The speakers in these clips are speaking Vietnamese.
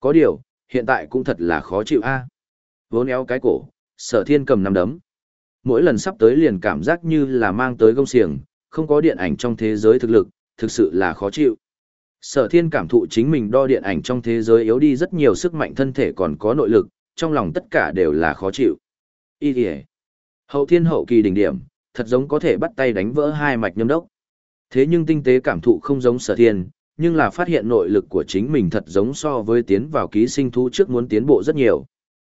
Có điều, hiện tại cũng thật là khó chịu a. Vốn éo cái cổ, sở thiên cầm nắm đấm. Mỗi lần sắp tới liền cảm giác như là mang tới gông xiềng, không có điện ảnh trong thế giới thực lực, thực sự là khó chịu. Sở thiên cảm thụ chính mình đo điện ảnh trong thế giới yếu đi rất nhiều sức mạnh thân thể còn có nội lực, trong lòng tất cả đều là khó chịu. Ý kìa. Hậu thiên hậu kỳ đỉnh điểm, thật giống có thể bắt tay đánh vỡ hai mạch nhâm đốc. Thế nhưng tinh tế cảm thụ không giống sở thiên, nhưng là phát hiện nội lực của chính mình thật giống so với tiến vào ký sinh thú trước muốn tiến bộ rất nhiều.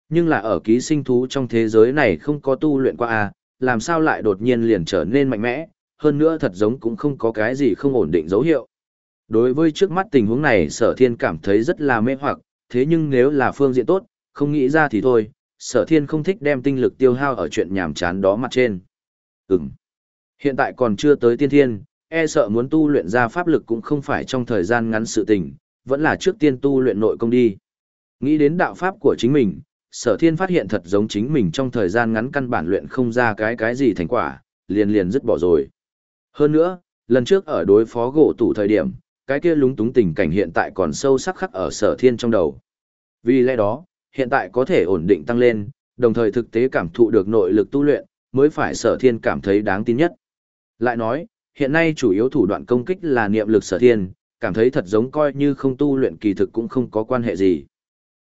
Nhưng là ở ký sinh thú trong thế giới này không có tu luyện qua a, làm sao lại đột nhiên liền trở nên mạnh mẽ, hơn nữa thật giống cũng không có cái gì không ổn định dấu hiệu. Đối với trước mắt tình huống này sở thiên cảm thấy rất là mê hoặc, thế nhưng nếu là phương diện tốt, không nghĩ ra thì thôi, sở thiên không thích đem tinh lực tiêu hao ở chuyện nhảm chán đó mặt trên. Ừm. Hiện tại còn chưa tới tiên thiên, e sợ muốn tu luyện ra pháp lực cũng không phải trong thời gian ngắn sự tình, vẫn là trước tiên tu luyện nội công đi. Nghĩ đến đạo pháp của chính mình, sở thiên phát hiện thật giống chính mình trong thời gian ngắn căn bản luyện không ra cái cái gì thành quả, liền liền dứt bỏ rồi. Hơn nữa, lần trước ở đối phó gỗ tủ thời điểm, cái kia lúng túng tình cảnh hiện tại còn sâu sắc khắc ở sở thiên trong đầu. Vì lẽ đó, hiện tại có thể ổn định tăng lên, đồng thời thực tế cảm thụ được nội lực tu luyện, mới phải sở thiên cảm thấy đáng tin nhất. Lại nói, hiện nay chủ yếu thủ đoạn công kích là niệm lực sở thiên, cảm thấy thật giống coi như không tu luyện kỳ thực cũng không có quan hệ gì.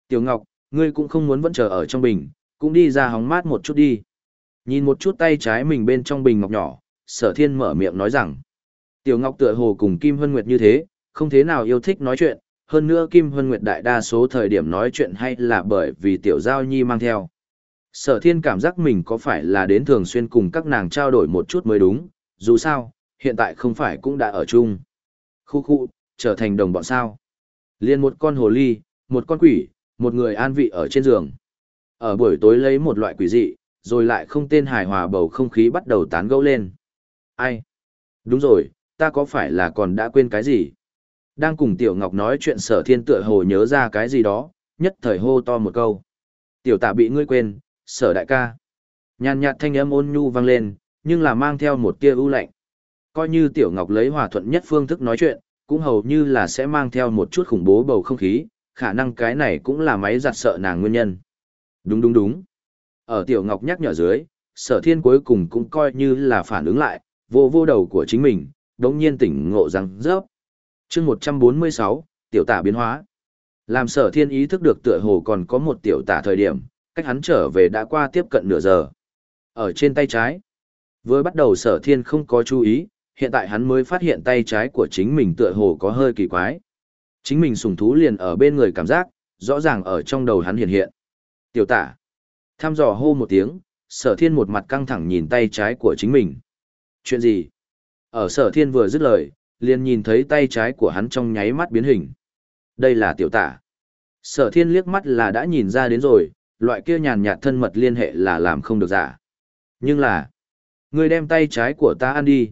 Tiểu Ngọc, ngươi cũng không muốn vẫn chờ ở trong bình, cũng đi ra hóng mát một chút đi. Nhìn một chút tay trái mình bên trong bình ngọc nhỏ, sở thiên mở miệng nói rằng. Tiểu Ngọc tựa hồ cùng Kim Hân Nguyệt như thế, không thế nào yêu thích nói chuyện, hơn nữa Kim Hân Nguyệt đại đa số thời điểm nói chuyện hay là bởi vì Tiểu Giao Nhi mang theo. Sở thiên cảm giác mình có phải là đến thường xuyên cùng các nàng trao đổi một chút mới đúng, dù sao, hiện tại không phải cũng đã ở chung. Khu khu, trở thành đồng bọn sao. Liên một con hồ ly, một con quỷ, một người an vị ở trên giường. Ở buổi tối lấy một loại quỷ dị, rồi lại không tên hài hòa bầu không khí bắt đầu tán gẫu lên. Ai? Đúng rồi, ta có phải là còn đã quên cái gì? Đang cùng Tiểu Ngọc nói chuyện sở thiên tựa hồ nhớ ra cái gì đó, nhất thời hô to một câu. Tiểu tạ bị ngươi quên, sở đại ca. Nhàn nhạt thanh âm ôn nhu vang lên, nhưng là mang theo một tia ưu lạnh. Coi như Tiểu Ngọc lấy hòa thuận nhất phương thức nói chuyện, cũng hầu như là sẽ mang theo một chút khủng bố bầu không khí, khả năng cái này cũng là máy giặt sợ nàng nguyên nhân. Đúng đúng đúng. Ở Tiểu Ngọc nhắc nhở dưới, sở thiên cuối cùng cũng coi như là phản ứng lại, vô vô đầu của chính mình, đống nhiên tỉnh ngộ rằng rớp. chương 146, tiểu tả biến hóa. Làm sở thiên ý thức được tựa hồ còn có một tiểu tả thời điểm, cách hắn trở về đã qua tiếp cận nửa giờ. Ở trên tay trái, vừa bắt đầu sở thiên không có chú ý, hiện tại hắn mới phát hiện tay trái của chính mình tựa hồ có hơi kỳ quái. Chính mình sùng thú liền ở bên người cảm giác, rõ ràng ở trong đầu hắn hiện hiện. Tiểu tả. Tham dò hô một tiếng, sở thiên một mặt căng thẳng nhìn tay trái của chính mình. Chuyện gì? Ở sở thiên vừa dứt lời, liền nhìn thấy tay trái của hắn trong nháy mắt biến hình. Đây là tiểu tả. Sở thiên liếc mắt là đã nhìn ra đến rồi, loại kia nhàn nhạt thân mật liên hệ là làm không được giả. Nhưng là, người đem tay trái của ta ăn đi.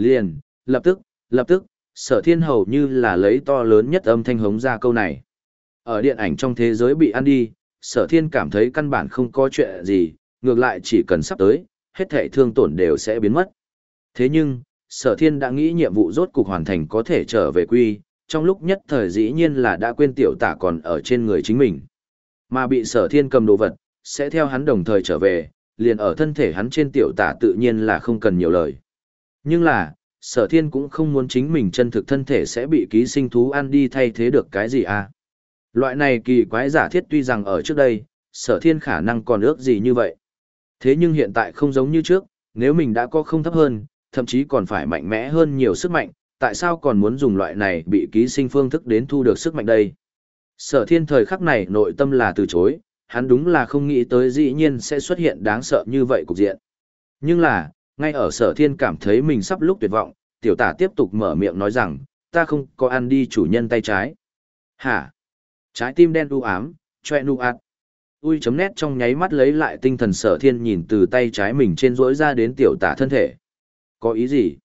Liền, lập tức, lập tức, sở thiên hầu như là lấy to lớn nhất âm thanh hống ra câu này. Ở điện ảnh trong thế giới bị ăn đi, sở thiên cảm thấy căn bản không có chuyện gì, ngược lại chỉ cần sắp tới, hết thảy thương tổn đều sẽ biến mất. Thế nhưng, sở thiên đã nghĩ nhiệm vụ rốt cục hoàn thành có thể trở về quy, trong lúc nhất thời dĩ nhiên là đã quên tiểu tả còn ở trên người chính mình. Mà bị sở thiên cầm đồ vật, sẽ theo hắn đồng thời trở về, liền ở thân thể hắn trên tiểu tả tự nhiên là không cần nhiều lời. Nhưng là, sở thiên cũng không muốn chính mình chân thực thân thể sẽ bị ký sinh thú ăn đi thay thế được cái gì à. Loại này kỳ quái giả thiết tuy rằng ở trước đây, sở thiên khả năng còn ước gì như vậy. Thế nhưng hiện tại không giống như trước, nếu mình đã có không thấp hơn, thậm chí còn phải mạnh mẽ hơn nhiều sức mạnh, tại sao còn muốn dùng loại này bị ký sinh phương thức đến thu được sức mạnh đây? Sở thiên thời khắc này nội tâm là từ chối, hắn đúng là không nghĩ tới dĩ nhiên sẽ xuất hiện đáng sợ như vậy cục diện. Nhưng là, ngay ở sở thiên cảm thấy mình sắp lúc tuyệt vọng, tiểu tả tiếp tục mở miệng nói rằng, ta không có ăn đi chủ nhân tay trái. Hả? Trái tim đen u ám, choe nu ạt. Ui chấm nét trong nháy mắt lấy lại tinh thần sở thiên nhìn từ tay trái mình trên rỗi ra đến tiểu tả thân thể. Có ý gì?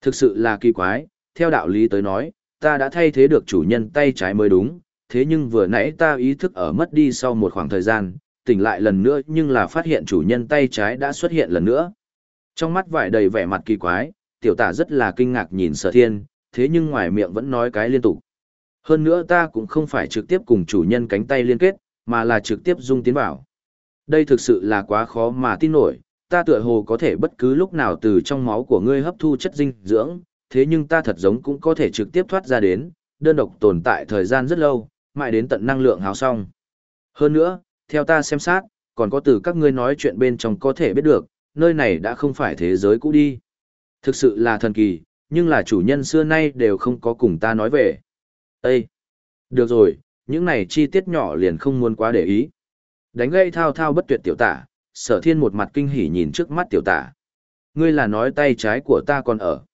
Thực sự là kỳ quái, theo đạo lý tới nói, ta đã thay thế được chủ nhân tay trái mới đúng, thế nhưng vừa nãy ta ý thức ở mất đi sau một khoảng thời gian, tỉnh lại lần nữa nhưng là phát hiện chủ nhân tay trái đã xuất hiện lần nữa. Trong mắt vải đầy vẻ mặt kỳ quái, tiểu tả rất là kinh ngạc nhìn sở thiên, thế nhưng ngoài miệng vẫn nói cái liên tục. Hơn nữa ta cũng không phải trực tiếp cùng chủ nhân cánh tay liên kết, mà là trực tiếp dung tiến vào. Đây thực sự là quá khó mà tin nổi, ta tựa hồ có thể bất cứ lúc nào từ trong máu của ngươi hấp thu chất dinh dưỡng, thế nhưng ta thật giống cũng có thể trực tiếp thoát ra đến, đơn độc tồn tại thời gian rất lâu, mãi đến tận năng lượng hào xong. Hơn nữa, theo ta xem sát, còn có từ các ngươi nói chuyện bên trong có thể biết được, nơi này đã không phải thế giới cũ đi. Thực sự là thần kỳ, nhưng là chủ nhân xưa nay đều không có cùng ta nói về. Ê! Được rồi, những này chi tiết nhỏ liền không muốn quá để ý. Đánh gây thao thao bất tuyệt tiểu tả, sở thiên một mặt kinh hỉ nhìn trước mắt tiểu tả. Ngươi là nói tay trái của ta còn ở.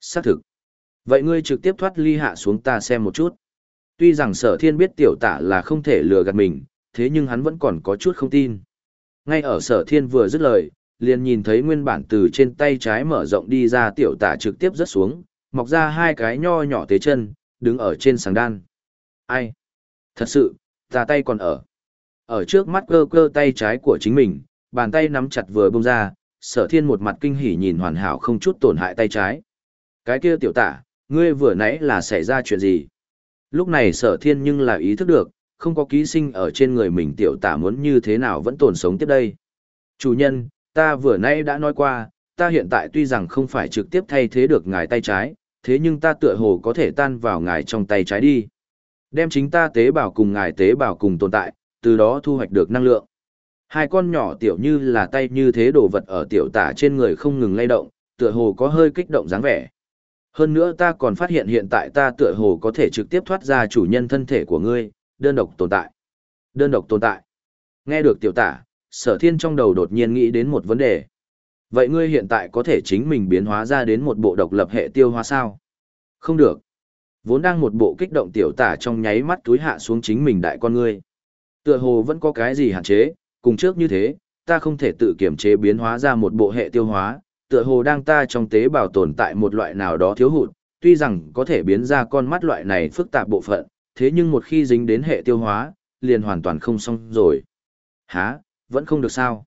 Xác thực. Vậy ngươi trực tiếp thoát ly hạ xuống ta xem một chút. Tuy rằng sở thiên biết tiểu tả là không thể lừa gạt mình, thế nhưng hắn vẫn còn có chút không tin. Ngay ở sở thiên vừa dứt lời, liền nhìn thấy nguyên bản từ trên tay trái mở rộng đi ra tiểu tả trực tiếp rớt xuống, mọc ra hai cái nho nhỏ tế chân, đứng ở trên sàng đan. Ai? Thật sự, ta tay còn ở. Ở trước mắt cơ cơ tay trái của chính mình, bàn tay nắm chặt vừa bông ra, sở thiên một mặt kinh hỉ nhìn hoàn hảo không chút tổn hại tay trái. Cái kia tiểu tả, ngươi vừa nãy là xảy ra chuyện gì? Lúc này sở thiên nhưng là ý thức được, không có ký sinh ở trên người mình tiểu tả muốn như thế nào vẫn tồn sống tiếp đây. Chủ nhân, ta vừa nay đã nói qua, ta hiện tại tuy rằng không phải trực tiếp thay thế được ngài tay trái, thế nhưng ta tựa hồ có thể tan vào ngài trong tay trái đi. Đem chính ta tế bào cùng ngài tế bào cùng tồn tại, từ đó thu hoạch được năng lượng. Hai con nhỏ tiểu như là tay như thế đồ vật ở tiểu tả trên người không ngừng lay động, tựa hồ có hơi kích động dáng vẻ. Hơn nữa ta còn phát hiện hiện tại ta tựa hồ có thể trực tiếp thoát ra chủ nhân thân thể của ngươi, đơn độc tồn tại. Đơn độc tồn tại. Nghe được tiểu tả, sở thiên trong đầu đột nhiên nghĩ đến một vấn đề. Vậy ngươi hiện tại có thể chính mình biến hóa ra đến một bộ độc lập hệ tiêu hóa sao? Không được. Vốn đang một bộ kích động tiểu tả trong nháy mắt túi hạ xuống chính mình đại con ngươi. Tựa hồ vẫn có cái gì hạn chế, cùng trước như thế, ta không thể tự kiểm chế biến hóa ra một bộ hệ tiêu hóa, tựa hồ đang ta trong tế bào tồn tại một loại nào đó thiếu hụt, tuy rằng có thể biến ra con mắt loại này phức tạp bộ phận, thế nhưng một khi dính đến hệ tiêu hóa, liền hoàn toàn không xong rồi. Hả, vẫn không được sao?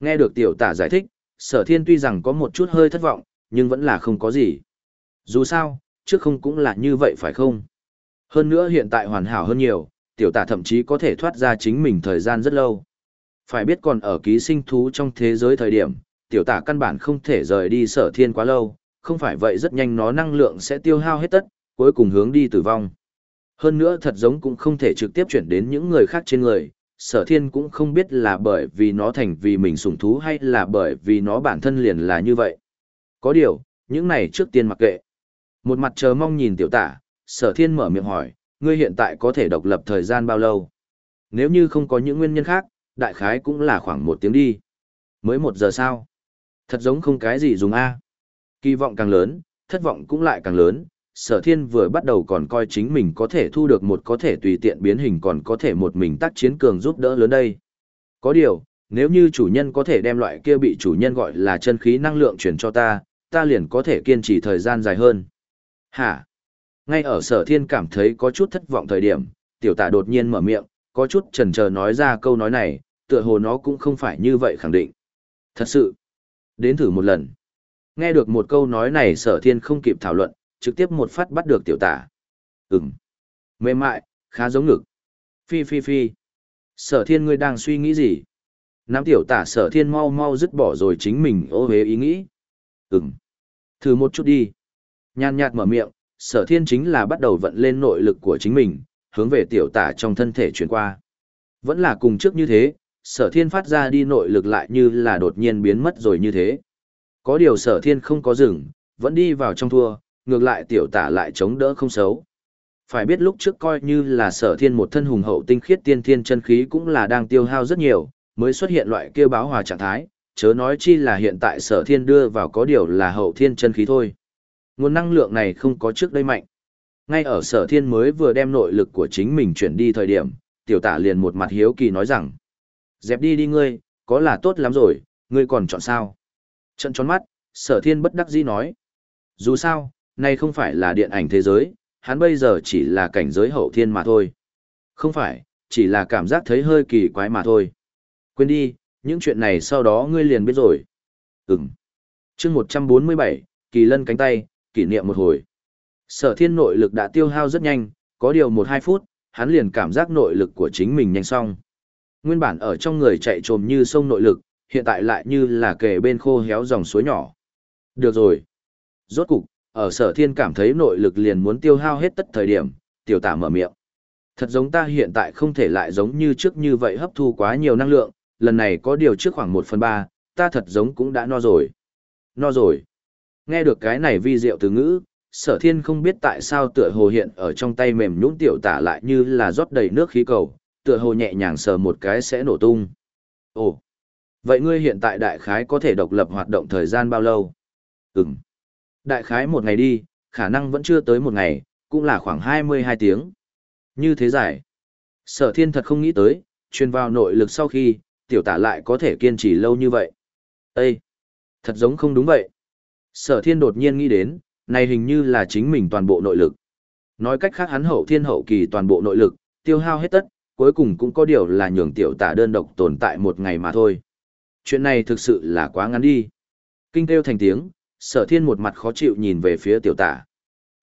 Nghe được tiểu tả giải thích, sở thiên tuy rằng có một chút hơi thất vọng, nhưng vẫn là không có gì. Dù sao, trước không cũng là như vậy phải không? Hơn nữa hiện tại hoàn hảo hơn nhiều, tiểu tả thậm chí có thể thoát ra chính mình thời gian rất lâu. Phải biết còn ở ký sinh thú trong thế giới thời điểm, tiểu tả căn bản không thể rời đi sở thiên quá lâu, không phải vậy rất nhanh nó năng lượng sẽ tiêu hao hết tất, cuối cùng hướng đi tử vong. Hơn nữa thật giống cũng không thể trực tiếp chuyển đến những người khác trên người, sở thiên cũng không biết là bởi vì nó thành vì mình sủng thú hay là bởi vì nó bản thân liền là như vậy. Có điều, những này trước tiên mặc kệ. Một mặt chờ mong nhìn tiểu tả, sở thiên mở miệng hỏi, ngươi hiện tại có thể độc lập thời gian bao lâu? Nếu như không có những nguyên nhân khác, đại khái cũng là khoảng một tiếng đi. Mới một giờ sao? Thật giống không cái gì dùng A. Kỳ vọng càng lớn, thất vọng cũng lại càng lớn, sở thiên vừa bắt đầu còn coi chính mình có thể thu được một có thể tùy tiện biến hình còn có thể một mình tác chiến cường giúp đỡ lớn đây. Có điều, nếu như chủ nhân có thể đem loại kia bị chủ nhân gọi là chân khí năng lượng chuyển cho ta, ta liền có thể kiên trì thời gian dài hơn. Hả? Ngay ở sở thiên cảm thấy có chút thất vọng thời điểm, tiểu tả đột nhiên mở miệng, có chút chần chờ nói ra câu nói này, tựa hồ nó cũng không phải như vậy khẳng định. Thật sự, đến thử một lần. Nghe được một câu nói này sở thiên không kịp thảo luận, trực tiếp một phát bắt được tiểu tả. Ừm. Mềm mại, khá giống ngực. Phi phi phi. Sở thiên ngươi đang suy nghĩ gì? Nam tiểu tả sở thiên mau mau dứt bỏ rồi chính mình ô hế ý nghĩ. Ừm. Thử một chút đi. Nhàn nhạt mở miệng, sở thiên chính là bắt đầu vận lên nội lực của chính mình, hướng về tiểu tả trong thân thể chuyển qua. Vẫn là cùng trước như thế, sở thiên phát ra đi nội lực lại như là đột nhiên biến mất rồi như thế. Có điều sở thiên không có dừng, vẫn đi vào trong thua, ngược lại tiểu tả lại chống đỡ không xấu. Phải biết lúc trước coi như là sở thiên một thân hùng hậu tinh khiết tiên thiên chân khí cũng là đang tiêu hao rất nhiều, mới xuất hiện loại kia báo hòa trạng thái, chớ nói chi là hiện tại sở thiên đưa vào có điều là hậu thiên chân khí thôi. Nguồn năng lượng này không có trước đây mạnh. Ngay ở sở thiên mới vừa đem nội lực của chính mình chuyển đi thời điểm, tiểu tả liền một mặt hiếu kỳ nói rằng, dẹp đi đi ngươi, có là tốt lắm rồi, ngươi còn chọn sao? Trận tròn mắt, sở thiên bất đắc dĩ nói. Dù sao, nay không phải là điện ảnh thế giới, hắn bây giờ chỉ là cảnh giới hậu thiên mà thôi. Không phải, chỉ là cảm giác thấy hơi kỳ quái mà thôi. Quên đi, những chuyện này sau đó ngươi liền biết rồi. Ừm. chương 147, kỳ lân cánh tay, kỷ niệm một hồi. Sở thiên nội lực đã tiêu hao rất nhanh, có điều 1-2 phút, hắn liền cảm giác nội lực của chính mình nhanh xong. Nguyên bản ở trong người chạy trồm như sông nội lực, hiện tại lại như là kề bên khô héo dòng suối nhỏ. Được rồi. Rốt cục, ở sở thiên cảm thấy nội lực liền muốn tiêu hao hết tất thời điểm, tiểu tả mở miệng. Thật giống ta hiện tại không thể lại giống như trước như vậy hấp thu quá nhiều năng lượng, lần này có điều trước khoảng 1 phần 3, ta thật giống cũng đã no rồi. No rồi. Nghe được cái này vi diệu từ ngữ, sở thiên không biết tại sao tựa hồ hiện ở trong tay mềm nhũn tiểu tả lại như là rót đầy nước khí cầu, tựa hồ nhẹ nhàng sờ một cái sẽ nổ tung. Ồ, vậy ngươi hiện tại đại khái có thể độc lập hoạt động thời gian bao lâu? Ừm, đại khái một ngày đi, khả năng vẫn chưa tới một ngày, cũng là khoảng 22 tiếng. Như thế giải. Sở thiên thật không nghĩ tới, truyền vào nội lực sau khi, tiểu tả lại có thể kiên trì lâu như vậy. Ê! Thật giống không đúng vậy. Sở thiên đột nhiên nghĩ đến, này hình như là chính mình toàn bộ nội lực. Nói cách khác hắn hậu thiên hậu kỳ toàn bộ nội lực, tiêu hao hết tất, cuối cùng cũng có điều là nhường tiểu tả đơn độc tồn tại một ngày mà thôi. Chuyện này thực sự là quá ngắn đi. Kinh kêu thành tiếng, sở thiên một mặt khó chịu nhìn về phía tiểu tả.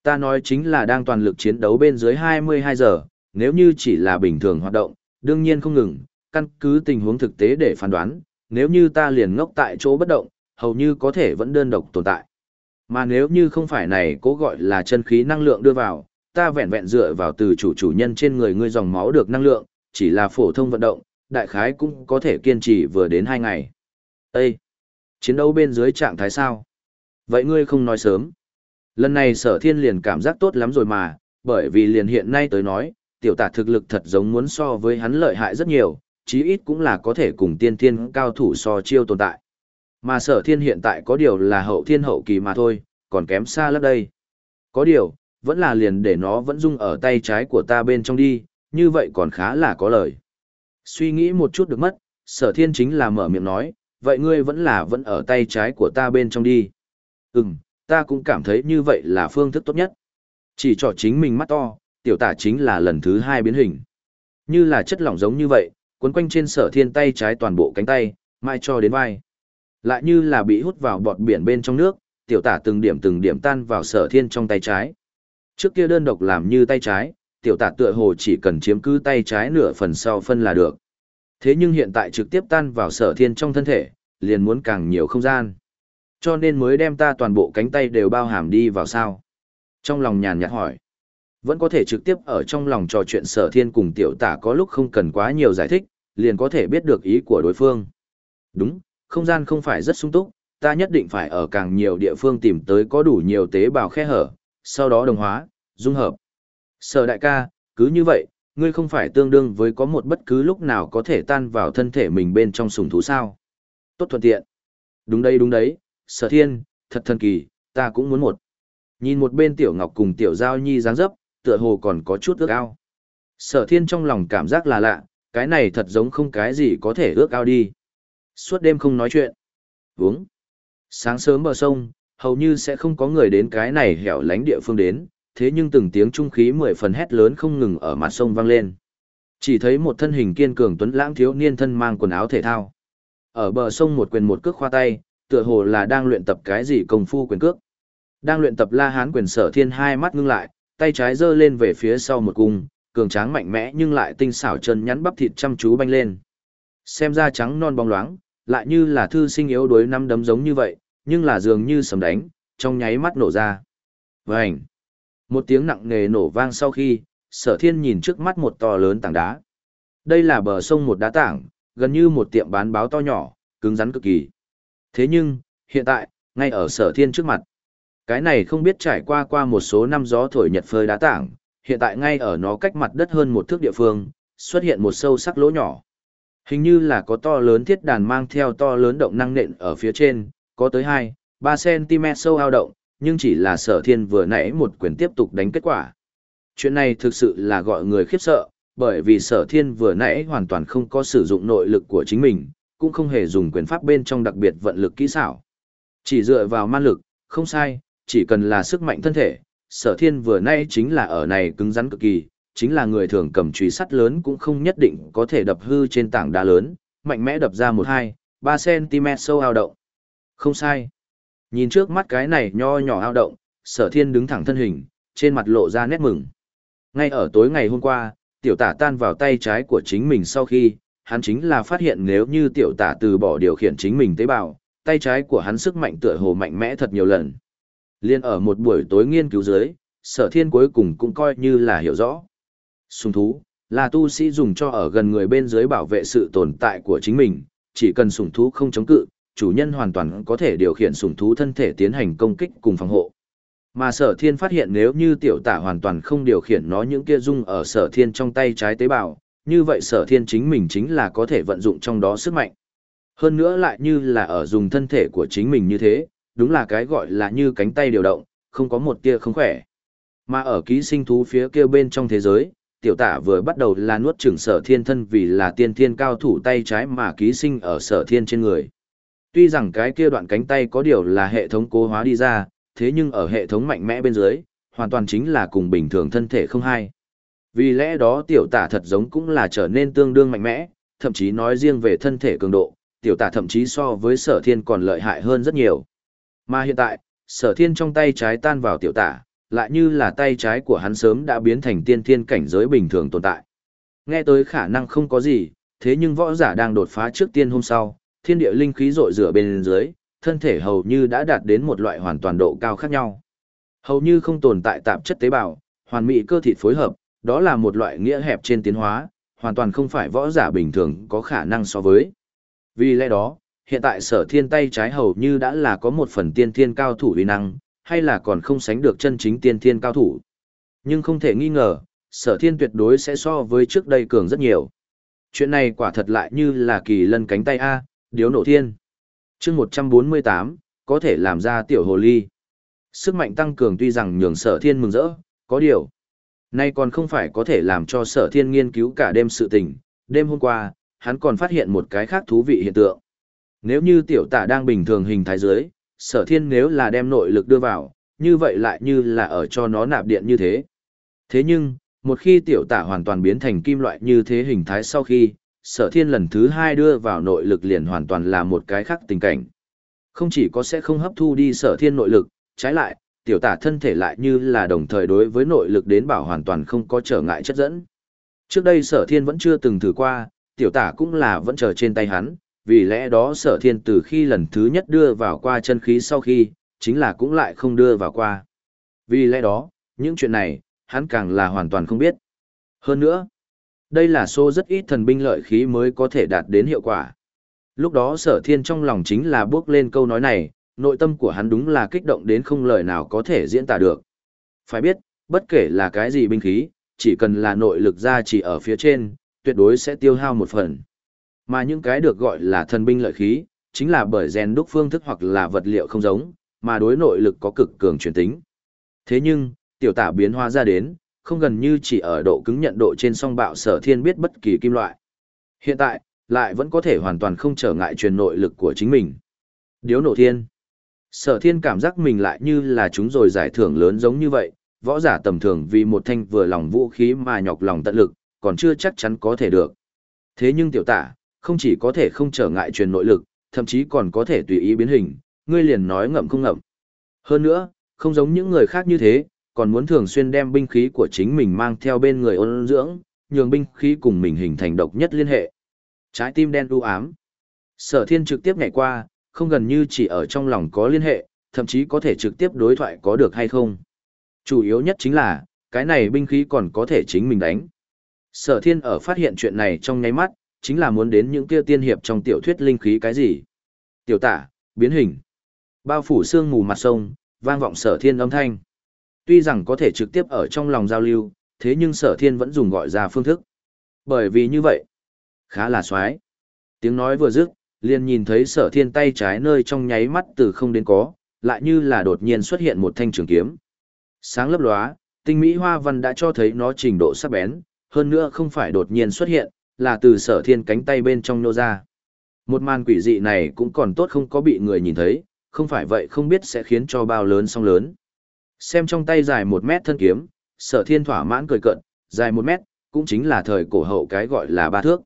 Ta nói chính là đang toàn lực chiến đấu bên dưới 22 giờ, nếu như chỉ là bình thường hoạt động, đương nhiên không ngừng, căn cứ tình huống thực tế để phán đoán, nếu như ta liền ngốc tại chỗ bất động, hầu như có thể vẫn đơn độc tồn tại. Mà nếu như không phải này cố gọi là chân khí năng lượng đưa vào, ta vẹn vẹn dựa vào từ chủ chủ nhân trên người ngươi dòng máu được năng lượng, chỉ là phổ thông vận động, đại khái cũng có thể kiên trì vừa đến hai ngày. Ê! Chiến đấu bên dưới trạng thái sao? Vậy ngươi không nói sớm. Lần này sở thiên liền cảm giác tốt lắm rồi mà, bởi vì liền hiện nay tới nói, tiểu tả thực lực thật giống muốn so với hắn lợi hại rất nhiều, chí ít cũng là có thể cùng tiên thiên cao thủ so chiêu tồn tại. Mà sở thiên hiện tại có điều là hậu thiên hậu kỳ mà thôi, còn kém xa lắm đây. Có điều, vẫn là liền để nó vẫn dung ở tay trái của ta bên trong đi, như vậy còn khá là có lời. Suy nghĩ một chút được mất, sở thiên chính là mở miệng nói, vậy ngươi vẫn là vẫn ở tay trái của ta bên trong đi. Ừm, ta cũng cảm thấy như vậy là phương thức tốt nhất. Chỉ cho chính mình mắt to, tiểu tả chính là lần thứ hai biến hình. Như là chất lỏng giống như vậy, cuốn quanh trên sở thiên tay trái toàn bộ cánh tay, mai cho đến vai. Lại như là bị hút vào bọt biển bên trong nước, tiểu tả từng điểm từng điểm tan vào sở thiên trong tay trái. Trước kia đơn độc làm như tay trái, tiểu tả tựa hồ chỉ cần chiếm cứ tay trái nửa phần sau phân là được. Thế nhưng hiện tại trực tiếp tan vào sở thiên trong thân thể, liền muốn càng nhiều không gian. Cho nên mới đem ta toàn bộ cánh tay đều bao hàm đi vào sao. Trong lòng nhàn nhạt hỏi. Vẫn có thể trực tiếp ở trong lòng trò chuyện sở thiên cùng tiểu tả có lúc không cần quá nhiều giải thích, liền có thể biết được ý của đối phương. Đúng, không gian không phải rất sung túc, ta nhất định phải ở càng nhiều địa phương tìm tới có đủ nhiều tế bào khe hở, sau đó đồng hóa, dung hợp. Sở đại ca, cứ như vậy, ngươi không phải tương đương với có một bất cứ lúc nào có thể tan vào thân thể mình bên trong sùng thú sao. Tốt thuận tiện. Đúng đây đúng đấy, sở thiên, thật thần kỳ, ta cũng muốn một. Nhìn một bên tiểu ngọc cùng tiểu giao nhi dáng dấp, tựa hồ còn có chút ước ao. Sở thiên trong lòng cảm giác là lạ, cái này thật giống không cái gì có thể ước ao đi. Suốt đêm không nói chuyện. Uống. Sáng sớm bờ sông, hầu như sẽ không có người đến cái này hẻo lánh địa phương đến, thế nhưng từng tiếng trung khí mười phần hét lớn không ngừng ở mặt sông vang lên. Chỉ thấy một thân hình kiên cường tuấn lãng thiếu niên thân mang quần áo thể thao. Ở bờ sông một quyền một cước khoa tay, tựa hồ là đang luyện tập cái gì công phu quyền cước. Đang luyện tập La Hán quyền sở thiên hai mắt ngưng lại, tay trái giơ lên về phía sau một cung, cường tráng mạnh mẽ nhưng lại tinh xảo chân nhắn bắp thịt chăm chú banh lên. Xem ra trắng non bóng loáng, lại như là thư sinh yếu đuối năm đấm giống như vậy, nhưng là dường như sầm đánh, trong nháy mắt nổ ra. Vành! Một tiếng nặng nề nổ vang sau khi, sở thiên nhìn trước mắt một to lớn tảng đá. Đây là bờ sông một đá tảng, gần như một tiệm bán báo to nhỏ, cứng rắn cực kỳ. Thế nhưng, hiện tại, ngay ở sở thiên trước mặt, cái này không biết trải qua qua một số năm gió thổi nhật phơi đá tảng, hiện tại ngay ở nó cách mặt đất hơn một thước địa phương, xuất hiện một sâu sắc lỗ nhỏ. Hình như là có to lớn thiết đàn mang theo to lớn động năng nện ở phía trên, có tới 2, 3 cm sâu ao động, nhưng chỉ là sở thiên vừa nãy một quyền tiếp tục đánh kết quả. Chuyện này thực sự là gọi người khiếp sợ, bởi vì sở thiên vừa nãy hoàn toàn không có sử dụng nội lực của chính mình, cũng không hề dùng quyền pháp bên trong đặc biệt vận lực kỹ xảo. Chỉ dựa vào man lực, không sai, chỉ cần là sức mạnh thân thể, sở thiên vừa nay chính là ở này cứng rắn cực kỳ, chính là người thường cầm chùy sắt lớn cũng không nhất định có thể đập hư trên tảng đá lớn, mạnh mẽ đập ra một hai, ba cm sâu ao động. Không sai. Nhìn trước mắt cái này nho nhỏ ao động, sở thiên đứng thẳng thân hình, trên mặt lộ ra nét mừng. Ngay ở tối ngày hôm qua, tiểu tả tan vào tay trái của chính mình sau khi, hắn chính là phát hiện nếu như tiểu tả từ bỏ điều khiển chính mình tế bào, tay trái của hắn sức mạnh tựa hồ mạnh mẽ thật nhiều lần. Liên ở một buổi tối nghiên cứu dưới, sở thiên cuối cùng cũng coi như là hiểu rõ. Sùng thú, là tu sĩ dùng cho ở gần người bên dưới bảo vệ sự tồn tại của chính mình, chỉ cần sùng thú không chống cự, chủ nhân hoàn toàn có thể điều khiển sùng thú thân thể tiến hành công kích cùng phòng hộ. Mà sở thiên phát hiện nếu như tiểu tả hoàn toàn không điều khiển nó những kia dung ở sở thiên trong tay trái tế bào, như vậy sở thiên chính mình chính là có thể vận dụng trong đó sức mạnh. Hơn nữa lại như là ở dùng thân thể của chính mình như thế, đúng là cái gọi là như cánh tay điều động, không có một tia không khỏe. Mà ở ký sinh thú phía kia bên trong thế giới, tiểu tả vừa bắt đầu là nuốt chửng sở thiên thân vì là tiên thiên cao thủ tay trái mà ký sinh ở sở thiên trên người. Tuy rằng cái kia đoạn cánh tay có điều là hệ thống cố hóa đi ra, thế nhưng ở hệ thống mạnh mẽ bên dưới, hoàn toàn chính là cùng bình thường thân thể không hai. Vì lẽ đó tiểu tả thật giống cũng là trở nên tương đương mạnh mẽ, thậm chí nói riêng về thân thể cường độ, tiểu tả thậm chí so với sở thiên còn lợi hại hơn rất nhiều. Mà hiện tại, sở thiên trong tay trái tan vào tiểu tả, lại như là tay trái của hắn sớm đã biến thành tiên thiên cảnh giới bình thường tồn tại. Nghe tới khả năng không có gì, thế nhưng võ giả đang đột phá trước tiên hôm sau, thiên địa linh khí rội rửa bên dưới, thân thể hầu như đã đạt đến một loại hoàn toàn độ cao khác nhau. Hầu như không tồn tại tạp chất tế bào, hoàn mỹ cơ thịt phối hợp, đó là một loại nghĩa hẹp trên tiến hóa, hoàn toàn không phải võ giả bình thường có khả năng so với. Vì lẽ đó, hiện tại sở thiên tay trái hầu như đã là có một phần tiên thiên cao thủ uy năng, hay là còn không sánh được chân chính tiên thiên cao thủ. Nhưng không thể nghi ngờ, sở thiên tuyệt đối sẽ so với trước đây cường rất nhiều. Chuyện này quả thật lại như là kỳ lân cánh tay A, điếu nổ thiên. chương 148, có thể làm ra tiểu hồ ly. Sức mạnh tăng cường tuy rằng nhường sở thiên mừng rỡ, có điều. Nay còn không phải có thể làm cho sở thiên nghiên cứu cả đêm sự tình. Đêm hôm qua, hắn còn phát hiện một cái khác thú vị hiện tượng. Nếu như tiểu tả đang bình thường hình thái dưới, sở thiên nếu là đem nội lực đưa vào, như vậy lại như là ở cho nó nạp điện như thế. Thế nhưng, một khi tiểu tả hoàn toàn biến thành kim loại như thế hình thái sau khi, sở thiên lần thứ hai đưa vào nội lực liền hoàn toàn là một cái khác tình cảnh. Không chỉ có sẽ không hấp thu đi sở thiên nội lực, trái lại, tiểu tả thân thể lại như là đồng thời đối với nội lực đến bảo hoàn toàn không có trở ngại chất dẫn. Trước đây sở thiên vẫn chưa từng thử qua, tiểu tả cũng là vẫn chờ trên tay hắn, vì lẽ đó sở thiên từ khi lần thứ nhất đưa vào qua chân khí sau khi, chính là cũng lại không đưa vào qua. Vì lẽ đó, những chuyện này, hắn càng là hoàn toàn không biết. Hơn nữa, đây là số rất ít thần binh lợi khí mới có thể đạt đến hiệu quả. Lúc đó sở thiên trong lòng chính là bước lên câu nói này, nội tâm của hắn đúng là kích động đến không lời nào có thể diễn tả được. Phải biết, bất kể là cái gì binh khí, chỉ cần là nội lực ra chỉ ở phía trên, tuyệt đối sẽ tiêu hao một phần. Mà những cái được gọi là thần binh lợi khí, chính là bởi rèn đúc phương thức hoặc là vật liệu không giống, mà đối nội lực có cực cường truyền tính. Thế nhưng, tiểu tả biến hóa ra đến, không gần như chỉ ở độ cứng nhận độ trên song bạo sở thiên biết bất kỳ kim loại. Hiện tại, lại vẫn có thể hoàn toàn không trở ngại truyền nội lực của chính mình. Điếu nổ thiên. Sở thiên cảm giác mình lại như là chúng rồi giải thưởng lớn giống như vậy, võ giả tầm thường vì một thanh vừa lòng vũ khí mà nhọc lòng tận lực, còn chưa chắc chắn có thể được. Thế nhưng tiểu tả, không chỉ có thể không trở ngại truyền nội lực, thậm chí còn có thể tùy ý biến hình, ngươi liền nói ngậm không ngậm. Hơn nữa, không giống những người khác như thế, còn muốn thường xuyên đem binh khí của chính mình mang theo bên người ôn dưỡng, nhường binh khí cùng mình hình thành độc nhất liên hệ. Trái tim đen u ám. Sở thiên trực tiếp nhảy qua, không gần như chỉ ở trong lòng có liên hệ, thậm chí có thể trực tiếp đối thoại có được hay không. Chủ yếu nhất chính là, cái này binh khí còn có thể chính mình đánh. Sở thiên ở phát hiện chuyện này trong nháy mắt, chính là muốn đến những kia tiên hiệp trong tiểu thuyết linh khí cái gì. Tiểu tả, biến hình. Bao phủ sương mù mặt sông, vang vọng sở thiên âm thanh. Tuy rằng có thể trực tiếp ở trong lòng giao lưu, thế nhưng sở thiên vẫn dùng gọi ra phương thức. Bởi vì như vậy, khá là xoái. Tiếng nói vừa dứt, liền nhìn thấy sở thiên tay trái nơi trong nháy mắt từ không đến có, lại như là đột nhiên xuất hiện một thanh trường kiếm. Sáng lấp lóa, tinh mỹ hoa văn đã cho thấy nó trình độ sắc bén, hơn nữa không phải đột nhiên xuất hiện, là từ sở thiên cánh tay bên trong nô ra. Một màn quỷ dị này cũng còn tốt không có bị người nhìn thấy, không phải vậy không biết sẽ khiến cho bao lớn song lớn. Xem trong tay dài một mét thân kiếm, sở thiên thỏa mãn cười cận, dài một mét, cũng chính là thời cổ hậu cái gọi là ba thước.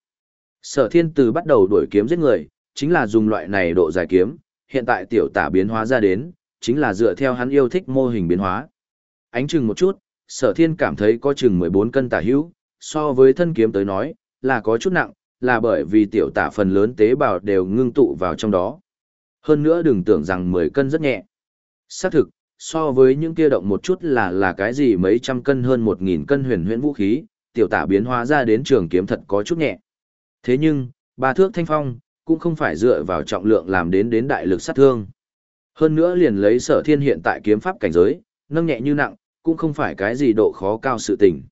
Sở thiên từ bắt đầu đuổi kiếm giết người, chính là dùng loại này độ dài kiếm, hiện tại tiểu tả biến hóa ra đến, chính là dựa theo hắn yêu thích mô hình biến hóa. Ánh chừng một chút, sở thiên cảm thấy có chừng 14 cân tả hữu, so với thân kiếm tới nói, là có chút nặng, là bởi vì tiểu tả phần lớn tế bào đều ngưng tụ vào trong đó. Hơn nữa đừng tưởng rằng 10 cân rất nhẹ. Xác thực, so với những kia động một chút là là cái gì mấy trăm cân hơn 1.000 cân huyền huyễn vũ khí, tiểu tả biến hóa ra đến trường kiếm thật có chút nhẹ. Thế nhưng, ba thước thanh phong, cũng không phải dựa vào trọng lượng làm đến đến đại lực sát thương. Hơn nữa liền lấy sở thiên hiện tại kiếm pháp cảnh giới, nâng nhẹ như nặng, cũng không phải cái gì độ khó cao sự tình.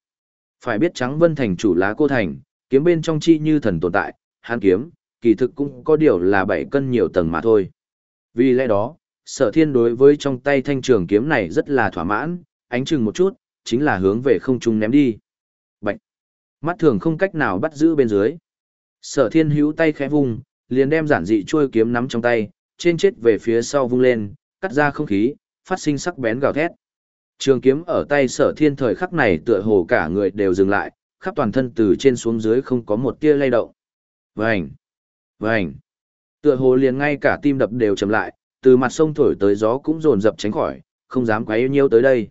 Phải biết trắng vân thành chủ lá cô thành, kiếm bên trong chi như thần tồn tại, hàn kiếm, kỳ thực cũng có điều là 7 cân nhiều tầng mà thôi. Vì lẽ đó, sở thiên đối với trong tay thanh trường kiếm này rất là thỏa mãn, ánh chừng một chút, chính là hướng về không trung ném đi. Bạch! Mắt thường không cách nào bắt giữ bên dưới. Sở thiên hữu tay khẽ vùng liền đem giản dị chuôi kiếm nắm trong tay, trên chết về phía sau vung lên, cắt ra không khí, phát sinh sắc bén gào thét. Trường kiếm ở tay sở thiên thời khắc này tựa hồ cả người đều dừng lại, khắp toàn thân từ trên xuống dưới không có một tia lay động. Vành! Vành! Tựa hồ liền ngay cả tim đập đều chậm lại, từ mặt sông thổi tới gió cũng dồn dập tránh khỏi, không dám quấy nhiêu tới đây.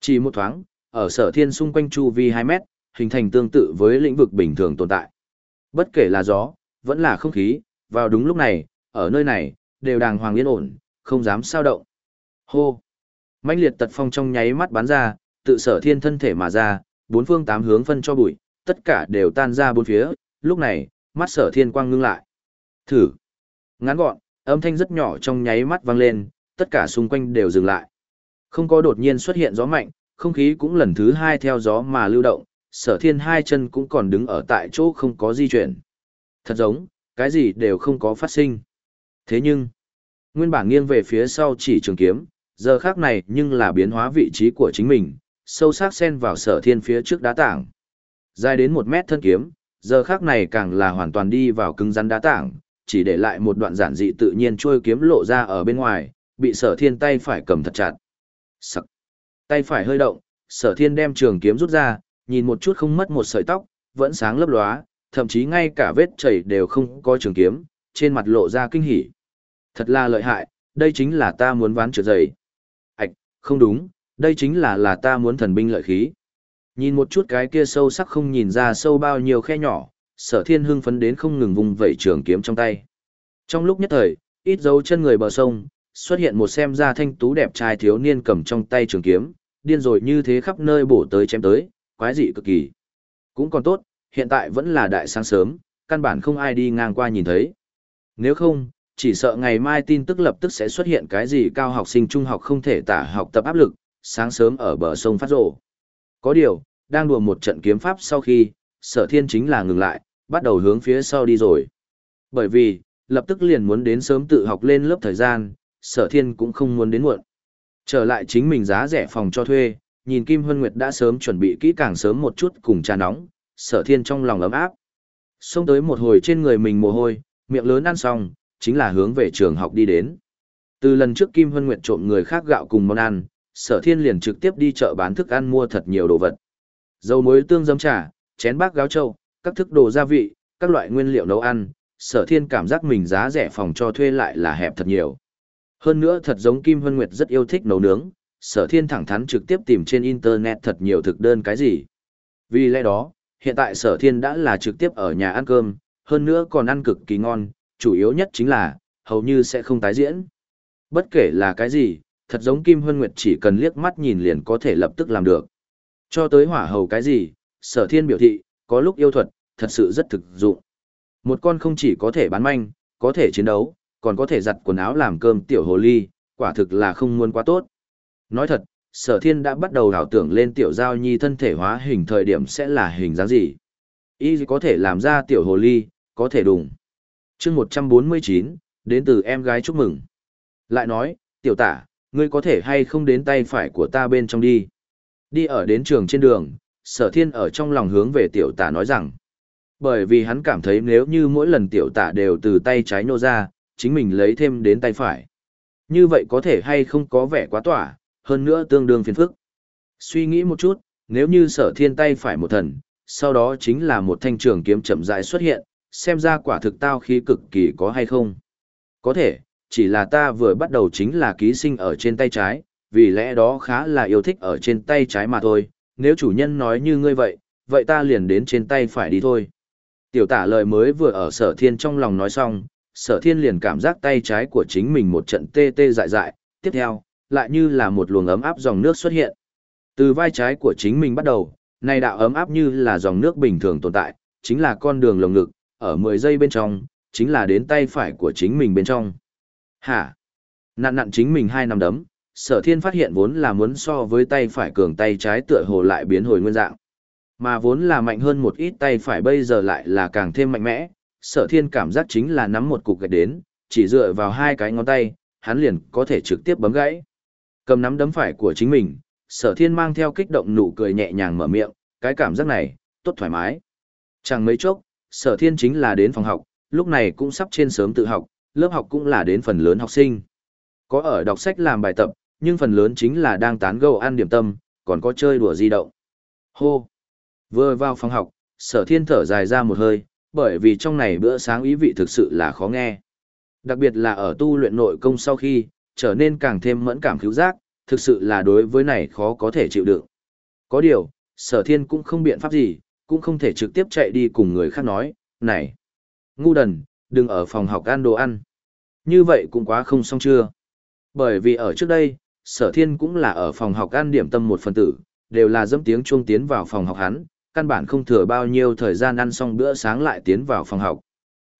Chỉ một thoáng, ở sở thiên xung quanh chu vi 2 mét, hình thành tương tự với lĩnh vực bình thường tồn tại. Bất kể là gió, vẫn là không khí, vào đúng lúc này, ở nơi này, đều đàng hoàng yên ổn, không dám sao động. Hô! mãnh liệt tật phong trong nháy mắt bắn ra, tự sở thiên thân thể mà ra, bốn phương tám hướng phân cho bụi, tất cả đều tan ra bốn phía, lúc này, mắt sở thiên quang ngưng lại. Thử! Ngắn gọn, âm thanh rất nhỏ trong nháy mắt vang lên, tất cả xung quanh đều dừng lại. Không có đột nhiên xuất hiện gió mạnh, không khí cũng lần thứ hai theo gió mà lưu động, sở thiên hai chân cũng còn đứng ở tại chỗ không có di chuyển. Thật giống, cái gì đều không có phát sinh. Thế nhưng, nguyên bản nghiêng về phía sau chỉ trường kiếm, giờ khác này nhưng là biến hóa vị trí của chính mình, sâu sắc xen vào sở thiên phía trước đá tảng. Dài đến một mét thân kiếm, giờ khác này càng là hoàn toàn đi vào cứng rắn đá tảng, chỉ để lại một đoạn giản dị tự nhiên trôi kiếm lộ ra ở bên ngoài, bị sở thiên tay phải cầm thật chặt. Sặc. Tay phải hơi động, sở thiên đem trường kiếm rút ra, nhìn một chút không mất một sợi tóc, vẫn sáng lấp lóa, thậm chí ngay cả vết chảy đều không có trường kiếm, trên mặt lộ ra kinh hỉ. Thật là lợi hại, đây chính là ta muốn ván trượt giày. Ảch, không đúng, đây chính là là ta muốn thần binh lợi khí. Nhìn một chút cái kia sâu sắc không nhìn ra sâu bao nhiêu khe nhỏ, sở thiên hưng phấn đến không ngừng vùng vẩy trường kiếm trong tay. Trong lúc nhất thời, ít dấu chân người bờ sông, xuất hiện một xem ra thanh tú đẹp trai thiếu niên cầm trong tay trường kiếm, điên rồi như thế khắp nơi bổ tới chém tới, quái dị cực kỳ. Cũng còn tốt, hiện tại vẫn là đại sáng sớm, căn bản không ai đi ngang qua nhìn thấy. Nếu không, chỉ sợ ngày mai tin tức lập tức sẽ xuất hiện cái gì cao học sinh trung học không thể tả học tập áp lực, sáng sớm ở bờ sông phát rộ. Có điều, đang đùa một trận kiếm pháp sau khi, sở thiên chính là ngừng lại, bắt đầu hướng phía sau đi rồi. Bởi vì, lập tức liền muốn đến sớm tự học lên lớp thời gian, sở thiên cũng không muốn đến muộn. Trở lại chính mình giá rẻ phòng cho thuê, nhìn Kim Hân Nguyệt đã sớm chuẩn bị kỹ càng sớm một chút cùng trà nóng, sở thiên trong lòng ấm áp. Xông tới một hồi trên người mình mồ hôi, miệng lớn ăn xong, chính là hướng về trường học đi đến. Từ lần trước Kim Hân Nguyệt trộm người khác gạo cùng món ăn, sở thiên liền trực tiếp đi chợ bán thức ăn mua thật nhiều đồ vật. Dầu muối tương giấm trà, chén bát gáo trâu, các thức đồ gia vị, các loại nguyên liệu nấu ăn, sở thiên cảm giác mình giá rẻ phòng cho thuê lại là hẹp thật nhiều. Hơn nữa thật giống Kim Hân Nguyệt rất yêu thích nấu nướng, sở thiên thẳng thắn trực tiếp tìm trên internet thật nhiều thực đơn cái gì. Vì lẽ đó, hiện tại sở thiên đã là trực tiếp ở nhà ăn cơm, hơn nữa còn ăn cực kỳ ngon, chủ yếu nhất chính là, hầu như sẽ không tái diễn. Bất kể là cái gì, thật giống Kim Hân Nguyệt chỉ cần liếc mắt nhìn liền có thể lập tức làm được. Cho tới hỏa hầu cái gì, sở thiên biểu thị, có lúc yêu thuật, thật sự rất thực dụng. Một con không chỉ có thể bán manh, có thể chiến đấu, còn có thể giặt quần áo làm cơm tiểu hồ ly, quả thực là không muốn quá tốt. Nói thật, sở thiên đã bắt đầu đảo tưởng lên tiểu giao nhi thân thể hóa hình thời điểm sẽ là hình dáng gì. Y có thể làm ra tiểu hồ ly, có thể đùng. chương 149, đến từ em gái chúc mừng. Lại nói, tiểu tả, ngươi có thể hay không đến tay phải của ta bên trong đi. Đi ở đến trường trên đường, sở thiên ở trong lòng hướng về tiểu tả nói rằng, bởi vì hắn cảm thấy nếu như mỗi lần tiểu tả đều từ tay trái nô ra, chính mình lấy thêm đến tay phải. Như vậy có thể hay không có vẻ quá tỏa, hơn nữa tương đương phiền phức. Suy nghĩ một chút, nếu như sở thiên tay phải một thần, sau đó chính là một thanh trường kiếm chậm rãi xuất hiện, xem ra quả thực tao khí cực kỳ có hay không. Có thể, chỉ là ta vừa bắt đầu chính là ký sinh ở trên tay trái, vì lẽ đó khá là yêu thích ở trên tay trái mà thôi, nếu chủ nhân nói như ngươi vậy, vậy ta liền đến trên tay phải đi thôi. Tiểu tả lời mới vừa ở sở thiên trong lòng nói xong, sở thiên liền cảm giác tay trái của chính mình một trận tê tê dại dại, tiếp theo, lại như là một luồng ấm áp dòng nước xuất hiện. Từ vai trái của chính mình bắt đầu, này đạo ấm áp như là dòng nước bình thường tồn tại, chính là con đường lồng ngực, ở 10 giây bên trong, chính là đến tay phải của chính mình bên trong. Hả? Nặn nặn chính mình hai năm đấm, sở thiên phát hiện vốn là muốn so với tay phải cường tay trái tựa hồ lại biến hồi nguyên dạng. Mà vốn là mạnh hơn một ít tay phải bây giờ lại là càng thêm mạnh mẽ, sở thiên cảm giác chính là nắm một cục gạch đến, chỉ dựa vào hai cái ngón tay, hắn liền có thể trực tiếp bấm gãy. Cầm nắm đấm phải của chính mình, sở thiên mang theo kích động nụ cười nhẹ nhàng mở miệng, cái cảm giác này, tốt thoải mái. Chẳng mấy chốc, sở thiên chính là đến phòng học, lúc này cũng sắp trên sớm tự học, lớp học cũng là đến phần lớn học sinh. Có ở đọc sách làm bài tập, nhưng phần lớn chính là đang tán gẫu ăn điểm tâm, còn có chơi đùa di động. Hô! Vừa vào phòng học, sở thiên thở dài ra một hơi, bởi vì trong này bữa sáng ý vị thực sự là khó nghe. Đặc biệt là ở tu luyện nội công sau khi, trở nên càng thêm mẫn cảm khứu giác, thực sự là đối với này khó có thể chịu đựng. Có điều, sở thiên cũng không biện pháp gì, cũng không thể trực tiếp chạy đi cùng người khác nói, này, ngu đần, đừng ở phòng học ăn đồ ăn. Như vậy cũng quá không xong chưa. Bởi vì ở trước đây, sở thiên cũng là ở phòng học ăn điểm tâm một phần tử, đều là dẫm tiếng chuông tiến vào phòng học hắn, căn bản không thừa bao nhiêu thời gian ăn xong bữa sáng lại tiến vào phòng học.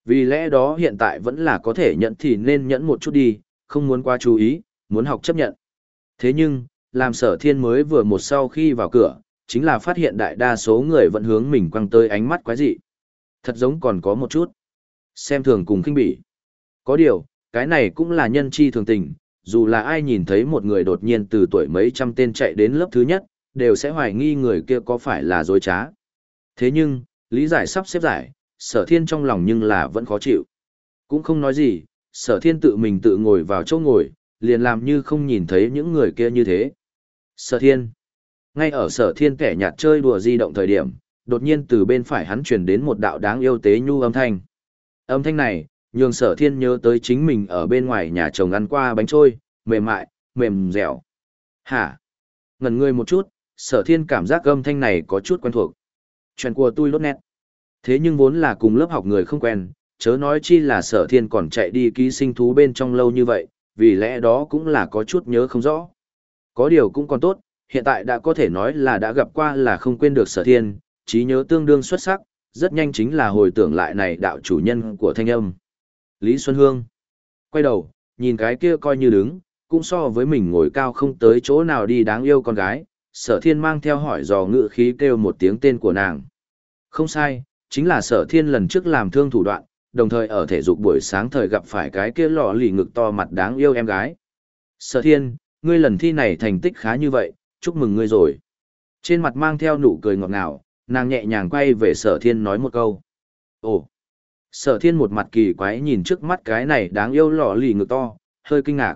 Vì lẽ đó hiện tại vẫn là có thể nhận thì nên nhẫn một chút đi, không muốn quá chú ý, muốn học chấp nhận. Thế nhưng, làm sở thiên mới vừa một sau khi vào cửa, chính là phát hiện đại đa số người vẫn hướng mình quăng tới ánh mắt quái dị. Thật giống còn có một chút. Xem thường cùng kinh bỉ. Có điều, cái này cũng là nhân chi thường tình, dù là ai nhìn thấy một người đột nhiên từ tuổi mấy trăm tên chạy đến lớp thứ nhất, đều sẽ hoài nghi người kia có phải là dối trá. Thế nhưng, lý giải sắp xếp giải, sở thiên trong lòng nhưng là vẫn khó chịu. Cũng không nói gì, sở thiên tự mình tự ngồi vào chỗ ngồi, liền làm như không nhìn thấy những người kia như thế. Sở thiên. Ngay ở sở thiên kẻ nhạt chơi đùa di động thời điểm, đột nhiên từ bên phải hắn truyền đến một đạo đáng yêu tế nhu âm thanh. Âm thanh này, nhường sở thiên nhớ tới chính mình ở bên ngoài nhà chồng ăn qua bánh trôi, mềm mại, mềm dẻo. Hả? Ngần người một chút, sở thiên cảm giác âm thanh này có chút quen thuộc. Chuyện của tôi lốt nét. Thế nhưng vốn là cùng lớp học người không quen, chớ nói chi là sở thiên còn chạy đi ký sinh thú bên trong lâu như vậy, vì lẽ đó cũng là có chút nhớ không rõ. Có điều cũng còn tốt, hiện tại đã có thể nói là đã gặp qua là không quên được sở thiên, trí nhớ tương đương xuất sắc, rất nhanh chính là hồi tưởng lại này đạo chủ nhân của thanh âm. Lý Xuân Hương. Quay đầu, nhìn cái kia coi như đứng, cũng so với mình ngồi cao không tới chỗ nào đi đáng yêu con gái, sở thiên mang theo hỏi dò ngự khí kêu một tiếng tên của nàng. Không sai, chính là sở thiên lần trước làm thương thủ đoạn, đồng thời ở thể dục buổi sáng thời gặp phải cái kia lọ lì ngực to mặt đáng yêu em gái. Sở thiên, ngươi lần thi này thành tích khá như vậy, chúc mừng ngươi rồi. Trên mặt mang theo nụ cười ngọt ngào, nàng nhẹ nhàng quay về sở thiên nói một câu. Ồ! Sở thiên một mặt kỳ quái nhìn trước mắt cái này đáng yêu lọ lì ngực to, hơi kinh ngạc.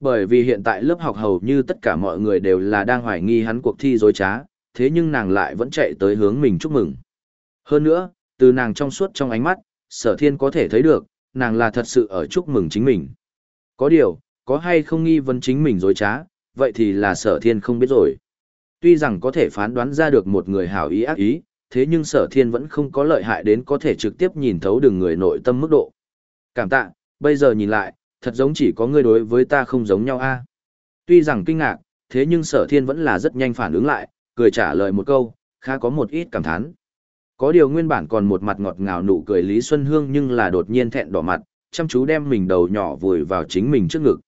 Bởi vì hiện tại lớp học hầu như tất cả mọi người đều là đang hoài nghi hắn cuộc thi dối trá, thế nhưng nàng lại vẫn chạy tới hướng mình chúc mừng. Hơn nữa, từ nàng trong suốt trong ánh mắt, sở thiên có thể thấy được, nàng là thật sự ở chúc mừng chính mình. Có điều, có hay không nghi vấn chính mình dối trá, vậy thì là sở thiên không biết rồi. Tuy rằng có thể phán đoán ra được một người hảo ý ác ý, thế nhưng sở thiên vẫn không có lợi hại đến có thể trực tiếp nhìn thấu đường người nội tâm mức độ. Cảm tạ, bây giờ nhìn lại, thật giống chỉ có ngươi đối với ta không giống nhau a. Tuy rằng kinh ngạc, thế nhưng sở thiên vẫn là rất nhanh phản ứng lại, cười trả lời một câu, khá có một ít cảm thán. Có điều nguyên bản còn một mặt ngọt ngào nụ cười Lý Xuân Hương nhưng là đột nhiên thẹn đỏ mặt, chăm chú đem mình đầu nhỏ vùi vào chính mình trước ngực.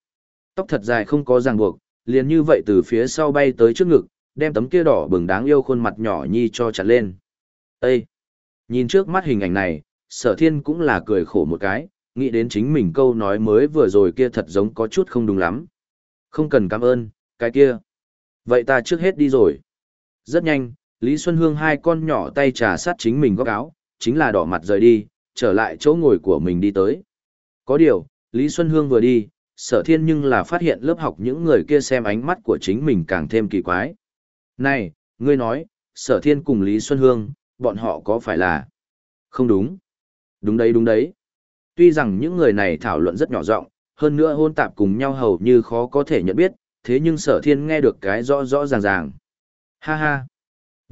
Tóc thật dài không có ràng buộc, liền như vậy từ phía sau bay tới trước ngực, đem tấm kia đỏ bừng đáng yêu khuôn mặt nhỏ nhi cho chặt lên. Ê! Nhìn trước mắt hình ảnh này, sở thiên cũng là cười khổ một cái, nghĩ đến chính mình câu nói mới vừa rồi kia thật giống có chút không đúng lắm. Không cần cảm ơn, cái kia. Vậy ta trước hết đi rồi. Rất nhanh, Lý Xuân Hương hai con nhỏ tay trà sát chính mình góc áo, chính là đỏ mặt rời đi, trở lại chỗ ngồi của mình đi tới. Có điều, Lý Xuân Hương vừa đi, sở thiên nhưng là phát hiện lớp học những người kia xem ánh mắt của chính mình càng thêm kỳ quái. Này, ngươi nói, sở thiên cùng Lý Xuân Hương, bọn họ có phải là... Không đúng. Đúng đấy đúng đấy. Tuy rằng những người này thảo luận rất nhỏ giọng, hơn nữa hôn tạp cùng nhau hầu như khó có thể nhận biết, thế nhưng sở thiên nghe được cái rõ rõ ràng ràng. Ha ha.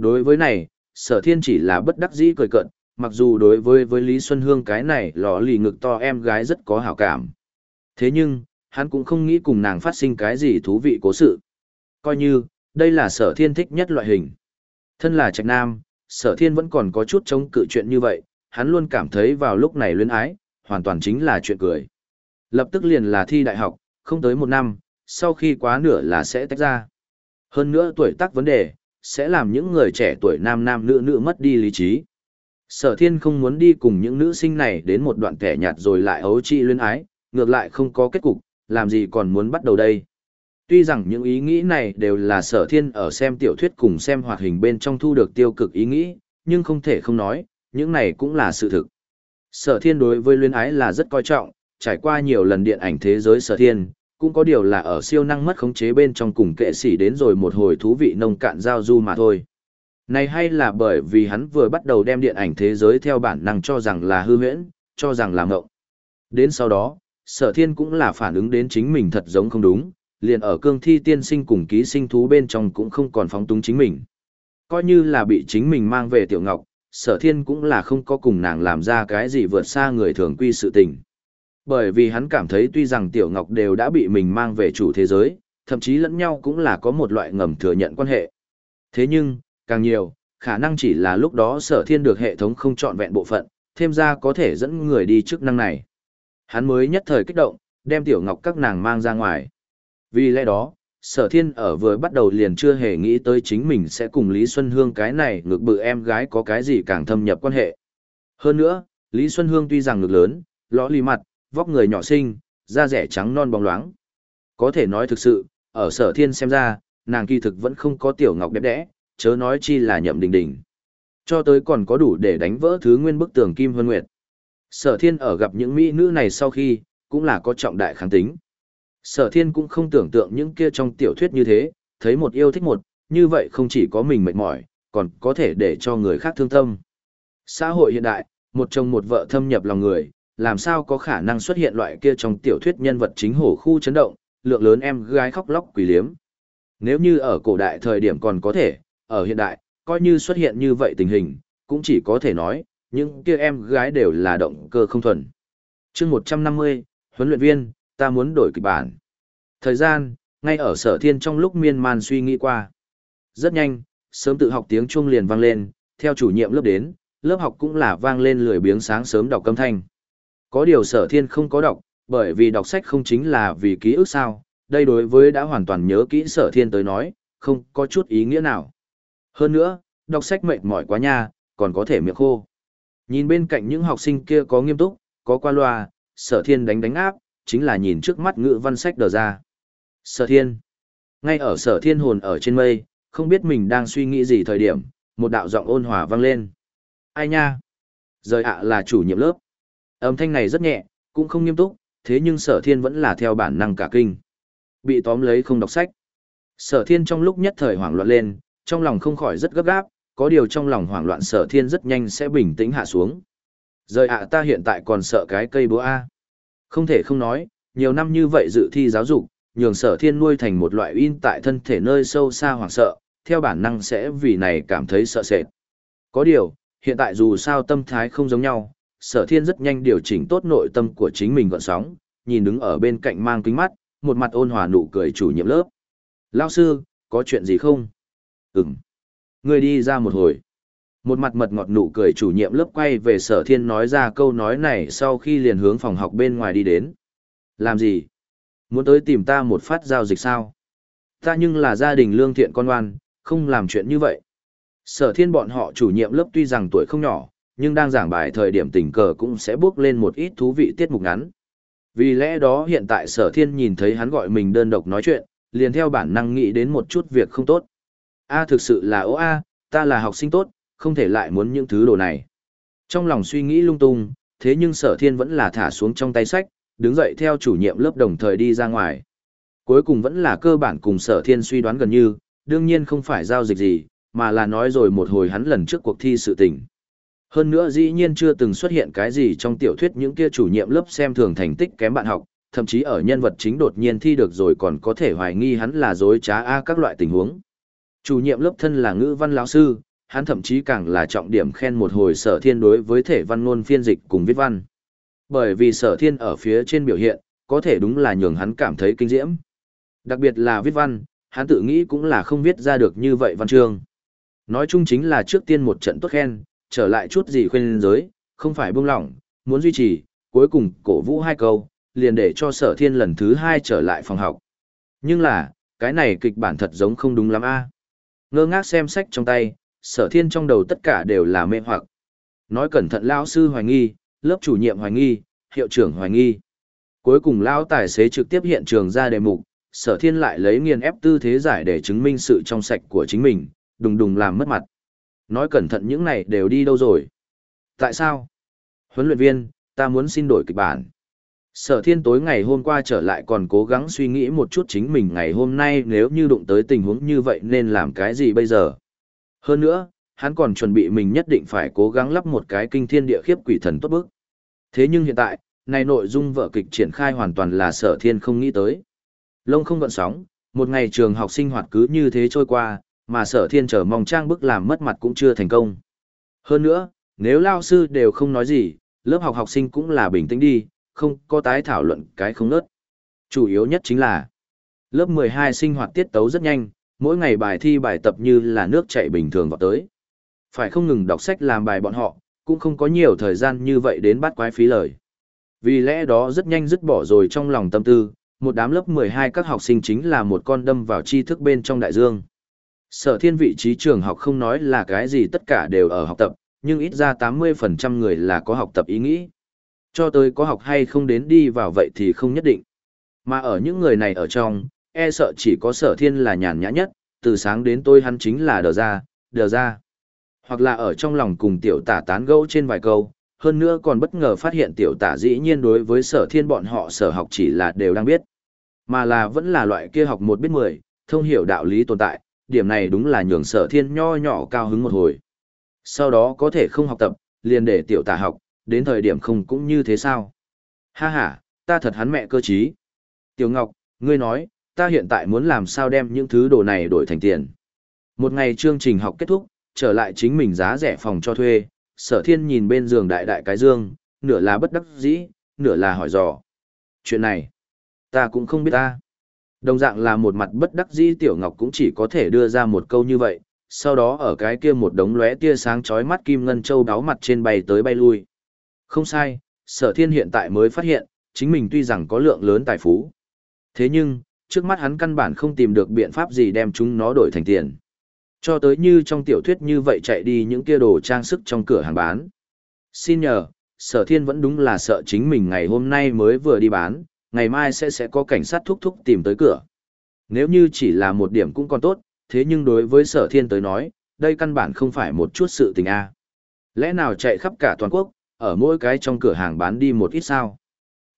Đối với này, sở thiên chỉ là bất đắc dĩ cười cận, mặc dù đối với với Lý Xuân Hương cái này lò lì ngực to em gái rất có hảo cảm. Thế nhưng, hắn cũng không nghĩ cùng nàng phát sinh cái gì thú vị cố sự. Coi như, đây là sở thiên thích nhất loại hình. Thân là trạch nam, sở thiên vẫn còn có chút chống cự chuyện như vậy, hắn luôn cảm thấy vào lúc này luyến ái, hoàn toàn chính là chuyện cười. Lập tức liền là thi đại học, không tới một năm, sau khi quá nửa là sẽ tách ra. Hơn nữa tuổi tác vấn đề, sẽ làm những người trẻ tuổi nam nam nữ nữ mất đi lý trí. Sở thiên không muốn đi cùng những nữ sinh này đến một đoạn kẻ nhạt rồi lại ấu trị luyến ái, ngược lại không có kết cục, làm gì còn muốn bắt đầu đây. Tuy rằng những ý nghĩ này đều là sở thiên ở xem tiểu thuyết cùng xem hoạt hình bên trong thu được tiêu cực ý nghĩ, nhưng không thể không nói, những này cũng là sự thực. Sở thiên đối với luyến ái là rất coi trọng, trải qua nhiều lần điện ảnh thế giới sở thiên, cũng có điều là ở siêu năng mất khống chế bên trong cùng kệ sĩ đến rồi một hồi thú vị nông cạn giao du mà thôi. Này hay là bởi vì hắn vừa bắt đầu đem điện ảnh thế giới theo bản năng cho rằng là hư huyễn, cho rằng là ngộng. Đến sau đó, sở thiên cũng là phản ứng đến chính mình thật giống không đúng, liền ở cương thi tiên sinh cùng ký sinh thú bên trong cũng không còn phóng túng chính mình. Coi như là bị chính mình mang về tiểu ngọc, sở thiên cũng là không có cùng nàng làm ra cái gì vượt xa người thường quy sự tình. Bởi vì hắn cảm thấy tuy rằng tiểu ngọc đều đã bị mình mang về chủ thế giới, thậm chí lẫn nhau cũng là có một loại ngầm thừa nhận quan hệ. Thế nhưng, càng nhiều, khả năng chỉ là lúc đó sở thiên được hệ thống không trọn vẹn bộ phận, thêm ra có thể dẫn người đi chức năng này. Hắn mới nhất thời kích động, đem tiểu ngọc các nàng mang ra ngoài. Vì lẽ đó, sở thiên ở vừa bắt đầu liền chưa hề nghĩ tới chính mình sẽ cùng Lý Xuân Hương cái này ngược bự em gái có cái gì càng thâm nhập quan hệ. Hơn nữa, Lý Xuân Hương tuy rằng ngược lớn, lõ lì mặt, vóc người nhỏ xinh, da rẻ trắng non bóng loáng. Có thể nói thực sự, ở sở thiên xem ra, nàng kỳ thực vẫn không có tiểu ngọc đẹp đẽ, chớ nói chi là nhậm đình đình. Cho tới còn có đủ để đánh vỡ thứ nguyên bức tường Kim Hân Nguyệt. Sở thiên ở gặp những mỹ nữ này sau khi, cũng là có trọng đại kháng tính. Sở thiên cũng không tưởng tượng những kia trong tiểu thuyết như thế, thấy một yêu thích một, như vậy không chỉ có mình mệt mỏi, còn có thể để cho người khác thương tâm. Xã hội hiện đại, một chồng một vợ thâm nhập lòng người, làm sao có khả năng xuất hiện loại kia trong tiểu thuyết nhân vật chính hổ khu chấn động, lượng lớn em gái khóc lóc quỷ liếm. Nếu như ở cổ đại thời điểm còn có thể, ở hiện đại, coi như xuất hiện như vậy tình hình, cũng chỉ có thể nói, những kia em gái đều là động cơ không thuần. chương 150, huấn luyện viên, ta muốn đổi kịch bản. Thời gian, ngay ở sở thiên trong lúc miên man suy nghĩ qua. Rất nhanh, sớm tự học tiếng chuông liền vang lên, theo chủ nhiệm lớp đến, lớp học cũng là vang lên lười biếng sáng sớm đọc câm thanh. Có điều sở thiên không có đọc, bởi vì đọc sách không chính là vì ký ức sao, đây đối với đã hoàn toàn nhớ kỹ sở thiên tới nói, không có chút ý nghĩa nào. Hơn nữa, đọc sách mệt mỏi quá nha, còn có thể miệng khô. Nhìn bên cạnh những học sinh kia có nghiêm túc, có qua loa, sở thiên đánh đánh áp, chính là nhìn trước mắt ngữ văn sách đờ ra. Sở thiên. Ngay ở sở thiên hồn ở trên mây, không biết mình đang suy nghĩ gì thời điểm, một đạo giọng ôn hòa vang lên. Ai nha? Rời ạ là chủ nhiệm lớp. Âm thanh này rất nhẹ, cũng không nghiêm túc, thế nhưng sở thiên vẫn là theo bản năng cả kinh. Bị tóm lấy không đọc sách. Sở thiên trong lúc nhất thời hoảng loạn lên, trong lòng không khỏi rất gấp gáp, có điều trong lòng hoảng loạn sở thiên rất nhanh sẽ bình tĩnh hạ xuống. Rời ạ ta hiện tại còn sợ cái cây búa A. Không thể không nói, nhiều năm như vậy dự thi giáo dục, nhường sở thiên nuôi thành một loại in tại thân thể nơi sâu xa hoảng sợ, theo bản năng sẽ vì này cảm thấy sợ sệt. Có điều, hiện tại dù sao tâm thái không giống nhau, sở thiên rất nhanh điều chỉnh tốt nội tâm của chính mình gọn sóng, nhìn đứng ở bên cạnh mang kính mắt, một mặt ôn hòa nụ cười chủ nhiệm lớp. Lao sư, có chuyện gì không? Ừm. Người đi ra một hồi. Một mặt mật ngọt nụ cười chủ nhiệm lớp quay về sở thiên nói ra câu nói này sau khi liền hướng phòng học bên ngoài đi đến. Làm gì? Muốn tới tìm ta một phát giao dịch sao? Ta nhưng là gia đình lương thiện con oan, không làm chuyện như vậy. Sở thiên bọn họ chủ nhiệm lớp tuy rằng tuổi không nhỏ, nhưng đang giảng bài thời điểm tình cờ cũng sẽ bước lên một ít thú vị tiết mục ngắn. Vì lẽ đó hiện tại sở thiên nhìn thấy hắn gọi mình đơn độc nói chuyện, liền theo bản năng nghĩ đến một chút việc không tốt. A thực sự là ố A, ta là học sinh tốt, không thể lại muốn những thứ đồ này. Trong lòng suy nghĩ lung tung, thế nhưng sở thiên vẫn là thả xuống trong tay sách, đứng dậy theo chủ nhiệm lớp đồng thời đi ra ngoài. Cuối cùng vẫn là cơ bản cùng sở thiên suy đoán gần như, đương nhiên không phải giao dịch gì, mà là nói rồi một hồi hắn lần trước cuộc thi sự tình. Hơn nữa dĩ nhiên chưa từng xuất hiện cái gì trong tiểu thuyết những kia chủ nhiệm lớp xem thường thành tích kém bạn học, thậm chí ở nhân vật chính đột nhiên thi được rồi còn có thể hoài nghi hắn là dối trá a các loại tình huống. Chủ nhiệm lớp thân là ngữ văn lão sư, hắn thậm chí càng là trọng điểm khen một hồi sở thiên đối với thể văn ngôn phiên dịch cùng viết văn. Bởi vì sở thiên ở phía trên biểu hiện, có thể đúng là nhường hắn cảm thấy kinh diễm. Đặc biệt là viết văn, hắn tự nghĩ cũng là không viết ra được như vậy văn chương. Nói chung chính là trước tiên một trận tốt khen, trở lại chút gì khuyên giới, không phải buông lỏng, muốn duy trì, cuối cùng cổ vũ hai câu, liền để cho sở thiên lần thứ hai trở lại phòng học. Nhưng là, cái này kịch bản thật giống không đúng lắm a Ngơ ngác xem sách trong tay, sở thiên trong đầu tất cả đều là mê hoặc. Nói cẩn thận lão sư hoài nghi, lớp chủ nhiệm hoài nghi, hiệu trưởng hoài nghi. Cuối cùng lão tài xế trực tiếp hiện trường ra đề mục, sở thiên lại lấy nghiền ép tư thế giải để chứng minh sự trong sạch của chính mình, đùng đùng làm mất mặt. Nói cẩn thận những này đều đi đâu rồi? Tại sao? Huấn luyện viên, ta muốn xin đổi kịch bản. Sở thiên tối ngày hôm qua trở lại còn cố gắng suy nghĩ một chút chính mình ngày hôm nay nếu như đụng tới tình huống như vậy nên làm cái gì bây giờ. Hơn nữa, hắn còn chuẩn bị mình nhất định phải cố gắng lắp một cái kinh thiên địa khiếp quỷ thần tốt bức. Thế nhưng hiện tại, này nội dung vở kịch triển khai hoàn toàn là sở thiên không nghĩ tới. Lông không gọn sóng, một ngày trường học sinh hoạt cứ như thế trôi qua, mà sở thiên chờ mong trang bức làm mất mặt cũng chưa thành công. Hơn nữa, nếu lao sư đều không nói gì, lớp học học sinh cũng là bình tĩnh đi, không có tái thảo luận cái không nớt. Chủ yếu nhất chính là, lớp 12 sinh hoạt tiết tấu rất nhanh, mỗi ngày bài thi bài tập như là nước chảy bình thường vào tới. Phải không ngừng đọc sách làm bài bọn họ, cũng không có nhiều thời gian như vậy đến bắt quái phí lời. Vì lẽ đó rất nhanh dứt bỏ rồi trong lòng tâm tư, một đám lớp 12 các học sinh chính là một con đâm vào tri thức bên trong đại dương. Sở thiên vị trí trường học không nói là cái gì tất cả đều ở học tập, nhưng ít ra 80% người là có học tập ý nghĩ. Cho tới có học hay không đến đi vào vậy thì không nhất định. Mà ở những người này ở trong, e sợ chỉ có sở thiên là nhàn nhã nhất, từ sáng đến tôi hắn chính là đờ ra, đờ ra. Hoặc là ở trong lòng cùng tiểu tả tán gẫu trên vài câu, hơn nữa còn bất ngờ phát hiện tiểu tả dĩ nhiên đối với sở thiên bọn họ sở học chỉ là đều đang biết. Mà là vẫn là loại kia học một biết mười, thông hiểu đạo lý tồn tại, điểm này đúng là nhường sở thiên nho nhỏ cao hứng một hồi. Sau đó có thể không học tập, liền để tiểu tả học, đến thời điểm không cũng như thế sao? Ha ha, ta thật hắn mẹ cơ trí. Tiểu Ngọc, ngươi nói, ta hiện tại muốn làm sao đem những thứ đồ này đổi thành tiền. Một ngày chương trình học kết thúc, trở lại chính mình giá rẻ phòng cho thuê, sở thiên nhìn bên giường đại đại cái dương, nửa là bất đắc dĩ, nửa là hỏi dò. Chuyện này, ta cũng không biết ta. Đồng dạng là một mặt bất đắc dĩ Tiểu Ngọc cũng chỉ có thể đưa ra một câu như vậy, sau đó ở cái kia một đống lóe tia sáng chói mắt kim ngân châu đáo mặt trên bay tới bay lui. Không sai, sở thiên hiện tại mới phát hiện, chính mình tuy rằng có lượng lớn tài phú. Thế nhưng, trước mắt hắn căn bản không tìm được biện pháp gì đem chúng nó đổi thành tiền. Cho tới như trong tiểu thuyết như vậy chạy đi những kia đồ trang sức trong cửa hàng bán. Xin nhờ, sở thiên vẫn đúng là sợ chính mình ngày hôm nay mới vừa đi bán, ngày mai sẽ sẽ có cảnh sát thúc thúc tìm tới cửa. Nếu như chỉ là một điểm cũng còn tốt, thế nhưng đối với sở thiên tới nói, đây căn bản không phải một chút sự tình a Lẽ nào chạy khắp cả toàn quốc, ở mỗi cái trong cửa hàng bán đi một ít sao?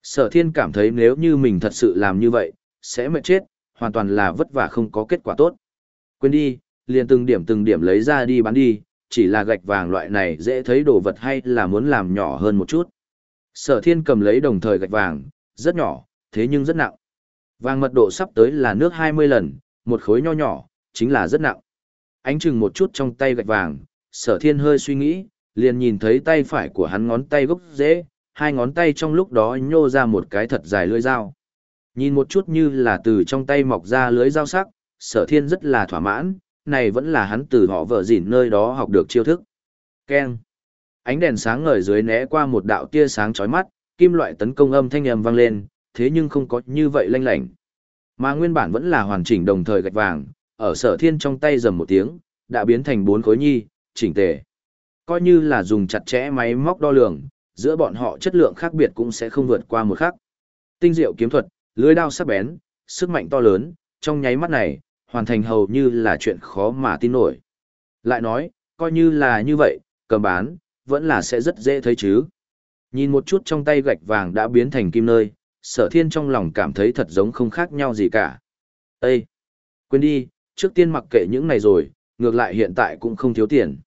Sở thiên cảm thấy nếu như mình thật sự làm như vậy, sẽ mệt chết, hoàn toàn là vất vả không có kết quả tốt. Quên đi, liền từng điểm từng điểm lấy ra đi bán đi, chỉ là gạch vàng loại này dễ thấy đồ vật hay là muốn làm nhỏ hơn một chút. Sở thiên cầm lấy đồng thời gạch vàng, rất nhỏ, thế nhưng rất nặng. Vàng mật độ sắp tới là nước 20 lần, một khối nho nhỏ, chính là rất nặng. Ánh chừng một chút trong tay gạch vàng, sở thiên hơi suy nghĩ, liền nhìn thấy tay phải của hắn ngón tay gốc dễ, hai ngón tay trong lúc đó nhô ra một cái thật dài lưỡi dao. Nhìn một chút như là từ trong tay mọc ra lưới dao sắc, sở thiên rất là thỏa mãn, này vẫn là hắn từ họ vợ dỉn nơi đó học được chiêu thức. Keng. Ánh đèn sáng ngời dưới né qua một đạo tia sáng chói mắt, kim loại tấn công âm thanh ầm vang lên, thế nhưng không có như vậy lanh lảnh. Mà nguyên bản vẫn là hoàn chỉnh đồng thời gạch vàng, ở sở thiên trong tay dầm một tiếng, đã biến thành bốn khối nhi, chỉnh tề. Coi như là dùng chặt chẽ máy móc đo lường, giữa bọn họ chất lượng khác biệt cũng sẽ không vượt qua một khắc. Tinh diệu kiếm thuật, lưới đao sắc bén, sức mạnh to lớn, trong nháy mắt này, hoàn thành hầu như là chuyện khó mà tin nổi. Lại nói, coi như là như vậy, cầm bán, vẫn là sẽ rất dễ thấy chứ. Nhìn một chút trong tay gạch vàng đã biến thành kim nơi, sở thiên trong lòng cảm thấy thật giống không khác nhau gì cả. Ê! Quên đi, trước tiên mặc kệ những này rồi, ngược lại hiện tại cũng không thiếu tiền.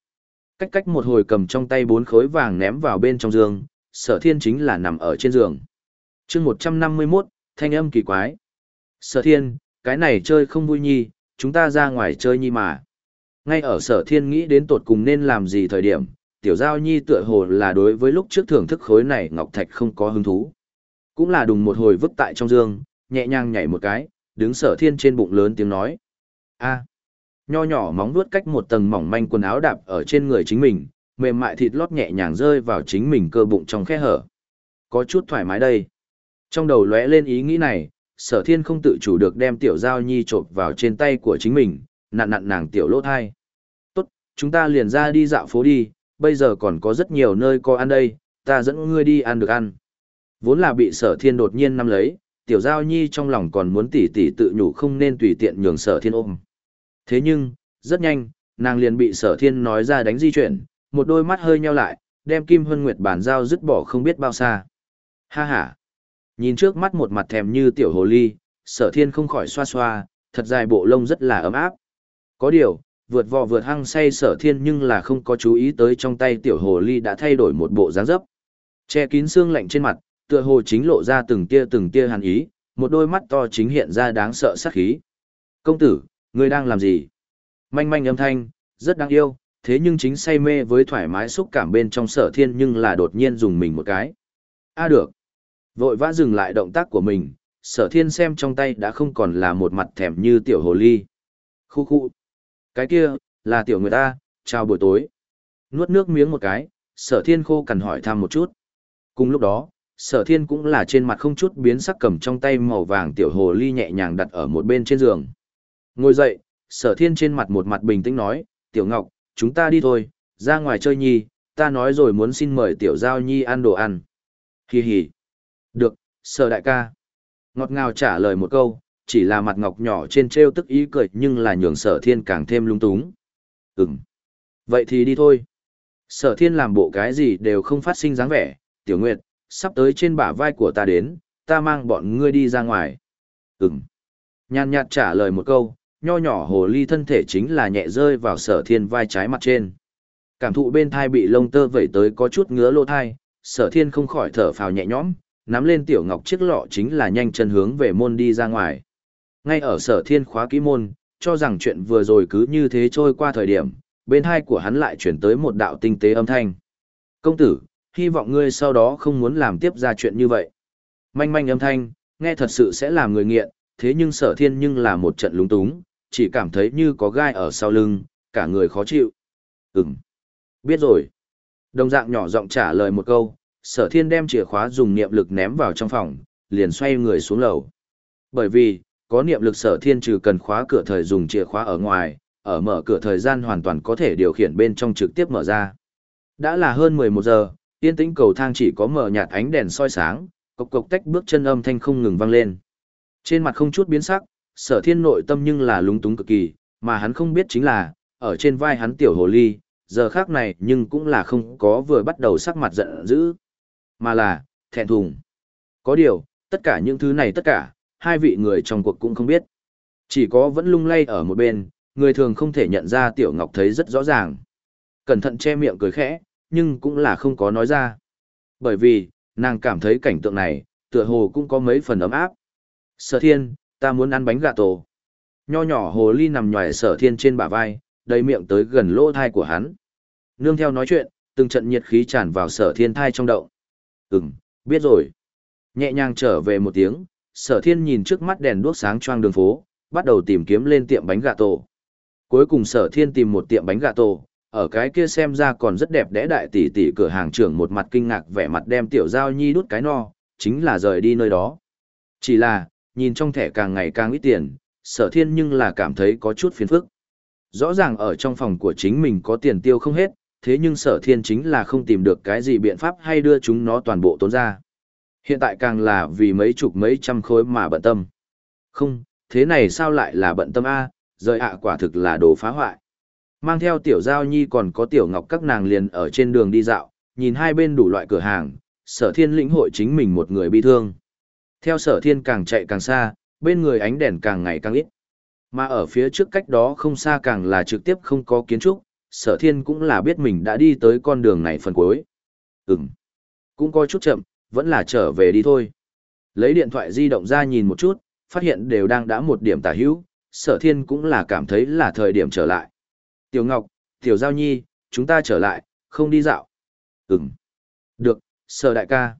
Cách cách một hồi cầm trong tay bốn khối vàng ném vào bên trong giường, sở thiên chính là nằm ở trên giường. chương 151, thanh âm kỳ quái. Sở thiên, cái này chơi không vui nhi, chúng ta ra ngoài chơi nhi mà. Ngay ở sở thiên nghĩ đến tột cùng nên làm gì thời điểm, tiểu giao nhi tựa hồ là đối với lúc trước thưởng thức khối này ngọc thạch không có hứng thú. Cũng là đùng một hồi vứt tại trong dương, nhẹ nhàng nhảy một cái, đứng sở thiên trên bụng lớn tiếng nói. a nho nhỏ móng vuốt cách một tầng mỏng manh quần áo đạp ở trên người chính mình, mềm mại thịt lót nhẹ nhàng rơi vào chính mình cơ bụng trong khe hở. Có chút thoải mái đây. Trong đầu lóe lên ý nghĩ này, sở thiên không tự chủ được đem tiểu giao nhi trộn vào trên tay của chính mình, nặn nặn nàng tiểu lỗ thai. Tốt, chúng ta liền ra đi dạo phố đi, bây giờ còn có rất nhiều nơi có ăn đây, ta dẫn ngươi đi ăn được ăn. Vốn là bị sở thiên đột nhiên nắm lấy, tiểu giao nhi trong lòng còn muốn tỉ tỉ tự nhủ không nên tùy tiện nhường sở thiên ôm. Thế nhưng, rất nhanh, nàng liền bị sở thiên nói ra đánh di chuyển, một đôi mắt hơi nheo lại, đem kim hân nguyệt bản giao dứt bỏ không biết bao xa. Ha ha! Nhìn trước mắt một mặt thèm như tiểu hồ ly, sở thiên không khỏi xoa xoa, thật dài bộ lông rất là ấm áp. Có điều, vượt vò vượt hăng say sở thiên nhưng là không có chú ý tới trong tay tiểu hồ ly đã thay đổi một bộ dáng dấp. Che kín xương lạnh trên mặt, tựa hồ chính lộ ra từng tia từng tia hàn ý, một đôi mắt to chính hiện ra đáng sợ sát khí. Công tử, ngươi đang làm gì? Manh manh âm thanh, rất đáng yêu, thế nhưng chính say mê với thoải mái xúc cảm bên trong sở thiên nhưng là đột nhiên dùng mình một cái. A à được. Vội vã dừng lại động tác của mình, sở thiên xem trong tay đã không còn là một mặt thèm như tiểu hồ ly. Khu khu. Cái kia, là tiểu người ta, chào buổi tối. Nuốt nước miếng một cái, sở thiên khô cần hỏi thăm một chút. Cùng lúc đó, sở thiên cũng là trên mặt không chút biến sắc cầm trong tay màu vàng tiểu hồ ly nhẹ nhàng đặt ở một bên trên giường. Ngồi dậy, sở thiên trên mặt một mặt bình tĩnh nói, tiểu ngọc, chúng ta đi thôi, ra ngoài chơi nhi, ta nói rồi muốn xin mời tiểu giao nhi ăn đồ ăn. Hì hì. Được, sở đại ca. Ngọt ngào trả lời một câu, chỉ là mặt ngọc nhỏ trên treo tức ý cười nhưng là nhường sở thiên càng thêm lung túng. Ừm. Vậy thì đi thôi. Sở thiên làm bộ cái gì đều không phát sinh dáng vẻ, tiểu nguyệt, sắp tới trên bả vai của ta đến, ta mang bọn ngươi đi ra ngoài. Ừm. Nhàn nhạt trả lời một câu, nho nhỏ hồ ly thân thể chính là nhẹ rơi vào sở thiên vai trái mặt trên. Cảm thụ bên thai bị lông tơ vẩy tới có chút ngứa lỗ thai, sở thiên không khỏi thở phào nhẹ nhõm, nắm lên tiểu ngọc chiếc lọ chính là nhanh chân hướng về môn đi ra ngoài. Ngay ở sở thiên khóa kỹ môn, cho rằng chuyện vừa rồi cứ như thế trôi qua thời điểm, bên hai của hắn lại chuyển tới một đạo tinh tế âm thanh. Công tử, hy vọng ngươi sau đó không muốn làm tiếp ra chuyện như vậy. Manh manh âm thanh, nghe thật sự sẽ làm người nghiện, thế nhưng sở thiên nhưng là một trận lúng túng, chỉ cảm thấy như có gai ở sau lưng, cả người khó chịu. Ừm, biết rồi. Đồng dạng nhỏ giọng trả lời một câu, sở thiên đem chìa khóa dùng niệm lực ném vào trong phòng, liền xoay người xuống lầu. Bởi vì, có niệm lực sở thiên trừ cần khóa cửa thời dùng chìa khóa ở ngoài, ở mở cửa thời gian hoàn toàn có thể điều khiển bên trong trực tiếp mở ra. Đã là hơn 11 giờ, yên tĩnh cầu thang chỉ có mở nhạt ánh đèn soi sáng, cộc cộc tách bước chân âm thanh không ngừng vang lên. Trên mặt không chút biến sắc, sở thiên nội tâm nhưng là lúng túng cực kỳ, mà hắn không biết chính là, ở trên vai hắn tiểu hồ ly, giờ khác này nhưng cũng là không có vừa bắt đầu sắc mặt giận dữ, mà là, thẹn thùng. Có điều, tất cả những thứ này tất cả, hai vị người trong cuộc cũng không biết. Chỉ có vẫn lung lay ở một bên, người thường không thể nhận ra Tiểu Ngọc thấy rất rõ ràng. Cẩn thận che miệng cười khẽ, nhưng cũng là không có nói ra. Bởi vì, nàng cảm thấy cảnh tượng này, tựa hồ cũng có mấy phần ấm áp. Sở thiên, ta muốn ăn bánh gà tổ. Nho nhỏ hồ ly nằm nhòi sở thiên trên bả vai, đầy miệng tới gần lỗ thai của hắn. Nương theo nói chuyện, từng trận nhiệt khí tràn vào sở thiên thai trong động. Ừm, biết rồi. Nhẹ nhàng trở về một tiếng, sở thiên nhìn trước mắt đèn đuốc sáng choang đường phố, bắt đầu tìm kiếm lên tiệm bánh gà tổ. Cuối cùng sở thiên tìm một tiệm bánh gà tổ, ở cái kia xem ra còn rất đẹp đẽ đại tỷ tỷ cửa hàng trưởng một mặt kinh ngạc vẻ mặt đem tiểu giao nhi đút cái no, chính là rời đi nơi đó. Chỉ là, nhìn trong thẻ càng ngày càng ít tiền, sở thiên nhưng là cảm thấy có chút phiền phức. Rõ ràng ở trong phòng của chính mình có tiền tiêu không hết, thế nhưng sở thiên chính là không tìm được cái gì biện pháp hay đưa chúng nó toàn bộ tốn ra. Hiện tại càng là vì mấy chục mấy trăm khối mà bận tâm. Không, thế này sao lại là bận tâm A, rời ạ quả thực là đồ phá hoại. Mang theo tiểu giao nhi còn có tiểu ngọc các nàng liền ở trên đường đi dạo, nhìn hai bên đủ loại cửa hàng, sở thiên lĩnh hội chính mình một người bị thương. Theo sở thiên càng chạy càng xa, bên người ánh đèn càng ngày càng ít. Mà ở phía trước cách đó không xa càng là trực tiếp không có kiến trúc, sở thiên cũng là biết mình đã đi tới con đường này phần cuối. Ừm, cũng coi chút chậm, vẫn là trở về đi thôi. Lấy điện thoại di động ra nhìn một chút, phát hiện đều đang đã một điểm tả hữu, sở thiên cũng là cảm thấy là thời điểm trở lại. Tiểu Ngọc, Tiểu Giao Nhi, chúng ta trở lại, không đi dạo. Ừm. Được, sở đại ca.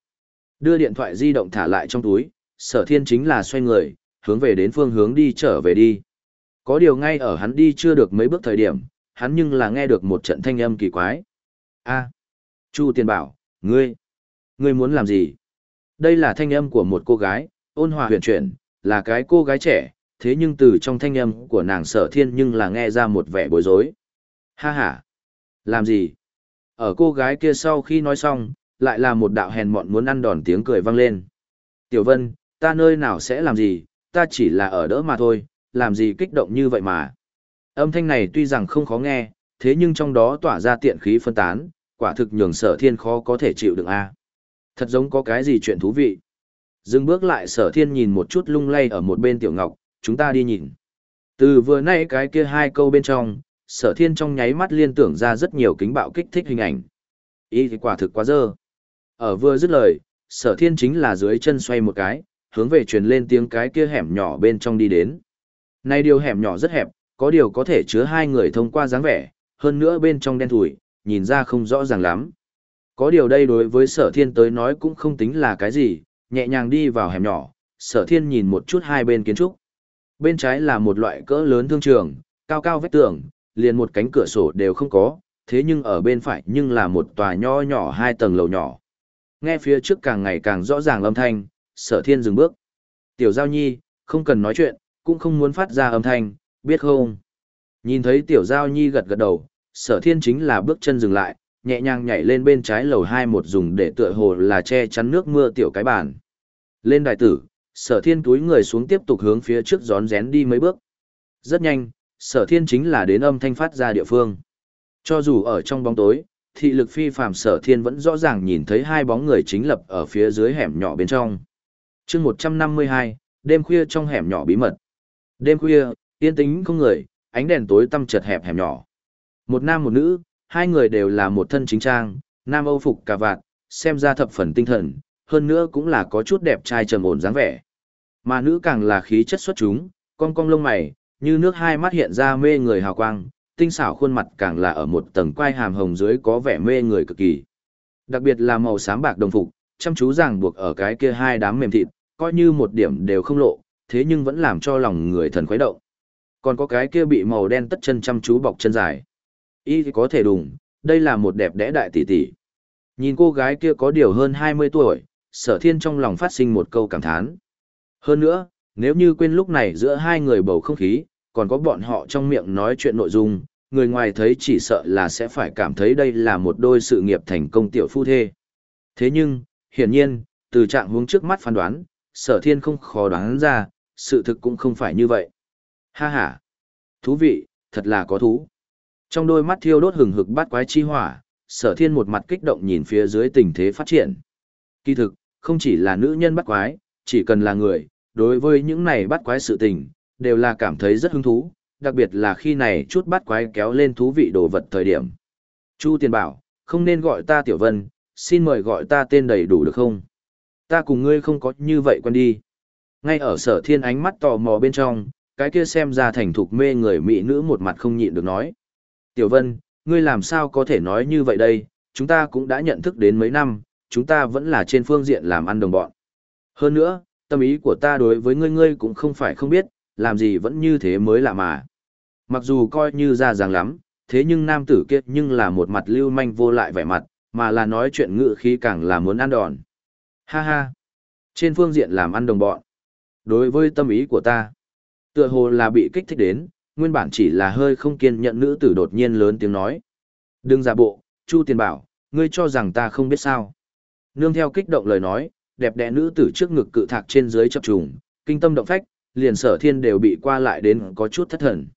Đưa điện thoại di động thả lại trong túi, sở thiên chính là xoay người, hướng về đến phương hướng đi trở về đi. Có điều ngay ở hắn đi chưa được mấy bước thời điểm, hắn nhưng là nghe được một trận thanh âm kỳ quái. a Chu Tiền Bảo, ngươi, ngươi muốn làm gì? Đây là thanh âm của một cô gái, ôn hòa huyền chuyển, là cái cô gái trẻ, thế nhưng từ trong thanh âm của nàng sở thiên nhưng là nghe ra một vẻ bối rối. Ha ha! Làm gì? Ở cô gái kia sau khi nói xong, lại là một đạo hèn mọn muốn ăn đòn tiếng cười vang lên. Tiểu Vân, ta nơi nào sẽ làm gì, ta chỉ là ở đỡ mà thôi, làm gì kích động như vậy mà. Âm thanh này tuy rằng không khó nghe, thế nhưng trong đó tỏa ra tiện khí phân tán, quả thực nhường sở thiên khó có thể chịu được a. Thật giống có cái gì chuyện thú vị. Dừng bước lại sở thiên nhìn một chút lung lay ở một bên tiểu ngọc, chúng ta đi nhìn. Từ vừa nãy cái kia hai câu bên trong, sở thiên trong nháy mắt liên tưởng ra rất nhiều kính bạo kích thích hình ảnh. Ý thì quả thực quá dơ. Ở vừa dứt lời, sở thiên chính là dưới chân xoay một cái, hướng về truyền lên tiếng cái kia hẻm nhỏ bên trong đi đến. Này điều hẻm nhỏ rất hẹp, có điều có thể chứa hai người thông qua dáng vẻ, hơn nữa bên trong đen thủi, nhìn ra không rõ ràng lắm. Có điều đây đối với sở thiên tới nói cũng không tính là cái gì, nhẹ nhàng đi vào hẻm nhỏ, sở thiên nhìn một chút hai bên kiến trúc. Bên trái là một loại cỡ lớn thương trường, cao cao vách tường, liền một cánh cửa sổ đều không có, thế nhưng ở bên phải nhưng là một tòa nho nhỏ hai tầng lầu nhỏ. Nghe phía trước càng ngày càng rõ ràng âm thanh, sở thiên dừng bước. Tiểu giao nhi, không cần nói chuyện, cũng không muốn phát ra âm thanh, biết không? Nhìn thấy tiểu giao nhi gật gật đầu, sở thiên chính là bước chân dừng lại, nhẹ nhàng nhảy lên bên trái lầu hai một dùng để tựa hồ là che chắn nước mưa tiểu cái bàn. Lên đài tử, sở thiên túi người xuống tiếp tục hướng phía trước gión rén đi mấy bước. Rất nhanh, sở thiên chính là đến âm thanh phát ra địa phương. Cho dù ở trong bóng tối, thị lực phi phàm sở thiên vẫn rõ ràng nhìn thấy hai bóng người chính lập ở phía dưới hẻm nhỏ bên trong. chương 152, đêm khuya trong hẻm nhỏ bí mật. Đêm khuya, yên tĩnh không người, ánh đèn tối tăm chật hẹp hẻm nhỏ. Một nam một nữ, hai người đều là một thân chính trang, nam âu phục cà vạt, xem ra thập phần tinh thần, hơn nữa cũng là có chút đẹp trai trầm ổn dáng vẻ. Mà nữ càng là khí chất xuất chúng, cong cong lông mày, như nước hai mắt hiện ra mê người hào quang, tinh xảo khuôn mặt càng là ở một tầng quai hàm hồng dưới có vẻ mê người cực kỳ. Đặc biệt là màu xám bạc đồng phục, chăm chú ràng buộc ở cái kia hai đám mềm thịt, coi như một điểm đều không lộ, thế nhưng vẫn làm cho lòng người thần khuấy động. Còn có cái kia bị màu đen tất chân chăm chú bọc chân dài. Y thì có thể đùng, đây là một đẹp đẽ đại tỷ tỷ. Nhìn cô gái kia có điều hơn 20 tuổi, sở thiên trong lòng phát sinh một câu cảm thán. Hơn nữa, nếu như quên lúc này giữa hai người bầu không khí, còn có bọn họ trong miệng nói chuyện nội dung, người ngoài thấy chỉ sợ là sẽ phải cảm thấy đây là một đôi sự nghiệp thành công tiểu phu thê. Thế nhưng, hiển nhiên, từ trạng hướng trước mắt phán đoán, sở thiên không khó đoán ra, sự thực cũng không phải như vậy. Ha ha! Thú vị, thật là có thú. Trong đôi mắt thiêu đốt hừng hực bát quái chi hỏa, sở thiên một mặt kích động nhìn phía dưới tình thế phát triển. Kỳ thực, không chỉ là nữ nhân bắt quái, chỉ cần là người, đối với những này bắt quái sự tình, đều là cảm thấy rất hứng thú, đặc biệt là khi này chút bắt quái kéo lên thú vị đồ vật thời điểm. Chu Tiền bảo, không nên gọi ta Tiểu Vân, xin mời gọi ta tên đầy đủ được không? Ta cùng ngươi không có như vậy quen đi. Ngay ở sở thiên ánh mắt tò mò bên trong, cái kia xem ra thành thục mê người mỹ nữ một mặt không nhịn được nói. Tiểu Vân, ngươi làm sao có thể nói như vậy đây, chúng ta cũng đã nhận thức đến mấy năm, chúng ta vẫn là trên phương diện làm ăn đồng bọn. Hơn nữa, tâm ý của ta đối với ngươi ngươi cũng không phải không biết, làm gì vẫn như thế mới lạ mà. Mặc dù coi như ra dáng lắm, thế nhưng nam tử kia nhưng là một mặt lưu manh vô lại vẻ mặt, mà là nói chuyện ngự khí càng là muốn ăn đòn. Ha ha! Trên phương diện làm ăn đồng bọn. Đối với tâm ý của ta, tựa hồ là bị kích thích đến, nguyên bản chỉ là hơi không kiên nhận nữ tử đột nhiên lớn tiếng nói. Đừng giả bộ, Chu Tiền Bảo, ngươi cho rằng ta không biết sao. Nương theo kích động lời nói, đẹp đẽ nữ tử trước ngực cự thạc trên dưới chập trùng, kinh tâm động phách, liền sở thiên đều bị qua lại đến có chút thất thần.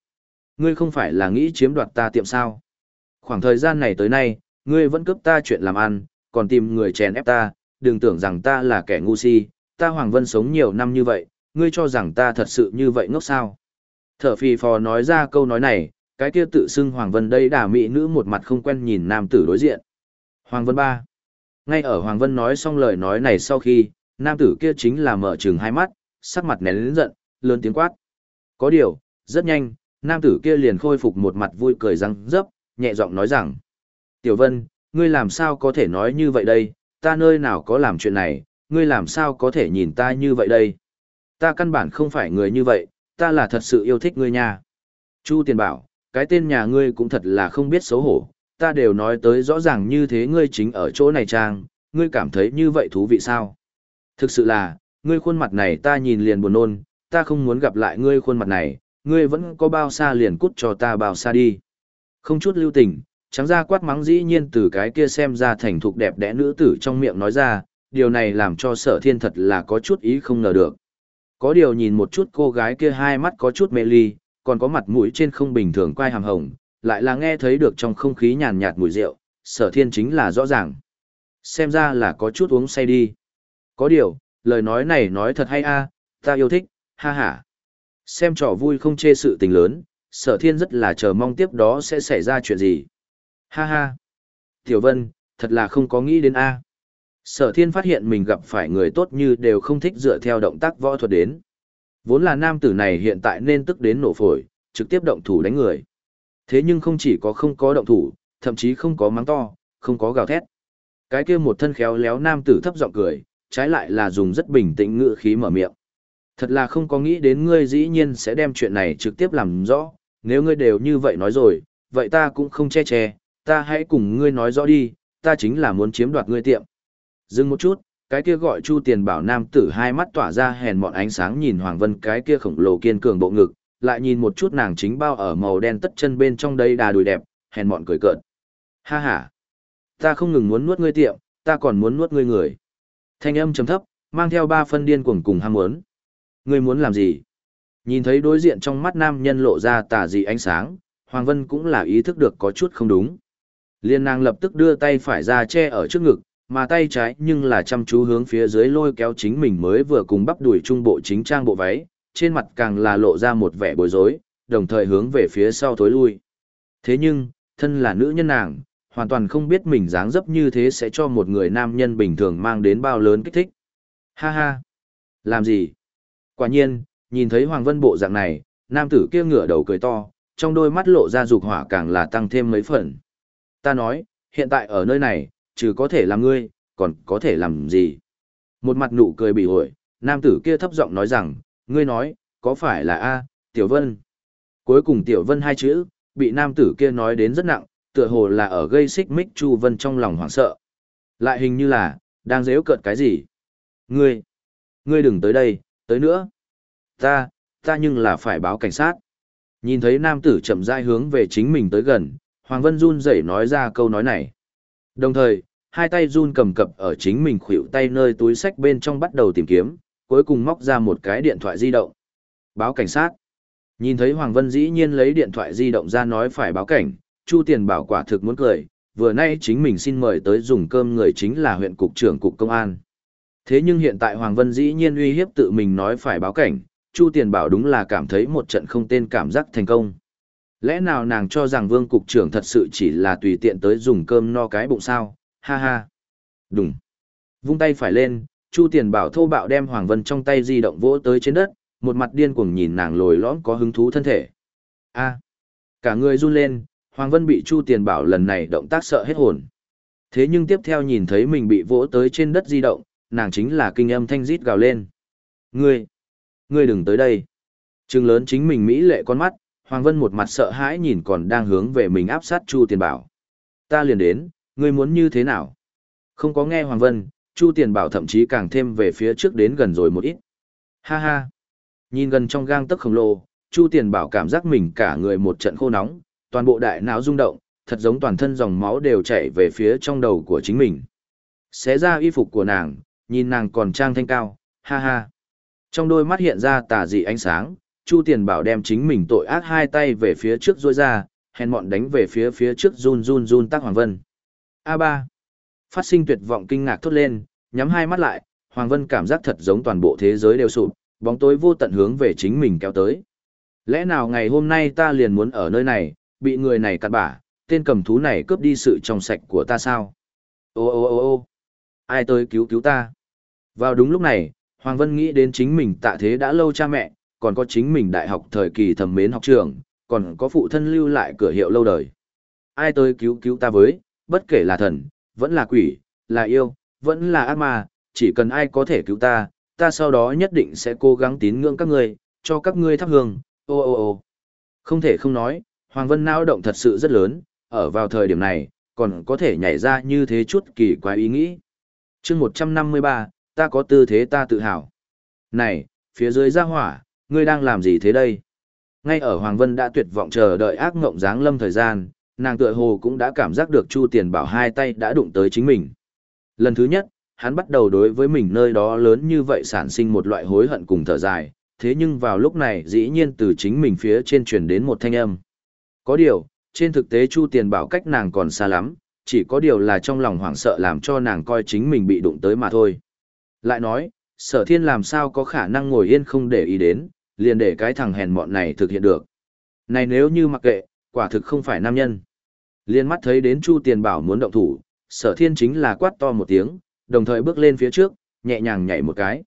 Ngươi không phải là nghĩ chiếm đoạt ta tiệm sao. Khoảng thời gian này tới nay, ngươi vẫn cướp ta chuyện làm ăn, còn tìm người chèn ép ta, đừng tưởng rằng ta là kẻ ngu si, ta Hoàng Vân sống nhiều năm như vậy, ngươi cho rằng ta thật sự như vậy ngốc sao. Thở phì phò nói ra câu nói này, cái kia tự xưng Hoàng Vân đây đả mỹ nữ một mặt không quen nhìn nam tử đối diện. Hoàng Vân ba. Ngay ở Hoàng Vân nói xong lời nói này sau khi, nam tử kia chính là mở trừng hai mắt, sắc mặt nén lớn giận, lớn tiếng quát. Có điều, rất nhanh, nam tử kia liền khôi phục một mặt vui cười răng rấp, nhẹ giọng nói rằng. Tiểu Vân, ngươi làm sao có thể nói như vậy đây, ta nơi nào có làm chuyện này, ngươi làm sao có thể nhìn ta như vậy đây. Ta căn bản không phải người như vậy, ta là thật sự yêu thích ngươi nha. Chu Tiền bảo, cái tên nhà ngươi cũng thật là không biết xấu hổ, ta đều nói tới rõ ràng như thế ngươi chính ở chỗ này trang, ngươi cảm thấy như vậy thú vị sao? Thực sự là, ngươi khuôn mặt này ta nhìn liền buồn nôn, ta không muốn gặp lại ngươi khuôn mặt này, ngươi vẫn có bao xa liền cút cho ta bao xa đi. Không chút lưu tình, trắng ra quát mắng dĩ nhiên từ cái kia xem ra thành thục đẹp đẽ nữ tử trong miệng nói ra, điều này làm cho sở thiên thật là có chút ý không ngờ được. Có điều nhìn một chút cô gái kia hai mắt có chút mê ly, còn có mặt mũi trên không bình thường quai hàm hồng, lại là nghe thấy được trong không khí nhàn nhạt mùi rượu, sở thiên chính là rõ ràng. Xem ra là có chút uống say đi. Có điều, lời nói này nói thật hay a, ta yêu thích, ha ha. Xem trò vui không chê sự tình lớn, sở thiên rất là chờ mong tiếp đó sẽ xảy ra chuyện gì. Ha ha. Tiểu Vân, thật là không có nghĩ đến a. Sở thiên phát hiện mình gặp phải người tốt như đều không thích dựa theo động tác võ thuật đến. Vốn là nam tử này hiện tại nên tức đến nổ phổi, trực tiếp động thủ đánh người. Thế nhưng không chỉ có không có động thủ, thậm chí không có mắng to, không có gào thét. Cái kia một thân khéo léo nam tử thấp giọng cười, trái lại là dùng rất bình tĩnh ngữ khí mở miệng. Thật là không có nghĩ đến ngươi dĩ nhiên sẽ đem chuyện này trực tiếp làm rõ, nếu ngươi đều như vậy nói rồi, vậy ta cũng không che che, ta hãy cùng ngươi nói rõ đi, ta chính là muốn chiếm đoạt ngươi tiệm. Dừng một chút, cái kia gọi Chu Tiền Bảo nam tử hai mắt tỏa ra hèn mọn ánh sáng nhìn Hoàng Vân cái kia khổng lồ kiên cường bộ ngực, lại nhìn một chút nàng chính bao ở màu đen tất chân bên trong đây đà đùi đẹp, hèn mọn cười cợt. Ha ha, ta không ngừng muốn nuốt ngươi tiệm, ta còn muốn nuốt ngươi người. Thanh âm trầm thấp, mang theo ba phân điên cuồng cùng ham muốn. Ngươi muốn làm gì? Nhìn thấy đối diện trong mắt nam nhân lộ ra tà dị ánh sáng, Hoàng Vân cũng là ý thức được có chút không đúng. Liên nàng lập tức đưa tay phải ra che ở trước ngực, mà tay trái nhưng là chăm chú hướng phía dưới lôi kéo chính mình mới vừa cùng bắp đuổi trung bộ chính trang bộ váy, trên mặt càng là lộ ra một vẻ bối rối, đồng thời hướng về phía sau thối lui. Thế nhưng, thân là nữ nhân nàng, hoàn toàn không biết mình dáng dấp như thế sẽ cho một người nam nhân bình thường mang đến bao lớn kích thích. Ha ha! Làm gì? Quả nhiên, nhìn thấy Hoàng Vân bộ dạng này, nam tử kia ngửa đầu cười to, trong đôi mắt lộ ra dục hỏa càng là tăng thêm mấy phần. Ta nói, hiện tại ở nơi này, trừ có thể làm ngươi, còn có thể làm gì? Một mặt nụ cười bị ổi, nam tử kia thấp giọng nói rằng, ngươi nói, có phải là A, Tiểu Vân? Cuối cùng Tiểu Vân hai chữ, bị nam tử kia nói đến rất nặng, tựa hồ là ở gây xích mích Chu Vân trong lòng hoảng sợ. Lại hình như là, đang dễu cợt cái gì? Ngươi, ngươi đừng tới đây, tới nữa. Ta, ta nhưng là phải báo cảnh sát. Nhìn thấy nam tử chậm rãi hướng về chính mình tới gần, Hoàng Vân run rẩy nói ra câu nói này. Đồng thời, hai tay run cầm cập ở chính mình khuỵu tay nơi túi sách bên trong bắt đầu tìm kiếm, cuối cùng móc ra một cái điện thoại di động. Báo cảnh sát. Nhìn thấy Hoàng Vân dĩ nhiên lấy điện thoại di động ra nói phải báo cảnh, Chu Tiền bảo quả thực muốn cười, vừa nay chính mình xin mời tới dùng cơm người chính là huyện cục trưởng cục công an. Thế nhưng hiện tại Hoàng Vân dĩ nhiên uy hiếp tự mình nói phải báo cảnh, Chu Tiền bảo đúng là cảm thấy một trận không tên cảm giác thành công. Lẽ nào nàng cho rằng vương cục trưởng thật sự chỉ là tùy tiện tới dùng cơm no cái bụng sao, ha ha. Đúng. Vung tay phải lên, Chu Tiền Bảo thô bạo đem Hoàng Vân trong tay di động vỗ tới trên đất, một mặt điên cuồng nhìn nàng lồi lõm có hứng thú thân thể. A. Cả người run lên, Hoàng Vân bị Chu Tiền Bảo lần này động tác sợ hết hồn. Thế nhưng tiếp theo nhìn thấy mình bị vỗ tới trên đất di động, nàng chính là kinh âm thanh rít gào lên. Ngươi! Ngươi đừng tới đây! Trừng lớn chính mình Mỹ lệ con mắt, Hoàng Vân một mặt sợ hãi nhìn còn đang hướng về mình áp sát Chu Tiền Bảo. Ta liền đến, ngươi muốn như thế nào? Không có nghe Hoàng Vân, Chu Tiền Bảo thậm chí càng thêm về phía trước đến gần rồi một ít. Ha ha! Nhìn gần trong gang tấc khổng lồ, Chu Tiền Bảo cảm giác mình cả người một trận khô nóng, toàn bộ đại não rung động, thật giống toàn thân dòng máu đều chảy về phía trong đầu của chính mình. Xé ra y phục của nàng, nhìn nàng còn trang thanh cao, ha ha. Trong đôi mắt hiện ra tà dị ánh sáng, Chu Tiền Bảo đem chính mình tội ác hai tay về phía trước rôi ra, hèn mọn đánh về phía phía trước run run run tác Hoàng Vân. A3. Phát sinh tuyệt vọng kinh ngạc thốt lên, nhắm hai mắt lại, Hoàng Vân cảm giác thật giống toàn bộ thế giới đều sụp, bóng tối vô tận hướng về chính mình kéo tới. Lẽ nào ngày hôm nay ta liền muốn ở nơi này, bị người này cắt bả, tên cầm thú này cướp đi sự trong sạch của ta sao? Ô ô ô ô ai tới cứu cứu ta? Vào đúng lúc này, Hoàng Vân nghĩ đến chính mình tạ thế đã lâu cha mẹ, còn có chính mình đại học thời kỳ thầm mến học trường, còn có phụ thân lưu lại cửa hiệu lâu đời. Ai tới cứu cứu ta với, bất kể là thần, vẫn là quỷ, là yêu, vẫn là ác ma, chỉ cần ai có thể cứu ta, ta sau đó nhất định sẽ cố gắng tín ngưỡng các ngươi, cho các ngươi thắp hương, ô ô ô. Không thể không nói, Hoàng Vân nao động thật sự rất lớn, ở vào thời điểm này, còn có thể nhảy ra như thế chút kỳ quái ý nghĩ. chương 153, ta có tư thế ta tự hào. Này, phía dưới ra hỏa, ngươi đang làm gì thế đây? Ngay ở Hoàng Vân đã tuyệt vọng chờ đợi ác ngộng dáng lâm thời gian, nàng tựa hồ cũng đã cảm giác được Chu Tiền Bảo hai tay đã đụng tới chính mình. Lần thứ nhất, hắn bắt đầu đối với mình nơi đó lớn như vậy sản sinh một loại hối hận cùng thở dài, thế nhưng vào lúc này dĩ nhiên từ chính mình phía trên truyền đến một thanh âm. Có điều, trên thực tế Chu Tiền Bảo cách nàng còn xa lắm, chỉ có điều là trong lòng hoảng sợ làm cho nàng coi chính mình bị đụng tới mà thôi. Lại nói, sở thiên làm sao có khả năng ngồi yên không để ý đến, liền để cái thằng hèn mọn này thực hiện được. Này nếu như mặc kệ, quả thực không phải nam nhân. Liên mắt thấy đến Chu Tiền Bảo muốn động thủ, sở thiên chính là quát to một tiếng, đồng thời bước lên phía trước, nhẹ nhàng nhảy một cái.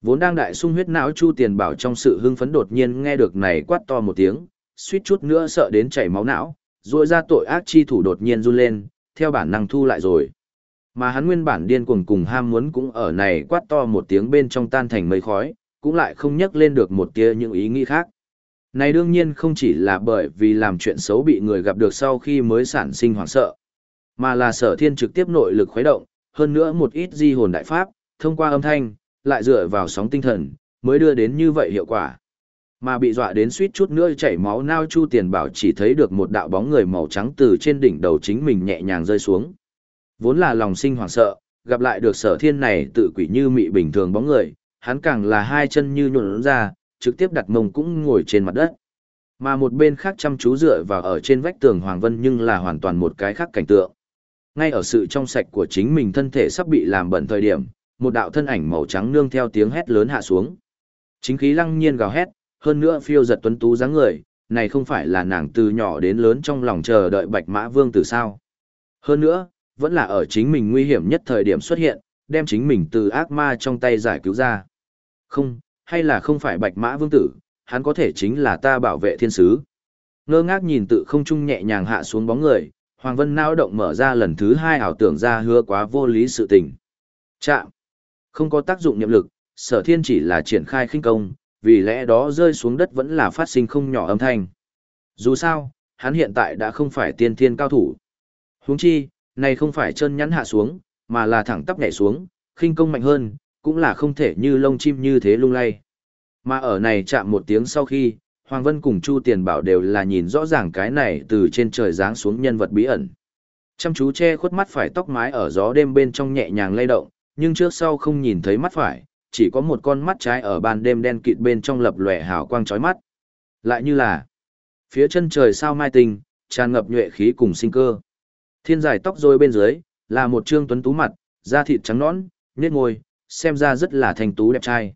Vốn đang đại sung huyết não Chu Tiền Bảo trong sự hưng phấn đột nhiên nghe được này quát to một tiếng, suýt chút nữa sợ đến chảy máu não, rồi ra tội ác chi thủ đột nhiên run lên, theo bản năng thu lại rồi. Mà hắn nguyên bản điên cuồng cùng ham muốn cũng ở này quát to một tiếng bên trong tan thành mây khói, cũng lại không nhắc lên được một tia những ý nghĩ khác. Này đương nhiên không chỉ là bởi vì làm chuyện xấu bị người gặp được sau khi mới sản sinh hoảng sợ, mà là sở thiên trực tiếp nội lực khuấy động, hơn nữa một ít di hồn đại pháp, thông qua âm thanh, lại dựa vào sóng tinh thần, mới đưa đến như vậy hiệu quả. Mà bị dọa đến suýt chút nữa chảy máu nao Chu Tiền Bảo chỉ thấy được một đạo bóng người màu trắng từ trên đỉnh đầu chính mình nhẹ nhàng rơi xuống. Vốn là lòng sinh hoảng sợ, gặp lại được sở thiên này tự quỷ như mị bình thường bóng người, hắn càng là hai chân như nhuộn ra, trực tiếp đặt mông cũng ngồi trên mặt đất. Mà một bên khác chăm chú dựa vào ở trên vách tường Hoàng Vân nhưng là hoàn toàn một cái khác cảnh tượng. Ngay ở sự trong sạch của chính mình thân thể sắp bị làm bẩn thời điểm, một đạo thân ảnh màu trắng nương theo tiếng hét lớn hạ xuống. Chính khí lăng nhiên gào hét, hơn nữa phiêu giật tuấn tú dáng người, này không phải là nàng từ nhỏ đến lớn trong lòng chờ đợi Bạch Mã Vương từ sao. Hơn nữa, vẫn là ở chính mình nguy hiểm nhất thời điểm xuất hiện, đem chính mình từ ác ma trong tay giải cứu ra. Không, hay là không phải Bạch Mã Vương tử, hắn có thể chính là ta bảo vệ thiên sứ. Ngơ ngác nhìn tự không trung nhẹ nhàng hạ xuống bóng người, Hoàng Vân nao động mở ra lần thứ hai ảo tưởng ra hứa quá vô lý sự tình. Chạm. Không có tác dụng nhiệm lực, sở thiên chỉ là triển khai khinh công, vì lẽ đó rơi xuống đất vẫn là phát sinh không nhỏ âm thanh. Dù sao, hắn hiện tại đã không phải tiên thiên cao thủ. Huống chi, này không phải chân nhắn hạ xuống, mà là thẳng tắp nhảy xuống, khinh công mạnh hơn, cũng là không thể như lông chim như thế lung lay. Mà ở này chạm một tiếng sau khi, Hoàng Vân cùng Chu Tiền Bảo đều là nhìn rõ ràng cái này từ trên trời giáng xuống nhân vật bí ẩn. Chăm chú che khuất mắt phải tóc mái ở gió đêm bên trong nhẹ nhàng lay động, nhưng trước sau không nhìn thấy mắt phải, chỉ có một con mắt trái ở ban đêm đen kịt bên trong lập lòe hào quang chói mắt. Lại như là phía chân trời sao mai tình tràn ngập nhuệ khí cùng sinh cơ. Thiên dài tóc rối bên dưới, là một trương tuấn tú mặt, da thịt trắng nõn, nết môi, xem ra rất là thanh tú đẹp trai.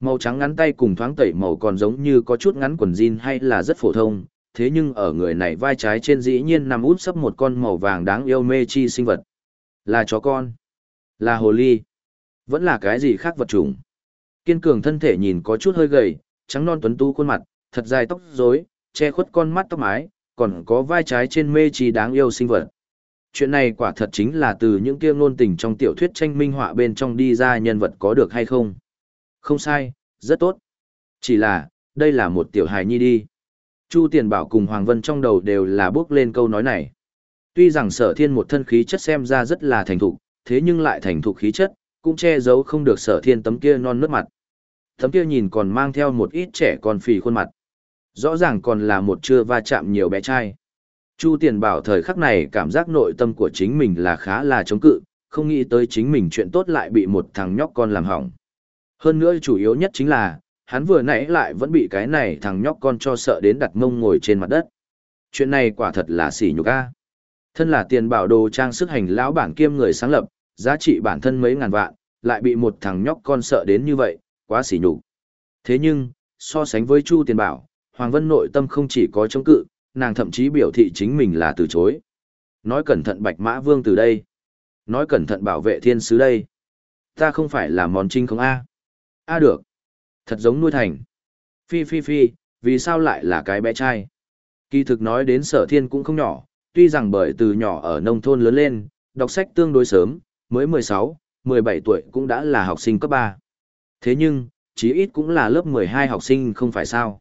Màu trắng ngắn tay cùng thoáng tẩy màu còn giống như có chút ngắn quần jean hay là rất phổ thông, thế nhưng ở người này vai trái trên dĩ nhiên nằm út sấp một con màu vàng đáng yêu mê chi sinh vật. Là chó con, là hồ ly, vẫn là cái gì khác vật chủng. Kiên cường thân thể nhìn có chút hơi gầy, trắng non tuấn tú khuôn mặt, thật dài tóc rối, che khuất con mắt tóc mái, còn có vai trái trên mê chi đáng yêu sinh vật. Chuyện này quả thật chính là từ những kia ngôn tình trong tiểu thuyết tranh minh họa bên trong đi ra nhân vật có được hay không. Không sai, rất tốt. Chỉ là, đây là một tiểu hài nhi đi. Chu Tiền Bảo cùng Hoàng Vân trong đầu đều là bước lên câu nói này. Tuy rằng sở thiên một thân khí chất xem ra rất là thành thục, thế nhưng lại thành thục khí chất, cũng che giấu không được sở thiên tấm kia non nước mặt. Tấm kia nhìn còn mang theo một ít trẻ con phì khuôn mặt. Rõ ràng còn là một chưa va chạm nhiều bé trai. Chu Tiền Bảo thời khắc này cảm giác nội tâm của chính mình là khá là chống cự, không nghĩ tới chính mình chuyện tốt lại bị một thằng nhóc con làm hỏng. Hơn nữa chủ yếu nhất chính là, hắn vừa nãy lại vẫn bị cái này thằng nhóc con cho sợ đến đặt mông ngồi trên mặt đất. Chuyện này quả thật là xỉ nhục a. Thân là tiền bảo đồ trang sức hành lão bản kiêm người sáng lập, giá trị bản thân mấy ngàn vạn, lại bị một thằng nhóc con sợ đến như vậy, quá xỉ nhục. Thế nhưng, so sánh với Chu Tiền Bảo, Hoàng Vân nội tâm không chỉ có chống cự, nàng thậm chí biểu thị chính mình là từ chối. Nói cẩn thận Bạch Mã Vương từ đây. Nói cẩn thận bảo vệ thiên sứ đây. Ta không phải là món trinh không A. A được. Thật giống nuôi thành. Phi phi phi, vì sao lại là cái bé trai? Kỳ thực nói đến sở thiên cũng không nhỏ, tuy rằng bởi từ nhỏ ở nông thôn lớn lên, đọc sách tương đối sớm, mới 16, 17 tuổi cũng đã là học sinh cấp 3. Thế nhưng, chí ít cũng là lớp 12 học sinh không phải sao.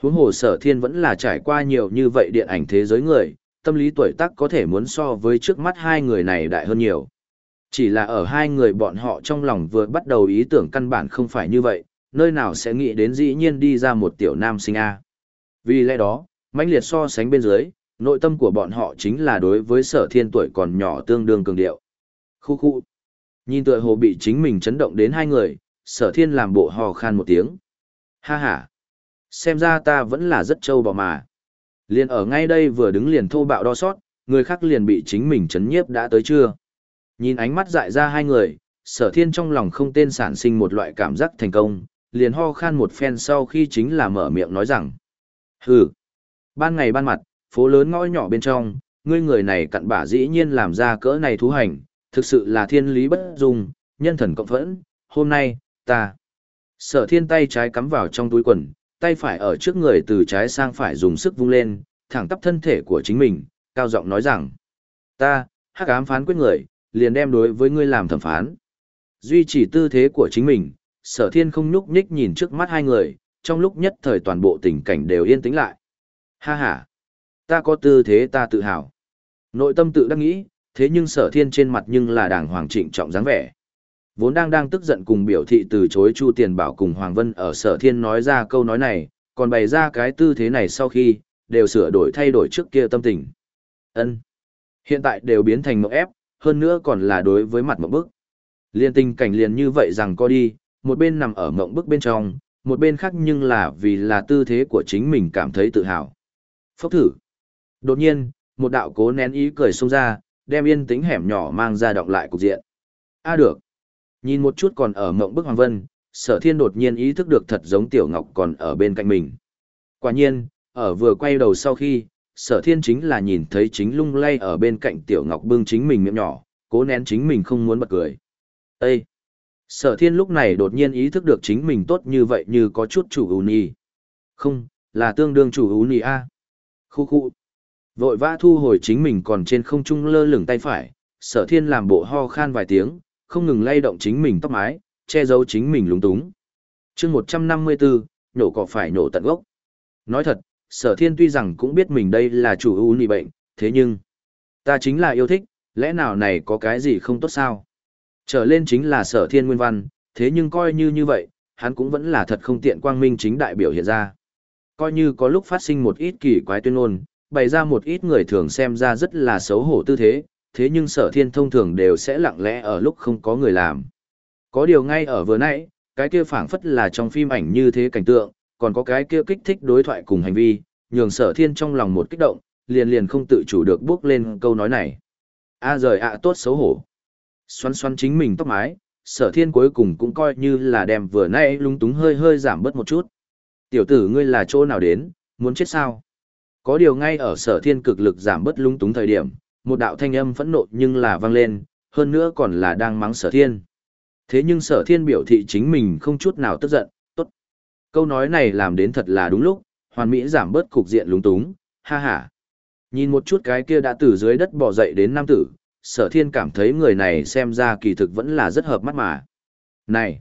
Huống hồ sở thiên vẫn là trải qua nhiều như vậy điện ảnh thế giới người, tâm lý tuổi tác có thể muốn so với trước mắt hai người này đại hơn nhiều. Chỉ là ở hai người bọn họ trong lòng vừa bắt đầu ý tưởng căn bản không phải như vậy, nơi nào sẽ nghĩ đến dĩ nhiên đi ra một tiểu nam sinh A. Vì lẽ đó, mãnh liệt so sánh bên dưới, nội tâm của bọn họ chính là đối với sở thiên tuổi còn nhỏ tương đương cường điệu. Khu khu. Nhìn tựa hồ bị chính mình chấn động đến hai người, sở thiên làm bộ hò khan một tiếng. Ha ha. Xem ra ta vẫn là rất trâu bò mà. Liền ở ngay đây vừa đứng liền thô bạo đo sót, người khác liền bị chính mình chấn nhiếp đã tới chưa. Nhìn ánh mắt dại ra hai người, sở thiên trong lòng không tên sản sinh một loại cảm giác thành công, liền ho khan một phen sau khi chính là mở miệng nói rằng. Hừ, ban ngày ban mặt, phố lớn ngõ nhỏ bên trong, ngươi người này cặn bả dĩ nhiên làm ra cỡ này thú hành, thực sự là thiên lý bất dung, nhân thần cộng phẫn, hôm nay, ta. Sở thiên tay trái cắm vào trong túi quần, tay phải ở trước người từ trái sang phải dùng sức vung lên, thẳng tắp thân thể của chính mình, cao giọng nói rằng. Ta, hắc ám phán quyết người, liền đem đối với ngươi làm thẩm phán. Duy trì tư thế của chính mình, sở thiên không nhúc nhích nhìn trước mắt hai người, trong lúc nhất thời toàn bộ tình cảnh đều yên tĩnh lại. Ha ha, ta có tư thế ta tự hào. Nội tâm tự đắc nghĩ, thế nhưng sở thiên trên mặt nhưng là đàng hoàng trịnh trọng dáng vẻ. Vốn đang đang tức giận cùng biểu thị từ chối Chu Tiền Bảo cùng Hoàng Vân ở sở thiên nói ra câu nói này, còn bày ra cái tư thế này sau khi, đều sửa đổi thay đổi trước kia tâm tình. ân Hiện tại đều biến thành mộng ép, hơn nữa còn là đối với mặt mộng bức. Liên tình cảnh liền như vậy rằng co đi, một bên nằm ở mộng bức bên trong, một bên khác nhưng là vì là tư thế của chính mình cảm thấy tự hào. Phốc thử. Đột nhiên, một đạo cố nén ý cười xông ra, đem yên tĩnh hẻm nhỏ mang ra động lại cục diện. A được. Nhìn một chút còn ở mộng bức Hoàng Vân, sở thiên đột nhiên ý thức được thật giống Tiểu Ngọc còn ở bên cạnh mình. Quả nhiên, ở vừa quay đầu sau khi, sở thiên chính là nhìn thấy chính lung lay ở bên cạnh Tiểu Ngọc bưng chính mình miệng nhỏ, cố nén chính mình không muốn bật cười. Ê! Sở thiên lúc này đột nhiên ý thức được chính mình tốt như vậy như có chút chủ ưu nì. Không, là tương đương chủ ưu nì A. Khu khu. Vội vã thu hồi chính mình còn trên không trung lơ lửng tay phải, sở thiên làm bộ ho khan vài tiếng, không ngừng lay động chính mình tóc mái, che giấu chính mình lúng túng. chương 154, nhổ cỏ phải nhổ tận gốc. Nói thật, sở thiên tuy rằng cũng biết mình đây là chủ ưu nị bệnh, thế nhưng, ta chính là yêu thích, lẽ nào này có cái gì không tốt sao? Trở lên chính là sở thiên nguyên văn, thế nhưng coi như như vậy, hắn cũng vẫn là thật không tiện quang minh chính đại biểu hiện ra. Coi như có lúc phát sinh một ít kỳ quái tuyên ngôn, bày ra một ít người thường xem ra rất là xấu hổ tư thế, thế nhưng sở thiên thông thường đều sẽ lặng lẽ ở lúc không có người làm. Có điều ngay ở vừa nãy, cái kia phảng phất là trong phim ảnh như thế cảnh tượng, còn có cái kia kích thích đối thoại cùng hành vi, nhường sở thiên trong lòng một kích động, liền liền không tự chủ được bước lên câu nói này. A rời ạ tốt xấu hổ. Xoắn xoắn chính mình tóc mái, sở thiên cuối cùng cũng coi như là đem vừa nãy lung túng hơi hơi giảm bớt một chút. Tiểu tử ngươi là chỗ nào đến, muốn chết sao? Có điều ngay ở sở thiên cực lực giảm bớt lung túng thời điểm, một đạo thanh âm phẫn nộ nhưng là vang lên, hơn nữa còn là đang mắng sở thiên. Thế nhưng sở thiên biểu thị chính mình không chút nào tức giận, tốt. Câu nói này làm đến thật là đúng lúc, hoàn mỹ giảm bớt cục diện lúng túng, ha ha. Nhìn một chút cái kia đã từ dưới đất bò dậy đến nam tử, sở thiên cảm thấy người này xem ra kỳ thực vẫn là rất hợp mắt mà. Này!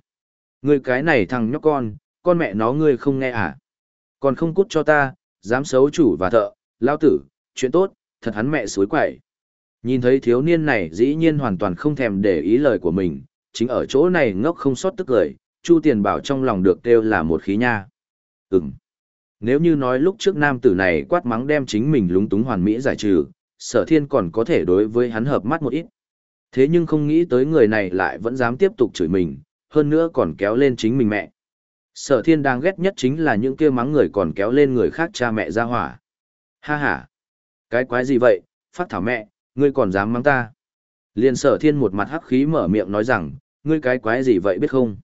Người cái này thằng nhóc con, con mẹ nó ngươi không nghe à? Còn không cút cho ta, dám xấu chủ và thợ, lao tử, chuyện tốt, thật hắn mẹ suối quẩy. Nhìn thấy thiếu niên này dĩ nhiên hoàn toàn không thèm để ý lời của mình, chính ở chỗ này ngốc không sót tức lời, Chu Tiền Bảo trong lòng được kêu là một khí nha. Ừm. Nếu như nói lúc trước nam tử này quát mắng đem chính mình lúng túng hoàn mỹ giải trừ, sở thiên còn có thể đối với hắn hợp mắt một ít. Thế nhưng không nghĩ tới người này lại vẫn dám tiếp tục chửi mình, hơn nữa còn kéo lên chính mình mẹ. Sở thiên đang ghét nhất chính là những kia mắng người còn kéo lên người khác cha mẹ ra hỏa. Ha ha! Cái quái gì vậy, phát thảo mẹ, ngươi còn dám mắng ta. Liền sở thiên một mặt hắc khí mở miệng nói rằng, ngươi cái quái gì vậy biết không?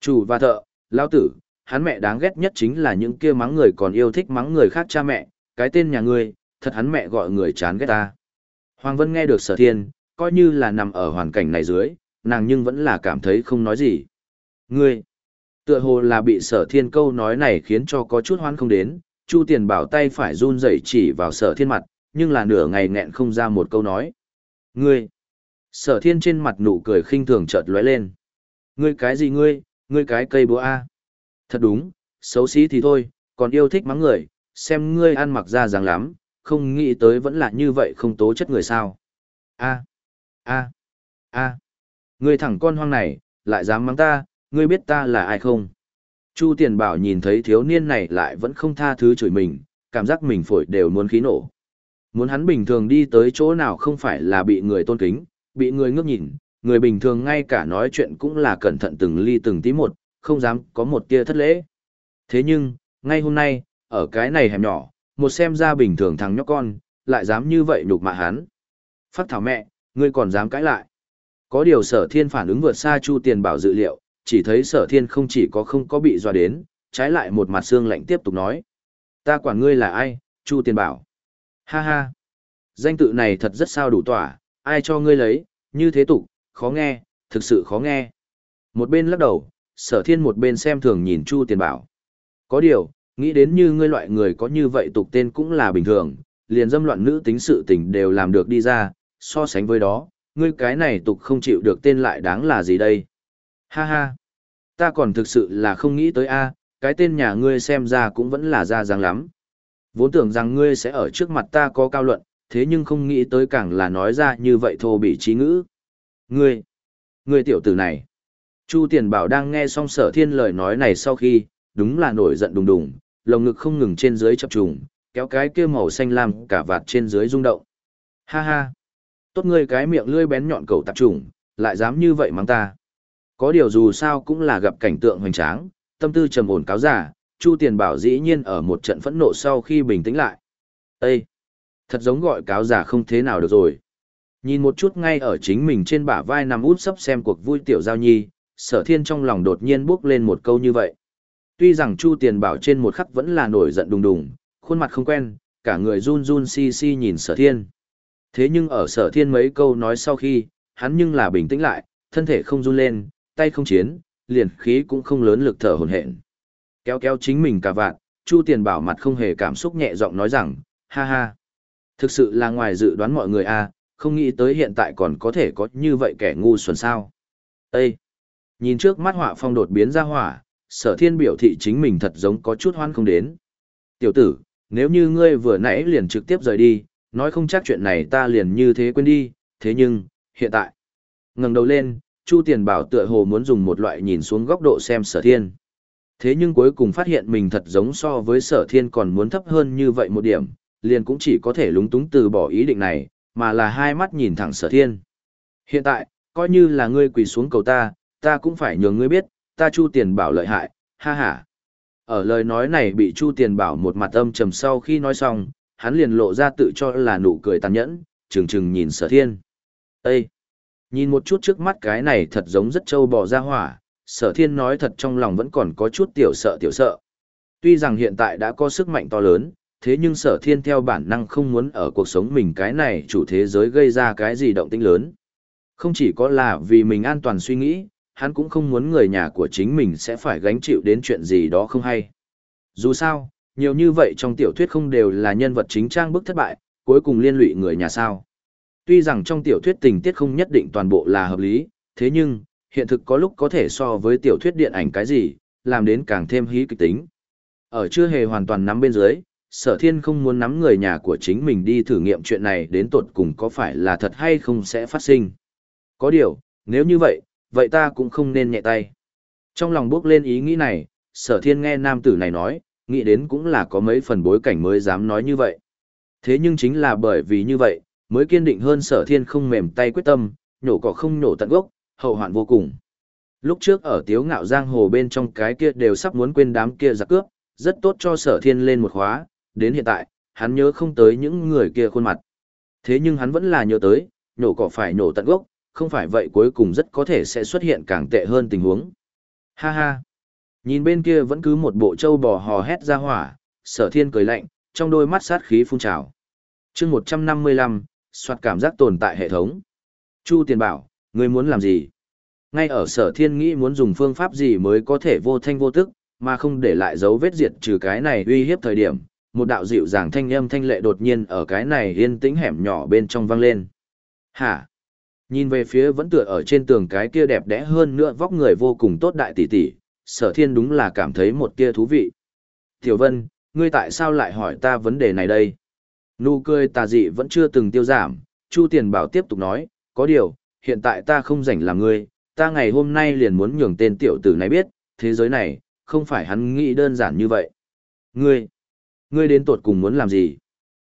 Chủ và thợ, lao tử, hắn mẹ đáng ghét nhất chính là những kia mắng người còn yêu thích mắng người khác cha mẹ, cái tên nhà ngươi, thật hắn mẹ gọi người chán ghét ta. Hoàng Vân nghe được sở thiên, coi như là nằm ở hoàn cảnh này dưới, nàng nhưng vẫn là cảm thấy không nói gì. Ngươi, tựa hồ là bị sở thiên câu nói này khiến cho có chút hoan không đến, Chu Tiền Bảo tay phải run rẩy chỉ vào sở thiên mặt, nhưng là nửa ngày nghẹn không ra một câu nói. Ngươi! Sở thiên trên mặt nụ cười khinh thường chợt lóe lên. Ngươi cái gì ngươi, ngươi cái cây búa A. Thật đúng, xấu xí thì thôi, còn yêu thích mắng người, xem ngươi ăn mặc ra dáng lắm, không nghĩ tới vẫn là như vậy không tố chất người sao. A, a, a, ngươi thẳng con hoang này, lại dám mắng ta, ngươi biết ta là ai không? Chu Tiền Bảo nhìn thấy thiếu niên này lại vẫn không tha thứ chửi mình, cảm giác mình phổi đều muốn khí nổ. Muốn hắn bình thường đi tới chỗ nào không phải là bị người tôn kính, bị người ngước nhìn, người bình thường ngay cả nói chuyện cũng là cẩn thận từng ly từng tí một, không dám có một tia thất lễ. Thế nhưng, ngay hôm nay, ở cái này hẻm nhỏ, một xem ra bình thường thằng nhóc con, lại dám như vậy nhục mạ hắn. Phát thảo mẹ, ngươi còn dám cãi lại. Có điều sở thiên phản ứng vượt xa Chu Tiền Bảo dự liệu, chỉ thấy sở thiên không chỉ có không có bị dọa đến, trái lại một mặt xương lạnh tiếp tục nói. Ta quản ngươi là ai, Chu Tiền Bảo. Ha ha. Danh tự này thật rất sao đủ tỏa, ai cho ngươi lấy, như thế tục, khó nghe, thực sự khó nghe. Một bên lắc đầu, sở thiên một bên xem thường nhìn Chu Tiền Bảo. Có điều, nghĩ đến như ngươi loại người có như vậy tục tên cũng là bình thường, liền dâm loạn nữ tính sự tình đều làm được đi ra, so sánh với đó, ngươi cái này tục không chịu được tên lại đáng là gì đây? Ha ha, ta còn thực sự là không nghĩ tới a, cái tên nhà ngươi xem ra cũng vẫn là ra dáng lắm. Vốn tưởng rằng ngươi sẽ ở trước mặt ta có cao luận, thế nhưng không nghĩ tới càng là nói ra như vậy thô bị trí ngữ. Ngươi, ngươi tiểu tử này. Chu Tiền Bảo đang nghe xong sở thiên lời nói này sau khi, đúng là nổi giận đùng đùng, lồng ngực không ngừng trên dưới chập trùng, kéo cái kia màu xanh lam cả vạt trên dưới rung động. Ha ha, tốt ngươi cái miệng lưỡi bén nhọn cầu tạp trùng, lại dám như vậy mắng ta. Có điều dù sao cũng là gặp cảnh tượng hoành tráng, tâm tư trầm ổn cáo giả, Chu Tiền Bảo dĩ nhiên ở một trận phẫn nộ sau khi bình tĩnh lại. Ê! Thật giống gọi cáo giả không thế nào được rồi. Nhìn một chút ngay ở chính mình trên bả vai nằm út sấp xem cuộc vui tiểu giao nhi, sở thiên trong lòng đột nhiên bước lên một câu như vậy. Tuy rằng Chu Tiền Bảo trên một khắc vẫn là nổi giận đùng đùng, khuôn mặt không quen, cả người run run si si nhìn sở thiên. Thế nhưng ở sở thiên mấy câu nói sau khi, hắn nhưng là bình tĩnh lại, thân thể không run lên, tay không chiến, liền khí cũng không lớn lực thở hồn hển. Kéo kéo chính mình cả vạn, Chu Tiền Bảo mặt không hề cảm xúc nhẹ giọng nói rằng, ha ha. Thực sự là ngoài dự đoán mọi người a, à, không nghĩ tới hiện tại còn có thể có như vậy kẻ ngu xuẩn sao. Ê! Nhìn trước mắt họa phong đột biến ra hỏa, sở thiên biểu thị chính mình thật giống có chút hoan không đến. Tiểu tử, nếu như ngươi vừa nãy liền trực tiếp rời đi, nói không chắc chuyện này ta liền như thế quên đi, thế nhưng, hiện tại. ngẩng đầu lên, Chu Tiền Bảo tựa hồ muốn dùng một loại nhìn xuống góc độ xem sở thiên. Thế nhưng cuối cùng phát hiện mình thật giống so với sở thiên còn muốn thấp hơn như vậy một điểm, liền cũng chỉ có thể lúng túng từ bỏ ý định này, mà là hai mắt nhìn thẳng sở thiên. Hiện tại, coi như là ngươi quỳ xuống cầu ta, ta cũng phải nhường ngươi biết, ta Chu Tiền Bảo lợi hại, ha ha. Ở lời nói này bị Chu Tiền Bảo một mặt âm trầm sau khi nói xong, hắn liền lộ ra tự cho là nụ cười tàn nhẫn, trừng trừng nhìn sở thiên. Ê! Nhìn một chút trước mắt cái này thật giống rất trâu bò ra hỏa, sở thiên nói thật trong lòng vẫn còn có chút tiểu sợ tiểu sợ. Tuy rằng hiện tại đã có sức mạnh to lớn, thế nhưng sở thiên theo bản năng không muốn ở cuộc sống mình cái này chủ thế giới gây ra cái gì động tĩnh lớn. Không chỉ có là vì mình an toàn suy nghĩ, hắn cũng không muốn người nhà của chính mình sẽ phải gánh chịu đến chuyện gì đó không hay. Dù sao, nhiều như vậy trong tiểu thuyết không đều là nhân vật chính trang bức thất bại, cuối cùng liên lụy người nhà sao. Tuy rằng trong tiểu thuyết tình tiết không nhất định toàn bộ là hợp lý, thế nhưng, hiện thực có lúc có thể so với tiểu thuyết điện ảnh cái gì, làm đến càng thêm hí kịch tính. Ở chưa hề hoàn toàn nắm bên dưới, sở thiên không muốn nắm người nhà của chính mình đi thử nghiệm chuyện này đến tột cùng có phải là thật hay không sẽ phát sinh. Có điều, nếu như vậy, vậy ta cũng không nên nhẹ tay. Trong lòng bước lên ý nghĩ này, sở thiên nghe nam tử này nói, nghĩ đến cũng là có mấy phần bối cảnh mới dám nói như vậy. Thế nhưng chính là bởi vì như vậy, mới kiên định hơn sở thiên không mềm tay quyết tâm, nhổ cỏ không nhổ tận gốc, hậu hoạn vô cùng. Lúc trước ở tiếu ngạo giang hồ bên trong cái kia đều sắp muốn quên đám kia giặc cướp, rất tốt cho sở thiên lên một khóa, đến hiện tại, hắn nhớ không tới những người kia khuôn mặt. Thế nhưng hắn vẫn là nhớ tới, nhổ cỏ phải nhổ tận gốc, không phải vậy cuối cùng rất có thể sẽ xuất hiện càng tệ hơn tình huống. Ha ha! Nhìn bên kia vẫn cứ một bộ trâu bò hò hét ra hỏa, sở thiên cười lạnh, trong đôi mắt sát khí phun trào. chương 155, soạt cảm giác tồn tại hệ thống. Chu tiền bảo, ngươi muốn làm gì? Ngay ở sở thiên nghĩ muốn dùng phương pháp gì mới có thể vô thanh vô tức, mà không để lại dấu vết diệt trừ cái này uy hiếp thời điểm, một đạo dịu dàng thanh âm thanh lệ đột nhiên ở cái này yên tĩnh hẻm nhỏ bên trong vang lên. Hả? Nhìn về phía vẫn tựa ở trên tường cái kia đẹp đẽ hơn nữa vóc người vô cùng tốt đại tỷ tỷ, sở thiên đúng là cảm thấy một kia thú vị. Tiểu Vân, ngươi tại sao lại hỏi ta vấn đề này đây? Nụ cười tà dị vẫn chưa từng tiêu giảm, Chu Tiền Bảo tiếp tục nói, có điều, hiện tại ta không rảnh làm ngươi, ta ngày hôm nay liền muốn nhường tên tiểu tử này biết, thế giới này, không phải hắn nghĩ đơn giản như vậy. Ngươi, ngươi đến tuột cùng muốn làm gì?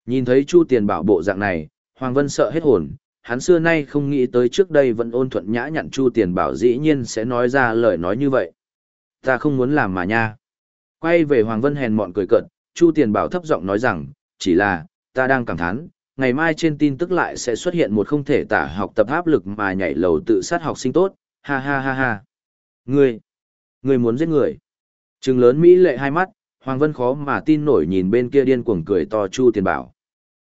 Nhìn thấy Chu Tiền Bảo bộ dạng này, Hoàng Vân sợ hết hồn, hắn xưa nay không nghĩ tới trước đây vẫn ôn thuận nhã nhặn Chu Tiền Bảo dĩ nhiên sẽ nói ra lời nói như vậy. Ta không muốn làm mà nha. Quay về Hoàng Vân hèn mọn cười cợt, Chu Tiền Bảo thấp giọng nói rằng, chỉ là, ta đang cảm thán, ngày mai trên tin tức lại sẽ xuất hiện một không thể tả học tập áp lực mà nhảy lầu tự sát học sinh tốt, ha ha ha ha. Ngươi, ngươi muốn giết người. Trừng lớn Mỹ lệ hai mắt, Hoàng Vân khó mà tin nổi nhìn bên kia điên cuồng cười to Chu Tiền Bảo.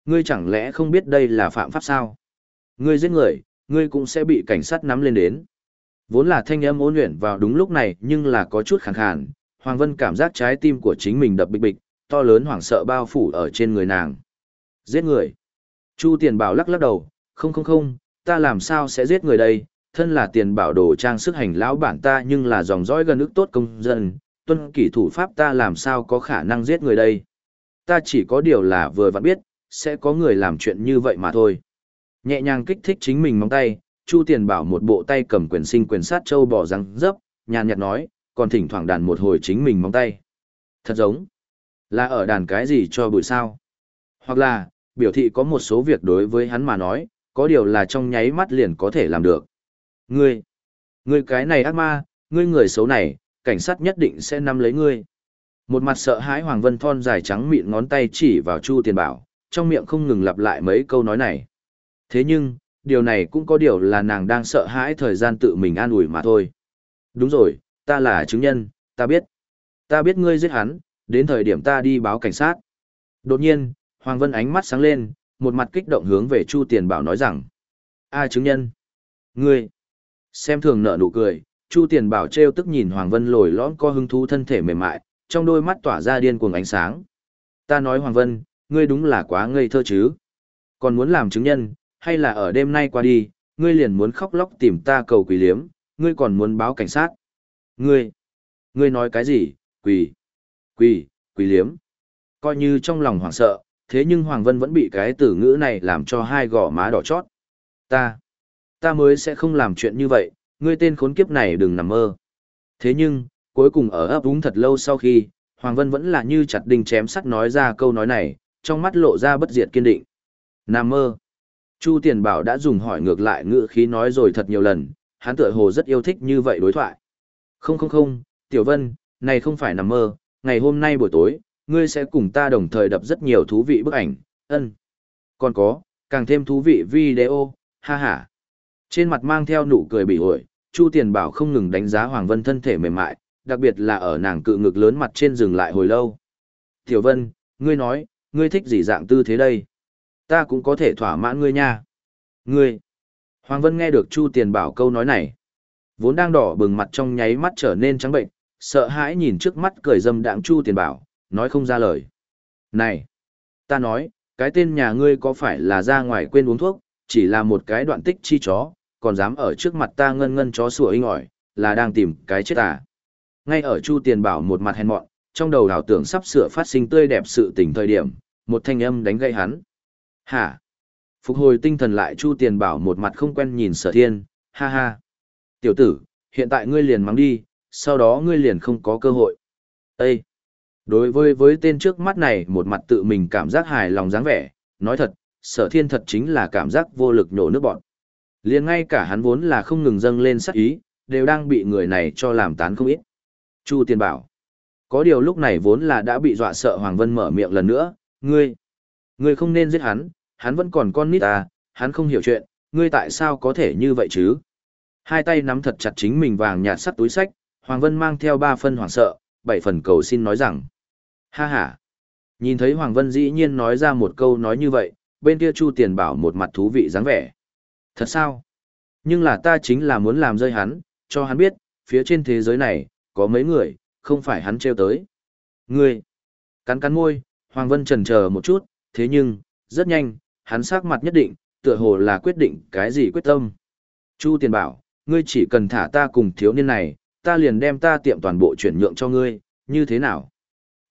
Ngươi chẳng lẽ không biết đây là phạm pháp sao? Ngươi giết người, ngươi cũng sẽ bị cảnh sát nắm lên đến. Vốn là thanh âm ôn luyện vào đúng lúc này nhưng là có chút khẳng khàn, Hoàng Vân cảm giác trái tim của chính mình đập bịch bịch, to lớn hoảng sợ bao phủ ở trên người nàng. Giết người. Chu Tiền Bảo lắc lắc đầu, không không không, ta làm sao sẽ giết người đây, thân là tiền bảo đồ trang sức hành lão bản ta nhưng là dòng dõi gần ức tốt công dân, tuân kỷ thủ pháp ta làm sao có khả năng giết người đây. Ta chỉ có điều là vừa vặn biết, sẽ có người làm chuyện như vậy mà thôi. Nhẹ nhàng kích thích chính mình móng tay, Chu Tiền Bảo một bộ tay cầm quyền sinh quyền sát châu bò răng dấp, nhàn nhạt nói, còn thỉnh thoảng đàn một hồi chính mình móng tay. Thật giống, là ở đàn cái gì cho bụi sao? Hoặc là, biểu thị có một số việc đối với hắn mà nói, có điều là trong nháy mắt liền có thể làm được. Ngươi, ngươi cái này ác ma, ngươi người xấu này, cảnh sát nhất định sẽ nắm lấy ngươi. Một mặt sợ hãi Hoàng Vân thon dài trắng mịn ngón tay chỉ vào Chu Tiền Bảo, trong miệng không ngừng lặp lại mấy câu nói này. Thế nhưng, điều này cũng có điều là nàng đang sợ hãi thời gian tự mình an ủi mà thôi. Đúng rồi, ta là chứng nhân, ta biết. Ta biết ngươi giết hắn, đến thời điểm ta đi báo cảnh sát. Đột nhiên, Hoàng Vân ánh mắt sáng lên, một mặt kích động hướng về Chu Tiền Bảo nói rằng. A chứng nhân. Ngươi. Xem thường nợ nụ cười, Chu Tiền Bảo trêu tức nhìn Hoàng Vân lồi lõn co hứng thú thân thể mềm mại, trong đôi mắt tỏa ra điên cuồng ánh sáng. Ta nói Hoàng Vân, ngươi đúng là quá ngây thơ chứ. Còn muốn làm chứng nhân, hay là ở đêm nay qua đi, ngươi liền muốn khóc lóc tìm ta cầu quỷ liếm, ngươi còn muốn báo cảnh sát. Ngươi, ngươi nói cái gì, quỷ, quỷ, quỷ liếm. Coi như trong lòng hoảng sợ, thế nhưng Hoàng Vân vẫn bị cái từ ngữ này làm cho hai gò má đỏ chót. Ta, ta mới sẽ không làm chuyện như vậy, ngươi tên khốn kiếp này đừng nằm mơ. Thế nhưng, cuối cùng ở ấp úng thật lâu sau khi, Hoàng Vân vẫn là như chặt đinh chém sắt nói ra câu nói này, trong mắt lộ ra bất diệt kiên định. Nằm mơ. Chu Tiền Bảo đã dùng hỏi ngược lại ngữ khí nói rồi thật nhiều lần, hắn tựa hồ rất yêu thích như vậy đối thoại. Không không không, Tiểu Vân, này không phải nằm mơ, ngày hôm nay buổi tối, ngươi sẽ cùng ta đồng thời đập rất nhiều thú vị bức ảnh, ân. Còn có, càng thêm thú vị video, ha ha. Trên mặt mang theo nụ cười bị ổi, Chu Tiền Bảo không ngừng đánh giá Hoàng Vân thân thể mềm mại, đặc biệt là ở nàng cự ngực lớn mặt trên dừng lại hồi lâu. Tiểu Vân, ngươi nói, ngươi thích gì dạng tư thế đây? Ta cũng có thể thỏa mãn ngươi nha. Ngươi. Hoàng Vân nghe được Chu Tiền Bảo câu nói này. Vốn đang đỏ bừng mặt trong nháy mắt trở nên trắng bệnh, sợ hãi nhìn trước mắt cười dâm đãng Chu Tiền Bảo, nói không ra lời. Này! Ta nói, cái tên nhà ngươi có phải là ra ngoài quên uống thuốc, chỉ là một cái đoạn tích chi chó, còn dám ở trước mặt ta ngân ngân chó sủa inh ỏi, là đang tìm cái chết à. Ngay ở Chu Tiền Bảo một mặt hèn mọn, trong đầu đảo tưởng sắp sửa phát sinh tươi đẹp sự tình thời điểm, một thanh âm đánh gậy hắn. Hả? Phục hồi tinh thần lại Chu Tiền Bảo một mặt không quen nhìn sở thiên, ha ha. Tiểu tử, hiện tại ngươi liền mắng đi, sau đó ngươi liền không có cơ hội. Ê! Đối với với tên trước mắt này một mặt tự mình cảm giác hài lòng dáng vẻ, nói thật, sở thiên thật chính là cảm giác vô lực nhổ nước bọn. liền ngay cả hắn vốn là không ngừng dâng lên sắc ý, đều đang bị người này cho làm tán không ít. Chu Tiền bảo. Có điều lúc này vốn là đã bị dọa sợ Hoàng Vân mở miệng lần nữa, ngươi, ngươi không nên giết hắn, hắn vẫn còn con nít à, hắn không hiểu chuyện, ngươi tại sao có thể như vậy chứ? Hai tay nắm thật chặt chính mình vàng nhạt sắt túi sách, Hoàng Vân mang theo ba phân hoảng sợ, bảy phần cầu xin nói rằng. Ha ha. Nhìn thấy Hoàng Vân dĩ nhiên nói ra một câu nói như vậy, bên kia Chu Tiền Bảo một mặt thú vị dáng vẻ. Thật sao? Nhưng là ta chính là muốn làm rơi hắn, cho hắn biết, phía trên thế giới này, có mấy người, không phải hắn treo tới. Ngươi! Cắn cắn môi, Hoàng Vân trần chờ một chút, thế nhưng, rất nhanh, hắn sắc mặt nhất định, tựa hồ là quyết định cái gì quyết tâm. Chu Tiền bảo, ngươi chỉ cần thả ta cùng thiếu niên này, ta liền đem ta tiệm toàn bộ chuyển nhượng cho ngươi, như thế nào?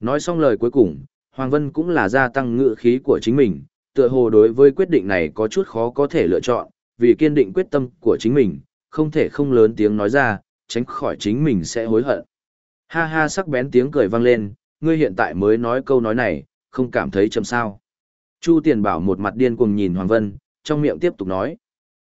Nói xong lời cuối cùng, Hoàng Vân cũng là gia tăng ngựa khí của chính mình, tựa hồ đối với quyết định này có chút khó có thể lựa chọn, vì kiên định quyết tâm của chính mình, không thể không lớn tiếng nói ra, tránh khỏi chính mình sẽ hối hận. Ha ha sắc bén tiếng cười vang lên, ngươi hiện tại mới nói câu nói này, không cảm thấy chậm sao. Chu Tiền Bảo một mặt điên cuồng nhìn Hoàng Vân, trong miệng tiếp tục nói.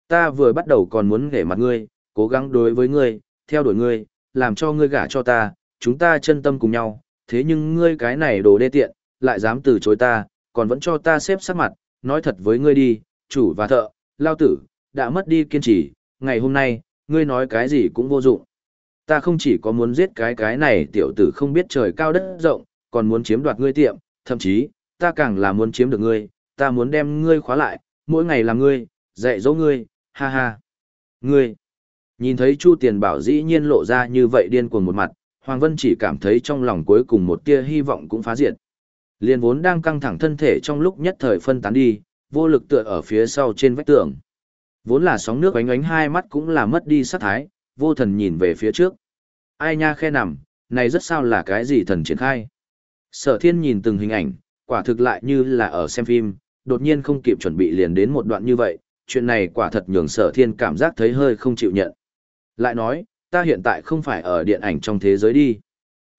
Ta vừa bắt đầu còn muốn nghề mặt ngươi, cố gắng đối với ngươi, theo đuổi ngươi, làm cho ngươi gả cho ta, chúng ta chân tâm cùng nhau, thế nhưng ngươi cái này đồ đê tiện, lại dám từ chối ta, còn vẫn cho ta xếp sắc mặt, nói thật với ngươi đi, chủ và thợ, lao tử, đã mất đi kiên trì, ngày hôm nay, ngươi nói cái gì cũng vô dụng. Ta không chỉ có muốn giết cái cái này tiểu tử không biết trời cao đất rộng, còn muốn chiếm đoạt ngươi tiệm, thậm chí, ta càng là muốn chiếm được ngươi, ta muốn đem ngươi khóa lại, mỗi ngày làm ngươi, dạy dỗ ngươi, ha ha. Ngươi, nhìn thấy Chu Tiền Bảo dĩ nhiên lộ ra như vậy điên cuồng một mặt, Hoàng Vân chỉ cảm thấy trong lòng cuối cùng một tia hy vọng cũng phá diệt. Liên vốn đang căng thẳng thân thể trong lúc nhất thời phân tán đi, vô lực tựa ở phía sau trên vách tường. Vốn là sóng nước ánh ánh hai mắt cũng là mất đi sát thái, vô thần nhìn về phía trước. Ai nha khe nằm, này rất sao là cái gì thần triển khai. Sở thiên nhìn từng hình ảnh, quả thực lại như là ở xem phim, đột nhiên không kịp chuẩn bị liền đến một đoạn như vậy, chuyện này quả thật nhường sở thiên cảm giác thấy hơi không chịu nhận. Lại nói, ta hiện tại không phải ở điện ảnh trong thế giới đi.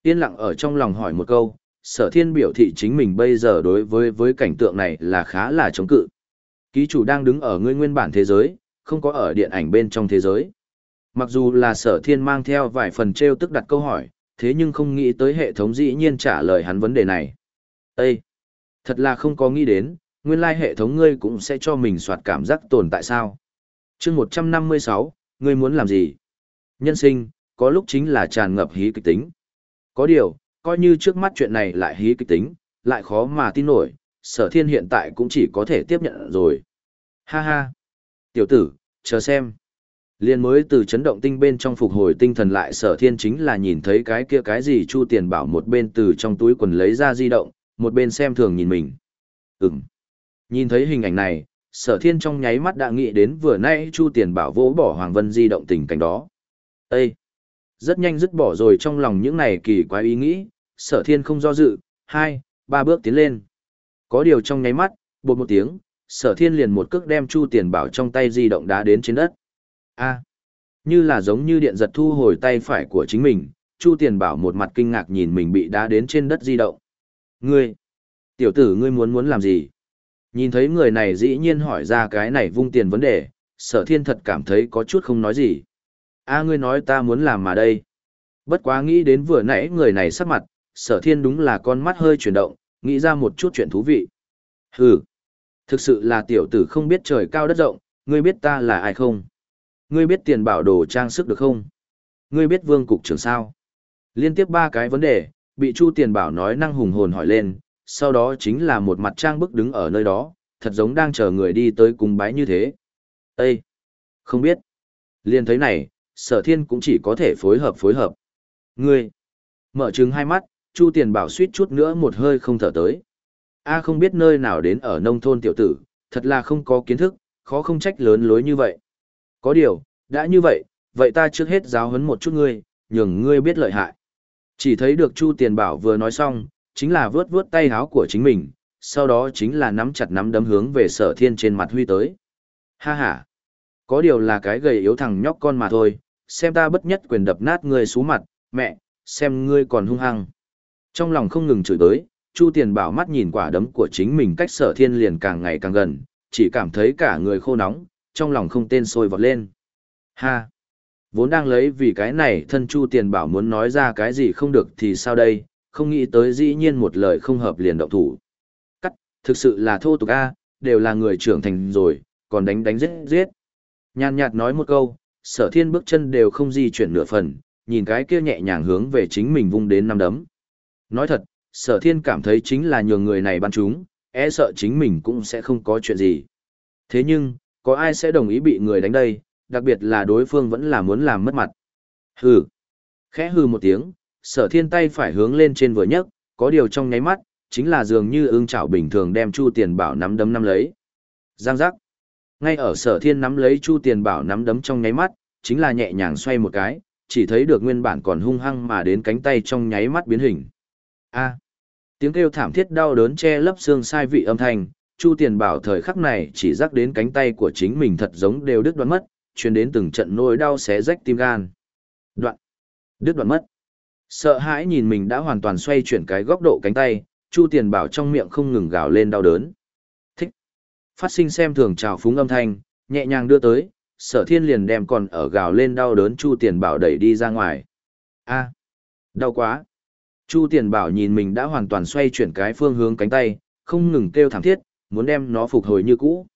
Yên lặng ở trong lòng hỏi một câu, sở thiên biểu thị chính mình bây giờ đối với với cảnh tượng này là khá là chống cự. Ký chủ đang đứng ở ngươi nguyên bản thế giới, không có ở điện ảnh bên trong thế giới. Mặc dù là sở thiên mang theo vài phần treo tức đặt câu hỏi, thế nhưng không nghĩ tới hệ thống dĩ nhiên trả lời hắn vấn đề này. Ê! Thật là không có nghĩ đến, nguyên lai hệ thống ngươi cũng sẽ cho mình soạt cảm giác tồn tại sao. chương 156, ngươi muốn làm gì? Nhân sinh, có lúc chính là tràn ngập hí kịch tính. Có điều, coi như trước mắt chuyện này lại hí kịch tính, lại khó mà tin nổi, sở thiên hiện tại cũng chỉ có thể tiếp nhận rồi. Ha ha! Tiểu tử, chờ xem. Liên mới từ chấn động tinh bên trong phục hồi tinh thần lại sở thiên chính là nhìn thấy cái kia cái gì chu tiền bảo một bên từ trong túi quần lấy ra di động, một bên xem thường nhìn mình. Ừm. Nhìn thấy hình ảnh này, sở thiên trong nháy mắt đã nghĩ đến vừa nãy chu tiền bảo vỗ bỏ Hoàng Vân di động tình cảnh đó. Ê! Rất nhanh dứt bỏ rồi trong lòng những này kỳ quái ý nghĩ, sở thiên không do dự, hai, ba bước tiến lên. Có điều trong nháy mắt, bột một tiếng, sở thiên liền một cước đem chu tiền bảo trong tay di động đá đến trên đất. A. Như là giống như điện giật thu hồi tay phải của chính mình, chu tiền bảo một mặt kinh ngạc nhìn mình bị đá đến trên đất di động. Ngươi! Tiểu tử ngươi muốn muốn làm gì? Nhìn thấy người này dĩ nhiên hỏi ra cái này vung tiền vấn đề, sở thiên thật cảm thấy có chút không nói gì. A ngươi nói ta muốn làm mà đây. Bất quá nghĩ đến vừa nãy người này sắc mặt, sở thiên đúng là con mắt hơi chuyển động, nghĩ ra một chút chuyện thú vị. Hừ, thực sự là tiểu tử không biết trời cao đất rộng, ngươi biết ta là ai không? Ngươi biết tiền bảo đồ trang sức được không? Ngươi biết vương cục trưởng sao? Liên tiếp ba cái vấn đề, bị Chu Tiền Bảo nói năng hùng hồn hỏi lên, sau đó chính là một mặt trang bức đứng ở nơi đó, thật giống đang chờ người đi tới cung bái như thế. Ê! Không biết. Liên thấy này, sở thiên cũng chỉ có thể phối hợp phối hợp. Ngươi! Mở trừng hai mắt, Chu Tiền Bảo suýt chút nữa một hơi không thở tới. A không biết nơi nào đến ở nông thôn tiểu tử, thật là không có kiến thức, khó không trách lớn lối như vậy. Có điều, đã như vậy, vậy ta trước hết giáo huấn một chút ngươi, nhường ngươi biết lợi hại. Chỉ thấy được Chu Tiền Bảo vừa nói xong, chính là vướt vướt tay háo của chính mình, sau đó chính là nắm chặt nắm đấm hướng về sở thiên trên mặt huy tới. Ha ha! Có điều là cái gầy yếu thằng nhóc con mà thôi, xem ta bất nhất quyền đập nát ngươi xuống mặt, mẹ, xem ngươi còn hung hăng. Trong lòng không ngừng chửi tới, Chu Tiền Bảo mắt nhìn quả đấm của chính mình cách sở thiên liền càng ngày càng gần, chỉ cảm thấy cả người khô nóng, trong lòng không tên sôi vọt lên. Ha! Vốn đang lấy vì cái này thân Chu Tiền Bảo muốn nói ra cái gì không được thì sao đây, không nghĩ tới dĩ nhiên một lời không hợp liền động thủ. Cắt, thực sự là thô tục A, đều là người trưởng thành rồi, còn đánh đánh giết giết. Nhàn nhạt nói một câu, sở thiên bước chân đều không di chuyển nửa phần, nhìn cái kia nhẹ nhàng hướng về chính mình vung đến năm đấm. Nói thật, sở thiên cảm thấy chính là nhường người này bắn chúng, e sợ chính mình cũng sẽ không có chuyện gì. Thế nhưng, có ai sẽ đồng ý bị người đánh đây, đặc biệt là đối phương vẫn là muốn làm mất mặt. Hừ. Khẽ hừ một tiếng, sở thiên tay phải hướng lên trên vừa nhấc, có điều trong nháy mắt, chính là dường như ương chảo bình thường đem Chu Tiền Bảo nắm đấm nắm lấy. Giang giác. Ngay ở sở thiên nắm lấy Chu Tiền Bảo nắm đấm trong nháy mắt, chính là nhẹ nhàng xoay một cái, chỉ thấy được nguyên bản còn hung hăng mà đến cánh tay trong nháy mắt biến hình. A. À. Tiếng kêu thảm thiết đau đớn che lấp xương sai vị âm thanh, Chu Tiền Bảo thời khắc này chỉ rắc đến cánh tay của chính mình thật giống đều đứt đoạn mất, truyền đến từng trận nỗi đau xé rách tim gan. Đoạn. Đứt đoạn mất. Sợ hãi nhìn mình đã hoàn toàn xoay chuyển cái góc độ cánh tay, Chu Tiền Bảo trong miệng không ngừng gào lên đau đớn. Phát sinh xem thường trào phúng âm thanh, nhẹ nhàng đưa tới, sở thiên liền đem còn ở gào lên đau đớn Chu Tiền Bảo đẩy đi ra ngoài. a đau quá. Chu Tiền Bảo nhìn mình đã hoàn toàn xoay chuyển cái phương hướng cánh tay, không ngừng kêu thảm thiết, muốn đem nó phục hồi như cũ.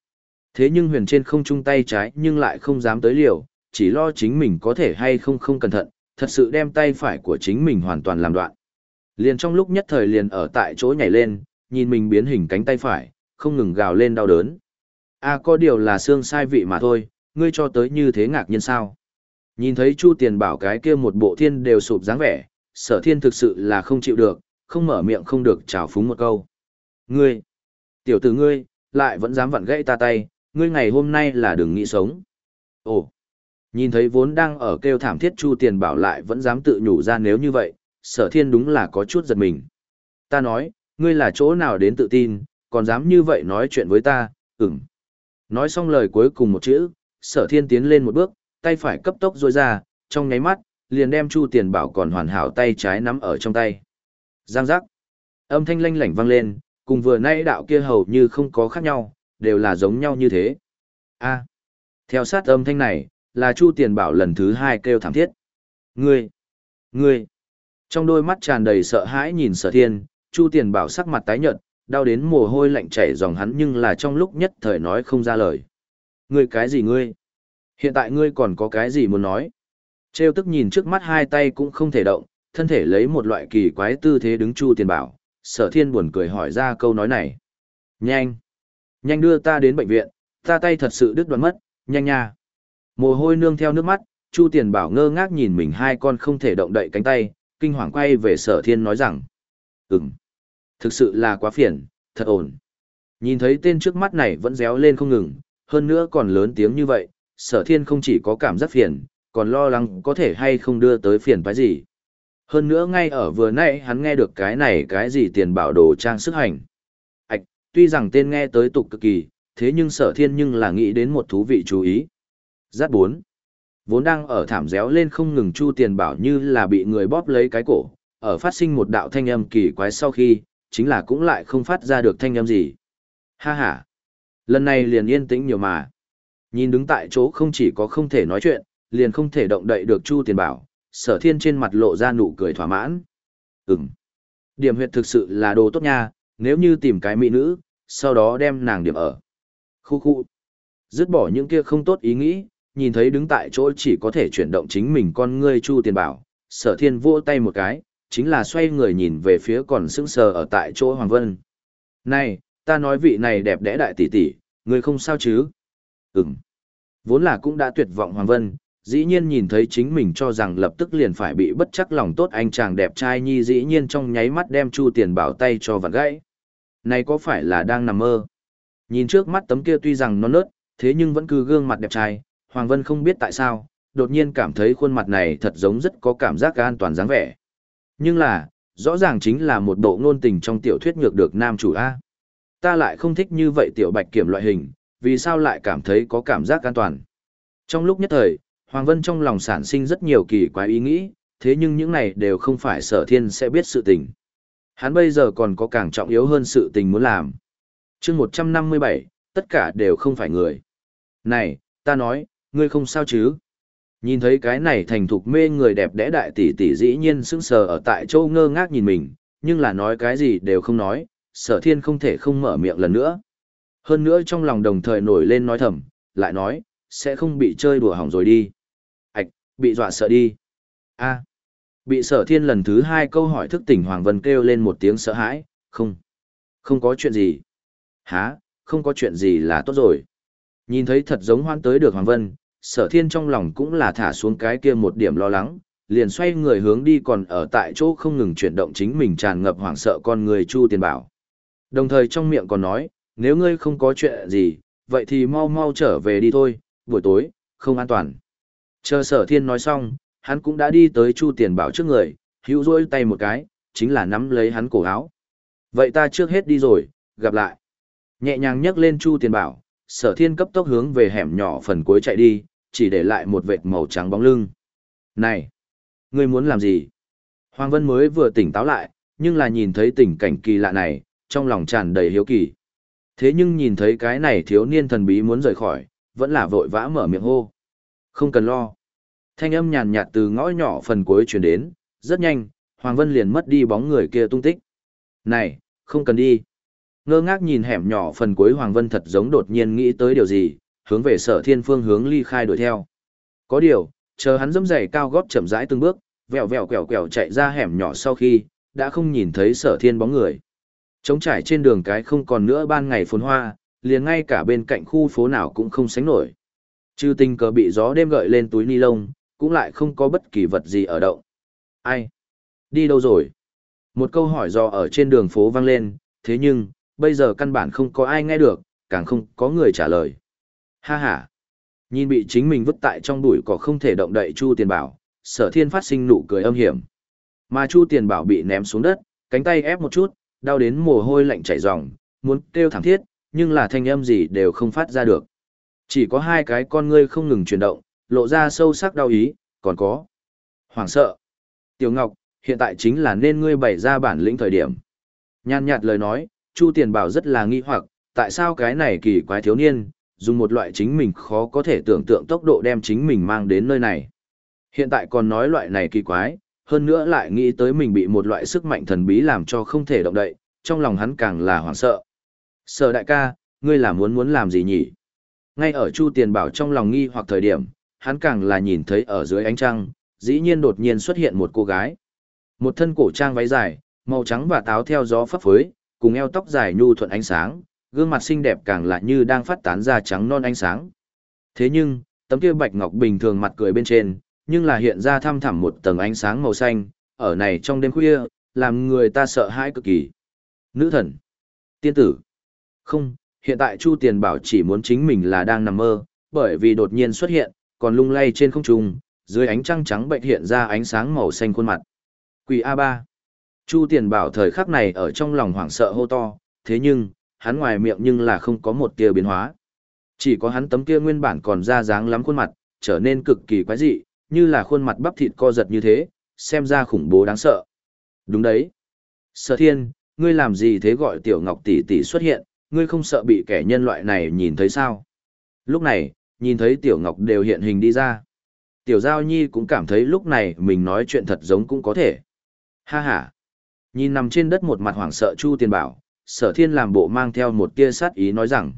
Thế nhưng huyền trên không chung tay trái nhưng lại không dám tới liều, chỉ lo chính mình có thể hay không không cẩn thận, thật sự đem tay phải của chính mình hoàn toàn làm đoạn. Liền trong lúc nhất thời liền ở tại chỗ nhảy lên, nhìn mình biến hình cánh tay phải, không ngừng gào lên đau đớn. a có điều là xương sai vị mà thôi, ngươi cho tới như thế ngạc nhiên sao. Nhìn thấy Chu Tiền Bảo cái kia một bộ thiên đều sụp dáng vẻ, sở thiên thực sự là không chịu được, không mở miệng không được chào phúng một câu. Ngươi, tiểu tử ngươi, lại vẫn dám vặn gãy ta tay, ngươi ngày hôm nay là đừng nghĩ sống. Ồ, nhìn thấy vốn đang ở kêu thảm thiết Chu Tiền Bảo lại vẫn dám tự nhủ ra nếu như vậy, sở thiên đúng là có chút giật mình. Ta nói, ngươi là chỗ nào đến tự tin, còn dám như vậy nói chuyện với ta, ừm. Nói xong lời cuối cùng một chữ, sở thiên tiến lên một bước, tay phải cấp tốc rôi ra, trong nháy mắt, liền đem Chu Tiền Bảo còn hoàn hảo tay trái nắm ở trong tay. Giang giác. Âm thanh lanh lảnh vang lên, cùng vừa nãy đạo kia hầu như không có khác nhau, đều là giống nhau như thế. A. Theo sát âm thanh này, là Chu Tiền Bảo lần thứ hai kêu thảm thiết. Ngươi! Ngươi! Trong đôi mắt tràn đầy sợ hãi nhìn sở thiên, Chu Tiền Bảo sắc mặt tái nhợt, đau đến mồ hôi lạnh chảy dòng hắn nhưng là trong lúc nhất thời nói không ra lời. Ngươi cái gì ngươi? Hiện tại ngươi còn có cái gì muốn nói? Trêu tức nhìn trước mắt hai tay cũng không thể động, thân thể lấy một loại kỳ quái tư thế đứng Chu Tiền Bảo, sở thiên buồn cười hỏi ra câu nói này. Nhanh! Nhanh đưa ta đến bệnh viện, ta tay thật sự đứt đoạn mất, nhanh nha. Mồ hôi nương theo nước mắt, Chu Tiền Bảo ngơ ngác nhìn mình hai con không thể động đậy cánh tay, kinh hoàng quay về sở thiên nói rằng. Ừm, thực sự là quá phiền, thật ổn. Nhìn thấy tên trước mắt này vẫn réo lên không ngừng, hơn nữa còn lớn tiếng như vậy, sở thiên không chỉ có cảm giác phiền, còn lo lắng có thể hay không đưa tới phiền phải gì. Hơn nữa ngay ở vừa nãy hắn nghe được cái này cái gì tiền bảo đồ trang sức hành. Ảch, tuy rằng tên nghe tới tục cực kỳ, thế nhưng sở thiên nhưng là nghĩ đến một thú vị chú ý. Giác bốn. Vốn đang ở thảm réo lên không ngừng chu tiền bảo như là bị người bóp lấy cái cổ, ở phát sinh một đạo thanh âm kỳ quái sau khi, chính là cũng lại không phát ra được thanh âm gì. Ha ha. Lần này liền yên tĩnh nhiều mà. Nhìn đứng tại chỗ không chỉ có không thể nói chuyện, liền không thể động đậy được chu tiền bảo, sở thiên trên mặt lộ ra nụ cười thỏa mãn. Ừm. Điểm huyệt thực sự là đồ tốt nha, nếu như tìm cái mỹ nữ, sau đó đem nàng điểm ở. Khu khu. Dứt bỏ những kia không tốt ý nghĩ, nhìn thấy đứng tại chỗ chỉ có thể chuyển động chính mình con ngươi chu tiền bảo, sở thiên vỗ tay một cái, chính là xoay người nhìn về phía còn sững sờ ở tại chỗ Hoàng Vân. Này, ta nói vị này đẹp đẽ đại tỷ tỷ, người không sao chứ? Ừm. Vốn là cũng đã tuyệt vọng Hoàng Vân, dĩ nhiên nhìn thấy chính mình cho rằng lập tức liền phải bị bất chắc lòng tốt anh chàng đẹp trai nhi dĩ nhiên trong nháy mắt đem chu tiền bảo tay cho vặt gãy. Này có phải là đang nằm mơ? Nhìn trước mắt tấm kia tuy rằng nó nớt, thế nhưng vẫn cứ gương mặt đẹp trai, Hoàng Vân không biết tại sao, đột nhiên cảm thấy khuôn mặt này thật giống rất có cảm giác an toàn dáng vẻ. Nhưng là, rõ ràng chính là một bộ ngôn tình trong tiểu thuyết nhược được nam chủ A. Ta lại không thích như vậy tiểu bạch kiểm loại hình, vì sao lại cảm thấy có cảm giác an toàn. Trong lúc nhất thời, Hoàng Vân trong lòng sản sinh rất nhiều kỳ quái ý nghĩ, thế nhưng những này đều không phải sở thiên sẽ biết sự tình. Hắn bây giờ còn có càng trọng yếu hơn sự tình muốn làm. chương 157, tất cả đều không phải người. Này, ta nói, ngươi không sao chứ? Nhìn thấy cái này thành thục mê người đẹp đẽ đại tỷ tỷ dĩ nhiên sững sờ ở tại châu ngơ ngác nhìn mình, nhưng là nói cái gì đều không nói, sở thiên không thể không mở miệng lần nữa. Hơn nữa trong lòng đồng thời nổi lên nói thầm, lại nói, sẽ không bị chơi đùa hỏng rồi đi. Ảch, bị dọa sợ đi. a bị sở thiên lần thứ hai câu hỏi thức tỉnh Hoàng Vân kêu lên một tiếng sợ hãi, không, không có chuyện gì. Hả, không có chuyện gì là tốt rồi. Nhìn thấy thật giống hoan tới được Hoàng Vân, sở thiên trong lòng cũng là thả xuống cái kia một điểm lo lắng, liền xoay người hướng đi còn ở tại chỗ không ngừng chuyển động chính mình tràn ngập hoảng sợ con người Chu Tiền Bảo. Đồng thời trong miệng còn nói, nếu ngươi không có chuyện gì, vậy thì mau mau trở về đi thôi, buổi tối, không an toàn. Chờ sở thiên nói xong, hắn cũng đã đi tới Chu Tiền Bảo trước người, hữu rôi tay một cái, chính là nắm lấy hắn cổ áo. Vậy ta trước hết đi rồi, gặp lại. Nhẹ nhàng nhấc lên Chu Tiền Bảo, sở thiên cấp tốc hướng về hẻm nhỏ phần cuối chạy đi, chỉ để lại một vệt màu trắng bóng lưng. Này! Ngươi muốn làm gì? Hoàng Vân mới vừa tỉnh táo lại, nhưng là nhìn thấy tình cảnh kỳ lạ này, trong lòng tràn đầy hiếu kỳ. Thế nhưng nhìn thấy cái này thiếu niên thần bí muốn rời khỏi, vẫn là vội vã mở miệng hô. Không cần lo. Thanh âm nhàn nhạt từ ngõ nhỏ phần cuối truyền đến, rất nhanh, Hoàng Vân liền mất đi bóng người kia tung tích. Này, không cần đi. Ngơ ngác nhìn hẻm nhỏ phần cuối Hoàng Vân thật giống đột nhiên nghĩ tới điều gì, hướng về sở thiên phương hướng ly khai đuổi theo. Có điều, chờ hắn dẫm giày cao gót chậm rãi từng bước, vèo vèo quẹo quẹo chạy ra hẻm nhỏ sau khi, đã không nhìn thấy sở thiên bóng người. Trống trải trên đường cái không còn nữa ban ngày phồn hoa, liền ngay cả bên cạnh khu phố nào cũng không sánh nổi. Trừ tình cờ bị gió đêm gợi lên túi ni lông, cũng lại không có bất kỳ vật gì ở động. Ai? Đi đâu rồi? Một câu hỏi do ở trên đường phố vang lên, thế nhưng, bây giờ căn bản không có ai nghe được, càng không có người trả lời. Ha ha! Nhìn bị chính mình vứt tại trong bụi cỏ không thể động đậy Chu Tiền Bảo, sở thiên phát sinh nụ cười âm hiểm. Mà Chu Tiền Bảo bị ném xuống đất, cánh tay ép một chút, đau đến mồ hôi lạnh chảy ròng, muốn kêu thảm thiết, nhưng là thanh âm gì đều không phát ra được. Chỉ có hai cái con ngươi không ngừng chuyển động, lộ ra sâu sắc đau ý, còn có hoảng sợ. Tiểu Ngọc, hiện tại chính là nên ngươi bày ra bản lĩnh thời điểm. Nhan nhạt lời nói, Chu Tiền Bảo rất là nghi hoặc, tại sao cái này kỳ quái thiếu niên, dùng một loại chính mình khó có thể tưởng tượng tốc độ đem chính mình mang đến nơi này. Hiện tại còn nói loại này kỳ quái, hơn nữa lại nghĩ tới mình bị một loại sức mạnh thần bí làm cho không thể động đậy, trong lòng hắn càng là hoảng sợ. Sở đại ca, ngươi là muốn muốn làm gì nhỉ? Ngay ở Chu Tiền Bảo trong lòng nghi hoặc thời điểm, hắn càng là nhìn thấy ở dưới ánh trăng, dĩ nhiên đột nhiên xuất hiện một cô gái. Một thân cổ trang váy dài, màu trắng và táo theo gió phấp phới, cùng eo tóc dài nhu thuận ánh sáng, gương mặt xinh đẹp càng là như đang phát tán ra trắng non ánh sáng. Thế nhưng, tấm kia bạch ngọc bình thường mặt cười bên trên, nhưng là hiện ra thăm thẳm một tầng ánh sáng màu xanh, ở này trong đêm khuya, làm người ta sợ hãi cực kỳ. Nữ thần, tiên tử. Không, hiện tại Chu Tiền Bảo chỉ muốn chính mình là đang nằm mơ, bởi vì đột nhiên xuất hiện, còn lung lay trên không trung, dưới ánh trăng trắng bệnh hiện ra ánh sáng màu xanh khuôn mặt. Quỷ A3. Chu Tiền Bảo thời khắc này ở trong lòng hoảng sợ hô to, thế nhưng, hắn ngoài miệng nhưng là không có một tia biến hóa. Chỉ có hắn tấm kia nguyên bản còn ra dáng lắm khuôn mặt, trở nên cực kỳ quái dị, như là khuôn mặt bắp thịt co giật như thế, xem ra khủng bố đáng sợ. Đúng đấy. Sở thiên, ngươi làm gì thế gọi tiểu ngọc tỷ tỷ xuất hiện, ngươi không sợ bị kẻ nhân loại này nhìn thấy sao? Lúc này, nhìn thấy tiểu ngọc đều hiện hình đi ra. Tiểu giao nhi cũng cảm thấy lúc này mình nói chuyện thật giống cũng có thể. Ha ha. Nhìn nằm trên đất một mặt hoảng sợ Chu Tiền Bảo, sở thiên làm bộ mang theo một tia sát ý nói rằng.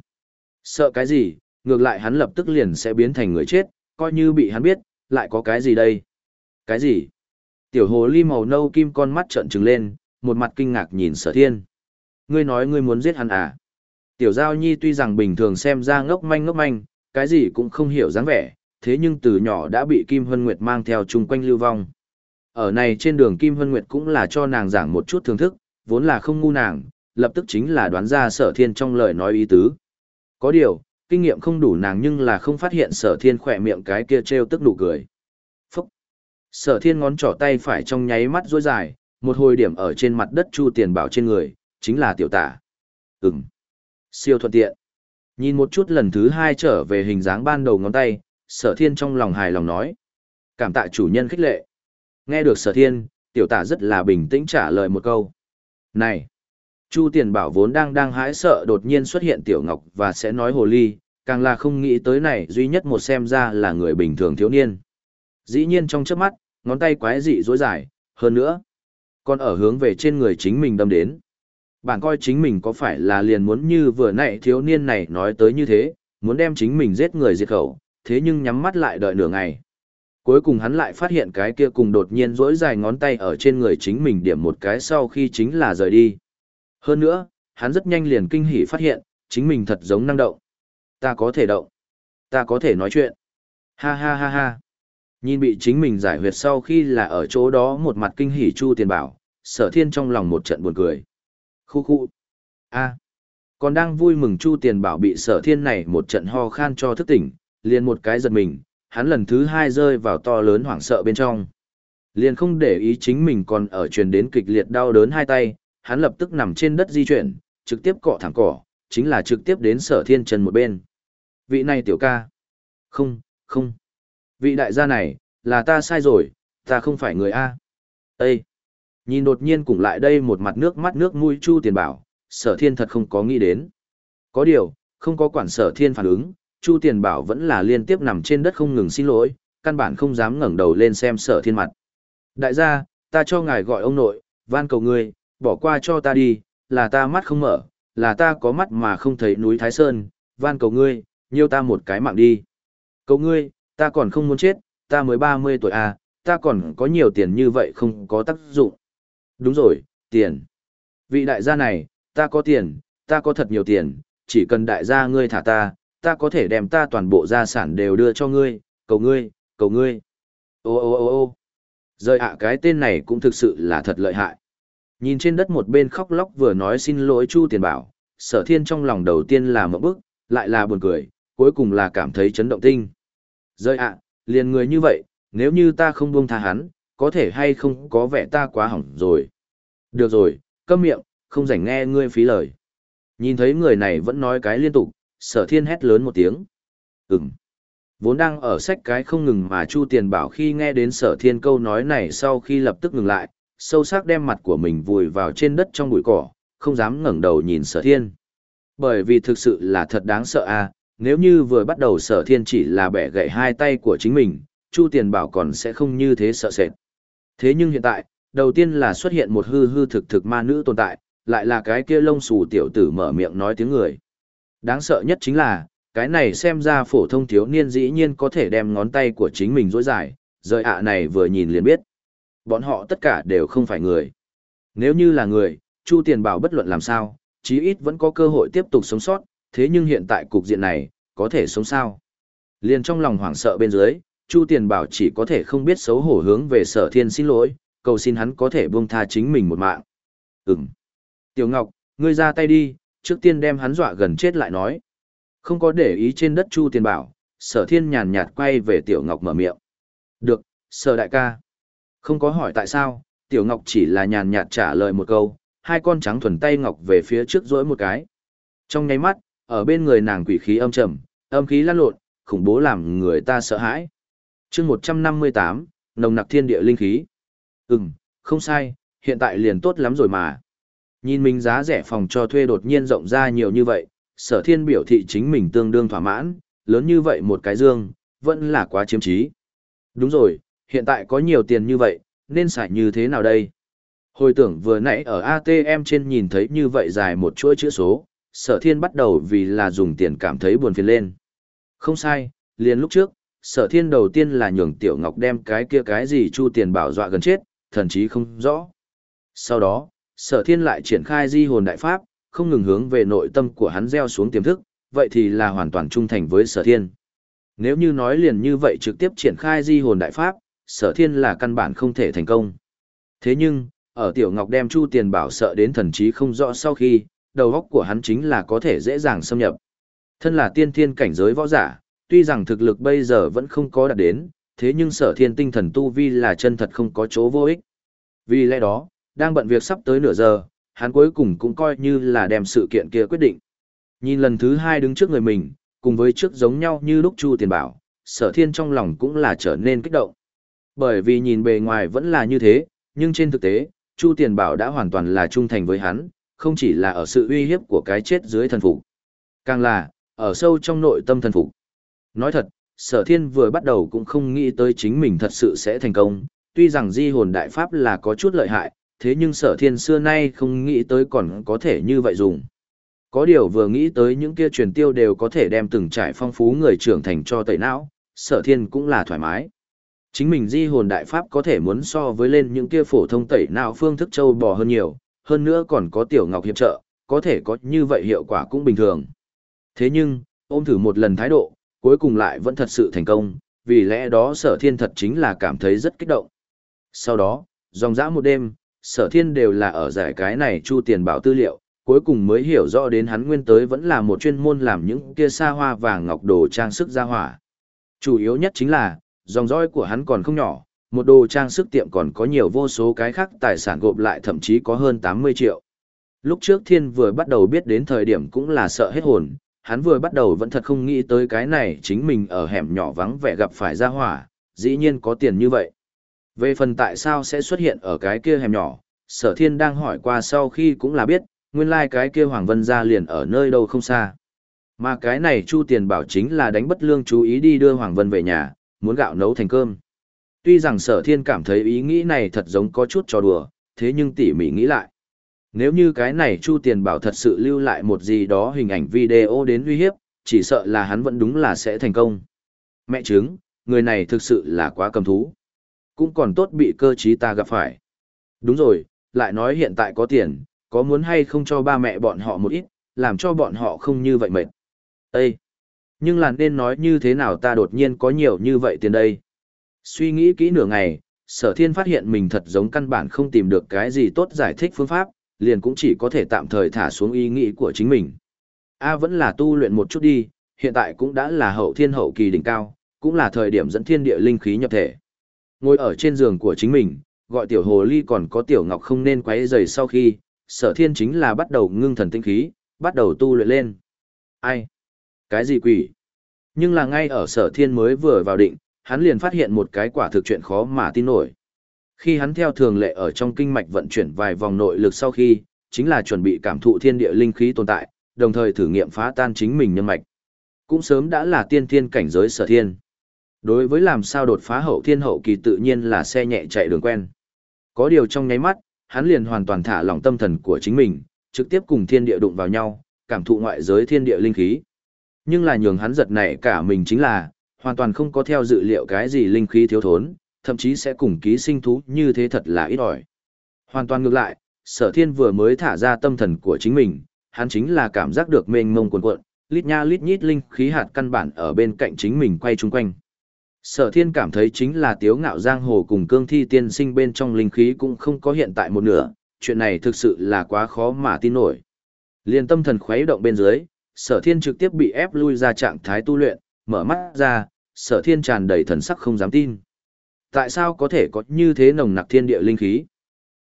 Sợ cái gì, ngược lại hắn lập tức liền sẽ biến thành người chết, coi như bị hắn biết, lại có cái gì đây? Cái gì? Tiểu hồ ly màu nâu kim con mắt trợn trừng lên, một mặt kinh ngạc nhìn sở thiên. Ngươi nói ngươi muốn giết hắn à? Tiểu giao nhi tuy rằng bình thường xem ra ngốc manh ngốc manh, cái gì cũng không hiểu dáng vẻ, thế nhưng từ nhỏ đã bị Kim Hân Nguyệt mang theo chung quanh lưu vong. Ở này trên đường Kim Hân Nguyệt cũng là cho nàng giảng một chút thưởng thức, vốn là không ngu nàng, lập tức chính là đoán ra sở thiên trong lời nói ý tứ. Có điều, kinh nghiệm không đủ nàng nhưng là không phát hiện sở thiên khỏe miệng cái kia treo tức nụ cười. Phúc! Sở thiên ngón trỏ tay phải trong nháy mắt rối dài, một hồi điểm ở trên mặt đất chu tiền bảo trên người, chính là tiểu tả. Ừm! Siêu thuận tiện. Nhìn một chút lần thứ hai trở về hình dáng ban đầu ngón tay, sở thiên trong lòng hài lòng nói. Cảm tạ chủ nhân khích lệ. Nghe được sở thiên, tiểu tả rất là bình tĩnh trả lời một câu. Này! Chu tiền bảo vốn đang đang hãi sợ đột nhiên xuất hiện tiểu ngọc và sẽ nói hồ ly, càng là không nghĩ tới này duy nhất một xem ra là người bình thường thiếu niên. Dĩ nhiên trong chớp mắt, ngón tay quái dị dối dài, hơn nữa, còn ở hướng về trên người chính mình đâm đến. Bạn coi chính mình có phải là liền muốn như vừa nãy thiếu niên này nói tới như thế, muốn đem chính mình giết người diệt khẩu, thế nhưng nhắm mắt lại đợi nửa ngày. Cuối cùng hắn lại phát hiện cái kia cùng đột nhiên rỗi dài ngón tay ở trên người chính mình điểm một cái sau khi chính là rời đi. Hơn nữa, hắn rất nhanh liền kinh hỉ phát hiện, chính mình thật giống năng động. Ta có thể động. Ta có thể nói chuyện. Ha ha ha ha. Nhìn bị chính mình giải huyệt sau khi là ở chỗ đó một mặt kinh hỉ Chu Tiền Bảo, sở thiên trong lòng một trận buồn cười. Khu khu. a còn đang vui mừng Chu Tiền Bảo bị sở thiên này một trận ho khan cho thức tỉnh, liền một cái giật mình, hắn lần thứ hai rơi vào to lớn hoảng sợ bên trong. Liền không để ý chính mình còn ở truyền đến kịch liệt đau đớn hai tay, hắn lập tức nằm trên đất di chuyển, trực tiếp cọ thẳng cỏ, chính là trực tiếp đến sở thiên trần một bên. Vị này tiểu ca. Không, không. Vị đại gia này, là ta sai rồi, ta không phải người A. Ê! Nhìn đột nhiên cùng lại đây một mặt nước mắt nước mũi chu tiền bảo, sở thiên thật không có nghĩ đến. Có điều, không có quản sở thiên phản ứng, chu tiền bảo vẫn là liên tiếp nằm trên đất không ngừng xin lỗi, căn bản không dám ngẩng đầu lên xem sở thiên mặt. Đại gia, ta cho ngài gọi ông nội, van cầu ngươi, bỏ qua cho ta đi, là ta mắt không mở, là ta có mắt mà không thấy núi Thái Sơn, van cầu ngươi, nhiêu ta một cái mạng đi. Cầu ngươi, ta còn không muốn chết, ta mới 30 tuổi à, ta còn có nhiều tiền như vậy không có tác dụng. Đúng rồi, tiền. Vị đại gia này, ta có tiền, ta có thật nhiều tiền, chỉ cần đại gia ngươi thả ta, ta có thể đem ta toàn bộ gia sản đều đưa cho ngươi, cầu ngươi, cầu ngươi. Ô ô ô ô rời ạ cái tên này cũng thực sự là thật lợi hại. Nhìn trên đất một bên khóc lóc vừa nói xin lỗi Chu Tiền Bảo, sở thiên trong lòng đầu tiên là mẫu bức, lại là buồn cười, cuối cùng là cảm thấy chấn động tinh. Rơi ạ, liền người như vậy, nếu như ta không buông tha hắn, có thể hay không có vẻ ta quá hỏng rồi. Được rồi, câm miệng, không rảnh nghe ngươi phí lời. Nhìn thấy người này vẫn nói cái liên tục, sở thiên hét lớn một tiếng. Ừm. Vốn đang ở sách cái không ngừng mà Chu Tiền Bảo khi nghe đến sở thiên câu nói này sau khi lập tức ngừng lại, sâu sắc đem mặt của mình vùi vào trên đất trong bụi cỏ, không dám ngẩng đầu nhìn sở thiên. Bởi vì thực sự là thật đáng sợ à, nếu như vừa bắt đầu sở thiên chỉ là bẻ gãy hai tay của chính mình, Chu Tiền Bảo còn sẽ không như thế sợ sệt. Thế nhưng hiện tại, đầu tiên là xuất hiện một hư hư thực thực ma nữ tồn tại, lại là cái kia lông xù tiểu tử mở miệng nói tiếng người. Đáng sợ nhất chính là, cái này xem ra phổ thông thiếu niên dĩ nhiên có thể đem ngón tay của chính mình dối dài, rời ạ này vừa nhìn liền biết. Bọn họ tất cả đều không phải người. Nếu như là người, Chu Tiền Bảo bất luận làm sao, chí ít vẫn có cơ hội tiếp tục sống sót, thế nhưng hiện tại cục diện này, có thể sống sao? Liền trong lòng hoảng sợ bên dưới, Chu Tiền Bảo chỉ có thể không biết xấu hổ hướng về sở thiên xin lỗi, cầu xin hắn có thể buông tha chính mình một mạng. Ừm. Tiểu Ngọc, ngươi ra tay đi, trước tiên đem hắn dọa gần chết lại nói. Không có để ý trên đất Chu Tiền Bảo, sở thiên nhàn nhạt quay về Tiểu Ngọc mở miệng. Được, sở đại ca. Không có hỏi tại sao, Tiểu Ngọc chỉ là nhàn nhạt trả lời một câu, hai con trắng thuần tay Ngọc về phía trước rỗi một cái. Trong nháy mắt, ở bên người nàng quỷ khí âm trầm, âm khí lan lộn, khủng bố làm người ta sợ hãi. chương 158, nồng nặc thiên địa linh khí. Ừm, không sai, hiện tại liền tốt lắm rồi mà. Nhìn mình giá rẻ phòng cho thuê đột nhiên rộng ra nhiều như vậy, sở thiên biểu thị chính mình tương đương thỏa mãn, lớn như vậy một cái dương, vẫn là quá chiếm trí. Đúng rồi, hiện tại có nhiều tiền như vậy, nên xài như thế nào đây? Hồi tưởng vừa nãy ở ATM trên nhìn thấy như vậy dài một chuỗi chữ số, sở thiên bắt đầu vì là dùng tiền cảm thấy buồn phiền lên. Không sai, liền lúc trước, sở thiên đầu tiên là nhường tiểu ngọc đem cái kia cái gì chu tiền bảo dọa gần chết, thần chí không rõ. Sau đó, sở thiên lại triển khai di hồn đại pháp, không ngừng hướng về nội tâm của hắn gieo xuống tiềm thức, vậy thì là hoàn toàn trung thành với sở thiên. Nếu như nói liền như vậy trực tiếp triển khai di hồn đại pháp, sở thiên là căn bản không thể thành công. Thế nhưng, ở tiểu ngọc đem chu tiền bảo sợ đến thần trí không rõ sau khi, đầu óc của hắn chính là có thể dễ dàng xâm nhập. Thân là tiên thiên cảnh giới võ giả, tuy rằng thực lực bây giờ vẫn không có đạt đến, thế nhưng sở thiên tinh thần tu vi là chân thật không có chỗ vô ích. Vì lẽ đó, đang bận việc sắp tới nửa giờ, hắn cuối cùng cũng coi như là đem sự kiện kia quyết định. Nhìn lần thứ hai đứng trước người mình, cùng với trước giống nhau như lúc Chu Tiền Bảo, sở thiên trong lòng cũng là trở nên kích động. Bởi vì nhìn bề ngoài vẫn là như thế, nhưng trên thực tế, Chu Tiền Bảo đã hoàn toàn là trung thành với hắn, không chỉ là ở sự uy hiếp của cái chết dưới thần phục, càng là ở sâu trong nội tâm thần phục. Nói thật, Sở Thiên vừa bắt đầu cũng không nghĩ tới chính mình thật sự sẽ thành công, tuy rằng di hồn đại pháp là có chút lợi hại, thế nhưng Sở Thiên xưa nay không nghĩ tới còn có thể như vậy dùng. Có điều vừa nghĩ tới những kia truyền tiêu đều có thể đem từng trải phong phú người trưởng thành cho tẩy não, Sở Thiên cũng là thoải mái. Chính mình di hồn đại pháp có thể muốn so với lên những kia phổ thông tẩy nào phương thức châu bò hơn nhiều, hơn nữa còn có tiểu ngọc hiệp trợ, có thể có như vậy hiệu quả cũng bình thường. Thế nhưng, ôm thử một lần thái độ, cuối cùng lại vẫn thật sự thành công, vì lẽ đó sở thiên thật chính là cảm thấy rất kích động. Sau đó, dòng dã một đêm, sở thiên đều là ở giải cái này chu tiền bảo tư liệu, cuối cùng mới hiểu rõ đến hắn nguyên tới vẫn là một chuyên môn làm những kia xa hoa vàng ngọc đồ trang sức gia hỏa. Chủ yếu nhất chính là, dòng dõi của hắn còn không nhỏ, một đồ trang sức tiệm còn có nhiều vô số cái khác tài sản gộp lại thậm chí có hơn 80 triệu. Lúc trước thiên vừa bắt đầu biết đến thời điểm cũng là sợ hết hồn, hắn vừa bắt đầu vẫn thật không nghĩ tới cái này chính mình ở hẻm nhỏ vắng vẻ gặp phải gia hỏa, dĩ nhiên có tiền như vậy. Về phần tại sao sẽ xuất hiện ở cái kia hẻm nhỏ, sở thiên đang hỏi qua sau khi cũng là biết, nguyên lai like cái kia Hoàng Vân gia liền ở nơi đâu không xa. Mà cái này Chu Tiền Bảo chính là đánh bất lương chú ý đi đưa Hoàng Vân về nhà, muốn gạo nấu thành cơm. Tuy rằng sở thiên cảm thấy ý nghĩ này thật giống có chút trò đùa, thế nhưng tỉ mỉ nghĩ lại. Nếu như cái này Chu Tiền Bảo thật sự lưu lại một gì đó hình ảnh video đến uy hiếp, chỉ sợ là hắn vẫn đúng là sẽ thành công. Mẹ chứng, người này thực sự là quá cầm thú. Cũng còn tốt bị cơ trí ta gặp phải. Đúng rồi, lại nói hiện tại có tiền, có muốn hay không cho ba mẹ bọn họ một ít, làm cho bọn họ không như vậy mệt. Ê! Nhưng là nên nói như thế nào ta đột nhiên có nhiều như vậy tiền đây? Suy nghĩ kỹ nửa ngày, sở thiên phát hiện mình thật giống căn bản không tìm được cái gì tốt giải thích phương pháp, liền cũng chỉ có thể tạm thời thả xuống ý nghĩ của chính mình. A vẫn là tu luyện một chút đi, hiện tại cũng đã là hậu thiên hậu kỳ đỉnh cao, cũng là thời điểm dẫn thiên địa linh khí nhập thể. Ngồi ở trên giường của chính mình, gọi tiểu hồ ly còn có tiểu ngọc không nên quấy rầy sau khi, sở thiên chính là bắt đầu ngưng thần tinh khí, bắt đầu tu luyện lên. Ai? Cái gì quỷ? Nhưng là ngay ở sở thiên mới vừa vào định, hắn liền phát hiện một cái quả thực chuyện khó mà tin nổi. Khi hắn theo thường lệ ở trong kinh mạch vận chuyển vài vòng nội lực sau khi, chính là chuẩn bị cảm thụ thiên địa linh khí tồn tại, đồng thời thử nghiệm phá tan chính mình nhân mạch. Cũng sớm đã là tiên thiên cảnh giới sở thiên. Đối với làm sao đột phá hậu thiên hậu kỳ tự nhiên là xe nhẹ chạy đường quen. Có điều trong nháy mắt, hắn liền hoàn toàn thả lỏng tâm thần của chính mình, trực tiếp cùng thiên địa đụng vào nhau, cảm thụ ngoại giới thiên địa linh khí. Nhưng là nhường hắn giật này cả mình chính là, hoàn toàn không có theo dự liệu cái gì linh khí thiếu thốn, thậm chí sẽ cùng ký sinh thú như thế thật là ít ỏi. Hoàn toàn ngược lại, sở thiên vừa mới thả ra tâm thần của chính mình, hắn chính là cảm giác được mênh mông cuồn cuộn, lít nha lít nhít linh khí hạt căn bản ở bên cạnh chính mình quay chung quanh. Sở thiên cảm thấy chính là tiếu ngạo giang hồ cùng cương thi tiên sinh bên trong linh khí cũng không có hiện tại một nửa, chuyện này thực sự là quá khó mà tin nổi. Liên tâm thần khuấy động bên dưới, sở thiên trực tiếp bị ép lui ra trạng thái tu luyện, mở mắt ra, sở thiên tràn đầy thần sắc không dám tin. Tại sao có thể có như thế nồng nặc thiên địa linh khí?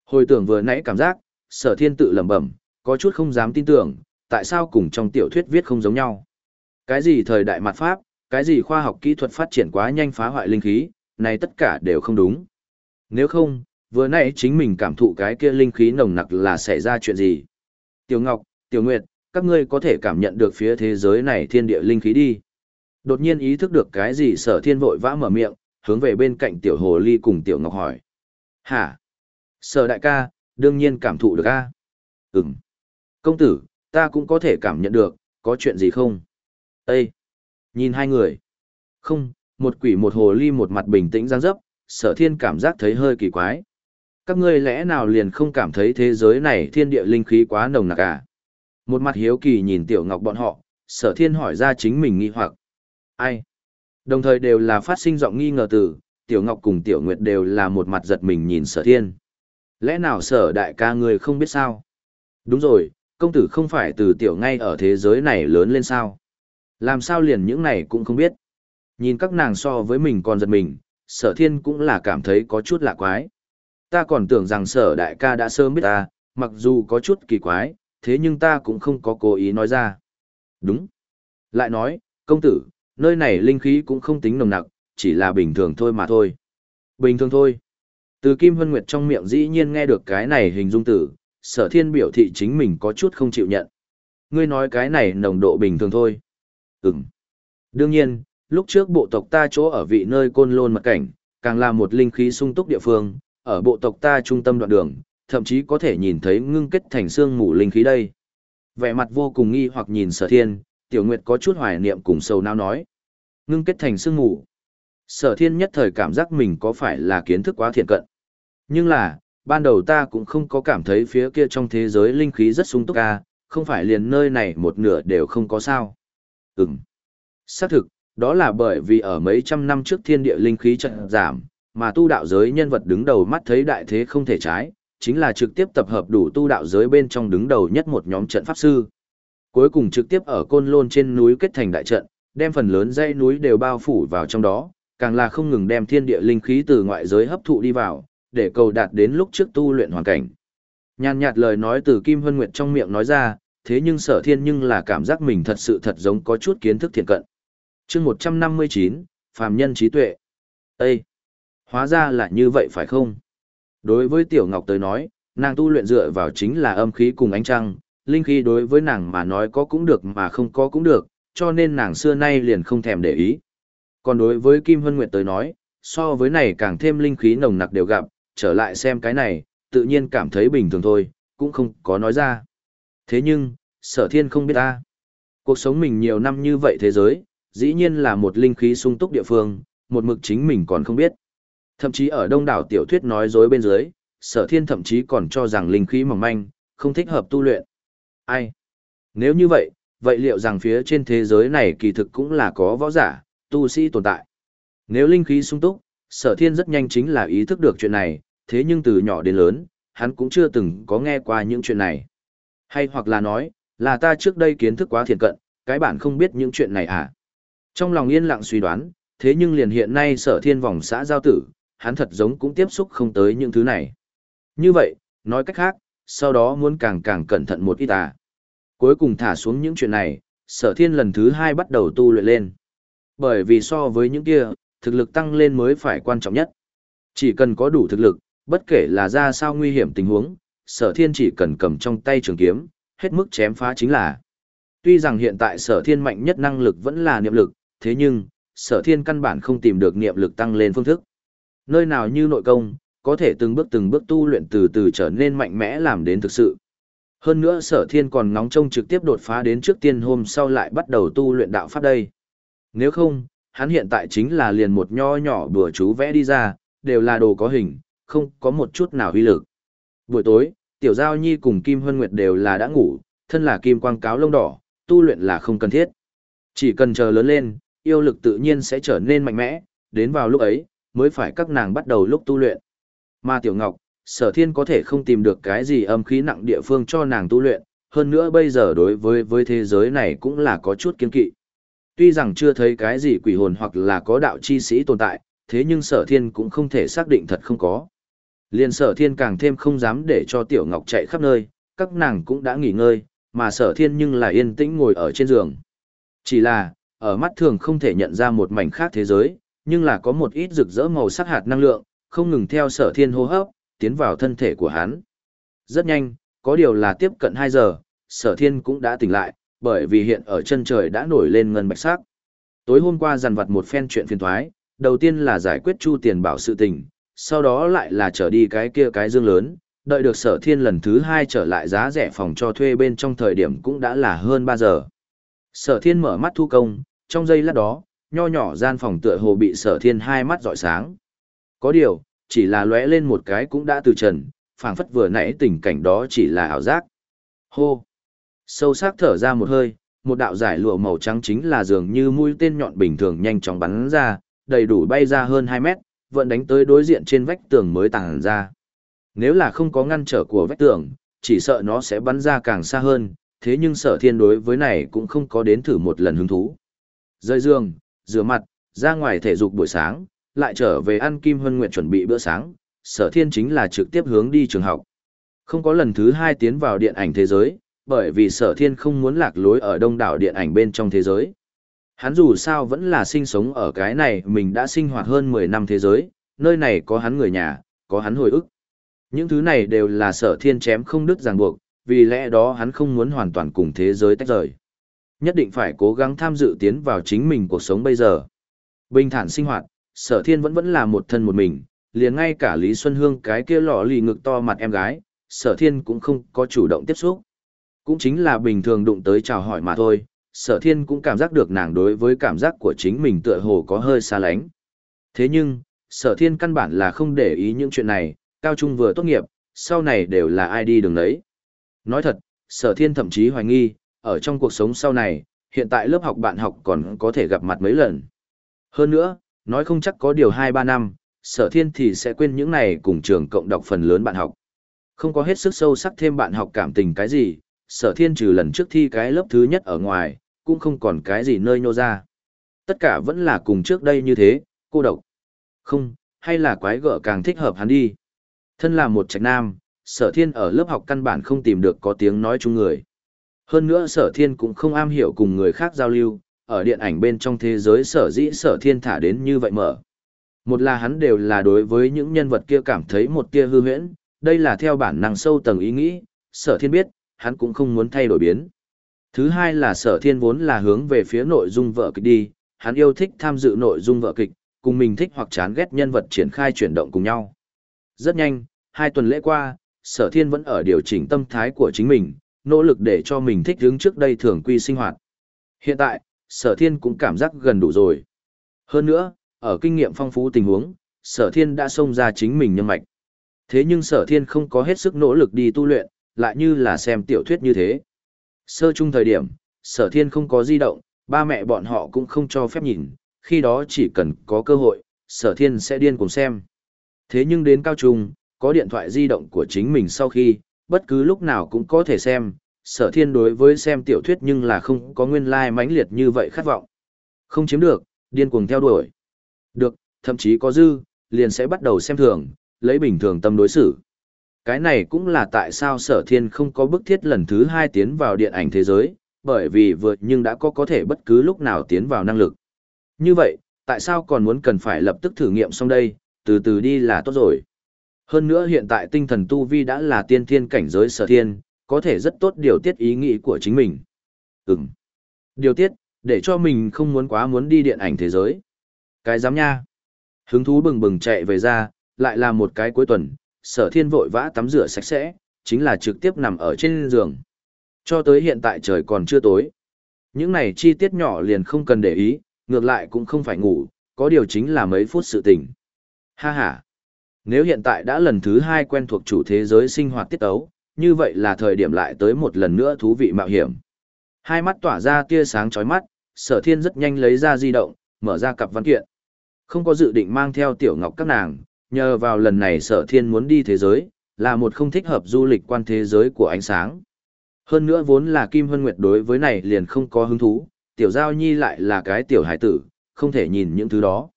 Hồi tưởng vừa nãy cảm giác, sở thiên tự lẩm bẩm, có chút không dám tin tưởng, tại sao cùng trong tiểu thuyết viết không giống nhau? Cái gì thời đại mặt pháp, cái gì khoa học kỹ thuật phát triển quá nhanh phá hoại linh khí, này tất cả đều không đúng. Nếu không, vừa nãy chính mình cảm thụ cái kia linh khí nồng nặc là xảy ra chuyện gì? Tiểu Ngọc, Tiểu Nguyệt, các ngươi có thể cảm nhận được phía thế giới này thiên địa linh khí đi. Đột nhiên ý thức được cái gì sở thiên vội vã mở miệng, hướng về bên cạnh Tiểu Hồ Ly cùng Tiểu Ngọc hỏi. Hả? Sở đại ca, đương nhiên cảm thụ được a. Ừm. Công tử, ta cũng có thể cảm nhận được, có chuyện gì không? Ê! Nhìn hai người. Không, một quỷ một hồ ly một mặt bình tĩnh giang dấp, sở thiên cảm giác thấy hơi kỳ quái. Các ngươi lẽ nào liền không cảm thấy thế giới này thiên địa linh khí quá nồng nặc à? Một mặt hiếu kỳ nhìn tiểu ngọc bọn họ, sở thiên hỏi ra chính mình nghi hoặc. Ai? Đồng thời đều là phát sinh giọng nghi ngờ từ, tiểu ngọc cùng tiểu nguyệt đều là một mặt giật mình nhìn sở thiên. Lẽ nào sở đại ca ngươi không biết sao? Đúng rồi, công tử không phải từ tiểu ngay ở thế giới này lớn lên sao? Làm sao liền những này cũng không biết. Nhìn các nàng so với mình còn giật mình, sở thiên cũng là cảm thấy có chút lạ quái. Ta còn tưởng rằng sở đại ca đã sớm biết ta, mặc dù có chút kỳ quái, thế nhưng ta cũng không có cố ý nói ra. Đúng. Lại nói, công tử, nơi này linh khí cũng không tính nồng nặc, chỉ là bình thường thôi mà thôi. Bình thường thôi. Từ Kim Vân Nguyệt trong miệng dĩ nhiên nghe được cái này hình dung tử, sở thiên biểu thị chính mình có chút không chịu nhận. Ngươi nói cái này nồng độ bình thường thôi. Ừm. Đương nhiên, lúc trước bộ tộc ta chỗ ở vị nơi côn lôn mật cảnh, càng là một linh khí sung túc địa phương, ở bộ tộc ta trung tâm đoạn đường, thậm chí có thể nhìn thấy ngưng kết thành xương mù linh khí đây. Vẻ mặt vô cùng nghi hoặc nhìn sở thiên, tiểu nguyệt có chút hoài niệm cùng sầu nao nói. Ngưng kết thành xương mù. Sở thiên nhất thời cảm giác mình có phải là kiến thức quá thiện cận. Nhưng là, ban đầu ta cũng không có cảm thấy phía kia trong thế giới linh khí rất sung túc ca, không phải liền nơi này một nửa đều không có sao. Ừm. Xác thực, Đó là bởi vì ở mấy trăm năm trước thiên địa linh khí trận giảm, mà tu đạo giới nhân vật đứng đầu mắt thấy đại thế không thể trái, chính là trực tiếp tập hợp đủ tu đạo giới bên trong đứng đầu nhất một nhóm trận pháp sư. Cuối cùng trực tiếp ở côn lôn trên núi kết thành đại trận, đem phần lớn dãy núi đều bao phủ vào trong đó, càng là không ngừng đem thiên địa linh khí từ ngoại giới hấp thụ đi vào, để cầu đạt đến lúc trước tu luyện hoàn cảnh. Nhàn nhạt lời nói từ Kim Hân Nguyệt trong miệng nói ra, thế nhưng sở thiên nhưng là cảm giác mình thật sự thật giống có chút kiến thức thiện cận. chương 159, Phàm Nhân Trí Tuệ. Ê! Hóa ra là như vậy phải không? Đối với Tiểu Ngọc tới nói, nàng tu luyện dựa vào chính là âm khí cùng ánh trăng, linh khí đối với nàng mà nói có cũng được mà không có cũng được, cho nên nàng xưa nay liền không thèm để ý. Còn đối với Kim Hân Nguyệt tới nói, so với này càng thêm linh khí nồng nặc đều gặp, trở lại xem cái này, tự nhiên cảm thấy bình thường thôi, cũng không có nói ra. Thế nhưng, sở thiên không biết ta. Cuộc sống mình nhiều năm như vậy thế giới, dĩ nhiên là một linh khí sung túc địa phương, một mực chính mình còn không biết. Thậm chí ở đông đảo tiểu thuyết nói dối bên dưới, sở thiên thậm chí còn cho rằng linh khí mỏng manh, không thích hợp tu luyện. Ai? Nếu như vậy, vậy liệu rằng phía trên thế giới này kỳ thực cũng là có võ giả, tu sĩ tồn tại? Nếu linh khí sung túc, sở thiên rất nhanh chính là ý thức được chuyện này, thế nhưng từ nhỏ đến lớn, hắn cũng chưa từng có nghe qua những chuyện này. Hay hoặc là nói, là ta trước đây kiến thức quá thiền cận, cái bản không biết những chuyện này à? Trong lòng yên lặng suy đoán, thế nhưng liền hiện nay sở thiên vòng xã giao tử, hắn thật giống cũng tiếp xúc không tới những thứ này. Như vậy, nói cách khác, sau đó muốn càng càng cẩn thận một ít à. Cuối cùng thả xuống những chuyện này, sở thiên lần thứ hai bắt đầu tu luyện lên. Bởi vì so với những kia, thực lực tăng lên mới phải quan trọng nhất. Chỉ cần có đủ thực lực, bất kể là ra sao nguy hiểm tình huống, sở thiên chỉ cần cầm trong tay trường kiếm, hết mức chém phá chính là. Tuy rằng hiện tại sở thiên mạnh nhất năng lực vẫn là niệm lực, thế nhưng, sở thiên căn bản không tìm được niệm lực tăng lên phương thức. Nơi nào như nội công, có thể từng bước từng bước tu luyện từ từ trở nên mạnh mẽ làm đến thực sự. Hơn nữa sở thiên còn nóng trông trực tiếp đột phá đến trước tiên hôm sau lại bắt đầu tu luyện đạo pháp đây. Nếu không, hắn hiện tại chính là liền một nho nhỏ bừa chú vẽ đi ra, đều là đồ có hình, không có một chút nào uy lực. Buổi tối, Tiểu Giao Nhi cùng Kim Hân Nguyệt đều là đã ngủ, thân là Kim Quang Cáo lông đỏ, tu luyện là không cần thiết. Chỉ cần chờ lớn lên, yêu lực tự nhiên sẽ trở nên mạnh mẽ, đến vào lúc ấy, mới phải các nàng bắt đầu lúc tu luyện. Mà Tiểu Ngọc, sở thiên có thể không tìm được cái gì âm khí nặng địa phương cho nàng tu luyện, hơn nữa bây giờ đối với với thế giới này cũng là có chút kiên kỵ. Tuy rằng chưa thấy cái gì quỷ hồn hoặc là có đạo chi sĩ tồn tại, thế nhưng sở thiên cũng không thể xác định thật không có. Liên sở thiên càng thêm không dám để cho Tiểu Ngọc chạy khắp nơi, các nàng cũng đã nghỉ ngơi, mà sở thiên nhưng là yên tĩnh ngồi ở trên giường. Chỉ là, ở mắt thường không thể nhận ra một mảnh khác thế giới, nhưng là có một ít rực rỡ màu sắc hạt năng lượng, không ngừng theo sở thiên hô hấp, tiến vào thân thể của hắn. Rất nhanh, có điều là tiếp cận 2 giờ, sở thiên cũng đã tỉnh lại, bởi vì hiện ở chân trời đã nổi lên ngân bạch sắc. Tối hôm qua dằn vặt một phen chuyện phiền thoái, đầu tiên là giải quyết chu tiền bảo sự tình, sau đó lại là trở đi cái kia cái dương lớn, đợi được sở thiên lần thứ hai trở lại giá rẻ phòng cho thuê bên trong thời điểm cũng đã là hơn 3 giờ. Sở thiên mở mắt thu công, trong giây lát đó, nho nhỏ gian phòng tựa hồ bị sở thiên hai mắt dọi sáng. Có điều, chỉ là lóe lên một cái cũng đã từ trần, phảng phất vừa nãy tình cảnh đó chỉ là ảo giác. Hô! Sâu sắc thở ra một hơi, một đạo giải lụa màu trắng chính là dường như mũi tên nhọn bình thường nhanh chóng bắn ra, đầy đủ bay ra hơn 2 mét, vẫn đánh tới đối diện trên vách tường mới tàng ra. Nếu là không có ngăn trở của vách tường, chỉ sợ nó sẽ bắn ra càng xa hơn, thế nhưng sở thiên đối với này cũng không có đến thử một lần hứng thú. Rơi giường, rửa mặt, ra ngoài thể dục buổi sáng, lại trở về ăn Kim Hân Nguyệt chuẩn bị bữa sáng, sở thiên chính là trực tiếp hướng đi trường học. Không có lần thứ hai tiến vào điện ảnh thế giới, bởi vì sở thiên không muốn lạc lối ở đông đảo điện ảnh bên trong thế giới. Hắn dù sao vẫn là sinh sống ở cái này mình đã sinh hoạt hơn 10 năm thế giới, nơi này có hắn người nhà, có hắn hồi ức. Những thứ này đều là sở thiên chém không đứt ràng buộc, vì lẽ đó hắn không muốn hoàn toàn cùng thế giới tách rời. Nhất định phải cố gắng tham dự tiến vào chính mình cuộc sống bây giờ. Bình thản sinh hoạt, sở thiên vẫn vẫn là một thân một mình, liền ngay cả Lý Xuân Hương cái kia lọ lì ngực to mặt em gái, sở thiên cũng không có chủ động tiếp xúc. Cũng chính là bình thường đụng tới chào hỏi mà thôi, sở thiên cũng cảm giác được nàng đối với cảm giác của chính mình tựa hồ có hơi xa lánh. Thế nhưng, sở thiên căn bản là không để ý những chuyện này, cao trung vừa tốt nghiệp, sau này đều là ai đi đường đấy. Nói thật, sở thiên thậm chí hoài nghi, ở trong cuộc sống sau này, hiện tại lớp học bạn học còn có thể gặp mặt mấy lần. Hơn nữa, nói không chắc có điều 2-3 năm, sở thiên thì sẽ quên những này cùng trường cộng đọc phần lớn bạn học. Không có hết sức sâu sắc thêm bạn học cảm tình cái gì, sở thiên trừ lần trước thi cái lớp thứ nhất ở ngoài, cũng không còn cái gì nơi nhô ra. Tất cả vẫn là cùng trước đây như thế, cô độc. Không, hay là quái gở càng thích hợp hắn đi. Thân là một trạch nam, sở thiên ở lớp học căn bản không tìm được có tiếng nói chung người. Hơn nữa sở thiên cũng không am hiểu cùng người khác giao lưu, ở điện ảnh bên trong thế giới sở dĩ sở thiên thả đến như vậy mở. Một là hắn đều là đối với những nhân vật kia cảm thấy một tia hư huyễn, đây là theo bản năng sâu tầng ý nghĩ, sở thiên biết, hắn cũng không muốn thay đổi biến. Thứ hai là sở thiên vốn là hướng về phía nội dung vợ kịch đi, hắn yêu thích tham dự nội dung vợ kịch, cùng mình thích hoặc chán ghét nhân vật triển khai chuyển động cùng nhau. Rất nhanh, hai tuần lễ qua, sở thiên vẫn ở điều chỉnh tâm thái của chính mình, nỗ lực để cho mình thích hướng trước đây thường quy sinh hoạt. Hiện tại, sở thiên cũng cảm giác gần đủ rồi. Hơn nữa, ở kinh nghiệm phong phú tình huống, sở thiên đã xông ra chính mình nhân mạch. Thế nhưng sở thiên không có hết sức nỗ lực đi tu luyện, lại như là xem tiểu thuyết như thế. Sơ chung thời điểm, sở thiên không có di động, ba mẹ bọn họ cũng không cho phép nhìn, khi đó chỉ cần có cơ hội, sở thiên sẽ điên cùng xem. Thế nhưng đến cao trung, có điện thoại di động của chính mình sau khi, bất cứ lúc nào cũng có thể xem, sở thiên đối với xem tiểu thuyết nhưng là không có nguyên lai like mãnh liệt như vậy khát vọng. Không chiếm được, điên cuồng theo đuổi. Được, thậm chí có dư, liền sẽ bắt đầu xem thường, lấy bình thường tâm đối xử. Cái này cũng là tại sao sở thiên không có bức thiết lần thứ hai tiến vào điện ảnh thế giới, bởi vì vượt nhưng đã có có thể bất cứ lúc nào tiến vào năng lực. Như vậy, tại sao còn muốn cần phải lập tức thử nghiệm xong đây, từ từ đi là tốt rồi. Hơn nữa hiện tại tinh thần tu vi đã là tiên thiên cảnh giới sở thiên, có thể rất tốt điều tiết ý nghĩ của chính mình. Ừm. Điều tiết, để cho mình không muốn quá muốn đi điện ảnh thế giới. Cái dám nha. Hứng thú bừng bừng chạy về ra, lại là một cái cuối tuần, sở thiên vội vã tắm rửa sạch sẽ, chính là trực tiếp nằm ở trên giường. Cho tới hiện tại trời còn chưa tối. Những này chi tiết nhỏ liền không cần để ý, ngược lại cũng không phải ngủ, có điều chính là mấy phút sự tỉnh Ha ha. Nếu hiện tại đã lần thứ hai quen thuộc chủ thế giới sinh hoạt tiết ấu, như vậy là thời điểm lại tới một lần nữa thú vị mạo hiểm. Hai mắt tỏa ra tia sáng chói mắt, sở thiên rất nhanh lấy ra di động, mở ra cặp văn kiện. Không có dự định mang theo tiểu ngọc các nàng, nhờ vào lần này sở thiên muốn đi thế giới, là một không thích hợp du lịch quan thế giới của ánh sáng. Hơn nữa vốn là Kim Hân Nguyệt đối với này liền không có hứng thú, tiểu giao nhi lại là cái tiểu hải tử, không thể nhìn những thứ đó.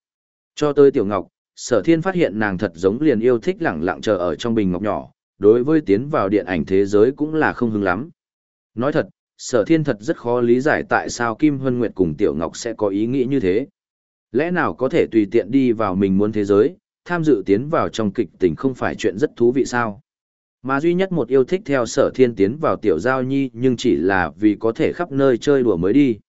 Cho tới tiểu ngọc, sở thiên phát hiện nàng thật giống liền yêu thích lẳng lặng chờ ở trong bình ngọc nhỏ, đối với tiến vào điện ảnh thế giới cũng là không hứng lắm. Nói thật, sở thiên thật rất khó lý giải tại sao Kim Hân Nguyệt cùng Tiểu Ngọc sẽ có ý nghĩ như thế. Lẽ nào có thể tùy tiện đi vào mình muốn thế giới, tham dự tiến vào trong kịch tình không phải chuyện rất thú vị sao? Mà duy nhất một yêu thích theo sở thiên tiến vào Tiểu Giao Nhi nhưng chỉ là vì có thể khắp nơi chơi đùa mới đi.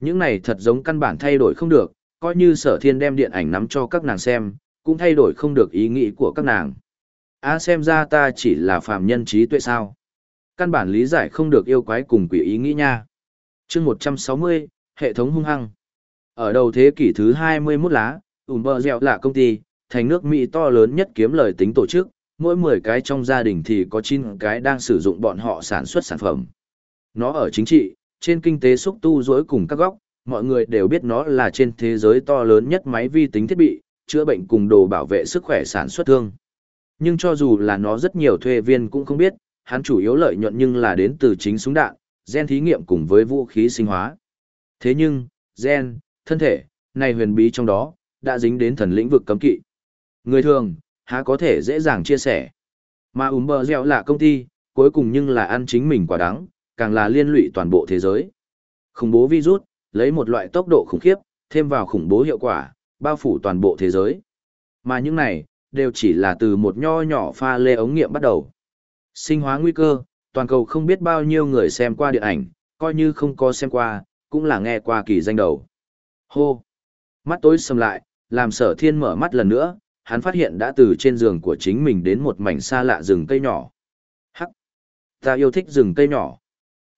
Những này thật giống căn bản thay đổi không được, coi như sở thiên đem điện ảnh nắm cho các nàng xem, cũng thay đổi không được ý nghĩ của các nàng. A xem ra ta chỉ là phàm nhân trí tuệ sao. Căn bản lý giải không được yêu quái cùng quỷ ý nghĩ nha. chương 160, hệ thống hung hăng. Ở đầu thế kỷ thứ 21 lá, ủm bờ dẹo là công ty, thành nước Mỹ to lớn nhất kiếm lời tính tổ chức, mỗi 10 cái trong gia đình thì có 9 cái đang sử dụng bọn họ sản xuất sản phẩm. Nó ở chính trị, trên kinh tế xúc tu dối cùng các góc, mọi người đều biết nó là trên thế giới to lớn nhất máy vi tính thiết bị, chữa bệnh cùng đồ bảo vệ sức khỏe sản xuất thương. Nhưng cho dù là nó rất nhiều thuê viên cũng không biết, hắn chủ yếu lợi nhuận nhưng là đến từ chính súng đạn, gen thí nghiệm cùng với vũ khí sinh hóa. Thế nhưng, gen, thân thể, này huyền bí trong đó, đã dính đến thần lĩnh vực cấm kỵ. Người thường, há có thể dễ dàng chia sẻ. Mà Umber gieo là công ty, cuối cùng nhưng là ăn chính mình quả đắng, càng là liên lụy toàn bộ thế giới. Khủng bố virus, lấy một loại tốc độ khủng khiếp, thêm vào khủng bố hiệu quả, bao phủ toàn bộ thế giới. Mà những này, đều chỉ là từ một nho nhỏ pha lê ống nghiệm bắt đầu. Sinh hóa nguy cơ, toàn cầu không biết bao nhiêu người xem qua điện ảnh, coi như không có xem qua, cũng là nghe qua kỳ danh đầu. Hô! Mắt tối sầm lại, làm sở thiên mở mắt lần nữa, hắn phát hiện đã từ trên giường của chính mình đến một mảnh xa lạ rừng cây nhỏ. Hắc! Ta yêu thích rừng cây nhỏ.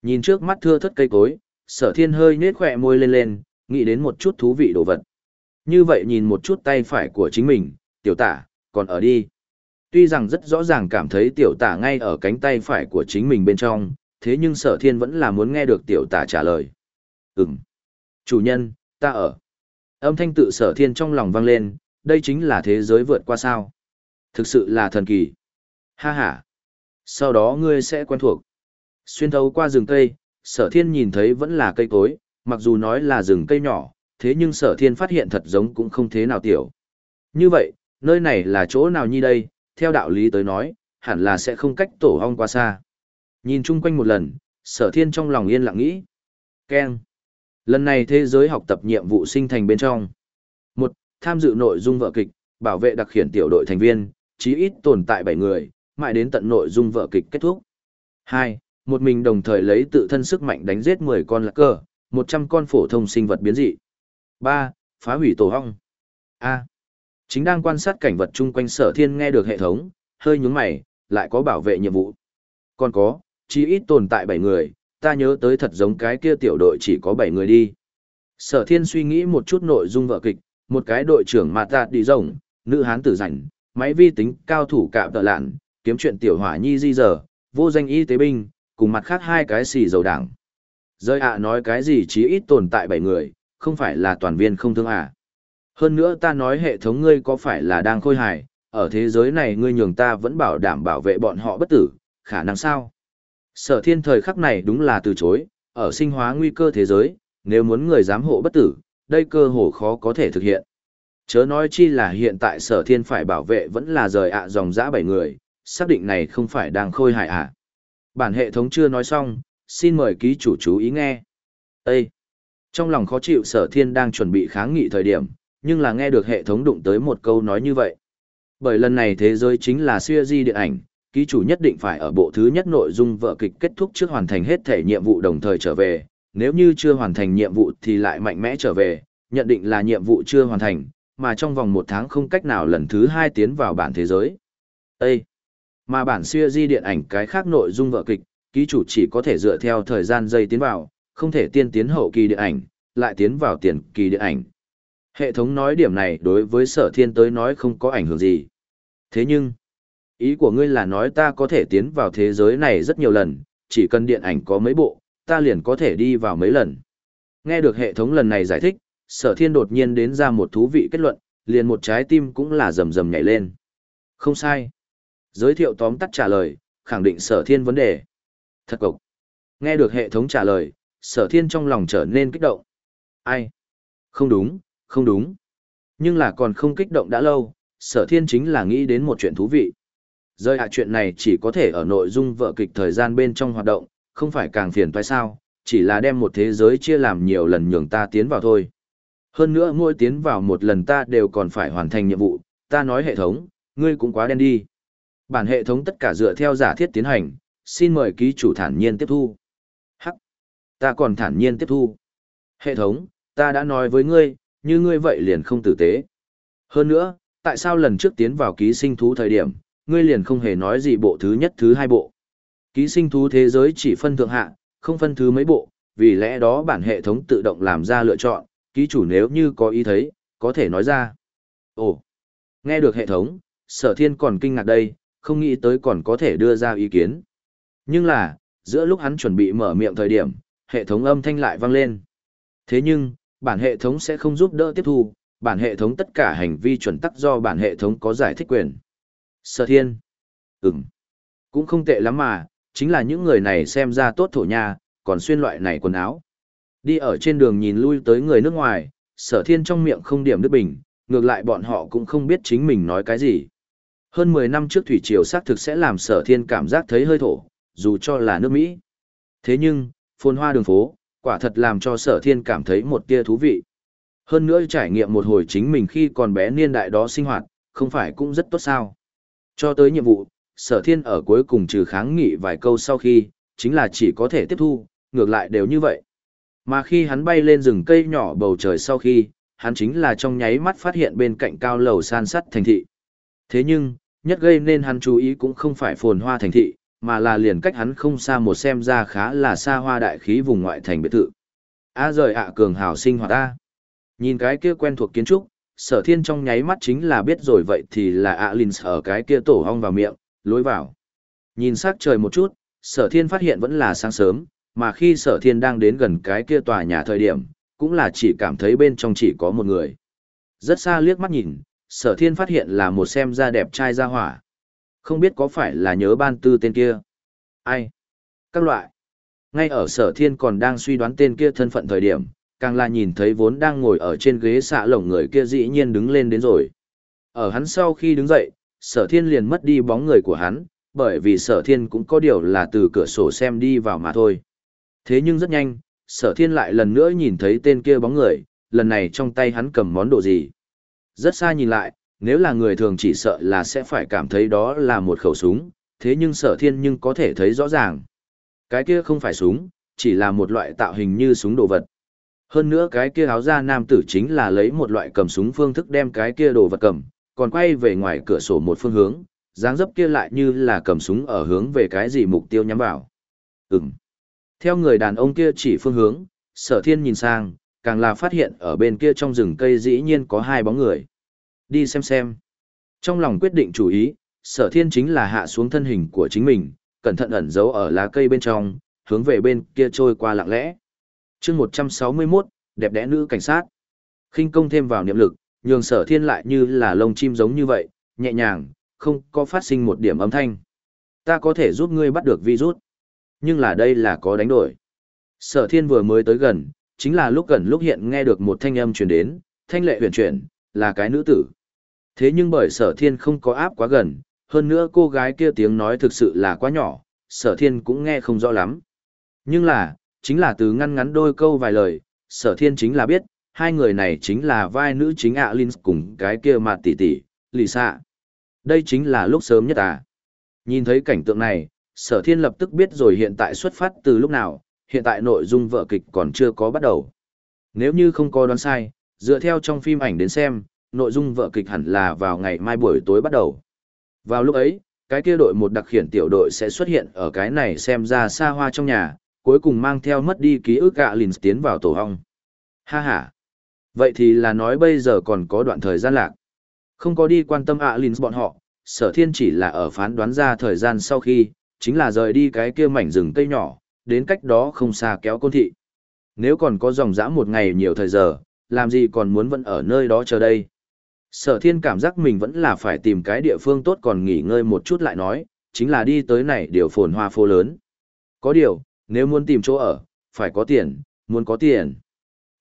Nhìn trước mắt thưa thất cây cối, sở thiên hơi nết khỏe môi lên lên, nghĩ đến một chút thú vị đồ vật. Như vậy nhìn một chút tay phải của chính mình, tiểu tả, còn ở đi. Tuy rằng rất rõ ràng cảm thấy tiểu tả ngay ở cánh tay phải của chính mình bên trong, thế nhưng sở thiên vẫn là muốn nghe được tiểu tả trả lời. Ừm. Chủ nhân, ta ở. Âm thanh tự sở thiên trong lòng vang lên, đây chính là thế giới vượt qua sao. Thực sự là thần kỳ. Ha ha. Sau đó ngươi sẽ quen thuộc. Xuyên thấu qua rừng cây, sở thiên nhìn thấy vẫn là cây cối, mặc dù nói là rừng cây nhỏ, thế nhưng sở thiên phát hiện thật giống cũng không thế nào tiểu. Như vậy, nơi này là chỗ nào như đây, theo đạo lý tới nói, hẳn là sẽ không cách tổ hong qua xa. Nhìn chung quanh một lần, sở thiên trong lòng yên lặng nghĩ. Ken. Lần này thế giới học tập nhiệm vụ sinh thành bên trong. một Tham dự nội dung vợ kịch, bảo vệ đặc khiển tiểu đội thành viên, chí ít tồn tại 7 người, mãi đến tận nội dung vợ kịch kết thúc. 2. Một mình đồng thời lấy tự thân sức mạnh đánh giết 10 con lạc cờ, 100 con phổ thông sinh vật biến dị. Ba, Phá hủy tổ hong. A. Chính đang quan sát cảnh vật chung quanh sở thiên nghe được hệ thống, hơi nhún mày, lại có bảo vệ nhiệm vụ. Còn có, chỉ ít tồn tại bảy người, ta nhớ tới thật giống cái kia tiểu đội chỉ có bảy người đi. Sở thiên suy nghĩ một chút nội dung vợ kịch, một cái đội trưởng mà tạt đi rồng, nữ hán tử rảnh, máy vi tính cao thủ cạm tợ lạn, kiếm chuyện tiểu hỏa nhi di dở, vô danh y tế binh, cùng mặt khác hai cái xì dầu đảng. Rơi ạ nói cái gì chí ít tồn tại bảy người, không phải là toàn viên không thương à. Hơn nữa ta nói hệ thống ngươi có phải là đang khôi hài, ở thế giới này ngươi nhường ta vẫn bảo đảm bảo vệ bọn họ bất tử, khả năng sao? Sở thiên thời khắc này đúng là từ chối, ở sinh hóa nguy cơ thế giới, nếu muốn người giám hộ bất tử, đây cơ hồ khó có thể thực hiện. Chớ nói chi là hiện tại sở thiên phải bảo vệ vẫn là rời ạ dòng dã bảy người, xác định này không phải đang khôi hài ạ. À. Bản hệ thống chưa nói xong, xin mời ký chủ chú ý nghe. Ê! Trong lòng khó chịu sở thiên đang chuẩn bị kháng nghị thời điểm, nhưng là nghe được hệ thống đụng tới một câu nói như vậy. Bởi lần này thế giới chính là siêu di điện ảnh, ký chủ nhất định phải ở bộ thứ nhất nội dung vợ kịch kết thúc trước hoàn thành hết thể nhiệm vụ đồng thời trở về, nếu như chưa hoàn thành nhiệm vụ thì lại mạnh mẽ trở về, nhận định là nhiệm vụ chưa hoàn thành, mà trong vòng một tháng không cách nào lần thứ hai tiến vào bản thế giới. Ê! Mà bản siêu di điện ảnh cái khác nội dung vợ kịch, ký chủ chỉ có thể dựa theo thời gian dây tiến vào, không thể tiên tiến hậu kỳ điện ảnh, lại tiến vào tiền kỳ điện ảnh. Hệ thống nói điểm này đối với sở thiên tới nói không có ảnh hưởng gì. Thế nhưng, ý của ngươi là nói ta có thể tiến vào thế giới này rất nhiều lần, chỉ cần điện ảnh có mấy bộ, ta liền có thể đi vào mấy lần. Nghe được hệ thống lần này giải thích, sở thiên đột nhiên đến ra một thú vị kết luận, liền một trái tim cũng là rầm rầm nhảy lên. Không sai. Giới thiệu tóm tắt trả lời, khẳng định sở thiên vấn đề. Thật cục Nghe được hệ thống trả lời, sở thiên trong lòng trở nên kích động. Ai? Không đúng, không đúng. Nhưng là còn không kích động đã lâu, sở thiên chính là nghĩ đến một chuyện thú vị. Rơi hạ chuyện này chỉ có thể ở nội dung vợ kịch thời gian bên trong hoạt động, không phải càng phiền toái sao, chỉ là đem một thế giới chia làm nhiều lần nhường ta tiến vào thôi. Hơn nữa mỗi tiến vào một lần ta đều còn phải hoàn thành nhiệm vụ, ta nói hệ thống, ngươi cũng quá đen đi. Bản hệ thống tất cả dựa theo giả thiết tiến hành, xin mời ký chủ thản nhiên tiếp thu. Ta còn thản nhiên tiếp thu. Hệ thống, ta đã nói với ngươi, như ngươi vậy liền không tử tế. Hơn nữa, tại sao lần trước tiến vào ký sinh thú thời điểm, ngươi liền không hề nói gì bộ thứ nhất thứ hai bộ. Ký sinh thú thế giới chỉ phân thượng hạ, không phân thứ mấy bộ, vì lẽ đó bản hệ thống tự động làm ra lựa chọn, ký chủ nếu như có ý thấy, có thể nói ra. Ồ, nghe được hệ thống, sở thiên còn kinh ngạc đây, không nghĩ tới còn có thể đưa ra ý kiến. Nhưng là, giữa lúc hắn chuẩn bị mở miệng thời điểm, hệ thống âm thanh lại vang lên. Thế nhưng, bản hệ thống sẽ không giúp đỡ tiếp thu, bản hệ thống tất cả hành vi chuẩn tắc do bản hệ thống có giải thích quyền. Sở thiên. Ừm. Cũng không tệ lắm mà, chính là những người này xem ra tốt thổ nha, còn xuyên loại này quần áo. Đi ở trên đường nhìn lui tới người nước ngoài, sở thiên trong miệng không điểm đức bình, ngược lại bọn họ cũng không biết chính mình nói cái gì. Hơn 10 năm trước thủy triều xác thực sẽ làm sở thiên cảm giác thấy hơi thổ, dù cho là nước Mỹ. Thế nhưng, phồn hoa đường phố, quả thật làm cho sở thiên cảm thấy một tia thú vị. Hơn nữa trải nghiệm một hồi chính mình khi còn bé niên đại đó sinh hoạt, không phải cũng rất tốt sao. Cho tới nhiệm vụ, sở thiên ở cuối cùng trừ kháng nghị vài câu sau khi, chính là chỉ có thể tiếp thu, ngược lại đều như vậy. Mà khi hắn bay lên rừng cây nhỏ bầu trời sau khi, hắn chính là trong nháy mắt phát hiện bên cạnh cao lầu san sắt thành thị. Thế nhưng, nhất gây nên hắn chú ý cũng không phải phồn hoa thành thị, mà là liền cách hắn không xa một xem ra khá là xa hoa đại khí vùng ngoại thành biệt thự. A rời ạ cường hào sinh hoạt ta. Nhìn cái kia quen thuộc kiến trúc, sở thiên trong nháy mắt chính là biết rồi vậy thì là ạ linh ở cái kia tổ hong vào miệng, lối vào. Nhìn sắc trời một chút, sở thiên phát hiện vẫn là sáng sớm, mà khi sở thiên đang đến gần cái kia tòa nhà thời điểm, cũng là chỉ cảm thấy bên trong chỉ có một người. Rất xa liếc mắt nhìn, sở thiên phát hiện là một xem ra đẹp trai ra hỏa. Không biết có phải là nhớ ban tư tên kia. Ai? Các loại. Ngay ở sở thiên còn đang suy đoán tên kia thân phận thời điểm, càng là nhìn thấy vốn đang ngồi ở trên ghế xạ lồng người kia dĩ nhiên đứng lên đến rồi. Ở hắn sau khi đứng dậy, sở thiên liền mất đi bóng người của hắn, bởi vì sở thiên cũng có điều là từ cửa sổ xem đi vào mà thôi. Thế nhưng rất nhanh, sở thiên lại lần nữa nhìn thấy tên kia bóng người, lần này trong tay hắn cầm món đồ gì. Rất xa nhìn lại, nếu là người thường chỉ sợ là sẽ phải cảm thấy đó là một khẩu súng, thế nhưng sở thiên nhưng có thể thấy rõ ràng. Cái kia không phải súng, chỉ là một loại tạo hình như súng đồ vật. Hơn nữa cái kia áo da nam tử chính là lấy một loại cầm súng phương thức đem cái kia đồ vật cầm, còn quay về ngoài cửa sổ một phương hướng, dáng dấp kia lại như là cầm súng ở hướng về cái gì mục tiêu nhắm vào. Ừm. Theo người đàn ông kia chỉ phương hướng, sở thiên nhìn sang, càng là phát hiện ở bên kia trong rừng cây dĩ nhiên có hai bóng người. Đi xem xem. Trong lòng quyết định chủ ý, sở thiên chính là hạ xuống thân hình của chính mình, cẩn thận ẩn giấu ở lá cây bên trong, hướng về bên kia trôi qua lặng lẽ. chương 161, đẹp đẽ nữ cảnh sát. khinh công thêm vào niệm lực, nhường sở thiên lại như là lông chim giống như vậy, nhẹ nhàng, không có phát sinh một điểm âm thanh. Ta có thể giúp ngươi bắt được virus. Nhưng là đây là có đánh đổi. Sở thiên vừa mới tới gần, chính là lúc gần lúc hiện nghe được một thanh âm truyền đến, thanh lệ huyền chuyển, là cái nữ tử. Thế nhưng bởi sở thiên không có áp quá gần, hơn nữa cô gái kia tiếng nói thực sự là quá nhỏ, sở thiên cũng nghe không rõ lắm. Nhưng là, chính là từ ngăn ngắn đôi câu vài lời, sở thiên chính là biết, hai người này chính là vai nữ chính ạ Linh cùng cái kia mặt tỷ tỷ, lì xạ. Đây chính là lúc sớm nhất à. Nhìn thấy cảnh tượng này, sở thiên lập tức biết rồi hiện tại xuất phát từ lúc nào, hiện tại nội dung vợ kịch còn chưa có bắt đầu. Nếu như không có đoán sai, dựa theo trong phim ảnh đến xem, nội dung vợ kịch hẳn là vào ngày mai buổi tối bắt đầu. Vào lúc ấy, cái kia đội một đặc khiển tiểu đội sẽ xuất hiện ở cái này xem ra xa hoa trong nhà, cuối cùng mang theo mất đi ký ức gạ lìn tiến vào tổ hong. Ha ha! Vậy thì là nói bây giờ còn có đoạn thời gian lạc. Không có đi quan tâm ạ lìn bọn họ, sở thiên chỉ là ở phán đoán ra thời gian sau khi, chính là rời đi cái kia mảnh rừng cây nhỏ, đến cách đó không xa kéo côn thị. Nếu còn có dòng dã một ngày nhiều thời giờ, làm gì còn muốn vẫn ở nơi đó chờ đây. Sở thiên cảm giác mình vẫn là phải tìm cái địa phương tốt còn nghỉ ngơi một chút lại nói, chính là đi tới này điều phồn hoa phố lớn. Có điều, nếu muốn tìm chỗ ở, phải có tiền, muốn có tiền.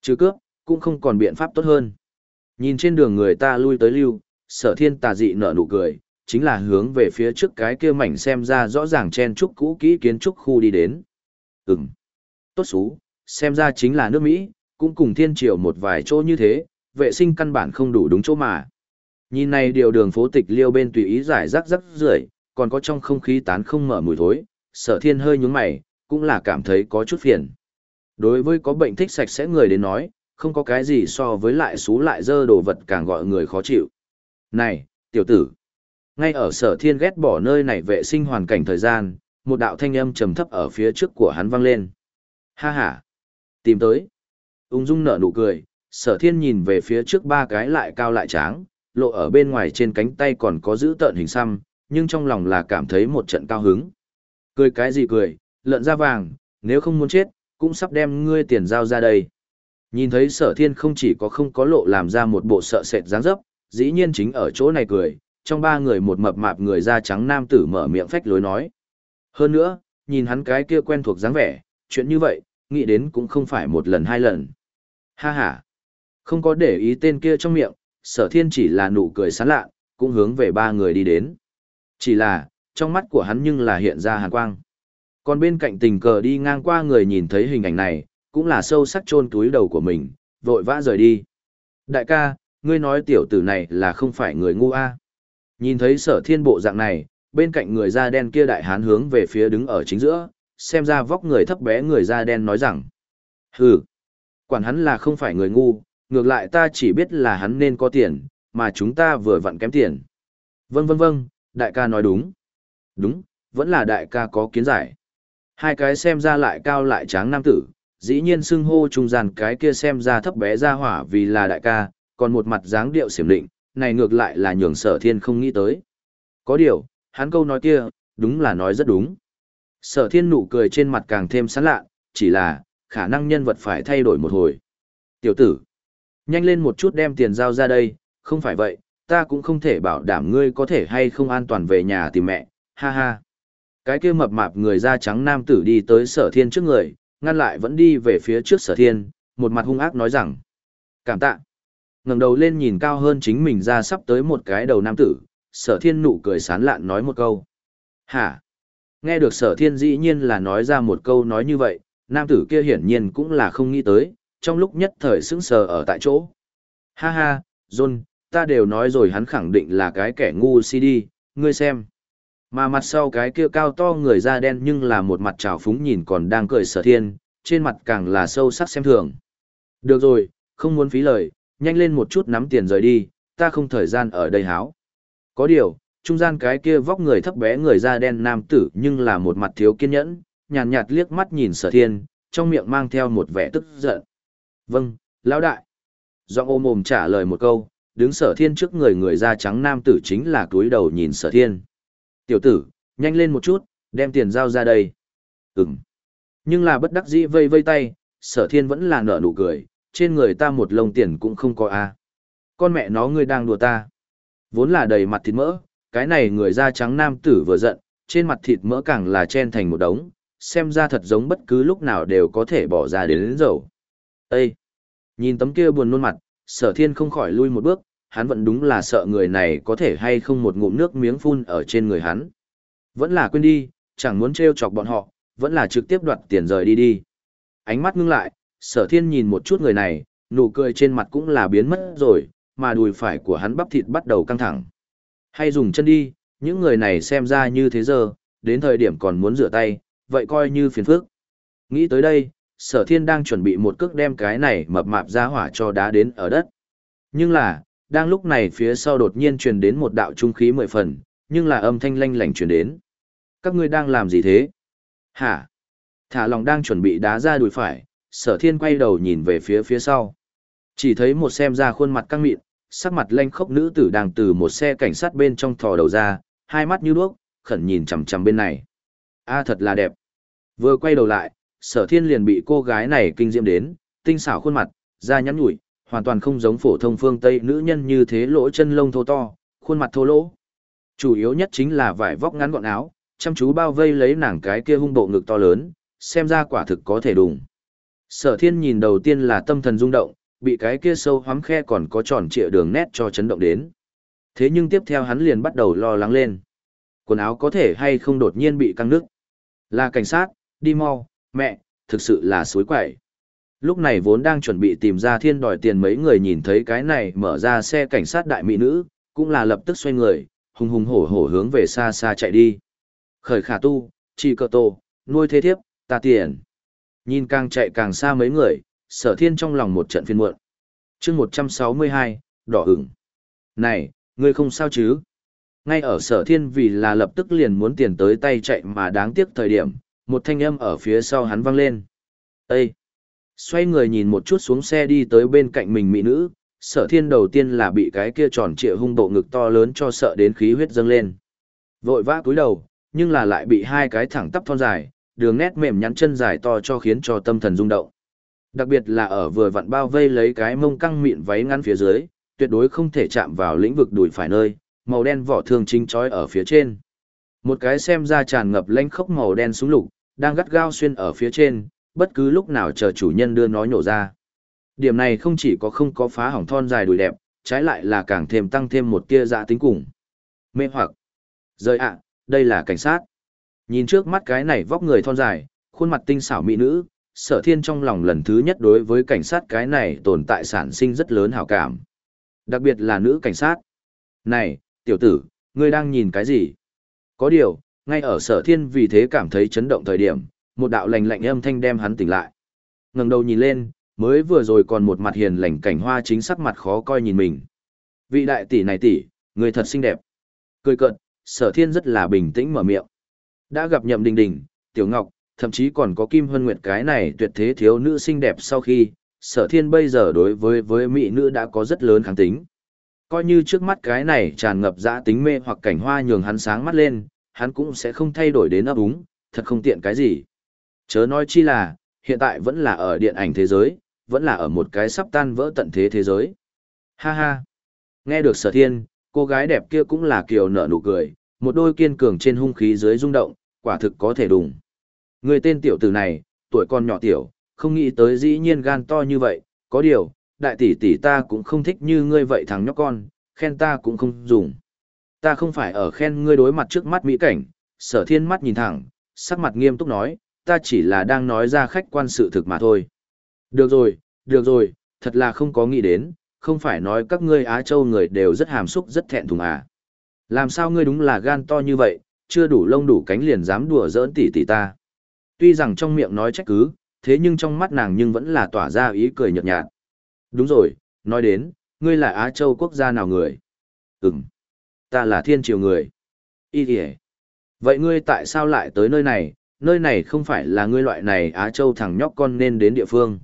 Chứ cướp, cũng không còn biện pháp tốt hơn. Nhìn trên đường người ta lui tới lưu, sở thiên tà dị nở nụ cười, chính là hướng về phía trước cái kia mảnh xem ra rõ ràng chen trúc cũ kỹ kiến trúc khu đi đến. Ừm, tốt xú, xem ra chính là nước Mỹ, cũng cùng thiên triều một vài chỗ như thế, vệ sinh căn bản không đủ đúng chỗ mà. Nhìn này điều đường phố tịch liêu bên tùy ý giải rắc rắc rưởi, còn có trong không khí tán không mở mùi thối, sở thiên hơi nhúng mày, cũng là cảm thấy có chút phiền. Đối với có bệnh thích sạch sẽ người đến nói, không có cái gì so với lại xú lại dơ đồ vật càng gọi người khó chịu. Này, tiểu tử! Ngay ở sở thiên ghét bỏ nơi này vệ sinh hoàn cảnh thời gian, một đạo thanh âm trầm thấp ở phía trước của hắn vang lên. Ha ha! Tìm tới! Ung dung nở nụ cười, sở thiên nhìn về phía trước ba cái lại cao lại tráng, lộ ở bên ngoài trên cánh tay còn có giữ tợn hình xăm, nhưng trong lòng là cảm thấy một trận cao hứng. Cười cái gì cười, lợn da vàng, nếu không muốn chết, cũng sắp đem ngươi tiền giao ra đây. Nhìn thấy sở thiên không chỉ có không có lộ làm ra một bộ sợ sệt dáng dấp, dĩ nhiên chính ở chỗ này cười, trong ba người một mập mạp người da trắng nam tử mở miệng phách lối nói. Hơn nữa, nhìn hắn cái kia quen thuộc dáng vẻ, chuyện như vậy, nghĩ đến cũng không phải một lần hai lần. Ha ha! Không có để ý tên kia trong miệng, sở thiên chỉ là nụ cười sán lạ, cũng hướng về ba người đi đến. Chỉ là, trong mắt của hắn nhưng là hiện ra hàn quang. Còn bên cạnh tình cờ đi ngang qua người nhìn thấy hình ảnh này, cũng là sâu sắc chôn túi đầu của mình, vội vã rời đi. Đại ca, ngươi nói tiểu tử này là không phải người ngu a Nhìn thấy sở thiên bộ dạng này, bên cạnh người da đen kia đại hán hướng về phía đứng ở chính giữa, xem ra vóc người thấp bé người da đen nói rằng. Hừ, quản hắn là không phải người ngu, ngược lại ta chỉ biết là hắn nên có tiền, mà chúng ta vừa vặn kém tiền. Vâng vâng vâng, đại ca nói đúng. Đúng, vẫn là đại ca có kiến giải. Hai cái xem ra lại cao lại tráng nam tử, dĩ nhiên xưng hô trung gian cái kia xem ra thấp bé ra hỏa vì là đại ca, còn một mặt dáng điệu xiểm định, này ngược lại là nhường sở thiên không nghĩ tới. Có điều, hắn câu nói kia, đúng là nói rất đúng. Sở thiên nụ cười trên mặt càng thêm sán lạ, chỉ là, khả năng nhân vật phải thay đổi một hồi. Tiểu tử, nhanh lên một chút đem tiền giao ra đây, không phải vậy, ta cũng không thể bảo đảm ngươi có thể hay không an toàn về nhà tìm mẹ, ha ha. Cái kia mập mạp người da trắng nam tử đi tới sở thiên trước người, ngăn lại vẫn đi về phía trước sở thiên, một mặt hung ác nói rằng. Cảm tạ. ngẩng đầu lên nhìn cao hơn chính mình ra sắp tới một cái đầu nam tử, sở thiên nụ cười sán lạn nói một câu. Hả? Nghe được sở thiên dĩ nhiên là nói ra một câu nói như vậy, nam tử kia hiển nhiên cũng là không nghĩ tới, trong lúc nhất thời sững sờ ở tại chỗ. Ha ha, John, ta đều nói rồi hắn khẳng định là cái kẻ ngu si đi, ngươi xem. Mà mặt sau cái kia cao to người da đen nhưng là một mặt trào phúng nhìn còn đang cười sở thiên, trên mặt càng là sâu sắc xem thường. Được rồi, không muốn phí lời, nhanh lên một chút nắm tiền rời đi, ta không thời gian ở đây háo. Có điều, trung gian cái kia vóc người thấp bé người da đen nam tử nhưng là một mặt thiếu kiên nhẫn, nhàn nhạt, liếc mắt nhìn sở thiên, trong miệng mang theo một vẻ tức giận. Vâng, lão đại. Giọng ôm mồm trả lời một câu, đứng sở thiên trước người người da trắng nam tử chính là túi đầu nhìn sở thiên. Tiểu tử, nhanh lên một chút, đem tiền giao ra đây. Ừm. Nhưng là bất đắc dĩ vây vây tay, sở thiên vẫn là nở nụ cười, trên người ta một lông tiền cũng không có a Con mẹ nó ngươi đang đùa ta. Vốn là đầy mặt thịt mỡ, cái này người da trắng nam tử vừa giận, trên mặt thịt mỡ càng là chen thành một đống, xem ra thật giống bất cứ lúc nào đều có thể bỏ ra đến, đến dầu. Ê! Nhìn tấm kia buồn nôn mặt, sở thiên không khỏi lui một bước, hắn vẫn đúng là sợ người này có thể hay không một ngụm nước miếng phun ở trên người hắn. Vẫn là quên đi, chẳng muốn treo chọc bọn họ, vẫn là trực tiếp đoạt tiền rời đi đi. Ánh mắt ngưng lại, sở thiên nhìn một chút người này, nụ cười trên mặt cũng là biến mất rồi, mà đùi phải của hắn bắp thịt bắt đầu căng thẳng. Hay dùng chân đi, những người này xem ra như thế giờ, đến thời điểm còn muốn rửa tay, vậy coi như phiền phức. Nghĩ tới đây, sở thiên đang chuẩn bị một cước đem cái này mập mạp ra hỏa cho đá đến ở đất. Nhưng là, đang lúc này phía sau đột nhiên truyền đến một đạo trung khí mười phần, nhưng là âm thanh lanh lảnh truyền đến. Các ngươi đang làm gì thế? Hả? Thả lòng đang chuẩn bị đá ra đùi phải, sở thiên quay đầu nhìn về phía phía sau. Chỉ thấy một xem ra khuôn mặt căng mịn, sắc mặt lanh khốc nữ tử đang từ một xe cảnh sát bên trong thò đầu ra, hai mắt như đuốc, khẩn nhìn chằm chằm bên này. A thật là đẹp. Vừa quay đầu lại, sở thiên liền bị cô gái này kinh diễm đến, tinh xảo khuôn mặt, da nhắn nhủi, hoàn toàn không giống phổ thông phương Tây nữ nhân như thế lỗ chân lông thô to, khuôn mặt thô lỗ. Chủ yếu nhất chính là vải vóc ngắn gọn áo, chăm chú bao vây lấy nàng cái kia hung bộ ngực to lớn, xem ra quả thực có thể đùng. Sở thiên nhìn đầu tiên là tâm thần rung động, bị cái kia sâu hoắm khe còn có tròn trịa đường nét cho chấn động đến. Thế nhưng tiếp theo hắn liền bắt đầu lo lắng lên. Quần áo có thể hay không đột nhiên bị căng nước. Là cảnh sát, đi mau, mẹ, thực sự là suối quậy. Lúc này vốn đang chuẩn bị tìm ra thiên đòi tiền mấy người nhìn thấy cái này mở ra xe cảnh sát đại mỹ nữ, cũng là lập tức xoay người, hùng hùng hổ hổ hướng về xa xa chạy đi. Khởi khả tu, chỉ cơ tô, nuôi thế thiếp, ta tiền. Nhìn càng chạy càng xa mấy người, sở thiên trong lòng một trận phiên muộn. chương 162, đỏ ửng. Này, ngươi không sao chứ? Ngay ở sở thiên vì là lập tức liền muốn tiền tới tay chạy mà đáng tiếc thời điểm, một thanh âm ở phía sau hắn vang lên. Ê! Xoay người nhìn một chút xuống xe đi tới bên cạnh mình mỹ nữ, sở thiên đầu tiên là bị cái kia tròn trịa hung bộ ngực to lớn cho sợ đến khí huyết dâng lên. Vội vã cúi đầu, nhưng là lại bị hai cái thẳng tắp thon dài, đường nét mềm nhắn chân dài to cho khiến cho tâm thần rung động. Đặc biệt là ở vừa vặn bao vây lấy cái mông căng mịn váy ngắn phía dưới, tuyệt đối không thể chạm vào lĩnh vực đùi phải nơi, màu đen vỏ thương chính chói ở phía trên. Một cái xem ra tràn ngập lanh khốc màu đen súng lục, đang gắt gao xuyên ở phía trên, bất cứ lúc nào chờ chủ nhân đưa nó nhổ ra. Điểm này không chỉ có không có phá hỏng thon dài đùi đẹp, trái lại là càng thêm tăng thêm một tia dạ tính cùng. Mê hoặc. Rời ạ, đây là cảnh sát. Nhìn trước mắt cái này vóc người thon dài, khuôn mặt tinh xảo mỹ nữ, sở thiên trong lòng lần thứ nhất đối với cảnh sát cái này tồn tại sản sinh rất lớn hảo cảm. Đặc biệt là nữ cảnh sát. Này, tiểu tử, ngươi đang nhìn cái gì? Có điều, ngay ở sở thiên vì thế cảm thấy chấn động thời điểm, một đạo lành lạnh âm thanh đem hắn tỉnh lại. ngẩng đầu nhìn lên, mới vừa rồi còn một mặt hiền lành cảnh hoa chính sắc mặt khó coi nhìn mình. Vị đại tỷ này tỷ, người thật xinh đẹp. Cười cợt, sở thiên rất là bình tĩnh mở miệng. Đã gặp nhậm đình đình, tiểu ngọc, thậm chí còn có kim hân nguyệt cái này tuyệt thế thiếu nữ xinh đẹp sau khi, sở thiên bây giờ đối với với mỹ nữ đã có rất lớn kháng tính. Coi như trước mắt cái này tràn ngập dã tính mê hoặc cảnh hoa nhường hắn sáng mắt lên, hắn cũng sẽ không thay đổi đến ấp úng, thật không tiện cái gì. Chớ nói chi là, Hiện tại vẫn là ở điện ảnh thế giới, vẫn là ở một cái sắp tan vỡ tận thế thế giới. Ha ha. Nghe được sở thiên, cô gái đẹp kia cũng là kiều nở nụ cười, một đôi kiên cường trên hung khí dưới rung động, quả thực có thể đùng. Người tên tiểu tử này, tuổi còn nhỏ tiểu, không nghĩ tới dĩ nhiên gan to như vậy, có điều, đại tỷ tỷ ta cũng không thích như ngươi vậy thằng nhóc con, khen ta cũng không dùng. Ta không phải ở khen ngươi đối mặt trước mắt mỹ cảnh, sở thiên mắt nhìn thẳng, sắc mặt nghiêm túc nói, ta chỉ là đang nói ra khách quan sự thực mà thôi. Được rồi, được rồi, thật là không có nghĩ đến, không phải nói các ngươi Á Châu người đều rất hàm xúc rất thẹn thùng à. Làm sao ngươi đúng là gan to như vậy, chưa đủ lông đủ cánh liền dám đùa giỡn tỷ tỷ ta. Tuy rằng trong miệng nói trách cứ, thế nhưng trong mắt nàng nhưng vẫn là tỏa ra ý cười nhợt nhạt. Đúng rồi, nói đến, ngươi là Á Châu quốc gia nào người? Ừm, ta là thiên triều người. Ý kìa. Vậy ngươi tại sao lại tới nơi này, nơi này không phải là ngươi loại này Á Châu thằng nhóc con nên đến địa phương.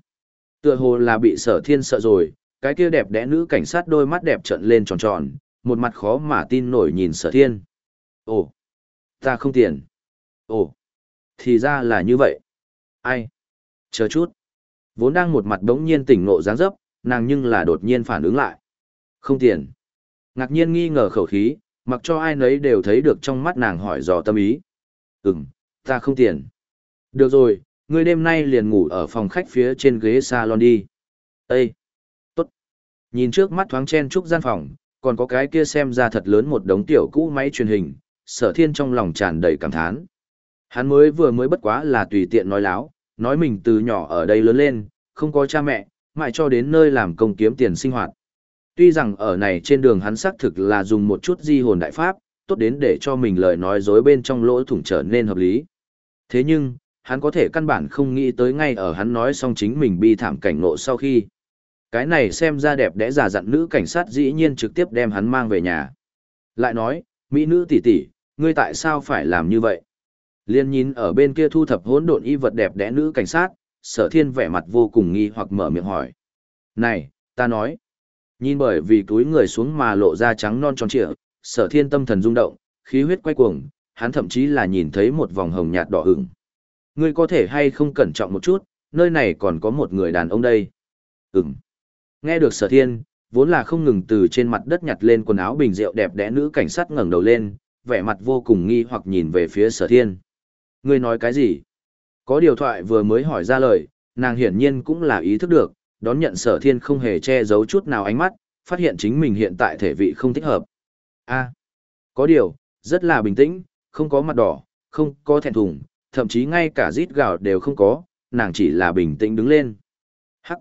Tựa hồ là bị sở thiên sợ rồi, cái kia đẹp đẽ nữ cảnh sát đôi mắt đẹp trợn lên tròn tròn, một mặt khó mà tin nổi nhìn sở thiên. Ồ, ta không tiền. Ồ, thì ra là như vậy. Ai? Chờ chút. Vốn đang một mặt đống nhiên tỉnh ngộ dáng dấp, nàng nhưng là đột nhiên phản ứng lại. Không tiền. Ngạc nhiên nghi ngờ khẩu khí, mặc cho ai nấy đều thấy được trong mắt nàng hỏi dò tâm ý. Ừm, ta không tiền. Được rồi, ngươi đêm nay liền ngủ ở phòng khách phía trên ghế salon đi. Ê! Tốt! Nhìn trước mắt thoáng chen trúc gian phòng, còn có cái kia xem ra thật lớn một đống tiểu cũ máy truyền hình, sở thiên trong lòng tràn đầy cảm thán. Hắn mới vừa mới bất quá là tùy tiện nói láo, nói mình từ nhỏ ở đây lớn lên, không có cha mẹ, mãi cho đến nơi làm công kiếm tiền sinh hoạt. Tuy rằng ở này trên đường hắn xác thực là dùng một chút di hồn đại pháp, tốt đến để cho mình lời nói dối bên trong lỗ thủng trở nên hợp lý. Thế nhưng, hắn có thể căn bản không nghĩ tới ngay ở hắn nói xong chính mình bi thảm cảnh ngộ sau khi. Cái này xem ra đẹp đẽ giả dặn nữ cảnh sát dĩ nhiên trực tiếp đem hắn mang về nhà. Lại nói, mỹ nữ tỷ tỷ, ngươi tại sao phải làm như vậy? Liên nhìn ở bên kia thu thập hỗn độn y vật đẹp đẽ nữ cảnh sát, sở thiên vẻ mặt vô cùng nghi hoặc mở miệng hỏi. Này, ta nói. Nhìn bởi vì túi người xuống mà lộ ra trắng non tròn trịa, sở thiên tâm thần rung động, khí huyết quay cuồng, hắn thậm chí là nhìn thấy một vòng hồng nhạt đỏ ửng. Ngươi có thể hay không cẩn trọng một chút, nơi này còn có một người đàn ông đây. Ừm. Nghe được sở thiên, vốn là không ngừng từ trên mặt đất nhặt lên quần áo bình rượu đẹp đẽ nữ cảnh sát ngẩng đầu lên, vẻ mặt vô cùng nghi hoặc nhìn về phía sở thiên. Ngươi nói cái gì? Có điều thoại vừa mới hỏi ra lời, nàng hiển nhiên cũng là ý thức được, đón nhận sở thiên không hề che giấu chút nào ánh mắt, phát hiện chính mình hiện tại thể vị không thích hợp. a có điều, rất là bình tĩnh, không có mặt đỏ, không có thẹn thùng, thậm chí ngay cả rít gào đều không có, nàng chỉ là bình tĩnh đứng lên. Hắc!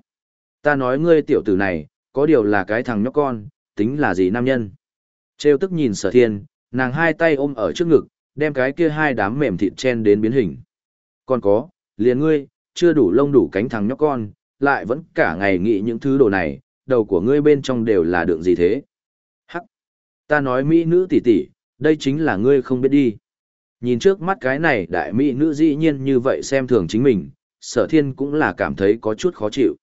Ta nói ngươi tiểu tử này, có điều là cái thằng nhóc con, tính là gì nam nhân? Trêu tức nhìn sở thiên, nàng hai tay ôm ở trước ngực, đem cái kia hai đám mềm thịt chen đến biến hình. Còn có, liền ngươi, chưa đủ lông đủ cánh thằng nhóc con, lại vẫn cả ngày nghĩ những thứ đồ này, đầu của ngươi bên trong đều là đường gì thế? Hắc! Ta nói mỹ nữ tỷ tỷ, đây chính là ngươi không biết đi. Nhìn trước mắt cái này đại mỹ nữ dĩ nhiên như vậy xem thường chính mình, sở thiên cũng là cảm thấy có chút khó chịu.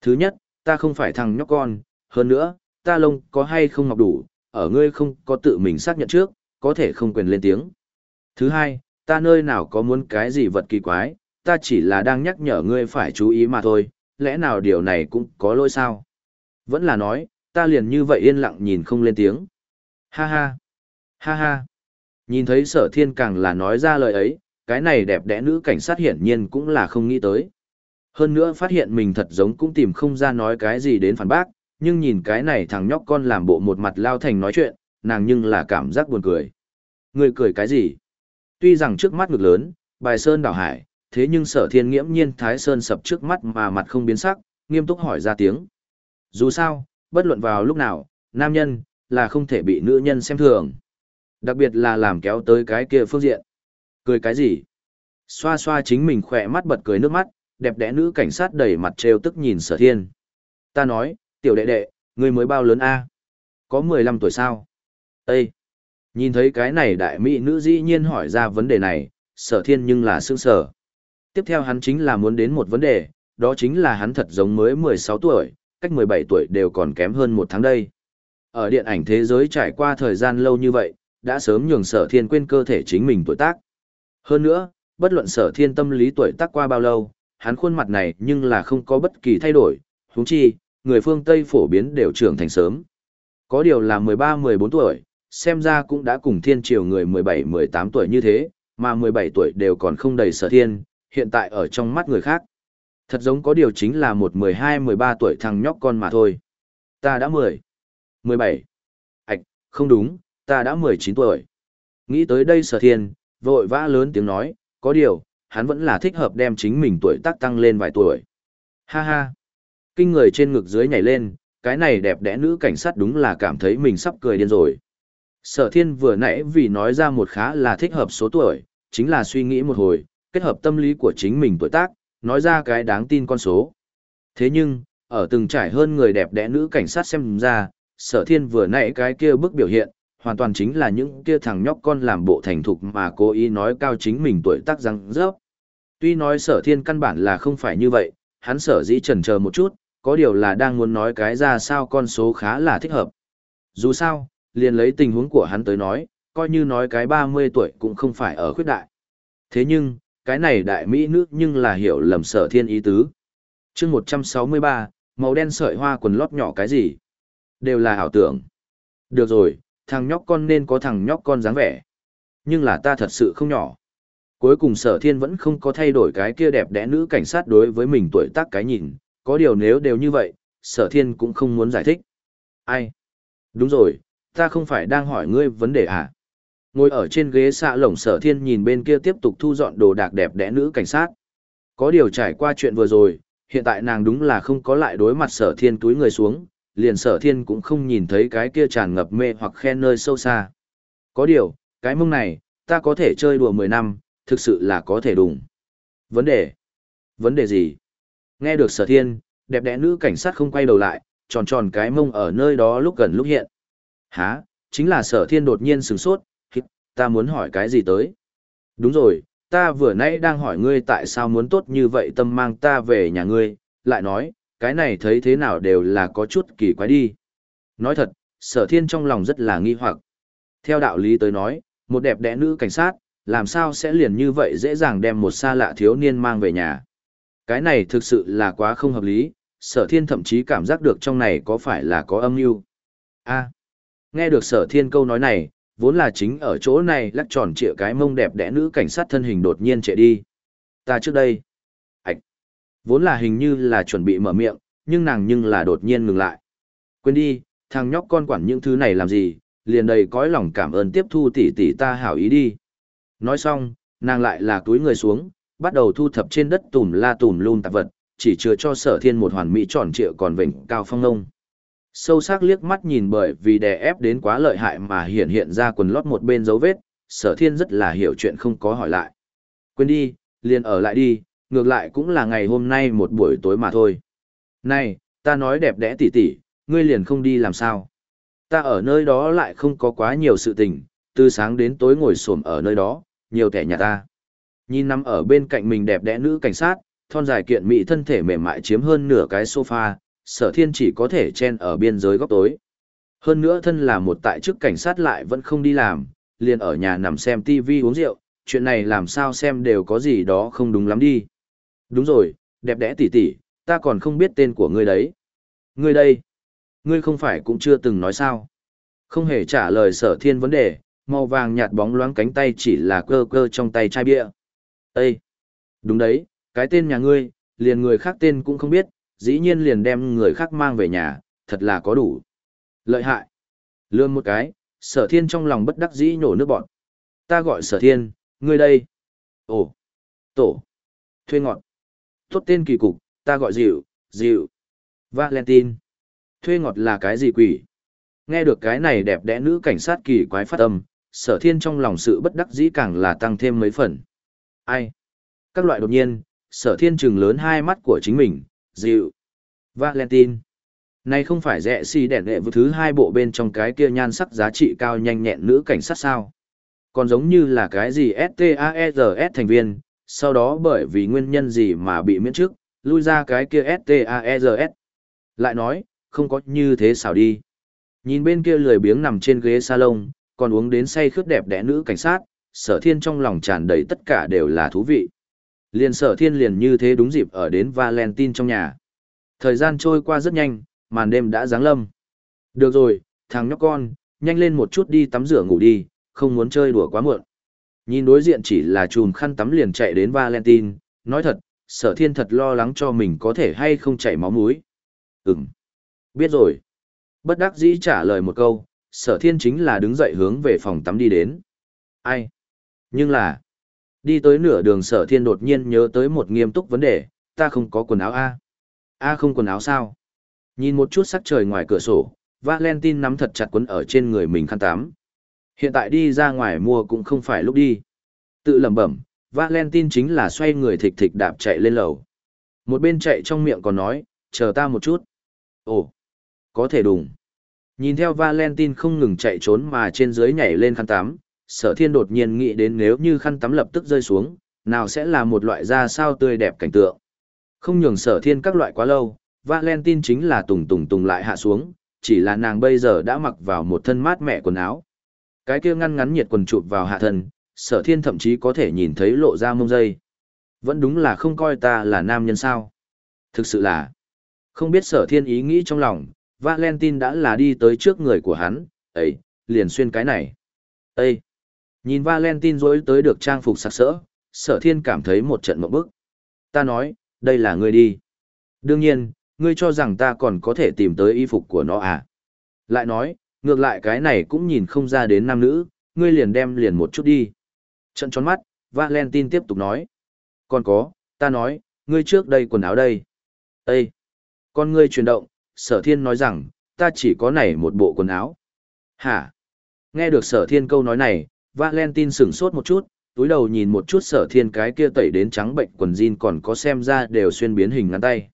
Thứ nhất, ta không phải thằng nhóc con, hơn nữa, ta lông có hay không ngọc đủ, ở ngươi không có tự mình xác nhận trước, có thể không quyền lên tiếng. Thứ hai, ta nơi nào có muốn cái gì vật kỳ quái, ta chỉ là đang nhắc nhở ngươi phải chú ý mà thôi, lẽ nào điều này cũng có lỗi sao? Vẫn là nói, ta liền như vậy yên lặng nhìn không lên tiếng. Ha ha, ha ha. Nhìn thấy sở thiên càng là nói ra lời ấy, cái này đẹp đẽ nữ cảnh sát hiển nhiên cũng là không nghĩ tới. Hơn nữa phát hiện mình thật giống cũng tìm không ra nói cái gì đến phản bác, nhưng nhìn cái này thằng nhóc con làm bộ một mặt lao thành nói chuyện, nàng nhưng là cảm giác buồn cười. Người cười cái gì? Tuy rằng trước mắt ngực lớn, bài sơn đảo hải, thế nhưng sở thiên nghiễm nhiên thái sơn sập trước mắt mà mặt không biến sắc, nghiêm túc hỏi ra tiếng. Dù sao, bất luận vào lúc nào, nam nhân, là không thể bị nữ nhân xem thường. Đặc biệt là làm kéo tới cái kia phương diện. Cười cái gì? Xoa xoa chính mình khỏe mắt bật cười nước mắt, đẹp đẽ nữ cảnh sát đầy mặt trêu tức nhìn sở thiên. Ta nói, tiểu đệ đệ, ngươi mới bao lớn a Có 15 tuổi sao? Ê! Nhìn thấy cái này đại mỹ nữ dĩ nhiên hỏi ra vấn đề này, sở thiên nhưng là sương sở. Tiếp theo hắn chính là muốn đến một vấn đề, đó chính là hắn thật giống mới 16 tuổi, cách 17 tuổi đều còn kém hơn một tháng đây. Ở điện ảnh thế giới trải qua thời gian lâu như vậy, đã sớm nhường sở thiên quên cơ thể chính mình tuổi tác. Hơn nữa, bất luận sở thiên tâm lý tuổi tác qua bao lâu, hắn khuôn mặt này nhưng là không có bất kỳ thay đổi, húng chi, người phương Tây phổ biến đều trưởng thành sớm. Có điều là 13-14 tuổi, xem ra cũng đã cùng thiên triều người 17-18 tuổi như thế, mà 17 tuổi đều còn không đầy sở thiên, hiện tại ở trong mắt người khác. Thật giống có điều chính là một 12-13 tuổi thằng nhóc con mà thôi. Ta đã 10, 17. Ảch, không đúng, ta đã 19 tuổi. Nghĩ tới đây sở thiên, vội vã lớn tiếng nói, có điều, hắn vẫn là thích hợp đem chính mình tuổi tác tăng lên vài tuổi. Ha ha. Kinh người trên ngực dưới nhảy lên, cái này đẹp đẽ nữ cảnh sát đúng là cảm thấy mình sắp cười điên rồi. Sở thiên vừa nãy vì nói ra một khá là thích hợp số tuổi, chính là suy nghĩ một hồi, kết hợp tâm lý của chính mình tuổi tác, nói ra cái đáng tin con số. Thế nhưng, ở từng trải hơn người đẹp đẽ nữ cảnh sát xem ra, sở thiên vừa nãy cái kia bức biểu hiện, hoàn toàn chính là những kia thằng nhóc con làm bộ thành thục mà cố ý nói cao chính mình tuổi tác răng rớp. Tuy nói sở thiên căn bản là không phải như vậy, hắn sở dĩ chần chờ một chút, có điều là đang muốn nói cái ra sao con số khá là thích hợp. Dù sao, liền lấy tình huống của hắn tới nói, coi như nói cái 30 tuổi cũng không phải ở khuyết đại. Thế nhưng, cái này đại mỹ nữ nhưng là hiểu lầm sở thiên ý tứ. chương 163, màu đen sợi hoa quần lót nhỏ cái gì? Đều là ảo tưởng. Được rồi, thằng nhóc con nên có thằng nhóc con dáng vẻ. Nhưng là ta thật sự không nhỏ. Cuối cùng sở thiên vẫn không có thay đổi cái kia đẹp đẽ nữ cảnh sát đối với mình tuổi tác cái nhìn, có điều nếu đều như vậy, sở thiên cũng không muốn giải thích. Ai? Đúng rồi, ta không phải đang hỏi ngươi vấn đề à? Ngồi ở trên ghế xạ lồng sở thiên nhìn bên kia tiếp tục thu dọn đồ đạc đẹp đẽ nữ cảnh sát. Có điều trải qua chuyện vừa rồi, hiện tại nàng đúng là không có lại đối mặt sở thiên túi người xuống, liền sở thiên cũng không nhìn thấy cái kia tràn ngập mê hoặc khen nơi sâu xa. Có điều, cái mông này, ta có thể chơi đùa 10 năm, thực sự là có thể đùng. Vấn đề? Vấn đề gì? Nghe được sở thiên, đẹp đẽ nữ cảnh sát không quay đầu lại, tròn tròn cái mông ở nơi đó lúc gần lúc hiện. Hả, chính là sở thiên đột nhiên sửng sốt, ta muốn hỏi cái gì tới? Đúng rồi, ta vừa nãy đang hỏi ngươi tại sao muốn tốt như vậy tâm mang ta về nhà ngươi, lại nói, cái này thấy thế nào đều là có chút kỳ quái đi. Nói thật, sở thiên trong lòng rất là nghi hoặc. Theo đạo lý tới nói, một đẹp đẽ nữ cảnh sát, làm sao sẽ liền như vậy dễ dàng đem một xa lạ thiếu niên mang về nhà. Cái này thực sự là quá không hợp lý, sở thiên thậm chí cảm giác được trong này có phải là có âm mưu a nghe được sở thiên câu nói này, vốn là chính ở chỗ này lắc tròn trịa cái mông đẹp đẽ nữ cảnh sát thân hình đột nhiên chạy đi. Ta trước đây, ạch, vốn là hình như là chuẩn bị mở miệng, nhưng nàng nhưng là đột nhiên ngừng lại. Quên đi, thằng nhóc con quản những thứ này làm gì, liền đầy cõi lòng cảm ơn tiếp thu tỷ tỷ ta hảo ý đi. Nói xong, nàng lại là túi người xuống, bắt đầu thu thập trên đất tùm la tùm lum tạp vật, chỉ chưa cho sở thiên một hoàn mỹ tròn trịa còn vỉnh cao phong ngông Sâu sắc liếc mắt nhìn bởi vì đè ép đến quá lợi hại mà hiện hiện ra quần lót một bên dấu vết, sở thiên rất là hiểu chuyện không có hỏi lại. Quên đi, liền ở lại đi, ngược lại cũng là ngày hôm nay một buổi tối mà thôi. Này, ta nói đẹp đẽ tỉ tỉ, ngươi liền không đi làm sao. Ta ở nơi đó lại không có quá nhiều sự tình, từ sáng đến tối ngồi xổm ở nơi đó, nhiều kẻ nhà ta. Nhìn nằm ở bên cạnh mình đẹp đẽ nữ cảnh sát, thon dài kiện mỹ thân thể mềm mại chiếm hơn nửa cái sofa, sở thiên chỉ có thể chen ở biên giới góc tối. Hơn nữa thân là một tại chức cảnh sát lại vẫn không đi làm, liền ở nhà nằm xem TV uống rượu, chuyện này làm sao xem đều có gì đó không đúng lắm đi. Đúng rồi, đẹp đẽ tỉ tỉ, ta còn không biết tên của ngươi đấy. Ngươi đây, ngươi không phải cũng chưa từng nói sao. Không hề trả lời sở thiên vấn đề, màu vàng nhạt bóng loáng cánh tay chỉ là cơ cơ trong tay chai bia. Ê! Đúng đấy, cái tên nhà ngươi, liền người khác tên cũng không biết, dĩ nhiên liền đem người khác mang về nhà, thật là có đủ. Lợi hại. Lương một cái, sở thiên trong lòng bất đắc dĩ nhổ nước bọn. Ta gọi sở thiên, ngươi đây. Ồ. Tổ. Thuê ngọt. Tốt tên kỳ cục, ta gọi dịu, dịu. Valentine. Thuê ngọt là cái gì quỷ? Nghe được cái này đẹp đẽ nữ cảnh sát kỳ quái phát âm, sở thiên trong lòng sự bất đắc dĩ càng là tăng thêm mấy phần. Ai? Các loại đột nhiên, sở thiên trừng lớn hai mắt của chính mình, dịu. Valentine. Này không phải rẻ xì đẻ đệ thứ hai bộ bên trong cái kia nhan sắc giá trị cao nhanh nhẹn nữ cảnh sát sao. Còn giống như là cái gì STAERS thành viên, sau đó bởi vì nguyên nhân gì mà bị miễn chức, lui ra cái kia STAERS. Lại nói, không có như thế xảo đi. Nhìn bên kia lười biếng nằm trên ghế salon, còn uống đến say khướt đẹp đẽ nữ cảnh sát, sở thiên trong lòng tràn đầy tất cả đều là thú vị. Liền sở thiên liền như thế đúng dịp ở đến Valentine trong nhà. Thời gian trôi qua rất nhanh, màn đêm đã giáng lâm. Được rồi, thằng nhóc con, nhanh lên một chút đi tắm rửa ngủ đi, không muốn chơi đùa quá muộn. Nhìn đối diện chỉ là chùm khăn tắm liền chạy đến Valentine, nói thật, sở thiên thật lo lắng cho mình có thể hay không chảy máu mũi. Ừm, biết rồi. Bất đắc dĩ trả lời một câu, sở thiên chính là đứng dậy hướng về phòng tắm đi đến. Ai? Nhưng là, đi tới nửa đường sở thiên đột nhiên nhớ tới một nghiêm túc vấn đề, ta không có quần áo A. A không quần áo sao? Nhìn một chút sắc trời ngoài cửa sổ, Valentine nắm thật chặt quấn ở trên người mình khăn tắm. Hiện tại đi ra ngoài mua cũng không phải lúc đi. Tự lẩm bẩm, Valentine chính là xoay người thịch thịch đạp chạy lên lầu. Một bên chạy trong miệng còn nói, chờ ta một chút. Ồ, có thể đùng. Nhìn theo Valentine không ngừng chạy trốn mà trên dưới nhảy lên khăn tắm, sở thiên đột nhiên nghĩ đến nếu như khăn tắm lập tức rơi xuống, nào sẽ là một loại da sao tươi đẹp cảnh tượng. Không nhường sở thiên các loại quá lâu, Valentine chính là tùng tùng tùng lại hạ xuống, chỉ là nàng bây giờ đã mặc vào một thân mát mẻ quần áo. Cái kia ngăn ngắn nhiệt quần chụp vào hạ thân, sở thiên thậm chí có thể nhìn thấy lộ ra mông dây. Vẫn đúng là không coi ta là nam nhân sao. Thực sự là, không biết sở thiên ý nghĩ trong lòng, Valentine đã là đi tới trước người của hắn, ấy, liền xuyên cái này. Ê! Nhìn Valentine rối tới được trang phục sặc sỡ, sở thiên cảm thấy một trận mộng bức. Ta nói, đây là ngươi đi. Đương nhiên, ngươi cho rằng ta còn có thể tìm tới y phục của nó à. Lại nói, ngược lại cái này cũng nhìn không ra đến nam nữ, ngươi liền đem liền một chút đi. Trận tròn mắt, Valentine tiếp tục nói. Còn có, ta nói, ngươi trước đây quần áo đây. Ê! Con ngươi chuyển động, sở thiên nói rằng, ta chỉ có này một bộ quần áo. Hả? Nghe được sở thiên câu nói này, Valentine sửng sốt một chút, túi đầu nhìn một chút sở thiên cái kia tẩy đến trắng bệnh quần jean còn có xem ra đều xuyên biến hình ngắn tay.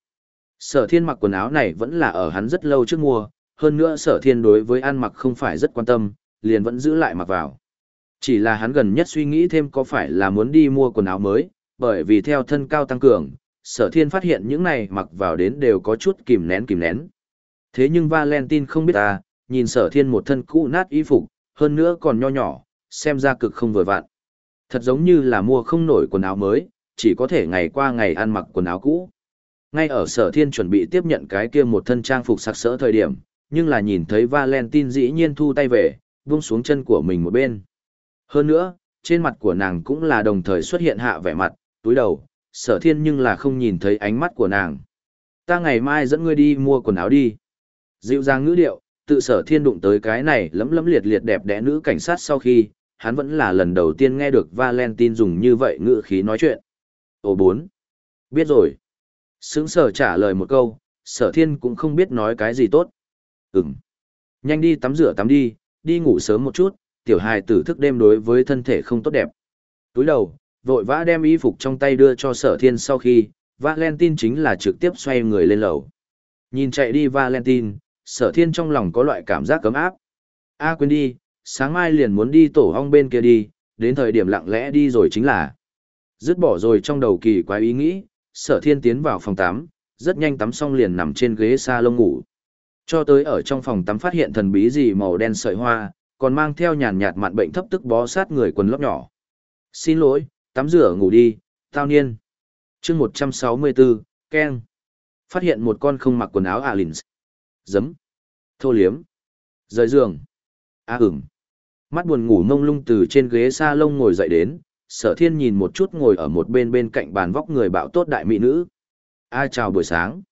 Sở thiên mặc quần áo này vẫn là ở hắn rất lâu trước mua, hơn nữa sở thiên đối với ăn mặc không phải rất quan tâm, liền vẫn giữ lại mặc vào. Chỉ là hắn gần nhất suy nghĩ thêm có phải là muốn đi mua quần áo mới, bởi vì theo thân cao tăng cường, sở thiên phát hiện những này mặc vào đến đều có chút kìm nén kìm nén. Thế nhưng Valentine không biết ta, nhìn sở thiên một thân cũ nát y phục, hơn nữa còn nho nhỏ, xem ra cực không vừa vặn. Thật giống như là mua không nổi quần áo mới, chỉ có thể ngày qua ngày ăn mặc quần áo cũ. Ngay ở sở thiên chuẩn bị tiếp nhận cái kia một thân trang phục sặc sỡ thời điểm, nhưng là nhìn thấy Valentine dĩ nhiên thu tay về, buông xuống chân của mình một bên. Hơn nữa, trên mặt của nàng cũng là đồng thời xuất hiện hạ vẻ mặt, túi đầu, sở thiên nhưng là không nhìn thấy ánh mắt của nàng. Ta ngày mai dẫn ngươi đi mua quần áo đi. Dịu dàng ngữ điệu, tự sở thiên đụng tới cái này lấm lấm liệt liệt đẹp đẽ nữ cảnh sát sau khi, hắn vẫn là lần đầu tiên nghe được Valentine dùng như vậy ngữ khí nói chuyện. Ồ bốn. Biết rồi. Sướng sở trả lời một câu, sở thiên cũng không biết nói cái gì tốt. Ừm. Nhanh đi tắm rửa tắm đi, đi ngủ sớm một chút, tiểu hài tử thức đêm đối với thân thể không tốt đẹp. Túi đầu, vội vã đem y phục trong tay đưa cho sở thiên sau khi, Valentine chính là trực tiếp xoay người lên lầu. Nhìn chạy đi Valentine, sở thiên trong lòng có loại cảm giác cấm áp. A quên đi, sáng mai liền muốn đi tổ hong bên kia đi, đến thời điểm lặng lẽ đi rồi chính là. Dứt bỏ rồi trong đầu kỳ quái ý nghĩ, sở thiên tiến vào phòng tắm, rất nhanh tắm xong liền nằm trên ghế salon ngủ. Cho tới ở trong phòng tắm phát hiện thần bí gì màu đen sợi hoa, còn mang theo nhàn nhạt mặn bệnh thấp tức bó sát người quần lót nhỏ. Xin lỗi, tắm rửa ngủ đi, tao niên. chương 164, Ken. Phát hiện một con không mặc quần áo Alins. Giấm. Thô liếm. Rời giường. A à. Mắt buồn ngủ mông lung từ trên ghế sa lông ngồi dậy đến, sở thiên nhìn một chút ngồi ở một bên bên cạnh bàn vóc người bạo tốt đại mỹ nữ. A chào buổi sáng.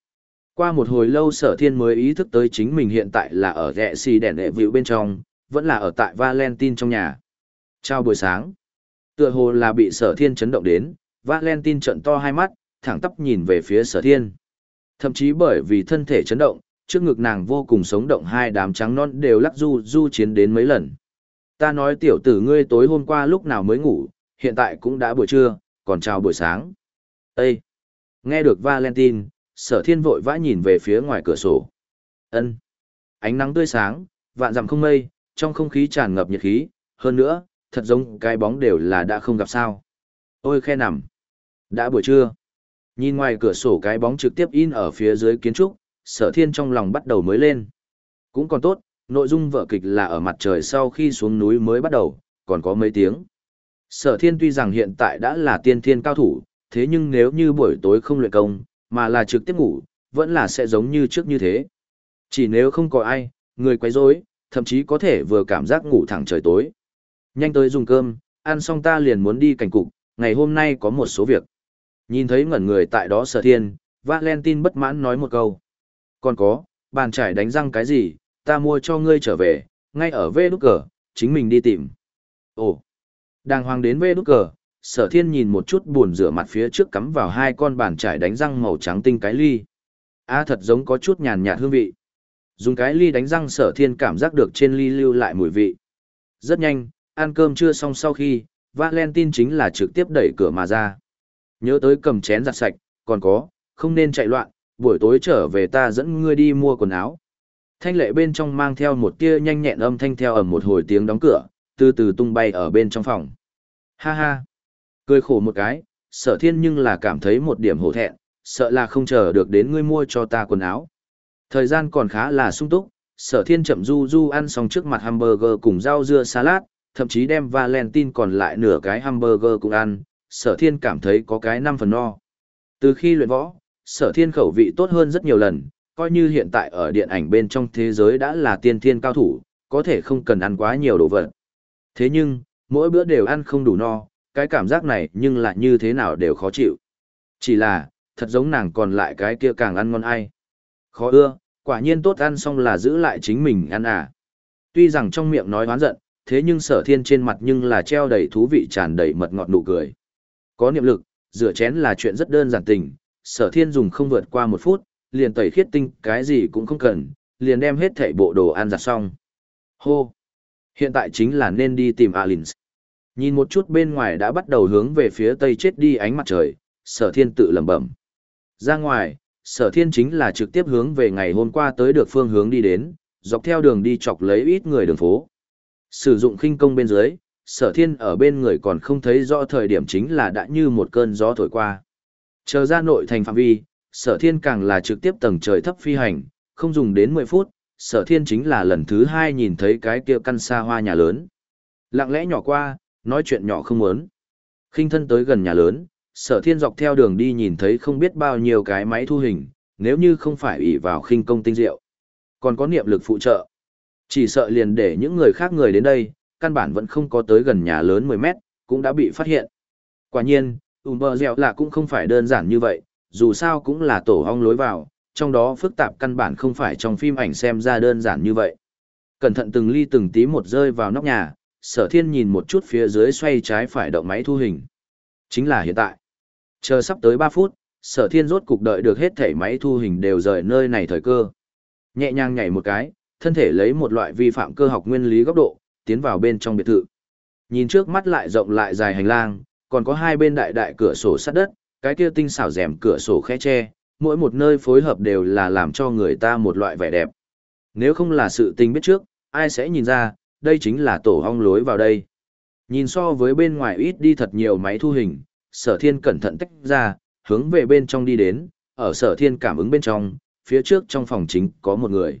Qua một hồi lâu sở thiên mới ý thức tới chính mình hiện tại là ở rẽ xì đèn đệ vịu bên trong, vẫn là ở tại Valentine trong nhà. Chào buổi sáng. Tựa hồ là bị sở thiên chấn động đến, Valentine trận to hai mắt, thẳng tắp nhìn về phía sở thiên. Thậm chí bởi vì thân thể chấn động, trước ngực nàng vô cùng sống động hai đám trắng non đều lắc du du chiến đến mấy lần. Ta nói tiểu tử ngươi tối hôm qua lúc nào mới ngủ, hiện tại cũng đã buổi trưa, còn chào buổi sáng. Ê! Nghe được Valentine, sở thiên vội vã nhìn về phía ngoài cửa sổ. ân Ánh nắng tươi sáng, vạn dặm không mây, trong không khí tràn ngập nhiệt khí, hơn nữa, thật giống cái bóng đều là đã không gặp sao. Ôi khe nằm. Đã buổi trưa. Nhìn ngoài cửa sổ cái bóng trực tiếp in ở phía dưới kiến trúc, sở thiên trong lòng bắt đầu mới lên. Cũng còn tốt, nội dung vở kịch là ở mặt trời sau khi xuống núi mới bắt đầu, còn có mấy tiếng. Sở thiên tuy rằng hiện tại đã là tiên thiên cao thủ, thế nhưng nếu như buổi tối không luyện công, mà là trực tiếp ngủ, vẫn là sẽ giống như trước như thế. Chỉ nếu không có ai, người quấy rối, thậm chí có thể vừa cảm giác ngủ thẳng trời tối. Nhanh tới dùng cơm, ăn xong ta liền muốn đi cảnh cục, ngày hôm nay có một số việc. Nhìn thấy ngẩn người tại đó sở thiên, Valentine bất mãn nói một câu. Còn có, bàn trải đánh răng cái gì, ta mua cho ngươi trở về, ngay ở vê đúc cờ, chính mình đi tìm. Ồ, đàng hoàng đến vê đúc cờ, sở thiên nhìn một chút buồn rửa mặt phía trước cắm vào hai con bàn trải đánh răng màu trắng tinh cái ly. A thật giống có chút nhàn nhạt hương vị. Dùng cái ly đánh răng sở thiên cảm giác được trên ly lưu lại mùi vị. Rất nhanh, ăn cơm chưa xong sau khi, Valentine chính là trực tiếp đẩy cửa mà ra. Nhớ tới cầm chén giặt sạch, còn có, không nên chạy loạn, buổi tối trở về ta dẫn ngươi đi mua quần áo. Thanh lệ bên trong mang theo một tia nhanh nhẹn âm thanh theo ầm một hồi tiếng đóng cửa, từ từ tung bay ở bên trong phòng. Ha ha! Cười khổ một cái, sở thiên nhưng là cảm thấy một điểm hổ thẹn, sợ là không chờ được đến ngươi mua cho ta quần áo. Thời gian còn khá là sung túc, sở thiên chậm du du ăn xong trước mặt hamburger cùng rau dưa salad, thậm chí đem Valentine còn lại nửa cái hamburger cũng ăn, sở thiên cảm thấy có cái năm phần no. Từ khi luyện võ, sở thiên khẩu vị tốt hơn rất nhiều lần, coi như hiện tại ở điện ảnh bên trong thế giới đã là tiên thiên cao thủ, có thể không cần ăn quá nhiều đồ vật. Thế nhưng, mỗi bữa đều ăn không đủ no, cái cảm giác này nhưng lại như thế nào đều khó chịu. Chỉ là, thật giống nàng còn lại cái kia càng ăn ngon ai. Khó ưa, quả nhiên tốt ăn xong là giữ lại chính mình ăn à. Tuy rằng trong miệng nói oán giận, thế nhưng sở thiên trên mặt nhưng là treo đầy thú vị tràn đầy mật ngọt nụ cười. Có niệm lực, rửa chén là chuyện rất đơn giản tình, sở thiên dùng không vượt qua một phút, liền tẩy khiết tinh, cái gì cũng không cần, liền đem hết thảy bộ đồ ăn giặt xong. Hô! Hiện tại chính là nên đi tìm Alins. Nhìn một chút bên ngoài đã bắt đầu hướng về phía tây chết đi ánh mặt trời, sở thiên tự lẩm bẩm. Ra ngoài, sở thiên chính là trực tiếp hướng về ngày hôm qua tới được phương hướng đi đến, dọc theo đường đi chọc lấy ít người đường phố. Sử dụng khinh công bên dưới, sở thiên ở bên người còn không thấy rõ thời điểm chính là đã như một cơn gió thổi qua. Chờ ra nội thành phạm vi, sở thiên càng là trực tiếp tầng trời thấp phi hành, không dùng đến 10 phút, sở thiên chính là lần thứ hai nhìn thấy cái kia căn xa hoa nhà lớn. Lặng lẽ nhỏ qua, nói chuyện nhỏ không muốn. khinh thân tới gần nhà lớn, sở thiên dọc theo đường đi nhìn thấy không biết bao nhiêu cái máy thu hình, nếu như không phải ủy vào khinh công tinh diệu. Còn có niệm lực phụ trợ. Chỉ sợ liền để những người khác người đến đây, căn bản vẫn không có tới gần nhà lớn 10 mét, cũng đã bị phát hiện. Quả nhiên, Umber Dẻo là cũng không phải đơn giản như vậy, dù sao cũng là tổ hong lối vào, trong đó phức tạp căn bản không phải trong phim ảnh xem ra đơn giản như vậy. Cẩn thận từng ly từng tí một rơi vào nóc nhà, sở thiên nhìn một chút phía dưới xoay trái phải động máy thu hình. Chính là hiện tại. Chờ sắp tới ba phút, sở thiên rốt cục đợi được hết thể máy thu hình đều rời nơi này thời cơ. Nhẹ nhàng nhảy một cái, thân thể lấy một loại vi phạm cơ học nguyên lý góc độ, tiến vào bên trong biệt thự. Nhìn trước mắt lại rộng lại dài hành lang, còn có hai bên đại đại cửa sổ sắt đất, cái kia tinh xảo rèm cửa sổ khẽ che, mỗi một nơi phối hợp đều là làm cho người ta một loại vẻ đẹp. Nếu không là sự tình biết trước, ai sẽ nhìn ra, đây chính là tổ hong lối vào đây. Nhìn so với bên ngoài ít đi thật nhiều máy thu hình, sở thiên cẩn thận tách ra, hướng về bên trong đi đến, ở sở thiên cảm ứng bên trong, phía trước trong phòng chính có một người.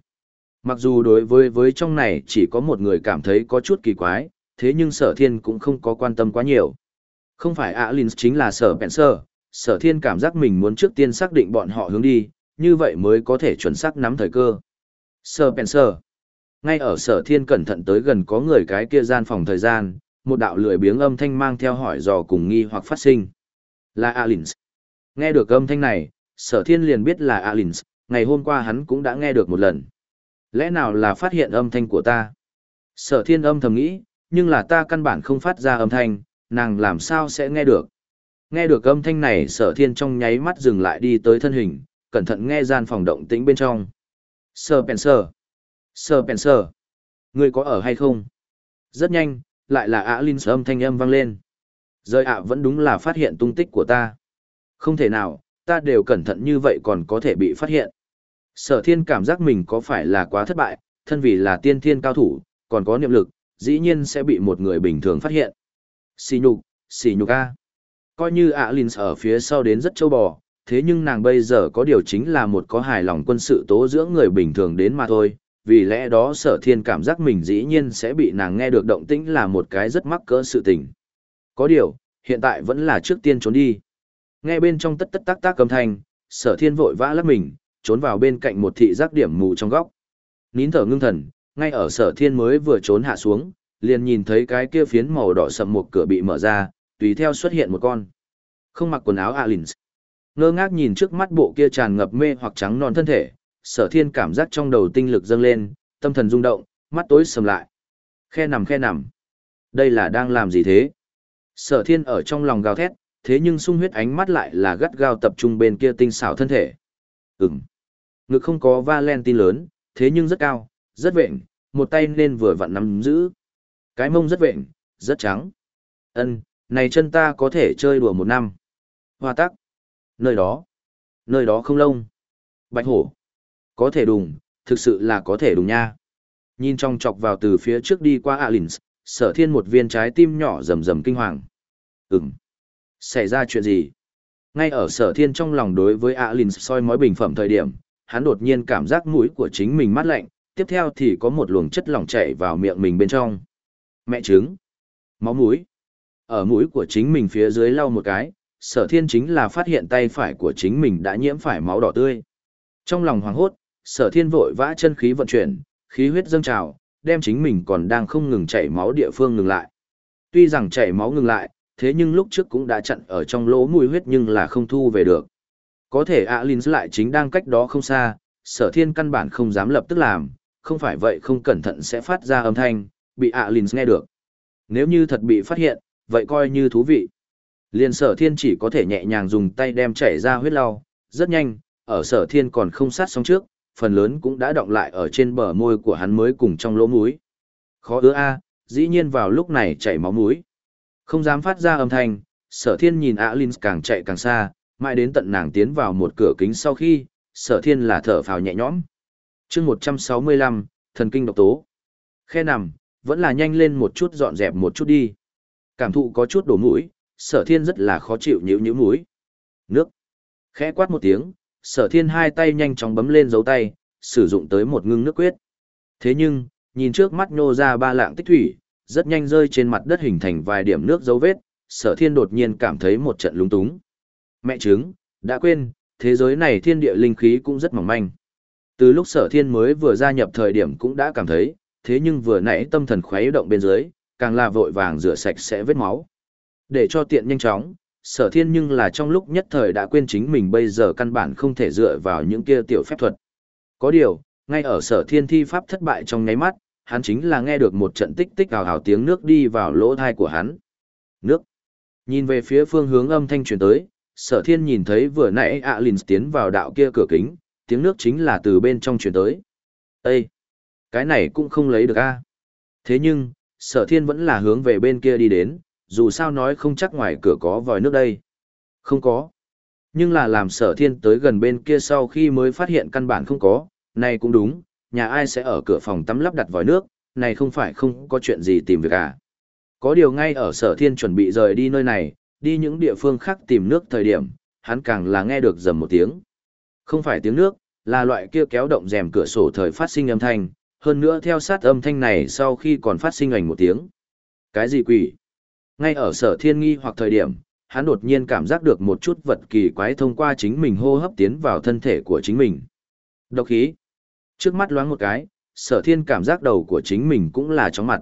Mặc dù đối với với trong này chỉ có một người cảm thấy có chút kỳ quái, thế nhưng sở thiên cũng không có quan tâm quá nhiều. Không phải Alin chính là sở Spencer, sở thiên cảm giác mình muốn trước tiên xác định bọn họ hướng đi, như vậy mới có thể chuẩn xác nắm thời cơ. Sở Spencer. Ngay ở sở thiên cẩn thận tới gần có người cái kia gian phòng thời gian, một đạo lười biếng âm thanh mang theo hỏi dò cùng nghi hoặc phát sinh. Là Alins. Nghe được âm thanh này, sở thiên liền biết là Alins, ngày hôm qua hắn cũng đã nghe được một lần. Lẽ nào là phát hiện âm thanh của ta? Sở thiên âm thầm nghĩ, nhưng là ta căn bản không phát ra âm thanh, nàng làm sao sẽ nghe được? Nghe được âm thanh này sở thiên trong nháy mắt dừng lại đi tới thân hình, cẩn thận nghe gian phòng động tĩnh bên trong. Sir Spencer! Sir Spencer! Người có ở hay không? Rất nhanh, lại là ạ Linh âm thanh âm vang lên. Rơi ạ vẫn đúng là phát hiện tung tích của ta. Không thể nào, ta đều cẩn thận như vậy còn có thể bị phát hiện. Sở thiên cảm giác mình có phải là quá thất bại, thân vì là tiên thiên cao thủ, còn có niệm lực, dĩ nhiên sẽ bị một người bình thường phát hiện. Xì nhục, xì nhục a. Coi như ạ Linh ở phía sau đến rất châu bò, thế nhưng nàng bây giờ có điều chính là một có hài lòng quân sự tố dưỡng người bình thường đến mà thôi, vì lẽ đó sở thiên cảm giác mình dĩ nhiên sẽ bị nàng nghe được động tĩnh là một cái rất mắc cỡ sự tình. Có điều, hiện tại vẫn là trước tiên trốn đi. Nghe bên trong tất tất tác tác cầm thanh, sở thiên vội vã lấp mình, trốn vào bên cạnh một thị giác điểm mù trong góc. Nín thở ngưng thần, ngay ở sở thiên mới vừa trốn hạ xuống, liền nhìn thấy cái kia phiến màu đỏ sầm một cửa bị mở ra, tùy theo xuất hiện một con. Không mặc quần áo Alins. Ngơ ngác nhìn trước mắt bộ kia tràn ngập mê hoặc trắng non thân thể, sở thiên cảm giác trong đầu tinh lực dâng lên, tâm thần rung động, mắt tối sầm lại. Khe nằm khe nằm. Đây là đang làm gì thế? Sở thiên ở trong lòng gào thét, thế nhưng sung huyết ánh mắt lại là gắt gao tập trung bên kia tinh xảo thân thể. Ừm. Ngực không có Valentine lớn, thế nhưng rất cao, rất vệnh, một tay nên vừa vặn nắm giữ. Cái mông rất vẹn, rất trắng. Ân, này chân ta có thể chơi đùa một năm. Hoa tắc. Nơi đó. Nơi đó không lông. Bạch hổ. Có thể đùng, thực sự là có thể đùng nha. Nhìn trong chọc vào từ phía trước đi qua Alins, sở thiên một viên trái tim nhỏ rầm rầm kinh hoàng. Ừm. Xảy ra chuyện gì? Ngay ở sở thiên trong lòng đối với Alins soi mói bình phẩm thời điểm, hắn đột nhiên cảm giác mũi của chính mình mát lạnh, tiếp theo thì có một luồng chất lỏng chảy vào miệng mình bên trong. Mẹ trứng. Máu mũi. Ở mũi của chính mình phía dưới lau một cái, sở thiên chính là phát hiện tay phải của chính mình đã nhiễm phải máu đỏ tươi. Trong lòng hoảng hốt, sở thiên vội vã chân khí vận chuyển, khí huyết dâng trào, đem chính mình còn đang không ngừng chảy máu địa phương ngừng lại. Tuy rằng chảy máu ngừng lại, thế nhưng lúc trước cũng đã chặn ở trong lỗ mũi huyết nhưng là không thu về được. Có thể Alins lại chính đang cách đó không xa, sở thiên căn bản không dám lập tức làm, không phải vậy không cẩn thận sẽ phát ra âm thanh, bị Alins nghe được. Nếu như thật bị phát hiện, vậy coi như thú vị. Liên sở thiên chỉ có thể nhẹ nhàng dùng tay đem chảy ra huyết lau, rất nhanh, ở sở thiên còn không sát xong trước, phần lớn cũng đã động lại ở trên bờ môi của hắn mới cùng trong lỗ mũi. Khó ứa a, dĩ nhiên vào lúc này chảy máu mũi. Không dám phát ra âm thanh, sở thiên nhìn Alins càng chạy càng xa, mãi đến tận nàng tiến vào một cửa kính sau khi, sở thiên là thở phào nhẹ nhõm. chương 165, thần kinh độc tố. Khe nằm, vẫn là nhanh lên một chút dọn dẹp một chút đi. Cảm thụ có chút đổ mũi, sở thiên rất là khó chịu nhíu nhíu mũi. Nước. Khẽ quát một tiếng, sở thiên hai tay nhanh chóng bấm lên dấu tay, sử dụng tới một ngưng nước quyết. Thế nhưng, nhìn trước mắt nhô ra ba lạng tích thủy, rất nhanh rơi trên mặt đất hình thành vài điểm nước dấu vết, sở thiên đột nhiên cảm thấy một trận lúng túng. Mẹ trứng, đã quên, thế giới này thiên địa linh khí cũng rất mỏng manh. Từ lúc sở thiên mới vừa gia nhập thời điểm cũng đã cảm thấy, thế nhưng vừa nãy tâm thần khuấy động bên dưới, càng là vội vàng rửa sạch sẽ vết máu. Để cho tiện nhanh chóng, sở thiên nhưng là trong lúc nhất thời đã quên chính mình bây giờ căn bản không thể dựa vào những kia tiểu phép thuật. Có điều, ngay ở sở thiên thi pháp thất bại trong nháy mắt, hắn chính là nghe được một trận tích tích ào ào tiếng nước đi vào lỗ thai của hắn. Nước. Nhìn về phía phương hướng âm thanh truyền tới, sở thiên nhìn thấy vừa nãy ạ lìn tiến vào đạo kia cửa kính, tiếng nước chính là từ bên trong truyền tới. Ê! Cái này cũng không lấy được a Thế nhưng, sở thiên vẫn là hướng về bên kia đi đến, dù sao nói không chắc ngoài cửa có vòi nước đây. Không có. Nhưng là làm sở thiên tới gần bên kia sau khi mới phát hiện căn bản không có, này cũng đúng, nhà ai sẽ ở cửa phòng tắm lắp đặt vòi nước, này không phải không có chuyện gì tìm việc à. Có điều ngay ở sở thiên chuẩn bị rời đi nơi này, đi những địa phương khác tìm nước thời điểm, hắn càng là nghe được dầm một tiếng. Không phải tiếng nước, là loại kia kéo động rèm cửa sổ thời phát sinh âm thanh, hơn nữa theo sát âm thanh này sau khi còn phát sinh ảnh một tiếng. Cái gì quỷ? Ngay ở sở thiên nghi hoặc thời điểm, hắn đột nhiên cảm giác được một chút vật kỳ quái thông qua chính mình hô hấp tiến vào thân thể của chính mình. Độc khí. Trước mắt loáng một cái, sở thiên cảm giác đầu của chính mình cũng là chóng mặt.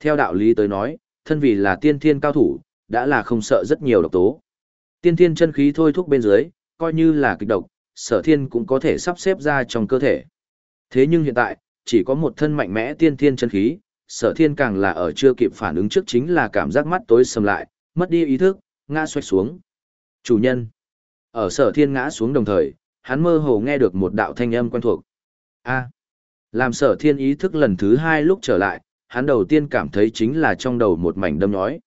Theo đạo lý tới nói, thân vì là tiên thiên cao thủ, đã là không sợ rất nhiều độc tố. Tiên thiên chân khí thôi thúc bên dưới, coi như là kịch độc, sở thiên cũng có thể sắp xếp ra trong cơ thể. Thế nhưng hiện tại, chỉ có một thân mạnh mẽ tiên thiên chân khí, sở thiên càng là ở chưa kịp phản ứng trước chính là cảm giác mắt tối sầm lại, mất đi ý thức, ngã xoay xuống. Chủ nhân. Ở sở thiên ngã xuống đồng thời, hắn mơ hồ nghe được một đạo thanh âm quen thuộc. A. làm sở thiên ý thức lần thứ hai lúc trở lại, hắn đầu tiên cảm thấy chính là trong đầu một mảnh đâm nhói.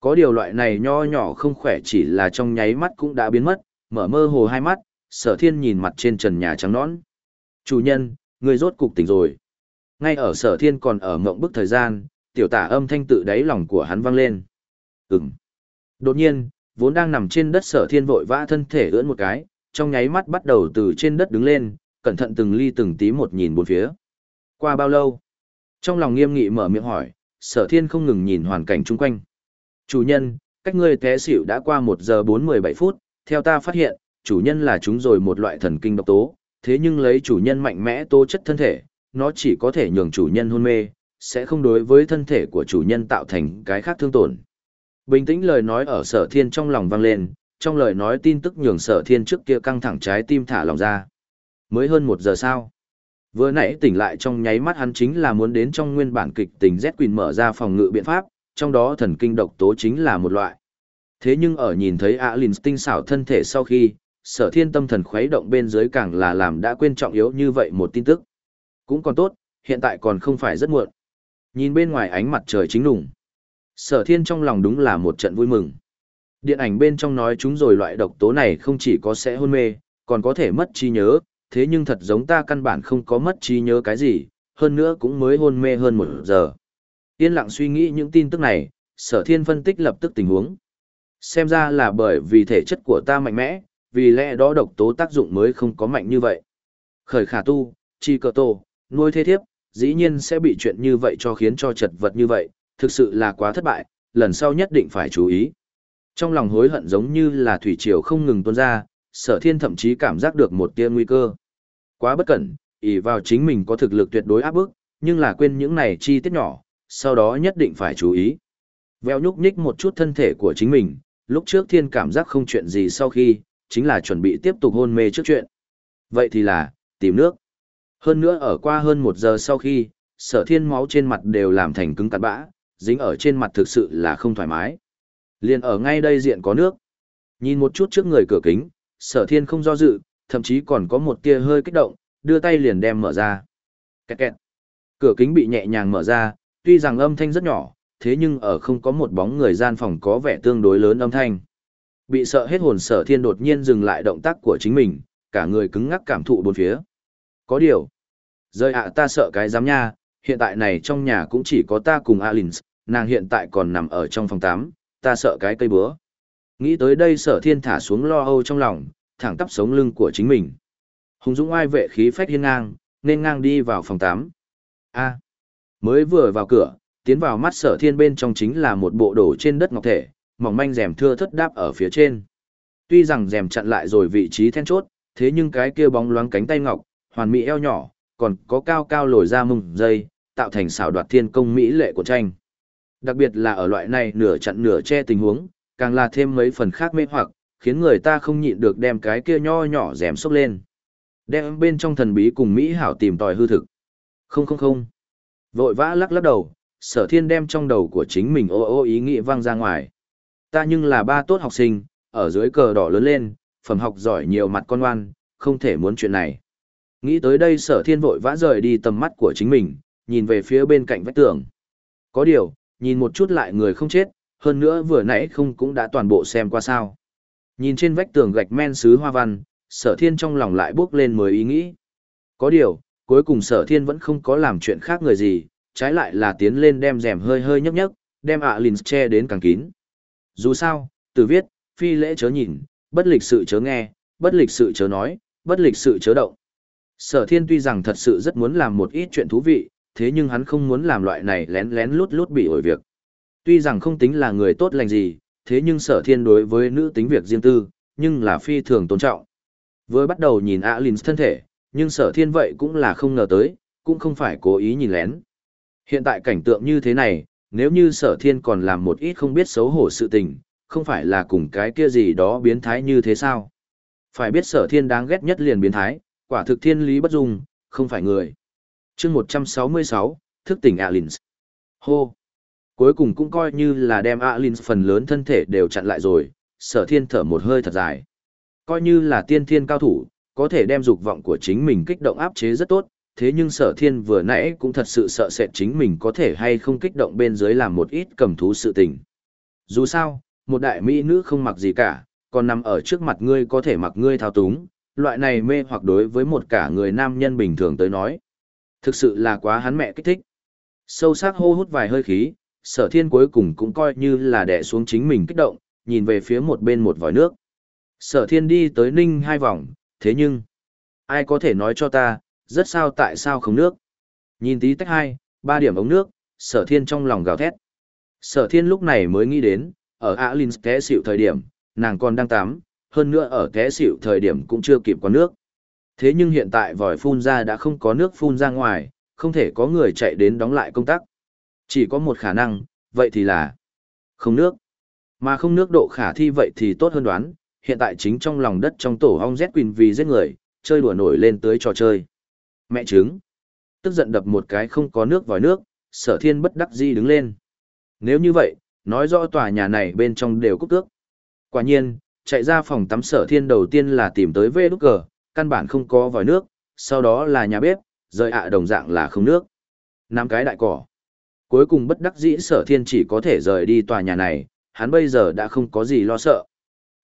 Có điều loại này nho nhỏ không khỏe chỉ là trong nháy mắt cũng đã biến mất, mở mơ hồ hai mắt, sở thiên nhìn mặt trên trần nhà trắng nõn. Chủ nhân, người rốt cục tỉnh rồi. Ngay ở sở thiên còn ở mộng bức thời gian, tiểu tả âm thanh tự đáy lòng của hắn vang lên. Ừm. Đột nhiên, vốn đang nằm trên đất sở thiên vội vã thân thể ưỡn một cái, trong nháy mắt bắt đầu từ trên đất đứng lên, cẩn thận từng ly từng tí một nhìn bốn phía. Qua bao lâu? Trong lòng nghiêm nghị mở miệng hỏi, sở thiên không ngừng nhìn hoàn cảnh chung quanh. Chủ nhân, cách ngươi té xỉu đã qua 1 giờ 47 phút, Theo ta phát hiện, chủ nhân là chúng rồi một loại thần kinh độc tố, thế nhưng lấy chủ nhân mạnh mẽ tố chất thân thể, nó chỉ có thể nhường chủ nhân hôn mê, sẽ không đối với thân thể của chủ nhân tạo thành cái khác thương tổn. Bình tĩnh lời nói ở sở thiên trong lòng vang lên, trong lời nói tin tức nhường sở thiên trước kia căng thẳng trái tim thả lòng ra. Mới hơn một giờ sau. Vừa nãy tỉnh lại trong nháy mắt hắn chính là muốn đến trong nguyên bản kịch tình Z Quỳnh mở ra phòng ngự biện pháp, trong đó thần kinh độc tố chính là một loại. Thế nhưng ở nhìn thấy Alin tinh xảo thân thể sau khi, sở thiên tâm thần khuấy động bên dưới càng là làm đã quên trọng yếu như vậy một tin tức. Cũng còn tốt, hiện tại còn không phải rất muộn. Nhìn bên ngoài ánh mặt trời chính đủng. Sở thiên trong lòng đúng là một trận vui mừng. Điện ảnh bên trong nói chúng rồi loại độc tố này không chỉ có sẽ hôn mê, còn có thể mất trí nhớ, thế nhưng thật giống ta căn bản không có mất trí nhớ cái gì, hơn nữa cũng mới hôn mê hơn một giờ. Yên lặng suy nghĩ những tin tức này, sở thiên phân tích lập tức tình huống. Xem ra là bởi vì thể chất của ta mạnh mẽ, vì lẽ đó độc tố tác dụng mới không có mạnh như vậy. Khởi khả tu, chi cờ tổ, nuôi thế thiếp, dĩ nhiên sẽ bị chuyện như vậy cho khiến cho chật vật như vậy, thực sự là quá thất bại, lần sau nhất định phải chú ý. Trong lòng hối hận giống như là thủy triều không ngừng tuôn ra, sở thiên thậm chí cảm giác được một tia nguy cơ. Quá bất cẩn, ỷ vào chính mình có thực lực tuyệt đối áp bức, nhưng là quên những này chi tiết nhỏ, sau đó nhất định phải chú ý. Vèo nhúc nhích một chút thân thể của chính mình, lúc trước thiên cảm giác không chuyện gì sau khi, chính là chuẩn bị tiếp tục hôn mê trước chuyện. Vậy thì là, tìm nước. Hơn nữa ở qua hơn một giờ sau khi, sở thiên máu trên mặt đều làm thành cứng cắt bã, dính ở trên mặt thực sự là không thoải mái. Liền ở ngay đây diện có nước. Nhìn một chút trước người cửa kính, sở thiên không do dự, thậm chí còn có một tia hơi kích động, đưa tay liền đem mở ra. Kẹt kẹt. Cửa kính bị nhẹ nhàng mở ra, tuy rằng âm thanh rất nhỏ, thế nhưng ở không có một bóng người gian phòng có vẻ tương đối lớn âm thanh. Bị sợ hết hồn sở thiên đột nhiên dừng lại động tác của chính mình, cả người cứng ngắc cảm thụ bốn phía. Có điều. Rơi ạ ta sợ cái giám nha, hiện tại này trong nhà cũng chỉ có ta cùng Alins, nàng hiện tại còn nằm ở trong phòng 8, ta sợ cái cây búa. Nghĩ tới đây sở thiên thả xuống lo âu trong lòng, thẳng tắp sống lưng của chính mình. Hùng Dũng ai vệ khí phách hiên ngang, nên ngang đi vào phòng 8. A. mới vừa vào cửa, tiến vào mắt sở thiên bên trong chính là một bộ đồ trên đất ngọc thể, mỏng manh rèm thưa thất đáp ở phía trên. Tuy rằng rèm chặn lại rồi vị trí then chốt, thế nhưng cái kia bóng loáng cánh tay ngọc, hoàn mỹ eo nhỏ, còn có cao cao lồi ra mùng dây, tạo thành xảo đoạt thiên công mỹ lệ của tranh. Đặc biệt là ở loại này nửa chặn nửa che tình huống, càng là thêm mấy phần khác mê hoặc, khiến người ta không nhịn được đem cái kia nho nhỏ rèm xốc lên. Đem bên trong thần bí cùng Mỹ hảo tìm tòi hư thực. Không không không. Vội vã lắc lắc đầu, sở thiên đem trong đầu của chính mình ô ô ý nghĩ vang ra ngoài. Ta nhưng là ba tốt học sinh, ở dưới cờ đỏ lớn lên, phẩm học giỏi nhiều mặt con ngoan, không thể muốn chuyện này. Nghĩ tới đây sở thiên vội vã rời đi tầm mắt của chính mình, nhìn về phía bên cạnh vách tường. Có điều, nhìn một chút lại người không chết, hơn nữa vừa nãy không cũng đã toàn bộ xem qua sao. Nhìn trên vách tường gạch men sứ hoa văn, sở thiên trong lòng lại bước lên mới ý nghĩ. Có điều, cuối cùng sở thiên vẫn không có làm chuyện khác người gì, trái lại là tiến lên đem rèm hơi hơi nhấp nhấp, đem ạ à lìn che đến càng kín. Dù sao, từ viết, phi lễ chớ nhìn, bất lịch sự chớ nghe, bất lịch sự chớ nói, bất lịch sự chớ động. Sở thiên tuy rằng thật sự rất muốn làm một ít chuyện thú vị, thế nhưng hắn không muốn làm loại này lén lén lút lút bị ổi việc. Tuy rằng không tính là người tốt lành gì, thế nhưng sở thiên đối với nữ tính việc riêng tư, nhưng là phi thường tôn trọng. Với bắt đầu nhìn Alin thân thể, nhưng sở thiên vậy cũng là không ngờ tới, cũng không phải cố ý nhìn lén. Hiện tại cảnh tượng như thế này, nếu như sở thiên còn làm một ít không biết xấu hổ sự tình, không phải là cùng cái kia gì đó biến thái như thế sao? Phải biết sở thiên đáng ghét nhất liền biến thái, quả thực thiên lý bất dung, không phải người. chương 166, thức tỉnh Alins. Hô! Cuối cùng cũng coi như là đem Alins phần lớn thân thể đều chặn lại rồi, sở thiên thở một hơi thật dài. Coi như là tiên thiên cao thủ, có thể đem dục vọng của chính mình kích động áp chế rất tốt, thế nhưng sở thiên vừa nãy cũng thật sự sợ sệt chính mình có thể hay không kích động bên dưới làm một ít cầm thú sự tình. Dù sao, một đại mỹ nữ không mặc gì cả, còn nằm ở trước mặt ngươi có thể mặc ngươi thao túng, loại này mê hoặc đối với một cả người nam nhân bình thường tới nói. Thực sự là quá hắn mẹ kích thích. Sâu sắc hô hút vài hơi khí, sở thiên cuối cùng cũng coi như là đè xuống chính mình kích động, nhìn về phía một bên một vòi nước. Sở thiên đi tới ninh hai vòng, thế nhưng, ai có thể nói cho ta, rất sao tại sao không nước. Nhìn tí tách hai, ba điểm ống nước, sở thiên trong lòng gào thét. Sở thiên lúc này mới nghĩ đến, ở Alins té xịu thời điểm, nàng còn đang tắm, hơn nữa ở té xịu thời điểm cũng chưa kịp có nước. Thế nhưng hiện tại vòi phun ra đã không có nước phun ra ngoài, không thể có người chạy đến đóng lại công tắc. Chỉ có một khả năng, vậy thì là không nước. Mà không nước độ khả thi vậy thì tốt hơn đoán, hiện tại chính trong lòng đất trong tổ ong Z Queen vì giết người, chơi đùa nổi lên tới trò chơi. Mẹ trứng. Tức giận đập một cái không có nước vòi nước, sở thiên bất đắc di đứng lên. Nếu như vậy, nói rõ tòa nhà này bên trong đều cúc tước. Quả nhiên, chạy ra phòng tắm sở thiên đầu tiên là tìm tới vê đúc cờ, căn bản không có vòi nước, sau đó là nhà bếp, rời ạ đồng dạng là không nước. Năm cái đại cỏ. Cuối cùng bất đắc dĩ sở thiên chỉ có thể rời đi tòa nhà này, hắn bây giờ đã không có gì lo sợ.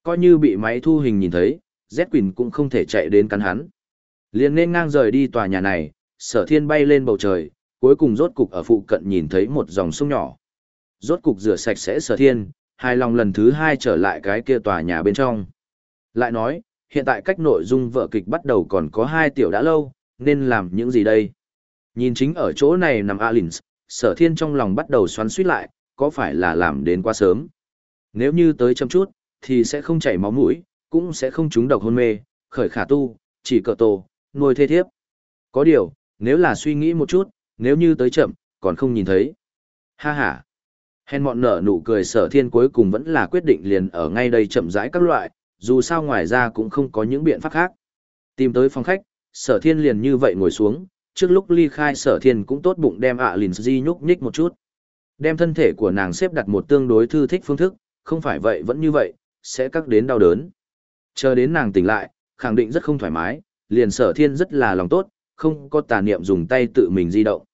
Coi như bị máy thu hình nhìn thấy, Z Quỳnh cũng không thể chạy đến cắn hắn liền nên ngang rời đi tòa nhà này, sở thiên bay lên bầu trời, cuối cùng rốt cục ở phụ cận nhìn thấy một dòng sông nhỏ. Rốt cục rửa sạch sẽ sở thiên, hài lòng lần thứ hai trở lại cái kia tòa nhà bên trong. Lại nói, hiện tại cách nội dung vợ kịch bắt đầu còn có hai tiểu đã lâu, nên làm những gì đây? Nhìn chính ở chỗ này nằm Alins, sở thiên trong lòng bắt đầu xoắn suýt lại, có phải là làm đến quá sớm? Nếu như tới chậm chút, thì sẽ không chảy máu mũi, cũng sẽ không trúng độc hôn mê, khởi khả tu, chỉ cờ tổ, nuôi thê thiếp. Có điều, nếu là suy nghĩ một chút, nếu như tới chậm, còn không nhìn thấy. Ha ha. Hèn mọn nở nụ cười sở thiên cuối cùng vẫn là quyết định liền ở ngay đây chậm rãi các loại, dù sao ngoài ra cũng không có những biện pháp khác. Tìm tới phòng khách, sở thiên liền như vậy ngồi xuống, trước lúc ly khai sở thiên cũng tốt bụng đem ạ à lìn di nhúc nhích một chút. Đem thân thể của nàng xếp đặt một tương đối thư thích phương thức, không phải vậy vẫn như vậy, sẽ cắt đến đau đớn. Chờ đến nàng tỉnh lại, khẳng định rất không thoải mái, liền sở thiên rất là lòng tốt, không có tà niệm dùng tay tự mình di động.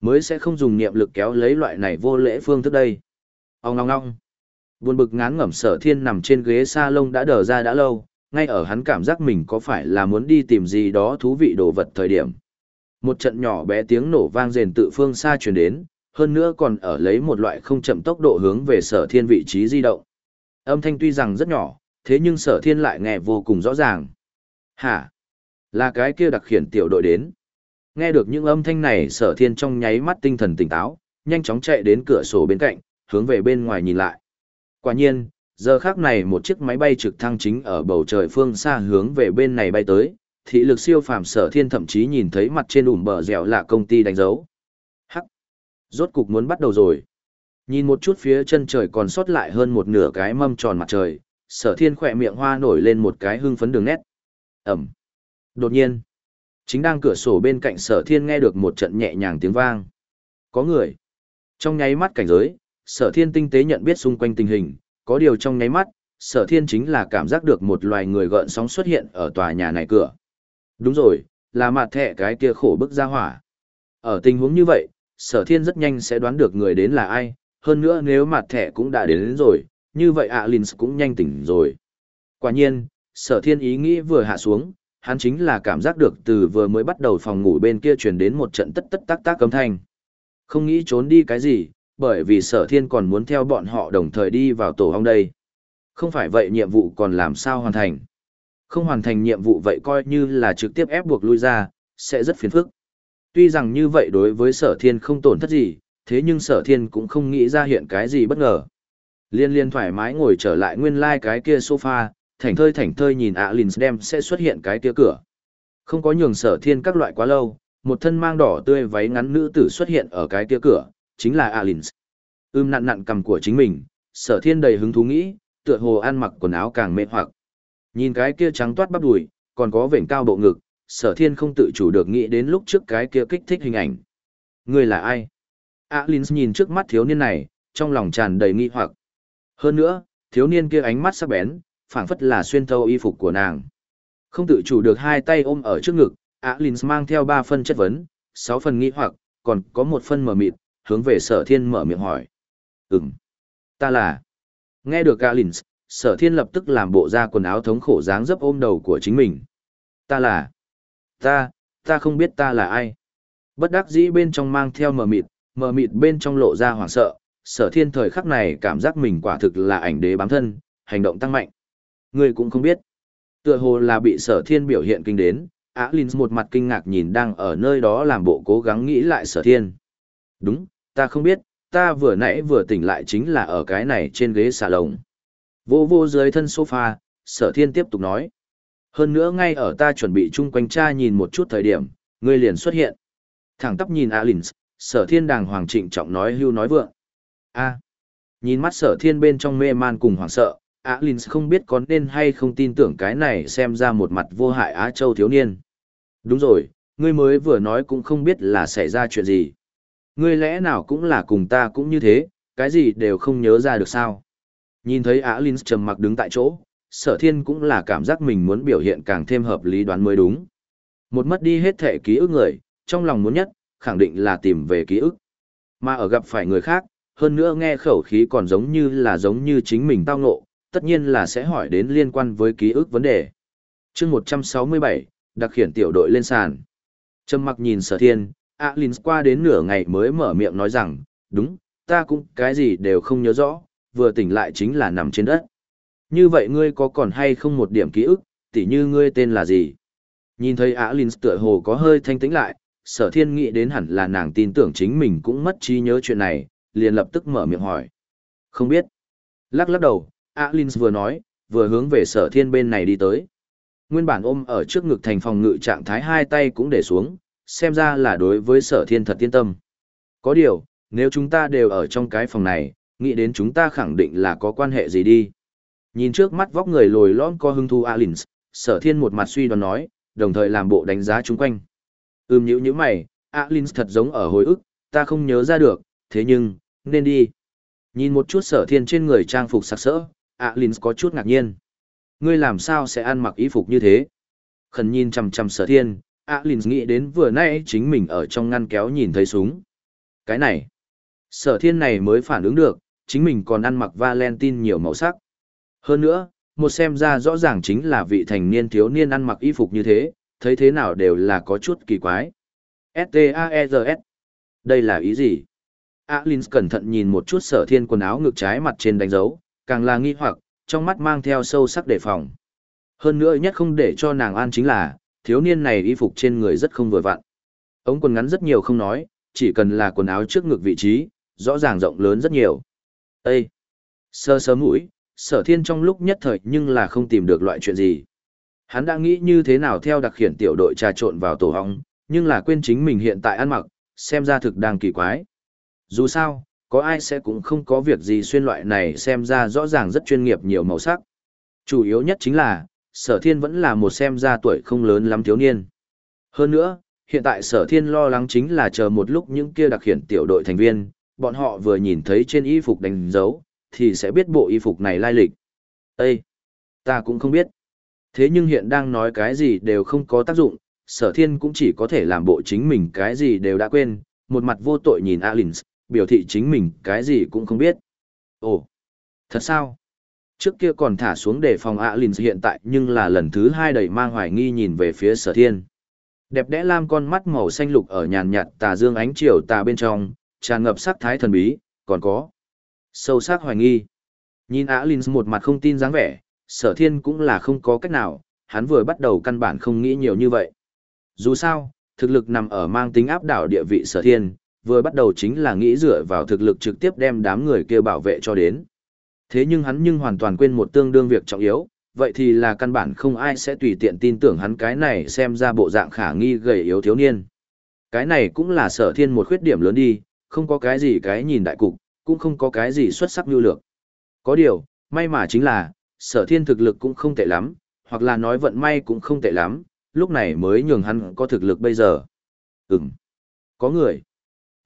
Mới sẽ không dùng niệm lực kéo lấy loại này vô lễ phương thức đây. Ông ngong ngong. Buồn bực ngán ngẩm sở thiên nằm trên ghế salon đã đờ ra đã lâu, ngay ở hắn cảm giác mình có phải là muốn đi tìm gì đó thú vị đồ vật thời điểm. Một trận nhỏ bé tiếng nổ vang rền tự phương xa truyền đến, hơn nữa còn ở lấy một loại không chậm tốc độ hướng về sở thiên vị trí di động. Âm thanh tuy rằng rất nhỏ, thế nhưng sở thiên lại nghe vô cùng rõ ràng. Hả? Là cái kia đặc khiển tiểu đội đến. Nghe được những âm thanh này sở thiên trong nháy mắt tinh thần tỉnh táo, nhanh chóng chạy đến cửa sổ bên cạnh, hướng về bên ngoài nhìn lại. Quả nhiên, giờ khác này một chiếc máy bay trực thăng chính ở bầu trời phương xa hướng về bên này bay tới, thị lực siêu phàm sở thiên thậm chí nhìn thấy mặt trên ủm bờ dẻo là công ty đánh dấu. Hắc! Rốt cục muốn bắt đầu rồi. Nhìn một chút phía chân trời còn sót lại hơn một nửa cái mâm tròn mặt trời, sở thiên khỏe miệng hoa nổi lên một cái hưng phấn đường nét. Ẩm! Đột nhiên, chính đang cửa sổ bên cạnh sở thiên nghe được một trận nhẹ nhàng tiếng vang. Có người. Trong nháy mắt cảnh giới, sở thiên tinh tế nhận biết xung quanh tình hình, có điều trong nháy mắt, sở thiên chính là cảm giác được một loài người gợn sóng xuất hiện ở tòa nhà này cửa. Đúng rồi, là mặt thẻ cái kia khổ bức ra hỏa. Ở tình huống như vậy, sở thiên rất nhanh sẽ đoán được người đến là ai, hơn nữa nếu mặt thẻ cũng đã đến, đến rồi, như vậy Alins cũng nhanh tỉnh rồi. Quả nhiên, sở thiên ý nghĩ vừa hạ xuống, hắn chính là cảm giác được từ vừa mới bắt đầu phòng ngủ bên kia truyền đến một trận tất tất tác tác cấm thanh. Không nghĩ trốn đi cái gì, bởi vì sở thiên còn muốn theo bọn họ đồng thời đi vào tổ hong đây. Không phải vậy nhiệm vụ còn làm sao hoàn thành. Không hoàn thành nhiệm vụ vậy coi như là trực tiếp ép buộc lui ra, sẽ rất phiền phức. Tuy rằng như vậy đối với sở thiên không tổn thất gì, thế nhưng sở thiên cũng không nghĩ ra hiện cái gì bất ngờ. Liên liên thoải mái ngồi trở lại nguyên lai like cái kia sofa, thảnh thơi thảnh thơi nhìn Alins đem sẽ xuất hiện cái kia cửa. Không có nhường sở thiên các loại quá lâu, một thân mang đỏ tươi váy ngắn nữ tử xuất hiện ở cái kia cửa, chính là Alins. Ưm nặn nặn cầm của chính mình, sở thiên đầy hứng thú nghĩ, tựa hồ ăn mặc quần áo càng mê hoặc. Nhìn cái kia trắng toát bắp đùi, còn có vểnh cao bộ ngực, sở thiên không tự chủ được nghĩ đến lúc trước cái kia kích thích hình ảnh. Người là ai? Alins nhìn trước mắt thiếu niên này, trong lòng tràn đầy nghi hoặc. Hơn nữa, thiếu niên kia ánh mắt sắc bén, phảng phất là xuyên thấu y phục của nàng. Không tự chủ được hai tay ôm ở trước ngực, Alins mang theo ba phần chất vấn, sáu phần nghi hoặc, còn có một phần mở mịt, hướng về sở thiên mở miệng hỏi. Ừm, ta là... Nghe được Alins, sở thiên lập tức làm bộ ra quần áo thống khổ dáng dấp ôm đầu của chính mình. Ta là... Ta, ta không biết ta là ai. Bất đắc dĩ bên trong mang theo mờ mịt, mờ mịt bên trong lộ ra hoảng sợ, sở thiên thời khắc này cảm giác mình quả thực là ảnh đế bám thân, hành động tăng mạnh. Người cũng không biết. Tựa hồ là bị sở thiên biểu hiện kinh đến, Á Linh một mặt kinh ngạc nhìn đang ở nơi đó làm bộ cố gắng nghĩ lại sở thiên. Đúng, ta không biết, ta vừa nãy vừa tỉnh lại chính là ở cái này trên ghế xà lồng. Vô vô dưới thân sofa, sở thiên tiếp tục nói. Hơn nữa ngay ở ta chuẩn bị chung quanh cha nhìn một chút thời điểm, ngươi liền xuất hiện. Thẳng tắp nhìn Alins, sở thiên đàng hoàng trịnh trọng nói hưu nói vượng. a nhìn mắt sở thiên bên trong mê man cùng hoảng sợ, Alins không biết có nên hay không tin tưởng cái này xem ra một mặt vô hại Á Châu thiếu niên. Đúng rồi, ngươi mới vừa nói cũng không biết là xảy ra chuyện gì. Ngươi lẽ nào cũng là cùng ta cũng như thế, cái gì đều không nhớ ra được sao. Nhìn thấy Alins trầm mặc đứng tại chỗ, sở thiên cũng là cảm giác mình muốn biểu hiện càng thêm hợp lý đoán mới đúng. Một mất đi hết thể ký ức người, trong lòng muốn nhất, khẳng định là tìm về ký ức. Mà ở gặp phải người khác, hơn nữa nghe khẩu khí còn giống như là giống như chính mình tao ngộ, tất nhiên là sẽ hỏi đến liên quan với ký ức vấn đề. chương 167, đặc khiển tiểu đội lên sàn. Trầm mặc nhìn sở thiên, Alin qua đến nửa ngày mới mở miệng nói rằng, đúng, ta cũng cái gì đều không nhớ rõ, vừa tỉnh lại chính là nằm trên đất. Như vậy ngươi có còn hay không một điểm ký ức, tỉ như ngươi tên là gì? Nhìn thấy Alin tựa hồ có hơi thanh tĩnh lại, sở thiên nghĩ đến hẳn là nàng tin tưởng chính mình cũng mất trí nhớ chuyện này, liền lập tức mở miệng hỏi. Không biết. Lắc lắc đầu, Alins vừa nói, vừa hướng về sở thiên bên này đi tới. Nguyên bản ôm ở trước ngực thành phòng ngự trạng thái hai tay cũng để xuống, xem ra là đối với sở thiên thật tiên tâm. Có điều, nếu chúng ta đều ở trong cái phòng này, nghĩ đến chúng ta khẳng định là có quan hệ gì đi. Nhìn trước mắt vóc người lồi lõm co hưng thu Alins, sở thiên một mặt suy đoán nói, đồng thời làm bộ đánh giá chung quanh. Ừm nhữ như mày, Alins thật giống ở hồi ức, ta không nhớ ra được, thế nhưng, nên đi. Nhìn một chút sở thiên trên người trang phục sạc sỡ, Alins có chút ngạc nhiên. Ngươi làm sao sẽ ăn mặc y phục như thế? Khẩn nhìn chằm chằm sở thiên, Alins nghĩ đến vừa nãy chính mình ở trong ngăn kéo nhìn thấy súng. Cái này, sở thiên này mới phản ứng được, chính mình còn ăn mặc Valentine nhiều màu sắc. Hơn nữa, một xem ra rõ ràng chính là vị thành niên thiếu niên ăn mặc y phục như thế, thấy thế nào đều là có chút kỳ quái. S-T-A-E-R-S. Đây là ý gì? Alins cẩn thận nhìn một chút sở thiên quần áo ngực trái mặt trên đánh dấu, càng là nghi hoặc, trong mắt mang theo sâu sắc đề phòng. Hơn nữa nhất không để cho nàng an chính là, thiếu niên này y phục trên người rất không vừa vặn. Ống quần ngắn rất nhiều không nói, chỉ cần là quần áo trước ngực vị trí, rõ ràng rộng lớn rất nhiều. Ê! Sơ sớm mũi, sở thiên trong lúc nhất thời nhưng là không tìm được loại chuyện gì. Hắn đã nghĩ như thế nào theo đặc khiển tiểu đội trà trộn vào tổ hóng, nhưng là quên chính mình hiện tại ăn mặc, xem ra thực đang kỳ quái. Dù sao, có ai sẽ cũng không có việc gì xuyên loại này xem ra rõ ràng rất chuyên nghiệp nhiều màu sắc. Chủ yếu nhất chính là, sở thiên vẫn là một xem ra tuổi không lớn lắm thiếu niên. Hơn nữa, hiện tại sở thiên lo lắng chính là chờ một lúc những kia đặc khiển tiểu đội thành viên, bọn họ vừa nhìn thấy trên y phục đánh dấu, thì sẽ biết bộ y phục này lai lịch. Ê! Ta cũng không biết. Thế nhưng hiện đang nói cái gì đều không có tác dụng, sở thiên cũng chỉ có thể làm bộ chính mình cái gì đều đã quên, một mặt vô tội nhìn Alins, biểu thị chính mình cái gì cũng không biết. Ồ! Thật sao? Trước kia còn thả xuống để phòng Alins hiện tại nhưng là lần thứ hai đầy mang hoài nghi nhìn về phía sở thiên. Đẹp đẽ lam con mắt màu xanh lục ở nhàn nhạt tà dương ánh chiều tà bên trong, tràn ngập sắc thái thần bí, còn có Sâu sắc hoài nghi. Nhìn Alins một mặt không tin dáng vẻ, sở thiên cũng là không có cách nào, hắn vừa bắt đầu căn bản không nghĩ nhiều như vậy. Dù sao, thực lực nằm ở mang tính áp đảo địa vị sở thiên, vừa bắt đầu chính là nghĩ dựa vào thực lực trực tiếp đem đám người kia bảo vệ cho đến. Thế nhưng hắn nhưng hoàn toàn quên một tương đương việc trọng yếu, vậy thì là căn bản không ai sẽ tùy tiện tin tưởng hắn cái này xem ra bộ dạng khả nghi gầy yếu thiếu niên. Cái này cũng là sở thiên một khuyết điểm lớn đi, không có cái gì cái nhìn đại cục, cũng không có cái gì xuất sắc như lược. Có điều, may mà chính là, sở thiên thực lực cũng không tệ lắm, hoặc là nói vận may cũng không tệ lắm, lúc này mới nhường hắn có thực lực bây giờ. Ừm, có người.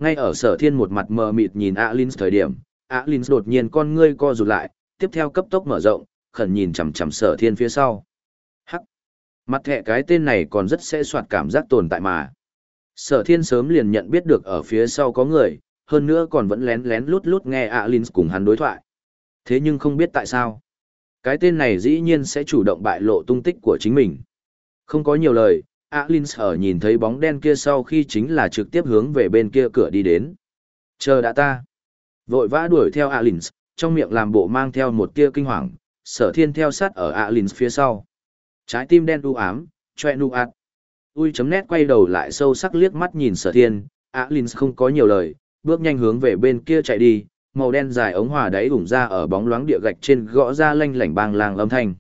Ngay ở sở thiên một mặt mờ mịt nhìn Alins thời điểm, Alins đột nhiên con ngươi co rụt lại, tiếp theo cấp tốc mở rộng, khẩn nhìn chằm chằm sở thiên phía sau. Hắc. Mặt thẻ cái tên này còn rất sẽ soạt cảm giác tồn tại mà. Sở thiên sớm liền nhận biết được ở phía sau có người, hơn nữa còn vẫn lén lén lút lút nghe Alins cùng hắn đối thoại. Thế nhưng không biết tại sao. Cái tên này dĩ nhiên sẽ chủ động bại lộ tung tích của chính mình. Không có nhiều lời, Alins ở nhìn thấy bóng đen kia sau khi chính là trực tiếp hướng về bên kia cửa đi đến. Chờ đã ta. Vội vã đuổi theo Alins, trong miệng làm bộ mang theo một tia kinh hoàng, sở thiên theo sát ở Alins phía sau. Trái tim đen u ám, choe nu ạt. Ui chấm nét quay đầu lại sâu sắc liếc mắt nhìn sở thiên, Alins không có nhiều lời, bước nhanh hướng về bên kia chạy đi, màu đen dài ống hòa đáy ủng ra ở bóng loáng địa gạch trên gõ ra lanh lảnh bang làng âm thanh.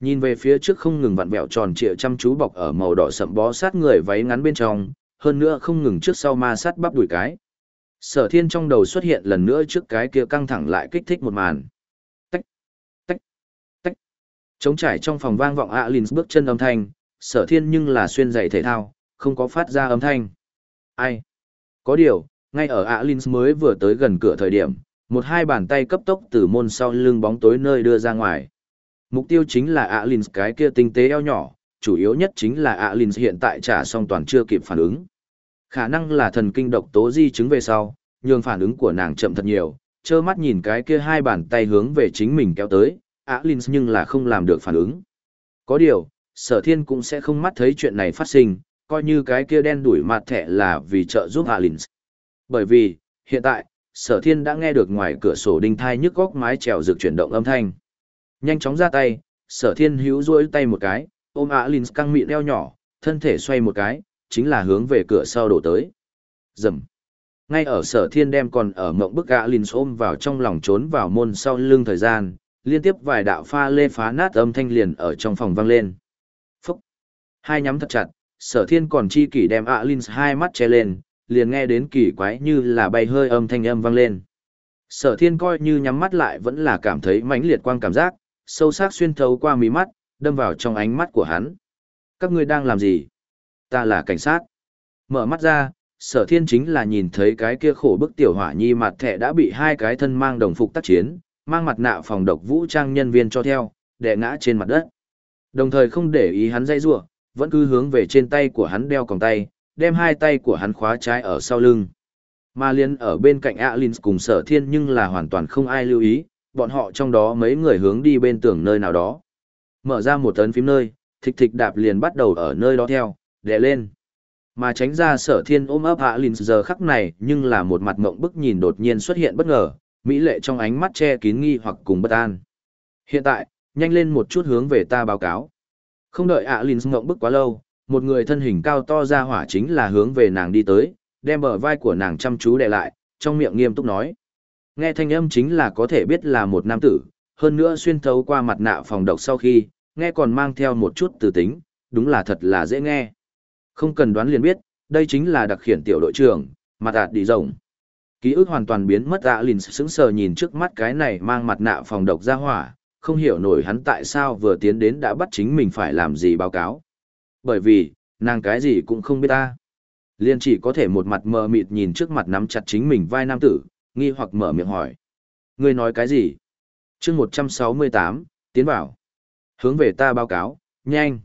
Nhìn về phía trước không ngừng vặn vẹo tròn trịa chăm chú bọc ở màu đỏ sậm bó sát người váy ngắn bên trong, hơn nữa không ngừng trước sau ma sát bắp đùi cái. Sở thiên trong đầu xuất hiện lần nữa trước cái kia căng thẳng lại kích thích một màn. Tách, tách, tách. Trống trải trong phòng vang vọng Alin bước chân âm thanh, sở thiên nhưng là xuyên giày thể thao, không có phát ra âm thanh. Ai? Có điều, ngay ở Alin mới vừa tới gần cửa thời điểm, một hai bàn tay cấp tốc từ môn sau lưng bóng tối nơi đưa ra ngoài. Mục tiêu chính là Alin cái kia tinh tế eo nhỏ, chủ yếu nhất chính là Alin hiện tại trả xong toàn chưa kịp phản ứng. Khả năng là thần kinh độc tố di chứng về sau, nhường phản ứng của nàng chậm thật nhiều, trơ mắt nhìn cái kia hai bàn tay hướng về chính mình kéo tới, Alin nhưng là không làm được phản ứng. Có điều, sở thiên cũng sẽ không mắt thấy chuyện này phát sinh, coi như cái kia đen đuổi mặt thẻ là vì trợ giúp Alin. Bởi vì, hiện tại, sở thiên đã nghe được ngoài cửa sổ đinh thai nhức góc mái trèo rực chuyển động âm thanh. Nhanh chóng ra tay, sở thiên hữu duỗi tay một cái, ôm Alin căng mịn eo nhỏ, thân thể xoay một cái, chính là hướng về cửa sau đổ tới. Dầm. Ngay ở sở thiên đem còn ở mộng bức Alin ôm vào trong lòng trốn vào môn sau lưng thời gian, liên tiếp vài đạo pha lê phá nát âm thanh liền ở trong phòng vang lên. Phúc. Hai nhắm thật chặt, sở thiên còn chi kỷ đem Alin hai mắt che lên, liền nghe đến kỳ quái như là bay hơi âm thanh âm vang lên. Sở thiên coi như nhắm mắt lại vẫn là cảm thấy mãnh liệt quang cảm giác, sâu sắc xuyên thấu qua mí mắt, đâm vào trong ánh mắt của hắn. Các ngươi đang làm gì? Ta là cảnh sát. Mở mắt ra, sở thiên chính là nhìn thấy cái kia khổ bức tiểu hỏa nhi mặt thẻ đã bị hai cái thân mang đồng phục tác chiến, mang mặt nạ phòng độc vũ trang nhân viên cho theo, đè ngã trên mặt đất. Đồng thời không để ý hắn dây rủa vẫn cứ hướng về trên tay của hắn đeo còng tay, đem hai tay của hắn khóa trái ở sau lưng. Mà liên ở bên cạnh Alins cùng sở thiên nhưng là hoàn toàn không ai lưu ý, bọn họ trong đó mấy người hướng đi bên tường nơi nào đó. Mở ra một tấn phím nơi, thịch thịch đạp liền bắt đầu ở nơi đó theo, đè lên. Mà tránh ra sở thiên ôm ấp hạ linh giờ khắc này nhưng là một mặt mộng bức nhìn đột nhiên xuất hiện bất ngờ, mỹ lệ trong ánh mắt che kín nghi hoặc cùng bất an. Hiện tại, nhanh lên một chút hướng về ta báo cáo. Không đợi Alins mộng bức quá lâu, một người thân hình cao to ra hỏa chính là hướng về nàng đi tới, đem bờ vai của nàng chăm chú đè lại, trong miệng nghiêm túc nói. Nghe thanh âm chính là có thể biết là một nam tử, hơn nữa xuyên thấu qua mặt nạ phòng độc sau khi, nghe còn mang theo một chút từ tính, đúng là thật là dễ nghe. Không cần đoán liền biết, đây chính là đặc khiển tiểu đội trưởng, mặt ạt đi rồng. Ký ức hoàn toàn biến mất ạ à lìn sững sờ nhìn trước mắt cái này mang mặt nạ phòng độc ra hỏa, không hiểu nổi hắn tại sao vừa tiến đến đã bắt chính mình phải làm gì báo cáo. Bởi vì, nàng cái gì cũng không biết ta. Liên chỉ có thể một mặt mờ mịt nhìn trước mặt nắm chặt chính mình vai nam tử, nghi hoặc mở miệng hỏi. Ngươi nói cái gì? chương 168, tiến vào. Hướng về ta báo cáo, nhanh.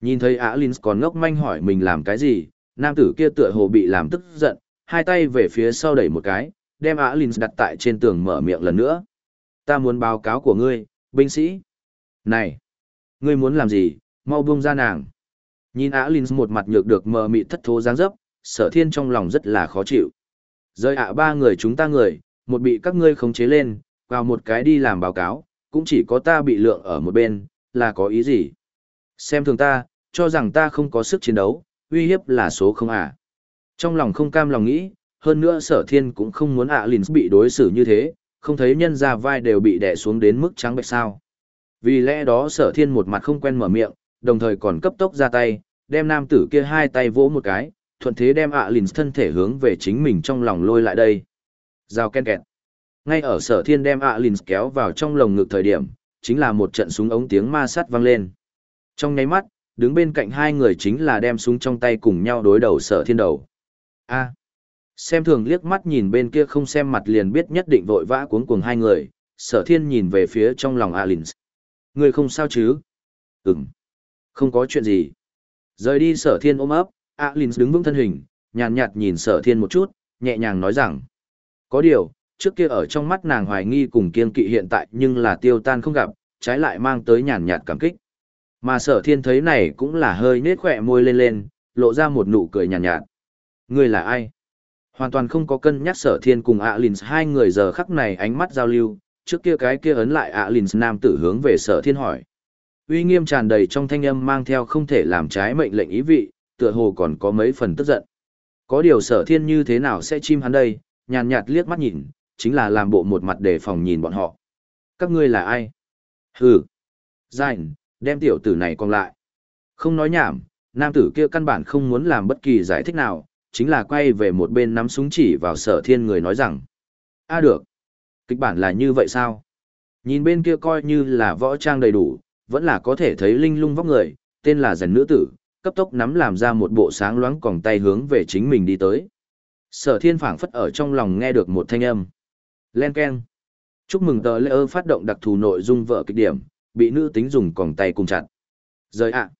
Nhìn thấy Á Linh còn ngốc manh hỏi mình làm cái gì, nam tử kia tựa hồ bị làm tức giận, hai tay về phía sau đẩy một cái, đem Á Linh đặt tại trên tường mở miệng lần nữa. Ta muốn báo cáo của ngươi, binh sĩ. Này, ngươi muốn làm gì, mau buông ra nàng. Nhìn Á Linh một mặt nhược được mờ mị thất thố dáng dấp, sở thiên trong lòng rất là khó chịu. Rơi ạ ba người chúng ta người, một bị các ngươi khống chế lên, vào một cái đi làm báo cáo, cũng chỉ có ta bị lượng ở một bên, là có ý gì? Xem thường ta, cho rằng ta không có sức chiến đấu, uy hiếp là số không à. Trong lòng không cam lòng nghĩ, hơn nữa sở thiên cũng không muốn ạ à bị đối xử như thế, không thấy nhân ra vai đều bị đè xuống đến mức trắng bệch sao. Vì lẽ đó sở thiên một mặt không quen mở miệng, đồng thời còn cấp tốc ra tay, đem nam tử kia hai tay vỗ một cái, thuận thế đem ạ à thân thể hướng về chính mình trong lòng lôi lại đây. Giao ken kẹt. Ngay ở sở thiên đem ạ à kéo vào trong lồng ngực thời điểm, chính là một trận súng ống tiếng ma sát vang lên. Trong nháy mắt, đứng bên cạnh hai người chính là đem súng trong tay cùng nhau đối đầu sở thiên đầu. A. Xem thường liếc mắt nhìn bên kia không xem mặt liền biết nhất định vội vã cuống cuồng hai người, sở thiên nhìn về phía trong lòng alin Người không sao chứ? ừng Không có chuyện gì. Rời đi sở thiên ôm ấp, Alins đứng vững thân hình, nhàn nhạt nhìn sở thiên một chút, nhẹ nhàng nói rằng. Có điều, trước kia ở trong mắt nàng hoài nghi cùng kiên kỵ hiện tại nhưng là tiêu tan không gặp, trái lại mang tới nhàn nhạt cảm kích. Mà sở thiên thấy này cũng là hơi nết khỏe môi lên lên, lộ ra một nụ cười nhàn nhạt, nhạt. Người là ai? Hoàn toàn không có cân nhắc sở thiên cùng Alins hai người giờ khắc này ánh mắt giao lưu, trước kia cái kia ấn lại Alins nam tử hướng về sở thiên hỏi. Uy nghiêm tràn đầy trong thanh âm mang theo không thể làm trái mệnh lệnh ý vị, tựa hồ còn có mấy phần tức giận. Có điều sở thiên như thế nào sẽ chim hắn đây, nhàn nhạt liếc mắt nhìn, chính là làm bộ một mặt để phòng nhìn bọn họ. Các ngươi là ai? Hừ. Dành, đem tiểu tử này còn lại. Không nói nhảm, nam tử kia căn bản không muốn làm bất kỳ giải thích nào, chính là quay về một bên nắm súng chỉ vào sở thiên người nói rằng. a được. Kịch bản là như vậy sao? Nhìn bên kia coi như là võ trang đầy đủ, vẫn là có thể thấy linh lung vóc người, tên là dần nữ tử, cấp tốc nắm làm ra một bộ sáng loáng còng tay hướng về chính mình đi tới. Sở thiên phảng phất ở trong lòng nghe được một thanh âm. Len Ken. Chúc mừng tờ lệ ơ phát động đặc thù nội dung vợ kịch điểm, bị nữ tính dùng còng tay cùng chặt. Rời ạ.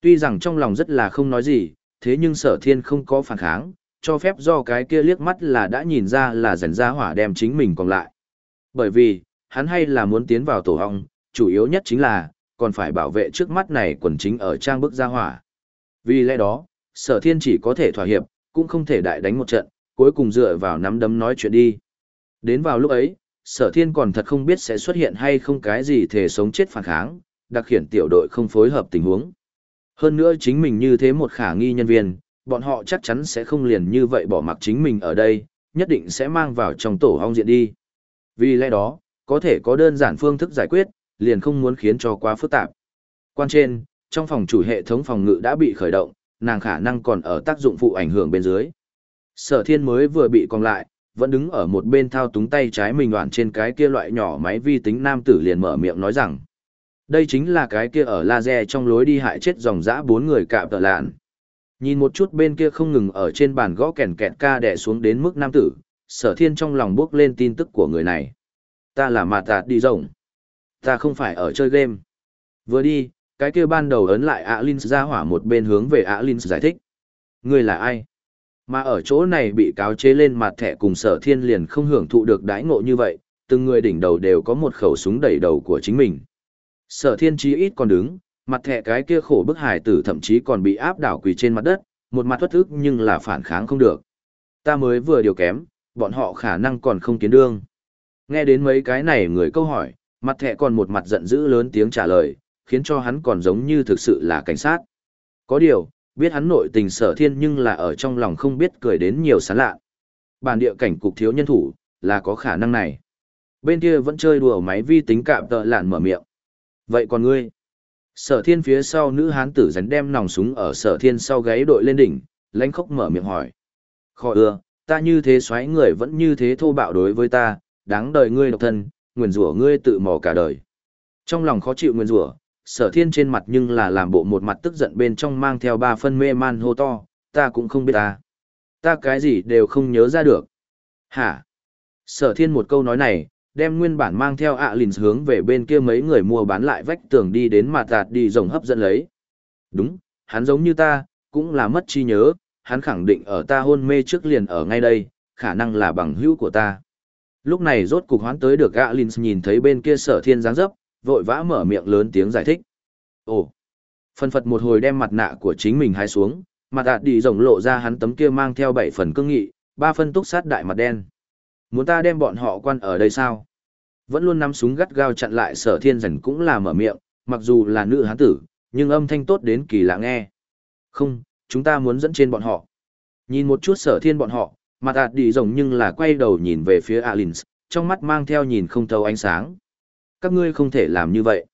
Tuy rằng trong lòng rất là không nói gì, thế nhưng sở thiên không có phản kháng, cho phép do cái kia liếc mắt là đã nhìn ra là rèn ra hỏa đem chính mình còn lại. Bởi vì, hắn hay là muốn tiến vào tổ hong, chủ yếu nhất chính là, còn phải bảo vệ trước mắt này quần chính ở trang bức ra hỏa. Vì lẽ đó, sở thiên chỉ có thể thỏa hiệp, cũng không thể đại đánh một trận, cuối cùng dựa vào nắm đấm nói chuyện đi. Đến vào lúc ấy, sở thiên còn thật không biết sẽ xuất hiện hay không cái gì thể sống chết phản kháng, đặc khiển tiểu đội không phối hợp tình huống. Hơn nữa chính mình như thế một khả nghi nhân viên, bọn họ chắc chắn sẽ không liền như vậy bỏ mặc chính mình ở đây, nhất định sẽ mang vào trong tổ hong diện đi. Vì lẽ đó, có thể có đơn giản phương thức giải quyết, liền không muốn khiến cho quá phức tạp. Quan trên, trong phòng chủ hệ thống phòng ngự đã bị khởi động, nàng khả năng còn ở tác dụng phụ ảnh hưởng bên dưới. Sở thiên mới vừa bị còn lại, vẫn đứng ở một bên thao túng tay trái mình đoạn trên cái kia loại nhỏ máy vi tính nam tử liền mở miệng nói rằng. Đây chính là cái kia ở laser trong lối đi hại chết dòng dã bốn người cạm tợ lạn. Nhìn một chút bên kia không ngừng ở trên bàn gõ kèn kẹt ca đè xuống đến mức nam tử, sở thiên trong lòng bước lên tin tức của người này. Ta là mạt tạt đi rộng. Ta không phải ở chơi game. Vừa đi, cái kia ban đầu ấn lại Alin ra hỏa một bên hướng về Alin giải thích. Người là ai? Mà ở chỗ này bị cáo chế lên mặt thẻ cùng sở thiên liền không hưởng thụ được đãi ngộ như vậy, từng người đỉnh đầu đều có một khẩu súng đẩy đầu của chính mình. Sở thiên chí ít còn đứng, mặt thẻ cái kia khổ bức hải tử thậm chí còn bị áp đảo quỳ trên mặt đất, một mặt thoát thức nhưng là phản kháng không được. Ta mới vừa điều kém, bọn họ khả năng còn không kiến đương. Nghe đến mấy cái này người câu hỏi, mặt thẻ còn một mặt giận dữ lớn tiếng trả lời, khiến cho hắn còn giống như thực sự là cảnh sát. Có điều, biết hắn nội tình sở thiên nhưng là ở trong lòng không biết cười đến nhiều sán lạ. Bản địa cảnh cục thiếu nhân thủ, là có khả năng này. Bên kia vẫn chơi đùa máy vi tính cạm tợ lạn mở miệng. Vậy còn ngươi? Sở thiên phía sau nữ hán tử rắn đem nòng súng ở sở thiên sau gáy đội lên đỉnh, lãnh khốc mở miệng hỏi. Khỏi ưa, ta như thế xoáy người vẫn như thế thô bạo đối với ta, đáng đời ngươi độc thân, nguyền rủa ngươi tự mò cả đời. Trong lòng khó chịu nguyền rủa, sở thiên trên mặt nhưng là làm bộ một mặt tức giận bên trong mang theo ba phân mê man hô to, ta cũng không biết ta. Ta cái gì đều không nhớ ra được. Hả? Sở thiên một câu nói này, đem nguyên bản mang theo ạ à lìn hướng về bên kia mấy người mua bán lại vách tường đi đến mặt tạt đi rồng hấp dẫn lấy. Đúng, hắn giống như ta, cũng là mất trí nhớ, hắn khẳng định ở ta hôn mê trước liền ở ngay đây, khả năng là bằng hữu của ta. Lúc này rốt cục hoán tới được ạ lìn nhìn thấy bên kia sở thiên dáng dấp, vội vã mở miệng lớn tiếng giải thích. Ồ! Phân phật một hồi đem mặt nạ của chính mình hái xuống, mặt đạt đi rồng lộ ra hắn tấm kia mang theo bảy phần cương nghị, ba phân túc sát đại mặt đen. Muốn ta đem bọn họ quan ở đây sao? Vẫn luôn nắm súng gắt gao chặn lại sở thiên rảnh cũng là mở miệng, mặc dù là nữ hán tử, nhưng âm thanh tốt đến kỳ lạ nghe. Không, chúng ta muốn dẫn trên bọn họ. Nhìn một chút sở thiên bọn họ, mặt đạt đi rồng nhưng là quay đầu nhìn về phía Alins, trong mắt mang theo nhìn không thấu ánh sáng các ngươi không thể làm như vậy.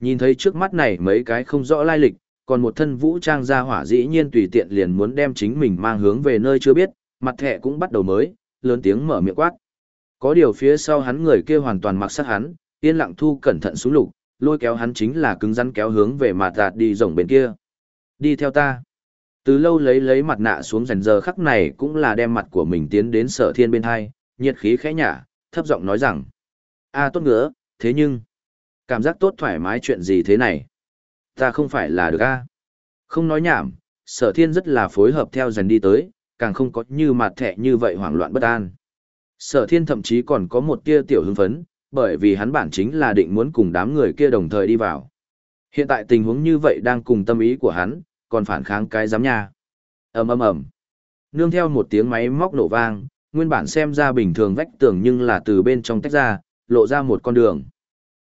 Nhìn thấy trước mắt này mấy cái không rõ lai lịch, còn một thân vũ trang gia hỏa dĩ nhiên tùy tiện liền muốn đem chính mình mang hướng về nơi chưa biết, mặt thẻ cũng bắt đầu mới, lớn tiếng mở miệng quát. Có điều phía sau hắn người kia hoàn toàn mặc sát hắn, yên lặng thu cẩn thận xuống lục, lôi kéo hắn chính là cứng rắn kéo hướng về mặt đạt đi rồng bên kia. Đi theo ta. Từ lâu lấy lấy mặt nạ xuống rèn giờ khắc này cũng là đem mặt của mình tiến đến sở thiên bên hai, nhiệt khí khẽ nhả, thấp giọng nói rằng. a tốt ngứa, thế nhưng, cảm giác tốt thoải mái chuyện gì thế này? Ta không phải là được a Không nói nhảm, sở thiên rất là phối hợp theo dần đi tới, càng không có như mặt thẻ như vậy hoảng loạn bất an. Sở thiên thậm chí còn có một tia tiểu hưng phấn, bởi vì hắn bản chính là định muốn cùng đám người kia đồng thời đi vào. Hiện tại tình huống như vậy đang cùng tâm ý của hắn, còn phản kháng cái giám nha. ầm ầm ầm Nương theo một tiếng máy móc nổ vang, nguyên bản xem ra bình thường vách tường nhưng là từ bên trong tách ra, lộ ra một con đường.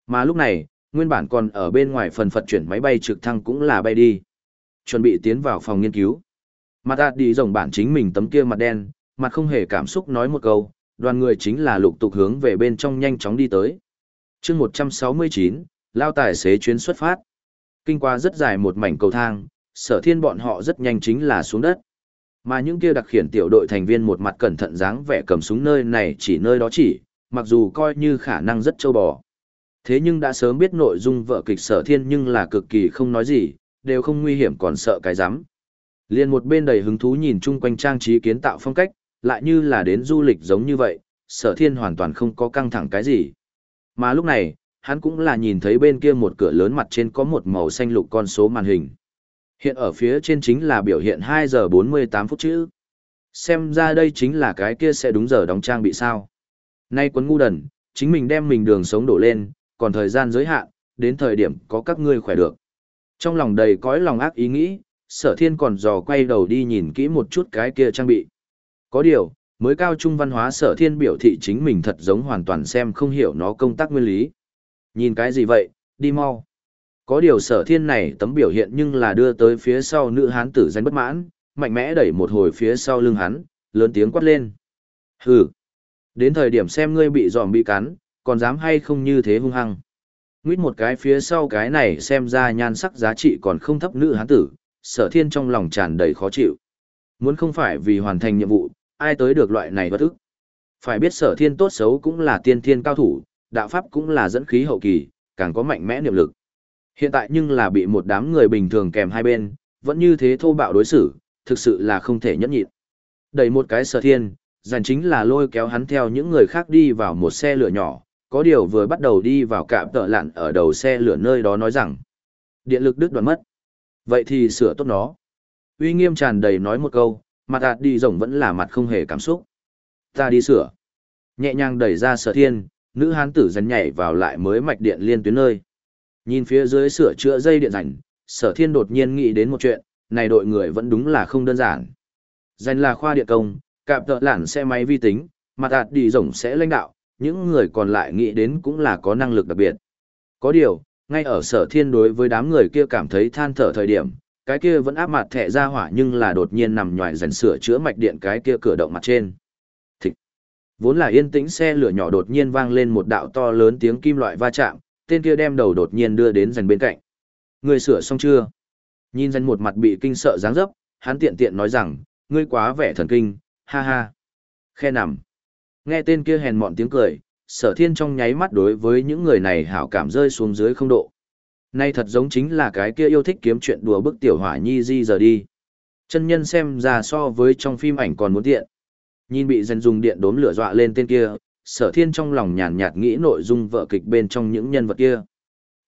Mà lúc này, nguyên bản còn ở bên ngoài phần phật chuyển máy bay trực thăng cũng là bay đi. Chuẩn bị tiến vào phòng nghiên cứu. Mặt ạt đi rồng bản chính mình tấm kia mặt đen, mặt không hề cảm xúc nói một câu, đoàn người chính là lục tục hướng về bên trong nhanh chóng đi tới. chương 169, lao tài xế chuyến xuất phát. Kinh qua rất dài một mảnh cầu thang, sở thiên bọn họ rất nhanh chính là xuống đất. Mà những kia đặc khiển tiểu đội thành viên một mặt cẩn thận dáng vẻ cầm súng nơi này chỉ nơi đó chỉ, mặc dù coi như khả năng rất châu bò. Thế nhưng đã sớm biết nội dung vợ kịch sở thiên nhưng là cực kỳ không nói gì, đều không nguy hiểm còn sợ cái rắm Liên một bên đầy hứng thú nhìn chung quanh trang trí kiến tạo phong cách, lại như là đến du lịch giống như vậy, sở thiên hoàn toàn không có căng thẳng cái gì. Mà lúc này, hắn cũng là nhìn thấy bên kia một cửa lớn mặt trên có một màu xanh lục con số màn hình. Hiện ở phía trên chính là biểu hiện 2 giờ 48 phút chữ. Xem ra đây chính là cái kia sẽ đúng giờ đóng trang bị sao. Nay quấn ngu đần, chính mình đem mình đường sống đổ lên, còn thời gian giới hạn, đến thời điểm có các ngươi khỏe được. Trong lòng đầy cõi lòng ác ý nghĩ, sở thiên còn dò quay đầu đi nhìn kỹ một chút cái kia trang bị. Có điều, mới cao trung văn hóa sở thiên biểu thị chính mình thật giống hoàn toàn xem không hiểu nó công tác nguyên lý. Nhìn cái gì vậy, đi mau. Có điều sở thiên này tấm biểu hiện nhưng là đưa tới phía sau nữ hán tử danh bất mãn, mạnh mẽ đẩy một hồi phía sau lưng hắn, lớn tiếng quát lên. Hừ, đến thời điểm xem ngươi bị giòm bị cắn, còn dám hay không như thế hung hăng. Nguyết một cái phía sau cái này xem ra nhan sắc giá trị còn không thấp nữ hán tử, sở thiên trong lòng tràn đầy khó chịu. Muốn không phải vì hoàn thành nhiệm vụ, ai tới được loại này bất ức. Phải biết sở thiên tốt xấu cũng là tiên thiên cao thủ, đạo pháp cũng là dẫn khí hậu kỳ, càng có mạnh mẽ niệm lực. Hiện tại nhưng là bị một đám người bình thường kèm hai bên, vẫn như thế thô bạo đối xử, thực sự là không thể nhẫn nhịn. Đẩy một cái sở thiên, dàn chính là lôi kéo hắn theo những người khác đi vào một xe lửa nhỏ, có điều vừa bắt đầu đi vào cạm tợ lặn ở đầu xe lửa nơi đó nói rằng, điện lực đứt đoạn mất. Vậy thì sửa tốt nó. Uy nghiêm tràn đầy nói một câu, mặt ạt đi rồng vẫn là mặt không hề cảm xúc. Ta đi sửa. Nhẹ nhàng đẩy ra sở thiên, nữ hán tử dần nhảy vào lại mới mạch điện liên tuyến nơi. Nhìn phía dưới sửa chữa dây điện rảnh, sở thiên đột nhiên nghĩ đến một chuyện, này đội người vẫn đúng là không đơn giản. Dành là khoa điện công, cạp tợ lản xe máy vi tính, mặt ạt đi rồng sẽ lãnh đạo, những người còn lại nghĩ đến cũng là có năng lực đặc biệt. Có điều, ngay ở sở thiên đối với đám người kia cảm thấy than thở thời điểm, cái kia vẫn áp mặt thẻ ra hỏa nhưng là đột nhiên nằm nhòi dần sửa chữa mạch điện cái kia cửa động mặt trên. Thịch. Vốn là yên tĩnh xe lửa nhỏ đột nhiên vang lên một đạo to lớn tiếng kim loại va chạm, tên kia đem đầu đột nhiên đưa đến dần bên cạnh. Người sửa xong chưa? Nhìn dần một mặt bị kinh sợ dáng dấp, hắn tiện tiện nói rằng, ngươi quá vẻ thần kinh, ha ha. Khe nằm. Nghe tên kia hèn mọn tiếng cười, sở thiên trong nháy mắt đối với những người này hảo cảm rơi xuống dưới không độ. Nay thật giống chính là cái kia yêu thích kiếm chuyện đùa bức tiểu hỏa nhi di giờ đi. Chân nhân xem ra so với trong phim ảnh còn muốn tiện. Nhìn bị dân dùng điện đốm lửa dọa lên tên kia, sở thiên trong lòng nhàn nhạt nghĩ nội dung vợ kịch bên trong những nhân vật kia.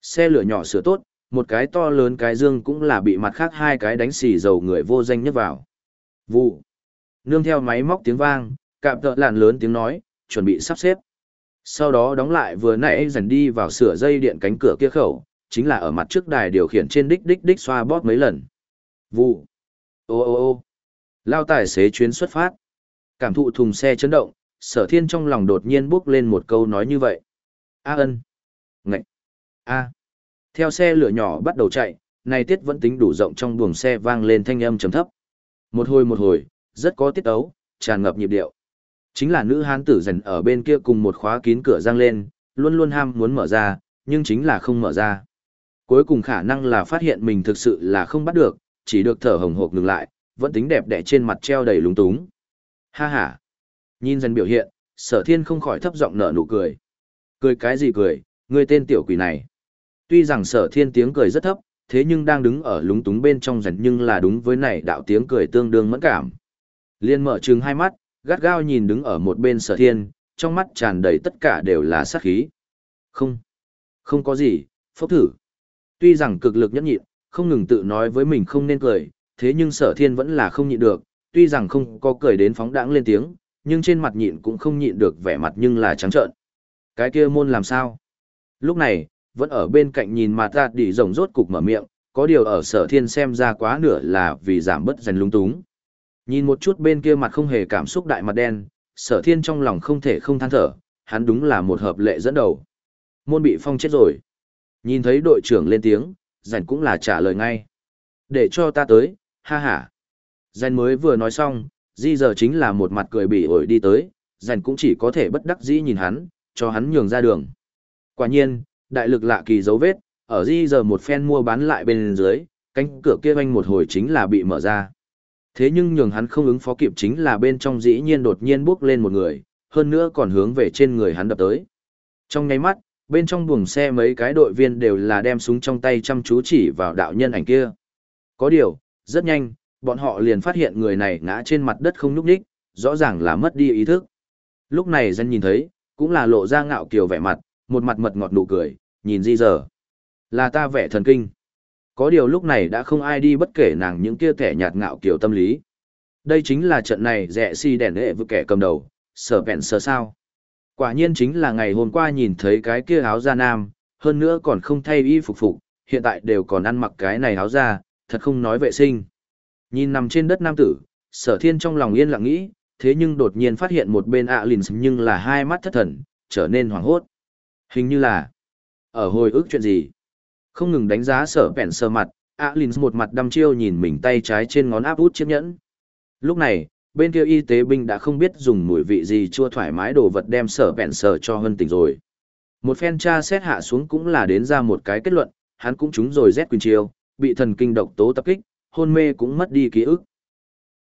Xe lửa nhỏ sửa tốt, một cái to lớn cái dương cũng là bị mặt khác hai cái đánh xì dầu người vô danh nhất vào. Vụ. Nương theo máy móc tiếng vang, cạm tợ làn lớn tiếng nói, chuẩn bị sắp xếp. Sau đó đóng lại vừa nãy dần đi vào sửa dây điện cánh cửa kia khẩu, chính là ở mặt trước đài điều khiển trên đích đích đích xoa bóp mấy lần. Vụ. Ô ô ô. Lao tài xế chuyến xuất phát. Cảm thụ thùng xe chấn động, sở thiên trong lòng đột nhiên bước lên một câu nói như vậy. A ân. Ngậy. A. Theo xe lửa nhỏ bắt đầu chạy, này tiết vẫn tính đủ rộng trong buồng xe vang lên thanh âm trầm thấp. Một hồi một hồi, rất có tiết ấu, tràn ngập nhịp điệu. Chính là nữ hán tử dần ở bên kia cùng một khóa kín cửa giang lên, luôn luôn ham muốn mở ra, nhưng chính là không mở ra. Cuối cùng khả năng là phát hiện mình thực sự là không bắt được, chỉ được thở hồng hộc ngừng lại, vẫn tính đẹp đẽ trên mặt treo đầy lúng túng. Ha ha. Nhìn dần biểu hiện, sở thiên không khỏi thấp giọng nở nụ cười. Cười cái gì cười, người tên tiểu quỷ này. Tuy rằng sở thiên tiếng cười rất thấp, thế nhưng đang đứng ở lúng túng bên trong dần nhưng là đúng với này đạo tiếng cười tương đương mẫn cảm. Liên mở trừng hai mắt, gắt gao nhìn đứng ở một bên sở thiên, trong mắt tràn đầy tất cả đều là sát khí. Không, không có gì, phốc thử. Tuy rằng cực lực nhẫn nhịn, không ngừng tự nói với mình không nên cười, thế nhưng sở thiên vẫn là không nhịn được, tuy rằng không có cười đến phóng đãng lên tiếng, nhưng trên mặt nhịn cũng không nhịn được vẻ mặt nhưng là trắng trợn. Cái kia môn làm sao? Lúc này, vẫn ở bên cạnh nhìn mặt ra đỉ rồng rốt cục mở miệng, có điều ở sở thiên xem ra quá nửa là vì giảm bớt dần lung túng. Nhìn một chút bên kia mặt không hề cảm xúc đại mặt đen, sở thiên trong lòng không thể không than thở, hắn đúng là một hợp lệ dẫn đầu. Môn bị phong chết rồi. Nhìn thấy đội trưởng lên tiếng, rảnh cũng là trả lời ngay. Để cho ta tới, ha ha. Rảnh mới vừa nói xong, di giờ chính là một mặt cười bỉ ổi đi tới, rảnh cũng chỉ có thể bất đắc dĩ nhìn hắn, cho hắn nhường ra đường. Quả nhiên, đại lực lạ kỳ dấu vết, Ở di giờ một phen mua bán lại bên dưới, cánh cửa kia vanh một hồi chính là bị mở ra. Thế nhưng nhường hắn không ứng phó kịp chính là bên trong dĩ nhiên đột nhiên bước lên một người, hơn nữa còn hướng về trên người hắn đập tới. Trong nháy mắt, bên trong buồng xe mấy cái đội viên đều là đem súng trong tay chăm chú chỉ vào đạo nhân ảnh kia. Có điều, rất nhanh, bọn họ liền phát hiện người này ngã trên mặt đất không nhúc nhích, rõ ràng là mất đi ý thức. Lúc này dân nhìn thấy, cũng là lộ ra ngạo kiều vẻ mặt, một mặt mật ngọt nụ cười, nhìn di giờ. Là ta vẻ thần kinh. Có điều lúc này đã không ai đi bất kể nàng những kia thẻ nhạt ngạo kiều tâm lý. Đây chính là trận này rẻ si đèn hệ vừa kẻ cầm đầu, sở vẹn sở sao. Quả nhiên chính là ngày hôm qua nhìn thấy cái kia áo da nam, hơn nữa còn không thay y phục phục, hiện tại đều còn ăn mặc cái này áo da, thật không nói vệ sinh. Nhìn nằm trên đất nam tử, sở thiên trong lòng yên lặng nghĩ, thế nhưng đột nhiên phát hiện một bên ạ lìn nhưng là hai mắt thất thần, trở nên hoảng hốt. Hình như là, ở hồi ức chuyện gì? Không ngừng đánh giá sở vẹn sơ mặt, ạ một mặt đăm chiêu nhìn mình tay trái trên ngón áp út chiếc nhẫn. Lúc này, bên kia y tế binh đã không biết dùng mùi vị gì chua thoải mái đồ vật đem sở vẹn sờ cho hân tỉnh rồi. Một phen tra xét hạ xuống cũng là đến ra một cái kết luận, hắn cũng trúng rồi rét quyền chiêu, bị thần kinh độc tố tập kích, hôn mê cũng mất đi ký ức.